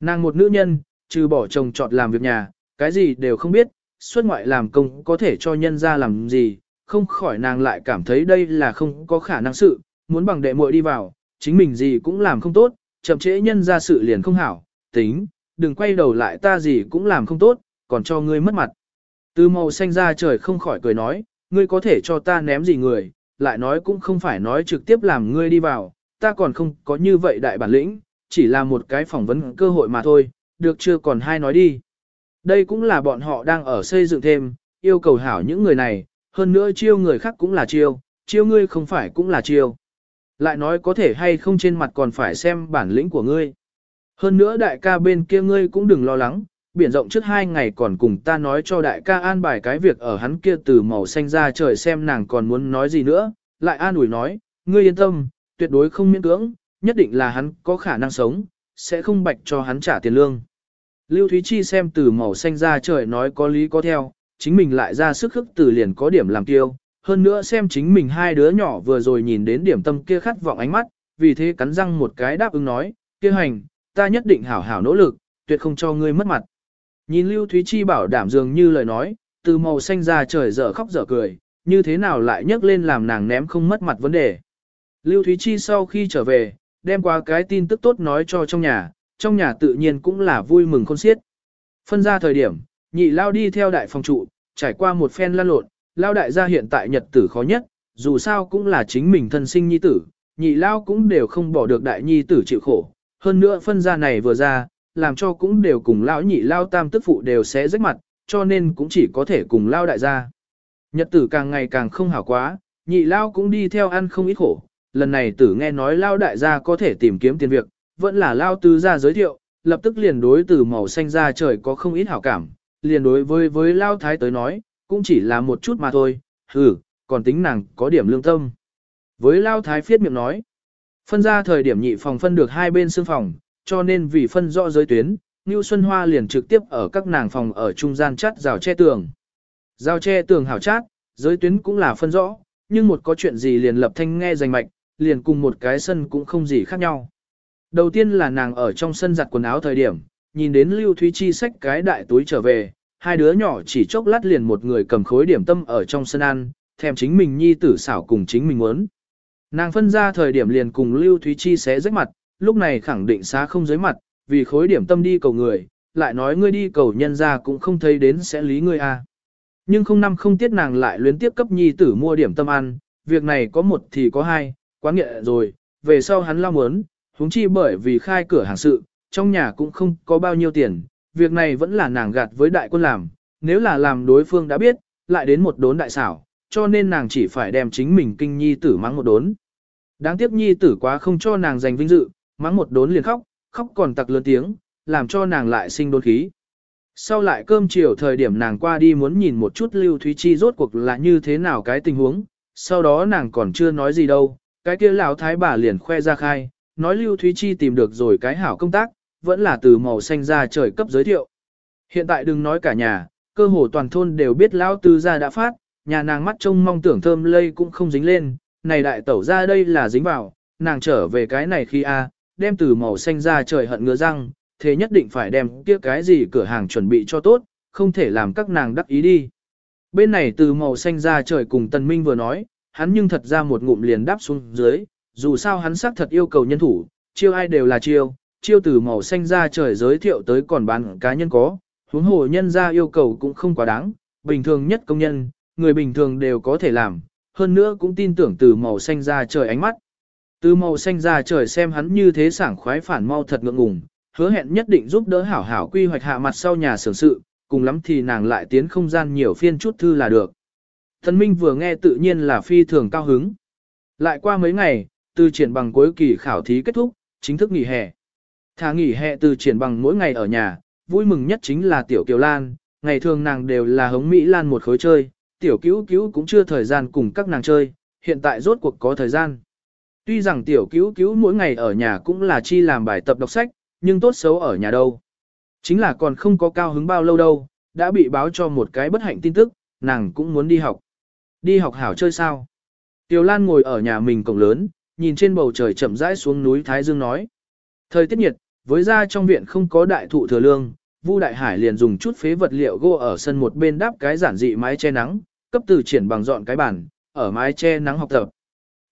Nàng một nữ nhân, trừ bỏ chồng chọn làm việc nhà, cái gì đều không biết, xuất ngoại làm công có thể cho nhân ra làm gì, không khỏi nàng lại cảm thấy đây là không có khả năng sự, muốn bằng đệ muội đi vào, chính mình gì cũng làm không tốt, chậm trễ nhân ra sự liền không hảo, tính, đừng quay đầu lại ta gì cũng làm không tốt, còn cho ngươi mất mặt. Từ màu xanh ra trời không khỏi cười nói, ngươi có thể cho ta ném gì người, lại nói cũng không phải nói trực tiếp làm ngươi đi vào, ta còn không có như vậy đại bản lĩnh, chỉ là một cái phỏng vấn cơ hội mà thôi, được chưa còn hai nói đi. Đây cũng là bọn họ đang ở xây dựng thêm, yêu cầu hảo những người này, hơn nữa chiêu người khác cũng là chiêu, chiêu ngươi không phải cũng là chiêu. Lại nói có thể hay không trên mặt còn phải xem bản lĩnh của ngươi. Hơn nữa đại ca bên kia ngươi cũng đừng lo lắng, biển rộng trước hai ngày còn cùng ta nói cho đại ca an bài cái việc ở hắn kia từ màu xanh ra trời xem nàng còn muốn nói gì nữa, lại an ủi nói, ngươi yên tâm, tuyệt đối không miễn cưỡng, nhất định là hắn có khả năng sống, sẽ không bạch cho hắn trả tiền lương. Lưu Thúy Chi xem từ màu xanh ra trời nói có lý có theo, chính mình lại ra sức khức từ liền có điểm làm tiêu, hơn nữa xem chính mình hai đứa nhỏ vừa rồi nhìn đến điểm tâm kia khát vọng ánh mắt, vì thế cắn răng một cái đáp ứng nói, kia hành, ta nhất định hảo hảo nỗ lực, tuyệt không cho ngươi mất mặt. Nhìn Lưu Thúy Chi bảo đảm dường như lời nói, từ màu xanh ra trời dở khóc dở cười, như thế nào lại nhấc lên làm nàng ném không mất mặt vấn đề. Lưu Thúy Chi sau khi trở về, đem qua cái tin tức tốt nói cho trong nhà, trong nhà tự nhiên cũng là vui mừng khôn xiết. Phân ra thời điểm, nhị lao đi theo đại phòng trụ, trải qua một phen lan lộn, lao đại gia hiện tại nhật tử khó nhất, dù sao cũng là chính mình thân sinh nhi tử, nhị lao cũng đều không bỏ được đại nhi tử chịu khổ. Hơn nữa phân ra này vừa ra, làm cho cũng đều cùng lão nhị lao tam tức phụ đều sẽ rách mặt, cho nên cũng chỉ có thể cùng lao đại gia. Nhật tử càng ngày càng không hảo quá, nhị lao cũng đi theo ăn không ít khổ, lần này tử nghe nói lao đại gia có thể tìm kiếm tiền việc, vẫn là lao tứ ra giới thiệu, lập tức liền đối từ màu xanh ra trời có không ít hảo cảm, liền đối với với lao thái tới nói, cũng chỉ là một chút mà thôi, hừ, còn tính nàng có điểm lương tâm. Với lao thái phiết miệng nói, phân ra thời điểm nhị phòng phân được hai bên xương phòng, cho nên vì phân rõ giới tuyến, Ngưu Xuân Hoa liền trực tiếp ở các nàng phòng ở trung gian chắt rào che tường. Rào che tường hảo chát, giới tuyến cũng là phân rõ, nhưng một có chuyện gì liền lập thanh nghe rành mạch, liền cùng một cái sân cũng không gì khác nhau. Đầu tiên là nàng ở trong sân giặt quần áo thời điểm, nhìn đến Lưu Thúy Chi xách cái đại túi trở về, hai đứa nhỏ chỉ chốc lát liền một người cầm khối điểm tâm ở trong sân ăn, thèm chính mình nhi tử xảo cùng chính mình muốn. Nàng phân ra thời điểm liền cùng Lưu Thúy Chi xé rách mặt, lúc này khẳng định xá không dưới mặt, vì khối điểm tâm đi cầu người, lại nói ngươi đi cầu nhân ra cũng không thấy đến sẽ lý ngươi a. À. Nhưng không năm không tiết nàng lại luyến tiếp cấp nhi tử mua điểm tâm ăn, việc này có một thì có hai, quá nghệ rồi, về sau hắn lao muốn, huống chi bởi vì khai cửa hàng sự, trong nhà cũng không có bao nhiêu tiền, việc này vẫn là nàng gạt với đại quân làm, nếu là làm đối phương đã biết, lại đến một đốn đại xảo, cho nên nàng chỉ phải đem chính mình kinh nhi tử mắng một đốn. Đáng tiếc nhi tử quá không cho nàng giành vinh dự, mắng một đốn liền khóc, khóc còn tặc lớn tiếng, làm cho nàng lại sinh đốn khí. Sau lại cơm chiều thời điểm nàng qua đi muốn nhìn một chút Lưu Thúy Chi rốt cuộc là như thế nào cái tình huống, sau đó nàng còn chưa nói gì đâu, cái kia lão thái bà liền khoe ra khai, nói Lưu Thúy Chi tìm được rồi cái hảo công tác, vẫn là từ màu xanh ra trời cấp giới thiệu. Hiện tại đừng nói cả nhà, cơ hồ toàn thôn đều biết lão tư gia đã phát, nhà nàng mắt trông mong tưởng thơm lây cũng không dính lên, này đại tẩu ra đây là dính vào, nàng trở về cái này khi a, đem từ màu xanh ra trời hận ngứa răng, thế nhất định phải đem kia cái gì cửa hàng chuẩn bị cho tốt, không thể làm các nàng đắc ý đi. Bên này từ màu xanh ra trời cùng Tần Minh vừa nói, hắn nhưng thật ra một ngụm liền đáp xuống dưới, dù sao hắn xác thật yêu cầu nhân thủ, chiêu ai đều là chiêu, chiêu từ màu xanh ra trời giới thiệu tới còn bán cá nhân có, huống hồ nhân ra yêu cầu cũng không quá đáng, bình thường nhất công nhân, người bình thường đều có thể làm, hơn nữa cũng tin tưởng từ màu xanh ra trời ánh mắt. Từ màu xanh ra trời xem hắn như thế sảng khoái phản mau thật ngượng ngùng, hứa hẹn nhất định giúp đỡ hảo hảo quy hoạch hạ mặt sau nhà xưởng sự, cùng lắm thì nàng lại tiến không gian nhiều phiên chút thư là được. Thần Minh vừa nghe tự nhiên là phi thường cao hứng. Lại qua mấy ngày, từ triển bằng cuối kỳ khảo thí kết thúc, chính thức nghỉ hè. Thả nghỉ hè từ triển bằng mỗi ngày ở nhà, vui mừng nhất chính là Tiểu Kiều Lan, ngày thường nàng đều là hống Mỹ Lan một khối chơi, Tiểu Cứu Cứu cũng chưa thời gian cùng các nàng chơi, hiện tại rốt cuộc có thời gian. Tuy rằng Tiểu Cứu Cứu mỗi ngày ở nhà cũng là chi làm bài tập đọc sách, nhưng tốt xấu ở nhà đâu. Chính là còn không có cao hứng bao lâu đâu, đã bị báo cho một cái bất hạnh tin tức, nàng cũng muốn đi học. Đi học hảo chơi sao? Tiểu Lan ngồi ở nhà mình cổng lớn, nhìn trên bầu trời chậm rãi xuống núi Thái Dương nói. Thời tiết nhiệt, với ra trong viện không có đại thụ thừa lương, Vu Đại Hải liền dùng chút phế vật liệu gỗ ở sân một bên đáp cái giản dị mái che nắng, cấp từ triển bằng dọn cái bàn, ở mái che nắng học tập.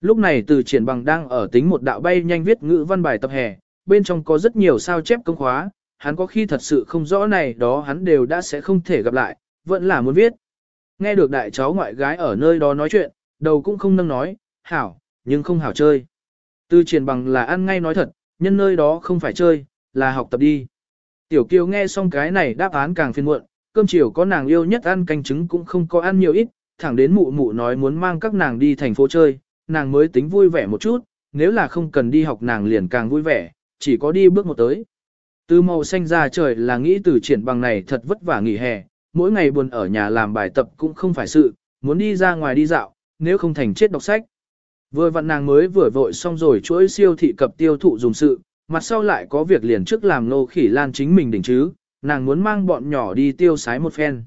Lúc này từ triển bằng đang ở tính một đạo bay nhanh viết ngữ văn bài tập hè, bên trong có rất nhiều sao chép công khóa, hắn có khi thật sự không rõ này đó hắn đều đã sẽ không thể gặp lại, vẫn là muốn viết. Nghe được đại cháu ngoại gái ở nơi đó nói chuyện, đầu cũng không nâng nói, hảo, nhưng không hảo chơi. Tư triển bằng là ăn ngay nói thật, nhân nơi đó không phải chơi, là học tập đi. Tiểu kiều nghe xong cái này đáp án càng phiền muộn, cơm chiều có nàng yêu nhất ăn canh trứng cũng không có ăn nhiều ít, thẳng đến mụ mụ nói muốn mang các nàng đi thành phố chơi, nàng mới tính vui vẻ một chút, nếu là không cần đi học nàng liền càng vui vẻ, chỉ có đi bước một tới. Từ màu xanh ra trời là nghĩ từ triển bằng này thật vất vả nghỉ hè, mỗi ngày buồn ở nhà làm bài tập cũng không phải sự, muốn đi ra ngoài đi dạo, nếu không thành chết đọc sách. Vừa vặn nàng mới vừa vội xong rồi chuỗi siêu thị cập tiêu thụ dùng sự, mặt sau lại có việc liền trước làm nô khỉ lan chính mình đỉnh chứ, nàng muốn mang bọn nhỏ đi tiêu sái một phen.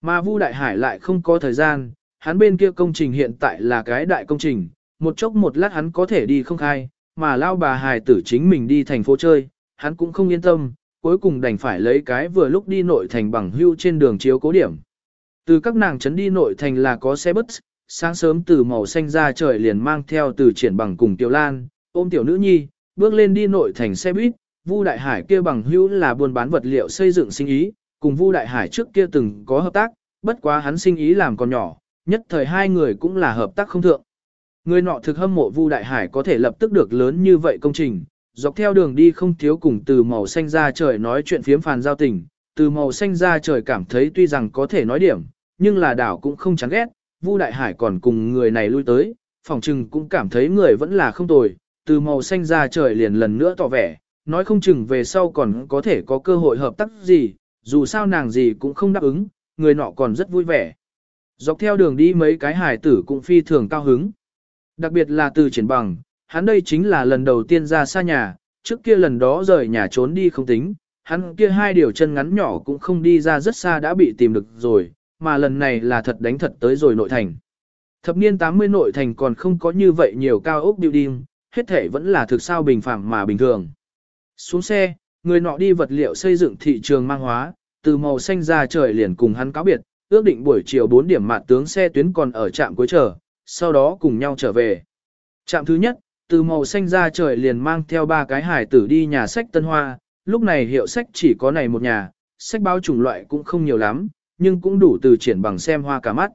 Mà Vu Đại Hải lại không có thời gian, hắn bên kia công trình hiện tại là cái đại công trình, một chốc một lát hắn có thể đi không khai, mà lao bà Hải tử chính mình đi thành phố chơi, hắn cũng không yên tâm, cuối cùng đành phải lấy cái vừa lúc đi nội thành bằng hưu trên đường chiếu cố điểm. Từ các nàng trấn đi nội thành là có xe bus, sáng sớm từ màu xanh ra trời liền mang theo từ triển bằng cùng Tiểu Lan, ôm tiểu nữ nhi, bước lên đi nội thành xe buýt, Vu Đại Hải kia bằng hữu là buôn bán vật liệu xây dựng sinh ý, cùng Vu Đại Hải trước kia từng có hợp tác, bất quá hắn sinh ý làm còn nhỏ, nhất thời hai người cũng là hợp tác không thượng. Người nọ thực hâm mộ Vu Đại Hải có thể lập tức được lớn như vậy công trình, dọc theo đường đi không thiếu cùng từ màu xanh ra trời nói chuyện phiếm phàn giao tình, từ màu xanh ra trời cảm thấy tuy rằng có thể nói điểm, nhưng là đảo cũng không chán ghét, Vu Đại Hải còn cùng người này lui tới, phòng trừng cũng cảm thấy người vẫn là không tồi, từ màu xanh ra trời liền lần nữa tỏ vẻ, nói không chừng về sau còn có thể có cơ hội hợp tác gì, dù sao nàng gì cũng không đáp ứng, người nọ còn rất vui vẻ. Dọc theo đường đi mấy cái hải tử cũng phi thường cao hứng. Đặc biệt là từ triển bằng, hắn đây chính là lần đầu tiên ra xa nhà, trước kia lần đó rời nhà trốn đi không tính, hắn kia hai điều chân ngắn nhỏ cũng không đi ra rất xa đã bị tìm được rồi, mà lần này là thật đánh thật tới rồi nội thành. Thập niên 80 nội thành còn không có như vậy nhiều cao ốc building, hết thể vẫn là thực sao bình phẳng mà bình thường. Xuống xe, người nọ đi vật liệu xây dựng thị trường mang hóa, từ màu xanh ra trời liền cùng hắn cáo biệt, ước định buổi chiều 4 điểm mạn tướng xe tuyến còn ở trạm cuối chờ, sau đó cùng nhau trở về. Trạm thứ nhất, từ màu xanh ra trời liền mang theo ba cái hải tử đi nhà sách Tân Hoa, lúc này hiệu sách chỉ có này một nhà, sách báo chủng loại cũng không nhiều lắm, nhưng cũng đủ từ triển bằng xem hoa cả mắt.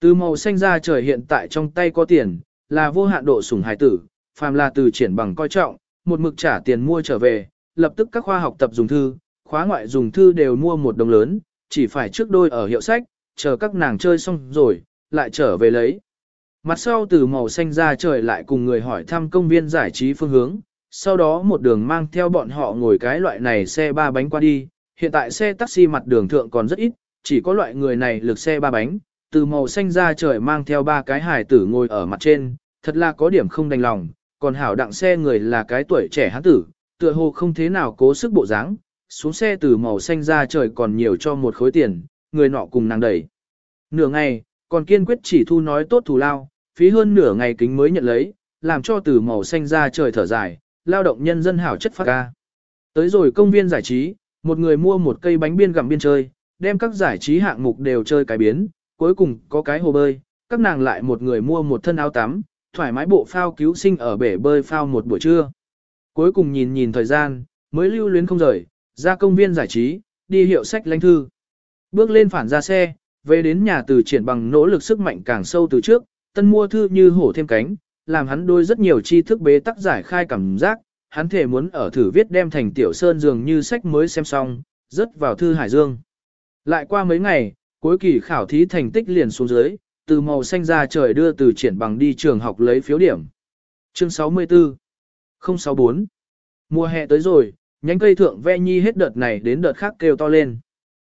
Từ màu xanh ra trời hiện tại trong tay có tiền, là vô hạn độ sủng hải tử, phàm là từ triển bằng coi trọng, một mực trả tiền mua trở về, lập tức các khoa học tập dùng thư, khóa ngoại dùng thư đều mua một đồng lớn, chỉ phải trước đôi ở hiệu sách, chờ các nàng chơi xong rồi, lại trở về lấy. Mặt sau từ màu xanh ra trời lại cùng người hỏi thăm công viên giải trí phương hướng, sau đó một đường mang theo bọn họ ngồi cái loại này xe ba bánh qua đi, hiện tại xe taxi mặt đường thượng còn rất ít, chỉ có loại người này lực xe ba bánh, từ màu xanh ra trời mang theo ba cái hải tử ngồi ở mặt trên, thật là có điểm không đành lòng, còn hảo đặng xe người là cái tuổi trẻ hán tử, tựa hồ không thế nào cố sức bộ dáng, xuống xe từ màu xanh ra trời còn nhiều cho một khối tiền, người nọ cùng nàng đẩy. Nửa ngày, còn kiên quyết chỉ thu nói tốt thù lao, phí hơn nửa ngày kính mới nhận lấy, làm cho từ màu xanh ra trời thở dài, lao động nhân dân hảo chất phát ca. Tới rồi công viên giải trí, một người mua một cây bánh biên gặm biên chơi, đem các giải trí hạng mục đều chơi cái biến, cuối cùng có cái hồ bơi, các nàng lại một người mua một thân áo tắm, thoải mái bộ phao cứu sinh ở bể bơi phao một buổi trưa. Cuối cùng nhìn nhìn thời gian, mới lưu luyến không rời, ra công viên giải trí, đi hiệu sách lãnh thư. Bước lên phản ra xe, về đến nhà từ triển bằng nỗ lực sức mạnh càng sâu từ trước, tân mua thư như hổ thêm cánh, làm hắn đôi rất nhiều tri thức bế tắc giải khai cảm giác, hắn thể muốn ở thử viết đem thành tiểu sơn dường như sách mới xem xong, rớt vào thư hải dương. Lại qua mấy ngày, cuối kỳ khảo thí thành tích liền xuống dưới, từ màu xanh ra trời đưa từ triển bằng đi trường học lấy phiếu điểm. Chương 64 064 Mùa hè tới rồi, nhánh cây thượng ve nhi hết đợt này đến đợt khác kêu to lên.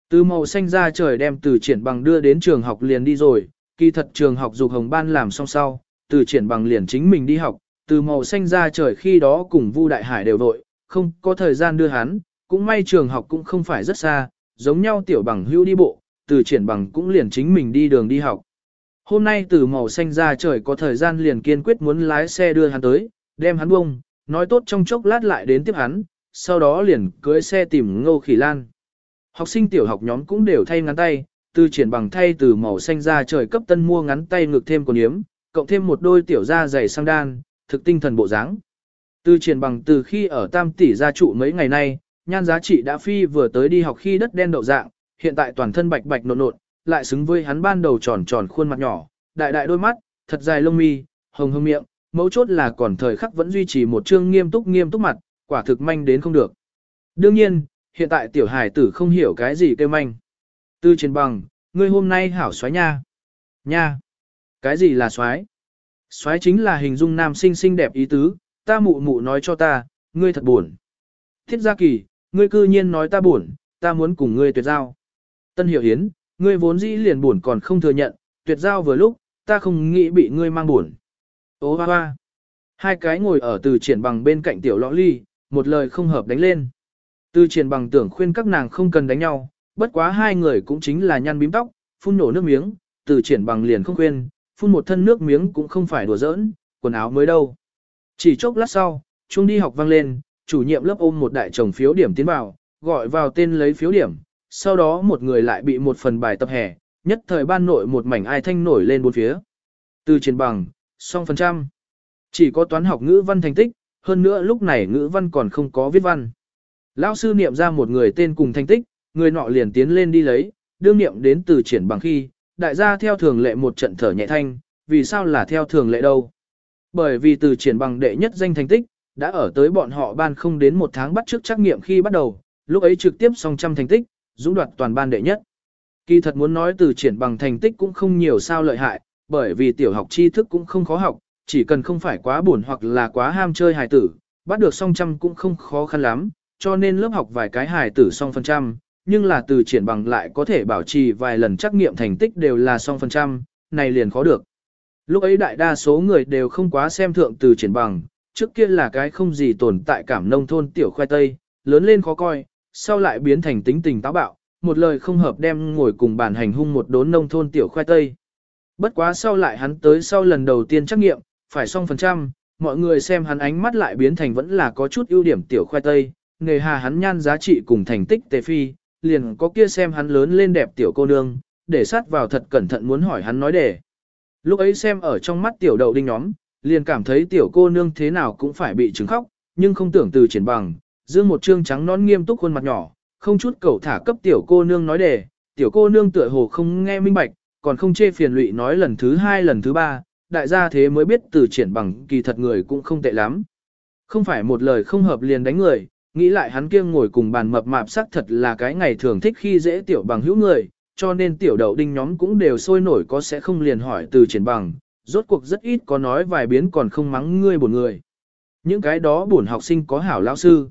Từ màu xanh ra trời đem từ triển bằng đưa đến trường học liền đi rồi, kỳ thật trường học dục hồng ban làm xong sau, từ triển bằng liền chính mình đi học, từ màu xanh ra trời khi đó cùng Vu Đại Hải đều vội, không có thời gian đưa hắn, cũng may trường học cũng không phải rất xa, giống nhau tiểu bằng hưu đi bộ, từ triển bằng cũng liền chính mình đi đường đi học. Hôm nay từ màu xanh ra trời có thời gian liền kiên quyết muốn lái xe đưa hắn tới, đem hắn bông, nói tốt trong chốc lát lại đến tiếp hắn, sau đó liền cưới xe tìm ngô khỉ lan. Học sinh tiểu học nhóm cũng đều thay ngắn tay, từ triển bằng thay từ màu xanh ra trời cấp tân mua ngắn tay ngực thêm quần yếm, cộng thêm một đôi tiểu da dày sang đan, thực tinh thần bộ dáng. Từ triển bằng từ khi ở tam tỷ gia trụ mấy ngày nay, nhan giá trị đã phi vừa tới đi học khi đất đen đậu dạng, hiện tại toàn thân bạch bạch nộn nộn, lại xứng với hắn ban đầu tròn tròn khuôn mặt nhỏ, đại đại đôi mắt, thật dài lông mi, hồng hồng miệng, mấu chốt là còn thời khắc vẫn duy trì một trương nghiêm túc nghiêm túc mặt, quả thực manh đến không được. Đương nhiên, hiện tại tiểu hải tử không hiểu cái gì kêu manh. Tư trên bằng, ngươi hôm nay hảo xoái nha. Nha. Cái gì là xoái? Xoái chính là hình dung nam sinh xinh đẹp ý tứ, ta mụ mụ nói cho ta, ngươi thật buồn. Thiết gia kỳ, ngươi cư nhiên nói ta buồn, ta muốn cùng ngươi tuyệt giao. Tân hiểu hiến, ngươi vốn dĩ liền buồn còn không thừa nhận, tuyệt giao vừa lúc, ta không nghĩ bị ngươi mang buồn. Ô hoa hoa. Hai cái ngồi ở từ triển bằng bên cạnh tiểu lõ ly, một lời không hợp đánh lên. Từ triển bằng tưởng khuyên các nàng không cần đánh nhau, bất quá hai người cũng chính là nhăn bím tóc, phun nổ nước miếng, từ triển bằng liền không khuyên, phun một thân nước miếng cũng không phải đùa giỡn, quần áo mới đâu. Chỉ chốc lát sau, chuông đi học vang lên, chủ nhiệm lớp ôm một đại chồng phiếu điểm tiến vào, gọi vào tên lấy phiếu điểm, sau đó một người lại bị một phần bài tập hè, nhất thời ban nội một mảnh ai thanh nổi lên bốn phía. Từ triển bằng, song phần trăm. Chỉ có toán học ngữ văn thành tích, hơn nữa lúc này ngữ văn còn không có viết văn. Lão sư niệm ra một người tên cùng thành tích, người nọ liền tiến lên đi lấy, đương niệm đến từ triển bằng khi, đại gia theo thường lệ một trận thở nhẹ thanh, vì sao là theo thường lệ đâu? Bởi vì từ triển bằng đệ nhất danh thành tích, đã ở tới bọn họ ban không đến một tháng bắt trước trắc nghiệm khi bắt đầu, lúc ấy trực tiếp song trăm thành tích, dũng đoạt toàn ban đệ nhất. Kỳ thật muốn nói từ triển bằng thành tích cũng không nhiều sao lợi hại, bởi vì tiểu học tri thức cũng không khó học, chỉ cần không phải quá buồn hoặc là quá ham chơi hài tử, bắt được song trăm cũng không khó khăn lắm, cho nên lớp học vài cái hài tử song phần trăm, nhưng là từ triển bằng lại có thể bảo trì vài lần trắc nghiệm thành tích đều là song phần trăm, này liền khó được. Lúc ấy đại đa số người đều không quá xem thượng từ triển bằng, trước kia là cái không gì tồn tại cảm nông thôn tiểu khoai tây, lớn lên khó coi, sau lại biến thành tính tình táo bạo, một lời không hợp đem ngồi cùng bàn hành hung một đốn nông thôn tiểu khoai tây. Bất quá sau lại hắn tới sau lần đầu tiên trắc nghiệm, phải xong phần trăm, mọi người xem hắn ánh mắt lại biến thành vẫn là có chút ưu điểm tiểu khoai tây, nghề hà hắn nhan giá trị cùng thành tích tề phi, liền có kia xem hắn lớn lên đẹp tiểu cô nương, để sát vào thật cẩn thận muốn hỏi hắn nói để. Lúc ấy xem ở trong mắt tiểu đậu đinh nhóm, liền cảm thấy tiểu cô nương thế nào cũng phải bị trứng khóc, nhưng không tưởng từ triển bằng, dương một trương trắng nón nghiêm túc khuôn mặt nhỏ, không chút cầu thả cấp tiểu cô nương nói đề, tiểu cô nương tựa hồ không nghe minh bạch, còn không chê phiền lụy nói lần thứ hai lần thứ ba, đại gia thế mới biết từ triển bằng kỳ thật người cũng không tệ lắm. Không phải một lời không hợp liền đánh người, nghĩ lại hắn kia ngồi cùng bàn mập mạp sắc thật là cái ngày thường thích khi dễ tiểu bằng hữu người, cho nên tiểu đậu đinh nhóm cũng đều sôi nổi có sẽ không liền hỏi từ triển bằng, rốt cuộc rất ít có nói vài biến còn không mắng ngươi buồn người. Những cái đó buồn học sinh có hảo lão sư.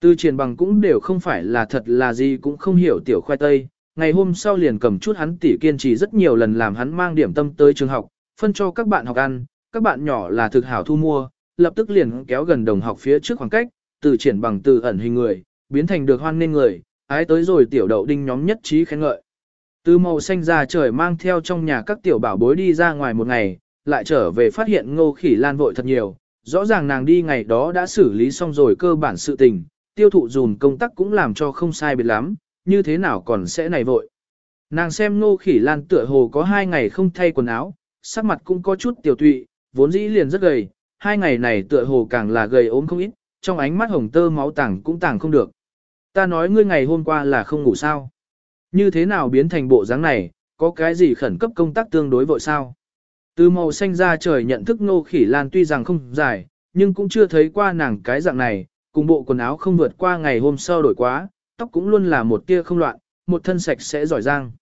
Từ triển bằng cũng đều không phải là thật là gì cũng không hiểu tiểu khoai tây, ngày hôm sau liền cầm chút hắn tỉ kiên trì rất nhiều lần làm hắn mang điểm tâm tới trường học, phân cho các bạn học ăn, các bạn nhỏ là thực hảo thu mua, lập tức liền kéo gần đồng học phía trước khoảng cách, từ triển bằng từ ẩn hình người, biến thành được hoan nên người, ái tới rồi tiểu đậu đinh nhóm nhất trí khen ngợi. Từ màu xanh ra trời mang theo trong nhà các tiểu bảo bối đi ra ngoài một ngày, lại trở về phát hiện ngô khỉ lan vội thật nhiều, rõ ràng nàng đi ngày đó đã xử lý xong rồi cơ bản sự tình, tiêu thụ dùn công tác cũng làm cho không sai biệt lắm, như thế nào còn sẽ này vội. Nàng xem ngô khỉ lan tựa hồ có hai ngày không thay quần áo, sắc mặt cũng có chút tiểu tụy, vốn dĩ liền rất gầy, hai ngày này tựa hồ càng là gầy ốm không ít, trong ánh mắt hồng tơ máu tảng cũng tảng không được. Ta nói ngươi ngày hôm qua là không ngủ sao. Như thế nào biến thành bộ dáng này, có cái gì khẩn cấp công tác tương đối vội sao? Từ màu xanh ra trời nhận thức nô khỉ lan tuy rằng không dài, nhưng cũng chưa thấy qua nàng cái dạng này, cùng bộ quần áo không vượt qua ngày hôm sau đổi quá, tóc cũng luôn là một tia không loạn, một thân sạch sẽ giỏi giang.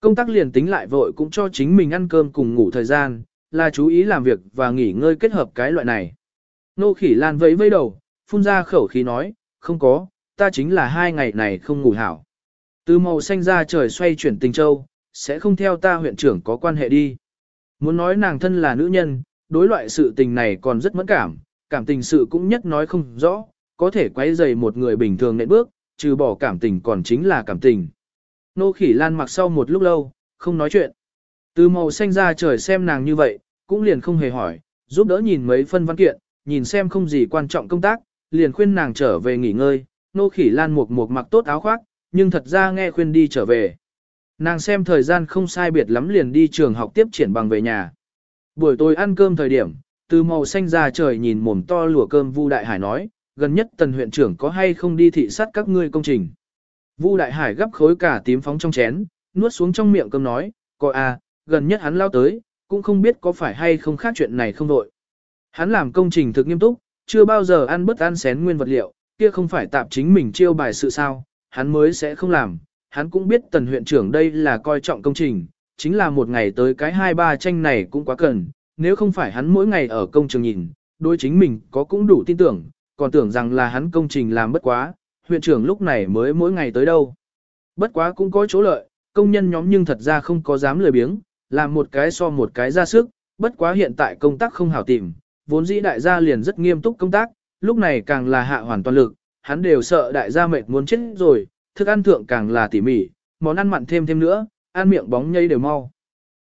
Công tác liền tính lại vội cũng cho chính mình ăn cơm cùng ngủ thời gian, là chú ý làm việc và nghỉ ngơi kết hợp cái loại này. Nô khỉ lan vẫy vẫy đầu, phun ra khẩu khí nói, không có, ta chính là hai ngày này không ngủ hảo. Từ màu xanh ra trời xoay chuyển tình châu, sẽ không theo ta huyện trưởng có quan hệ đi. Muốn nói nàng thân là nữ nhân, đối loại sự tình này còn rất mẫn cảm, cảm tình sự cũng nhất nói không rõ, có thể quay dày một người bình thường nện bước, trừ bỏ cảm tình còn chính là cảm tình. Nô khỉ lan mặc sau một lúc lâu, không nói chuyện. Từ màu xanh ra trời xem nàng như vậy, cũng liền không hề hỏi, giúp đỡ nhìn mấy phân văn kiện, nhìn xem không gì quan trọng công tác, liền khuyên nàng trở về nghỉ ngơi, nô khỉ lan một một mặc tốt áo khoác, nhưng thật ra nghe khuyên đi trở về. Nàng xem thời gian không sai biệt lắm liền đi trường học tiếp triển bằng về nhà. Buổi tối ăn cơm thời điểm, từ màu xanh ra trời nhìn mồm to lùa cơm Vu Đại Hải nói, gần nhất tần huyện trưởng có hay không đi thị sát các ngươi công trình. Vu Đại Hải gấp khối cả tím phóng trong chén, nuốt xuống trong miệng cơm nói, coi à, gần nhất hắn lao tới, cũng không biết có phải hay không khác chuyện này không đội. Hắn làm công trình thực nghiêm túc, chưa bao giờ ăn bất ăn xén nguyên vật liệu, kia không phải tạp chính mình chiêu bài sự sao, hắn mới sẽ không làm. Hắn cũng biết tần huyện trưởng đây là coi trọng công trình, chính là một ngày tới cái hai ba tranh này cũng quá cần, nếu không phải hắn mỗi ngày ở công trường nhìn, đối chính mình có cũng đủ tin tưởng, còn tưởng rằng là hắn công trình làm bất quá, huyện trưởng lúc này mới mỗi ngày tới đâu. Bất quá cũng có chỗ lợi, công nhân nhóm nhưng thật ra không có dám lười biếng, làm một cái so một cái ra sức, bất quá hiện tại công tác không hảo tìm, vốn dĩ đại gia liền rất nghiêm túc công tác, lúc này càng là hạ hoàn toàn lực, hắn đều sợ đại gia mệt muốn chết rồi, thức ăn thượng càng là tỉ mỉ, món ăn mặn thêm thêm nữa, ăn miệng bóng nhây đều mau.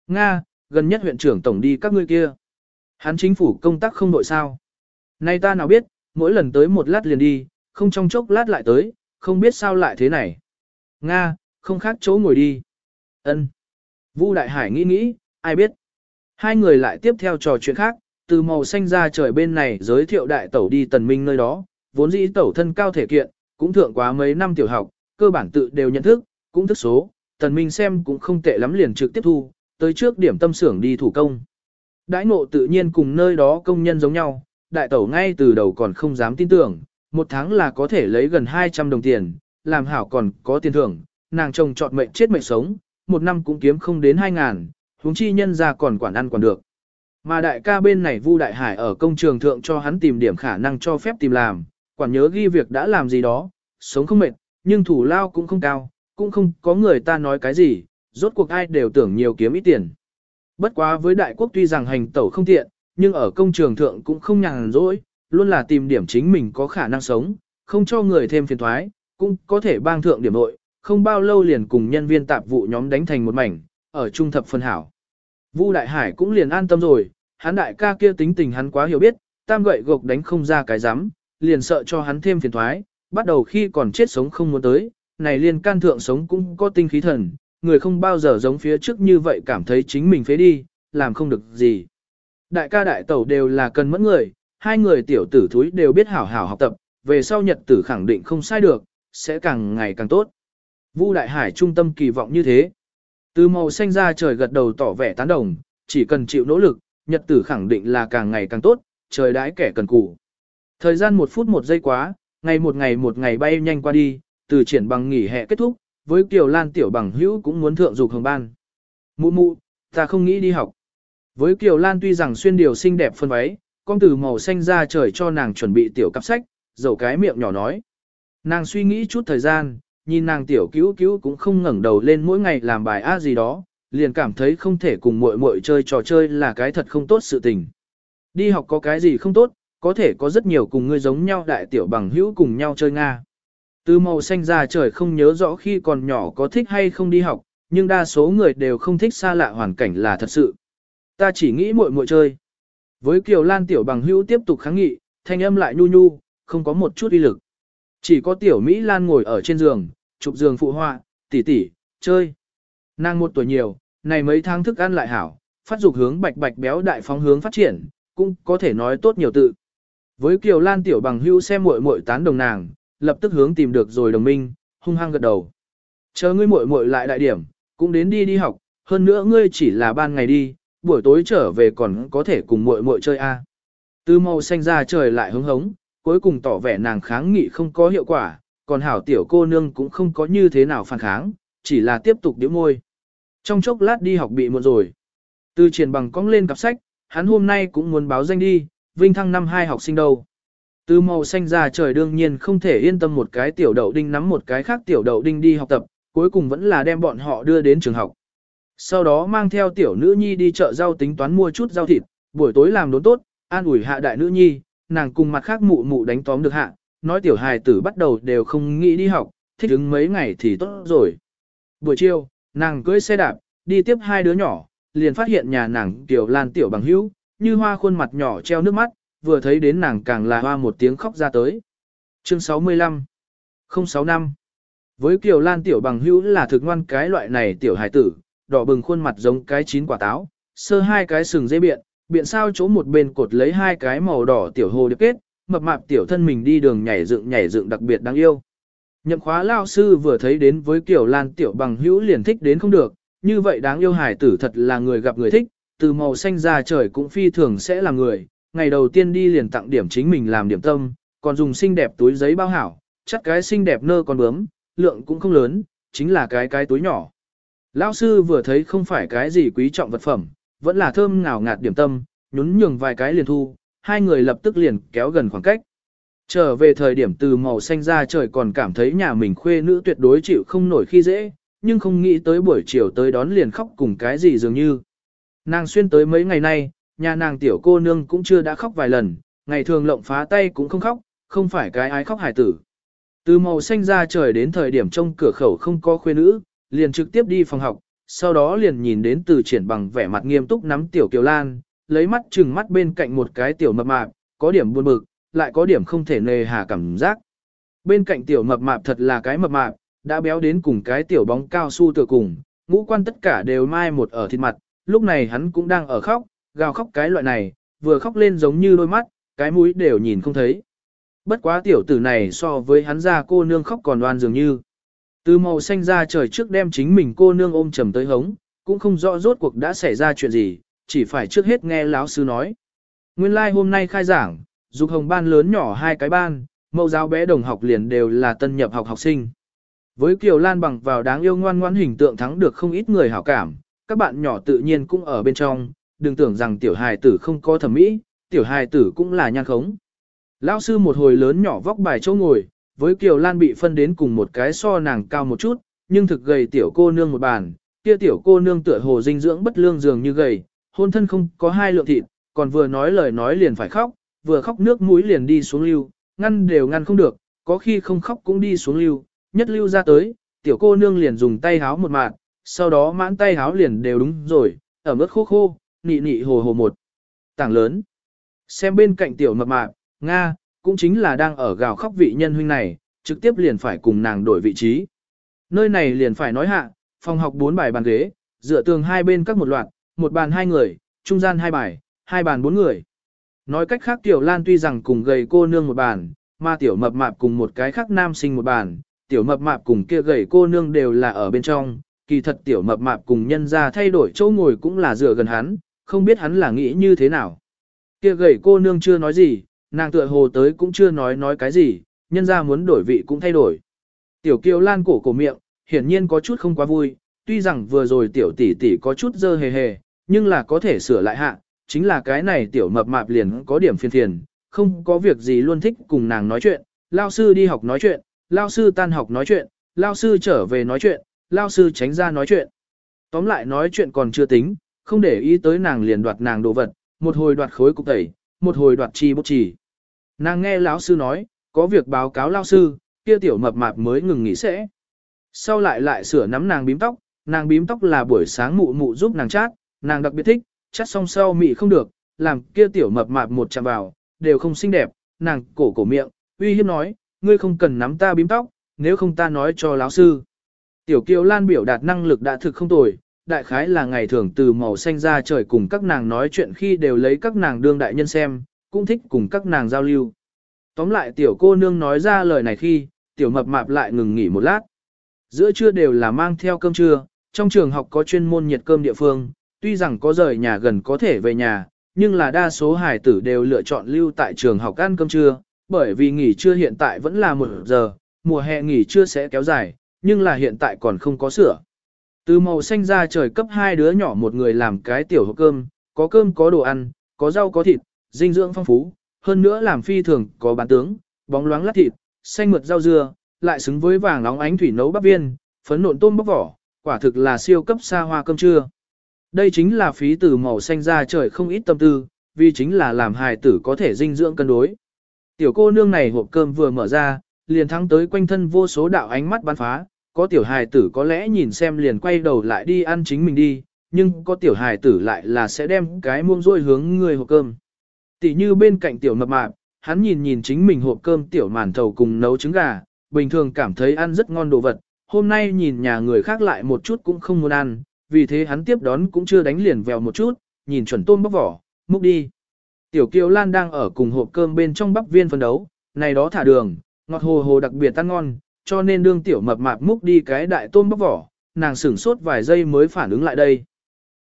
Nga, gần nhất huyện trưởng tổng đi các ngươi kia. Hắn chính phủ công tác không đội sao. Nay ta nào biết, mỗi lần tới một lát liền đi, không trong chốc lát lại tới, không biết sao lại thế này. Nga, không khác chỗ ngồi đi. Ân. Vu Đại Hải nghĩ nghĩ, ai biết. Hai người lại tiếp theo trò chuyện khác, từ màu xanh ra trời bên này giới thiệu đại tẩu đi tần minh nơi đó, vốn dĩ tẩu thân cao thể kiện, cũng thượng quá mấy năm tiểu học, cơ bản tự đều nhận thức, cũng thức số, tần minh xem cũng không tệ lắm liền trực tiếp thu, tới trước điểm tâm xưởng đi thủ công. Đãi ngộ tự nhiên cùng nơi đó công nhân giống nhau, đại tẩu ngay từ đầu còn không dám tin tưởng, một tháng là có thể lấy gần 200 đồng tiền, làm hảo còn có tiền thưởng, nàng chồng chọn mệnh chết mệnh sống, một năm cũng kiếm không đến 2 ngàn, huống chi nhân ra còn quản ăn còn được. Mà đại ca bên này Vu Đại Hải ở công trường thượng cho hắn tìm điểm khả năng cho phép tìm làm, quản nhớ ghi việc đã làm gì đó, sống không mệt, nhưng thủ lao cũng không cao, cũng không có người ta nói cái gì, rốt cuộc ai đều tưởng nhiều kiếm ít tiền. Bất quá với đại quốc tuy rằng hành tẩu không tiện, nhưng ở công trường thượng cũng không nhàn rỗi, luôn là tìm điểm chính mình có khả năng sống, không cho người thêm phiền thoái, cũng có thể bang thượng điểm nội, không bao lâu liền cùng nhân viên tạp vụ nhóm đánh thành một mảnh, ở trung thập phân hảo. Vu Đại Hải cũng liền an tâm rồi, hắn đại ca kia tính tình hắn quá hiểu biết, tam gậy gộc đánh không ra cái rắm liền sợ cho hắn thêm phiền thoái, bắt đầu khi còn chết sống không muốn tới, này liên can thượng sống cũng có tinh khí thần, người không bao giờ giống phía trước như vậy cảm thấy chính mình phế đi, làm không được gì. Đại ca đại tẩu đều là cần mẫn người, hai người tiểu tử thúi đều biết hảo hảo học tập, về sau nhật tử khẳng định không sai được, sẽ càng ngày càng tốt. Vu Đại Hải trung tâm kỳ vọng như thế. Từ màu xanh ra trời gật đầu tỏ vẻ tán đồng, chỉ cần chịu nỗ lực, nhật tử khẳng định là càng ngày càng tốt, trời đãi kẻ cần cù. Thời gian một phút một giây quá, ngày một ngày một ngày bay nhanh qua đi, từ triển bằng nghỉ hè kết thúc, với Kiều Lan tiểu bằng hữu cũng muốn thượng dục hồng ban. Mụ mụ, ta không nghĩ đi học. Với Kiều Lan tuy rằng xuyên điều xinh đẹp phân váy, con từ màu xanh ra trời cho nàng chuẩn bị tiểu cặp sách, dầu cái miệng nhỏ nói. Nàng suy nghĩ chút thời gian, nhìn nàng tiểu cứu cứu cũng không ngẩng đầu lên mỗi ngày làm bài a gì đó, liền cảm thấy không thể cùng muội muội chơi trò chơi là cái thật không tốt sự tình. Đi học có cái gì không tốt, có thể có rất nhiều cùng ngươi giống nhau đại tiểu bằng hữu cùng nhau chơi Nga. Từ màu xanh ra trời không nhớ rõ khi còn nhỏ có thích hay không đi học, nhưng đa số người đều không thích xa lạ hoàn cảnh là thật sự. Ta chỉ nghĩ muội muội chơi. Với Kiều Lan tiểu bằng hữu tiếp tục kháng nghị, thanh âm lại nhu nhu, không có một chút uy lực. Chỉ có tiểu Mỹ Lan ngồi ở trên giường, chụp giường phụ họa, tỉ tỉ, chơi. Nàng một tuổi nhiều, này mấy tháng thức ăn lại hảo, phát dục hướng bạch bạch béo đại phóng hướng phát triển, cũng có thể nói tốt nhiều tự. Với Kiều Lan tiểu bằng hưu xem muội muội tán đồng nàng, lập tức hướng tìm được rồi đồng minh, hung hăng gật đầu. Chờ ngươi muội muội lại đại điểm, cũng đến đi đi học, hơn nữa ngươi chỉ là ban ngày đi, buổi tối trở về còn có thể cùng muội muội chơi a. Từ màu xanh ra trời lại hứng hống, cuối cùng tỏ vẻ nàng kháng nghị không có hiệu quả, còn hảo tiểu cô nương cũng không có như thế nào phản kháng, chỉ là tiếp tục điếu môi. Trong chốc lát đi học bị muộn rồi. Từ triển bằng cong lên cặp sách, hắn hôm nay cũng muốn báo danh đi, vinh thăng năm hai học sinh đâu. Từ màu xanh ra trời đương nhiên không thể yên tâm một cái tiểu đậu đinh nắm một cái khác tiểu đậu đinh đi học tập, cuối cùng vẫn là đem bọn họ đưa đến trường học. Sau đó mang theo tiểu nữ nhi đi chợ rau tính toán mua chút rau thịt, buổi tối làm đốn tốt, an ủi hạ đại nữ nhi, nàng cùng mặt khác mụ mụ đánh tóm được hạ, nói tiểu hài tử bắt đầu đều không nghĩ đi học, thích ứng mấy ngày thì tốt rồi. Buổi chiều, nàng cưỡi xe đạp, đi tiếp hai đứa nhỏ, liền phát hiện nhà nàng tiểu lan tiểu bằng hữu, như hoa khuôn mặt nhỏ treo nước mắt, vừa thấy đến nàng càng là hoa một tiếng khóc ra tới. Chương 65 065. Với Kiều Lan tiểu bằng hữu là thực ngoan cái loại này tiểu hải tử, đỏ bừng khuôn mặt giống cái chín quả táo, sơ hai cái sừng dây biện, biện sao chỗ một bên cột lấy hai cái màu đỏ tiểu hồ điệp kết, mập mạp tiểu thân mình đi đường nhảy dựng nhảy dựng đặc biệt đáng yêu. Nhậm khóa lao sư vừa thấy đến với Kiều Lan tiểu bằng hữu liền thích đến không được, như vậy đáng yêu hải tử thật là người gặp người thích, từ màu xanh ra trời cũng phi thường sẽ là người, ngày đầu tiên đi liền tặng điểm chính mình làm điểm tâm, còn dùng xinh đẹp túi giấy bao hảo, chắc cái xinh đẹp nơ còn bướm, lượng cũng không lớn, chính là cái cái túi nhỏ. Lão sư vừa thấy không phải cái gì quý trọng vật phẩm, vẫn là thơm ngào ngạt điểm tâm, nhún nhường vài cái liền thu, hai người lập tức liền kéo gần khoảng cách. Trở về thời điểm từ màu xanh ra trời còn cảm thấy nhà mình khuê nữ tuyệt đối chịu không nổi khi dễ, nhưng không nghĩ tới buổi chiều tới đón liền khóc cùng cái gì dường như. Nàng xuyên tới mấy ngày nay, nhà nàng tiểu cô nương cũng chưa đã khóc vài lần, ngày thường lộng phá tay cũng không khóc, không phải cái ái khóc hải tử. Từ màu xanh ra trời đến thời điểm trong cửa khẩu không có khuê nữ, liền trực tiếp đi phòng học, sau đó liền nhìn đến từ triển bằng vẻ mặt nghiêm túc nắm tiểu kiều lan, lấy mắt chừng mắt bên cạnh một cái tiểu mập mạp, có điểm buồn bực, lại có điểm không thể nề hà cảm giác. Bên cạnh tiểu mập mạp thật là cái mập mạp, đã béo đến cùng cái tiểu bóng cao su tựa cùng, ngũ quan tất cả đều mai một ở thịt mặt, lúc này hắn cũng đang ở khóc, gào khóc cái loại này, vừa khóc lên giống như đôi mắt, cái mũi đều nhìn không thấy. Bất quá tiểu tử này so với hắn ra cô nương khóc còn đoan dường như. Từ màu xanh ra trời trước đem chính mình cô nương ôm trầm tới hống, cũng không rõ rốt cuộc đã xảy ra chuyện gì, chỉ phải trước hết nghe lão sư nói. Nguyên lai like hôm nay khai giảng, dục hồng ban lớn nhỏ hai cái ban, mẫu giáo bé đồng học liền đều là tân nhập học học sinh. Với Kiều Lan bằng vào đáng yêu ngoan ngoãn hình tượng thắng được không ít người hảo cảm, các bạn nhỏ tự nhiên cũng ở bên trong, đừng tưởng rằng tiểu hài tử không có thẩm mỹ, tiểu hài tử cũng là nhan khống. Lão sư một hồi lớn nhỏ vóc bài chỗ ngồi, với Kiều Lan bị phân đến cùng một cái so nàng cao một chút, nhưng thực gầy tiểu cô nương một bàn, kia tiểu cô nương tựa hồ dinh dưỡng bất lương dường như gầy, hôn thân không có hai lượng thịt, còn vừa nói lời nói liền phải khóc, vừa khóc nước mũi liền đi xuống lưu, ngăn đều ngăn không được, có khi không khóc cũng đi xuống lưu, nhất lưu ra tới, tiểu cô nương liền dùng tay háo một mạng, sau đó mãn tay háo liền đều đúng rồi, ở mức khô khô, nị nị hồ hồ một. Tảng lớn. Xem bên cạnh tiểu mập mạp, Nga, cũng chính là đang ở gào khóc vị nhân huynh này, trực tiếp liền phải cùng nàng đổi vị trí. Nơi này liền phải nói hạ, phòng học bốn bài bàn ghế, dựa tường hai bên các một loạt, một bàn hai người, trung gian hai bài, hai bàn bốn người. Nói cách khác tiểu lan tuy rằng cùng gầy cô nương một bàn, mà tiểu mập mạp cùng một cái khác nam sinh một bàn, tiểu mập mạp cùng kia gầy cô nương đều là ở bên trong, kỳ thật tiểu mập mạp cùng nhân ra thay đổi chỗ ngồi cũng là dựa gần hắn, không biết hắn là nghĩ như thế nào. Kia gầy cô nương chưa nói gì, nàng tựa hồ tới cũng chưa nói nói cái gì, nhân ra muốn đổi vị cũng thay đổi. Tiểu kiều lan cổ cổ miệng, hiển nhiên có chút không quá vui, tuy rằng vừa rồi tiểu tỷ tỷ có chút dơ hề hề, nhưng là có thể sửa lại hạ, chính là cái này tiểu mập mạp liền có điểm phiền phiền, không có việc gì luôn thích cùng nàng nói chuyện, lao sư đi học nói chuyện, lao sư tan học nói chuyện, lao sư trở về nói chuyện, lao sư tránh ra nói chuyện. Tóm lại nói chuyện còn chưa tính, không để ý tới nàng liền đoạt nàng đồ vật, một hồi đoạt khối cục tẩy, một hồi đoạt chi bút chỉ. Nàng nghe lão sư nói, có việc báo cáo lao sư, kia tiểu mập mạp mới ngừng nghỉ sẽ. Sau lại lại sửa nắm nàng bím tóc, nàng bím tóc là buổi sáng mụ mụ giúp nàng chát, nàng đặc biệt thích, chát xong sau mị không được, làm kia tiểu mập mạp một chạm vào, đều không xinh đẹp, nàng cổ cổ miệng, uy hiếp nói, ngươi không cần nắm ta bím tóc, nếu không ta nói cho lão sư. Tiểu Kiều Lan biểu đạt năng lực đã thực không tồi, đại khái là ngày thường từ màu xanh ra trời cùng các nàng nói chuyện khi đều lấy các nàng đương đại nhân xem, cũng thích cùng các nàng giao lưu. Tóm lại tiểu cô nương nói ra lời này khi, tiểu mập mạp lại ngừng nghỉ một lát. Giữa trưa đều là mang theo cơm trưa, trong trường học có chuyên môn nhiệt cơm địa phương, tuy rằng có rời nhà gần có thể về nhà, nhưng là đa số hải tử đều lựa chọn lưu tại trường học ăn cơm trưa, bởi vì nghỉ trưa hiện tại vẫn là một giờ, mùa hè nghỉ trưa sẽ kéo dài, nhưng là hiện tại còn không có sửa. Từ màu xanh ra trời cấp hai đứa nhỏ một người làm cái tiểu hộp cơm, có cơm có đồ ăn, có rau có thịt, dinh dưỡng phong phú, hơn nữa làm phi thường có bán tướng, bóng loáng lát thịt, xanh mượt rau dưa, lại xứng với vàng nóng ánh thủy nấu bắp viên, phấn nộn tôm bóc vỏ, quả thực là siêu cấp xa hoa cơm trưa. Đây chính là phí từ màu xanh ra trời không ít tâm tư, vì chính là làm hài tử có thể dinh dưỡng cân đối. Tiểu cô nương này hộp cơm vừa mở ra, liền thắng tới quanh thân vô số đạo ánh mắt bắn phá, có tiểu hài tử có lẽ nhìn xem liền quay đầu lại đi ăn chính mình đi, nhưng có tiểu hài tử lại là sẽ đem cái muông rôi hướng người hộp cơm. Tỷ như bên cạnh tiểu mập mạp, hắn nhìn nhìn chính mình hộp cơm tiểu màn thầu cùng nấu trứng gà, bình thường cảm thấy ăn rất ngon đồ vật, hôm nay nhìn nhà người khác lại một chút cũng không muốn ăn, vì thế hắn tiếp đón cũng chưa đánh liền vèo một chút, nhìn chuẩn tôm bóc vỏ, múc đi. Tiểu Kiều Lan đang ở cùng hộp cơm bên trong bắp viên phân đấu, này đó thả đường, ngọt hồ hồ đặc biệt ăn ngon, cho nên đương tiểu mập mạp múc đi cái đại tôm bóc vỏ, nàng sửng sốt vài giây mới phản ứng lại đây.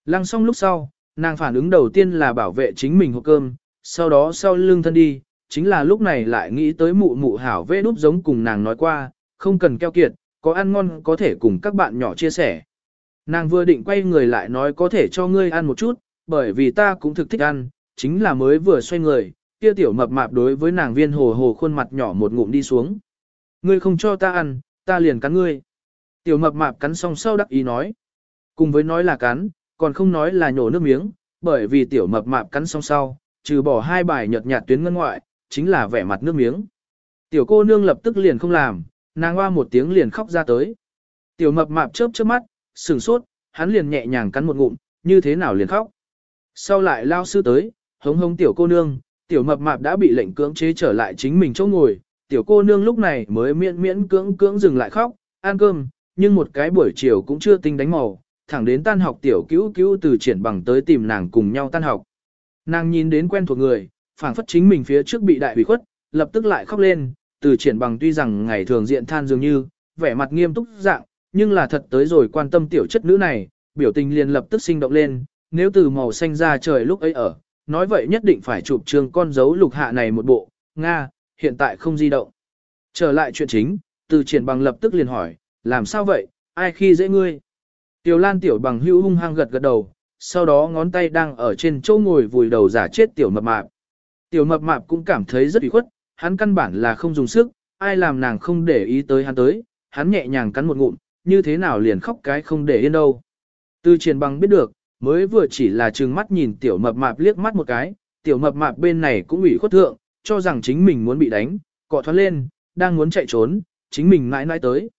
Lăng xong lúc sau, nàng phản ứng đầu tiên là bảo vệ chính mình hộp cơm, sau đó sau lưng thân đi, chính là lúc này lại nghĩ tới mụ mụ hảo vê đúp giống cùng nàng nói qua, không cần keo kiệt, có ăn ngon có thể cùng các bạn nhỏ chia sẻ. Nàng vừa định quay người lại nói có thể cho ngươi ăn một chút, bởi vì ta cũng thực thích ăn, chính là mới vừa xoay người, kia tiểu mập mạp đối với nàng viên hồ hồ khuôn mặt nhỏ một ngụm đi xuống. Ngươi không cho ta ăn, ta liền cắn ngươi. Tiểu mập mạp cắn xong sau đắc ý nói. Cùng với nói là cắn, còn không nói là nhổ nước miếng, bởi vì tiểu mập mạp cắn xong sau, trừ bỏ hai bài nhợt nhạt tuyến ngân ngoại, chính là vẻ mặt nước miếng. Tiểu cô nương lập tức liền không làm, nàng hoa một tiếng liền khóc ra tới. Tiểu mập mạp chớp chớp mắt, sừng sốt, hắn liền nhẹ nhàng cắn một ngụm, như thế nào liền khóc. Sau lại lao sư tới, hống hống tiểu cô nương, tiểu mập mạp đã bị lệnh cưỡng chế trở lại chính mình chỗ ngồi, tiểu cô nương lúc này mới miễn miễn cưỡng cưỡng dừng lại khóc, ăn cơm, nhưng một cái buổi chiều cũng chưa tinh đánh màu, thẳng đến tan học tiểu cứu cứu từ triển bằng tới tìm nàng cùng nhau tan học. Nàng nhìn đến quen thuộc người, phảng phất chính mình phía trước bị đại hủy khuất, lập tức lại khóc lên, từ triển bằng tuy rằng ngày thường diện than dường như, vẻ mặt nghiêm túc dạng, nhưng là thật tới rồi quan tâm tiểu chất nữ này, biểu tình liền lập tức sinh động lên, nếu từ màu xanh ra trời lúc ấy ở, nói vậy nhất định phải chụp trường con dấu lục hạ này một bộ, Nga, hiện tại không di động. Trở lại chuyện chính, từ triển bằng lập tức liền hỏi, làm sao vậy, ai khi dễ ngươi? Tiểu Lan tiểu bằng hữu hung hăng gật gật đầu, sau đó ngón tay đang ở trên chỗ ngồi vùi đầu giả chết tiểu mập mạp. Tiểu mập mạp cũng cảm thấy rất ủy khuất, hắn căn bản là không dùng sức, ai làm nàng không để ý tới hắn tới, hắn nhẹ nhàng cắn một ngụm, như thế nào liền khóc cái không để yên đâu. Từ triển bằng biết được, mới vừa chỉ là trừng mắt nhìn tiểu mập mạp liếc mắt một cái, tiểu mập mạp bên này cũng ủy khuất thượng, cho rằng chính mình muốn bị đánh, cọ thoát lên, đang muốn chạy trốn, chính mình mãi mãi tới.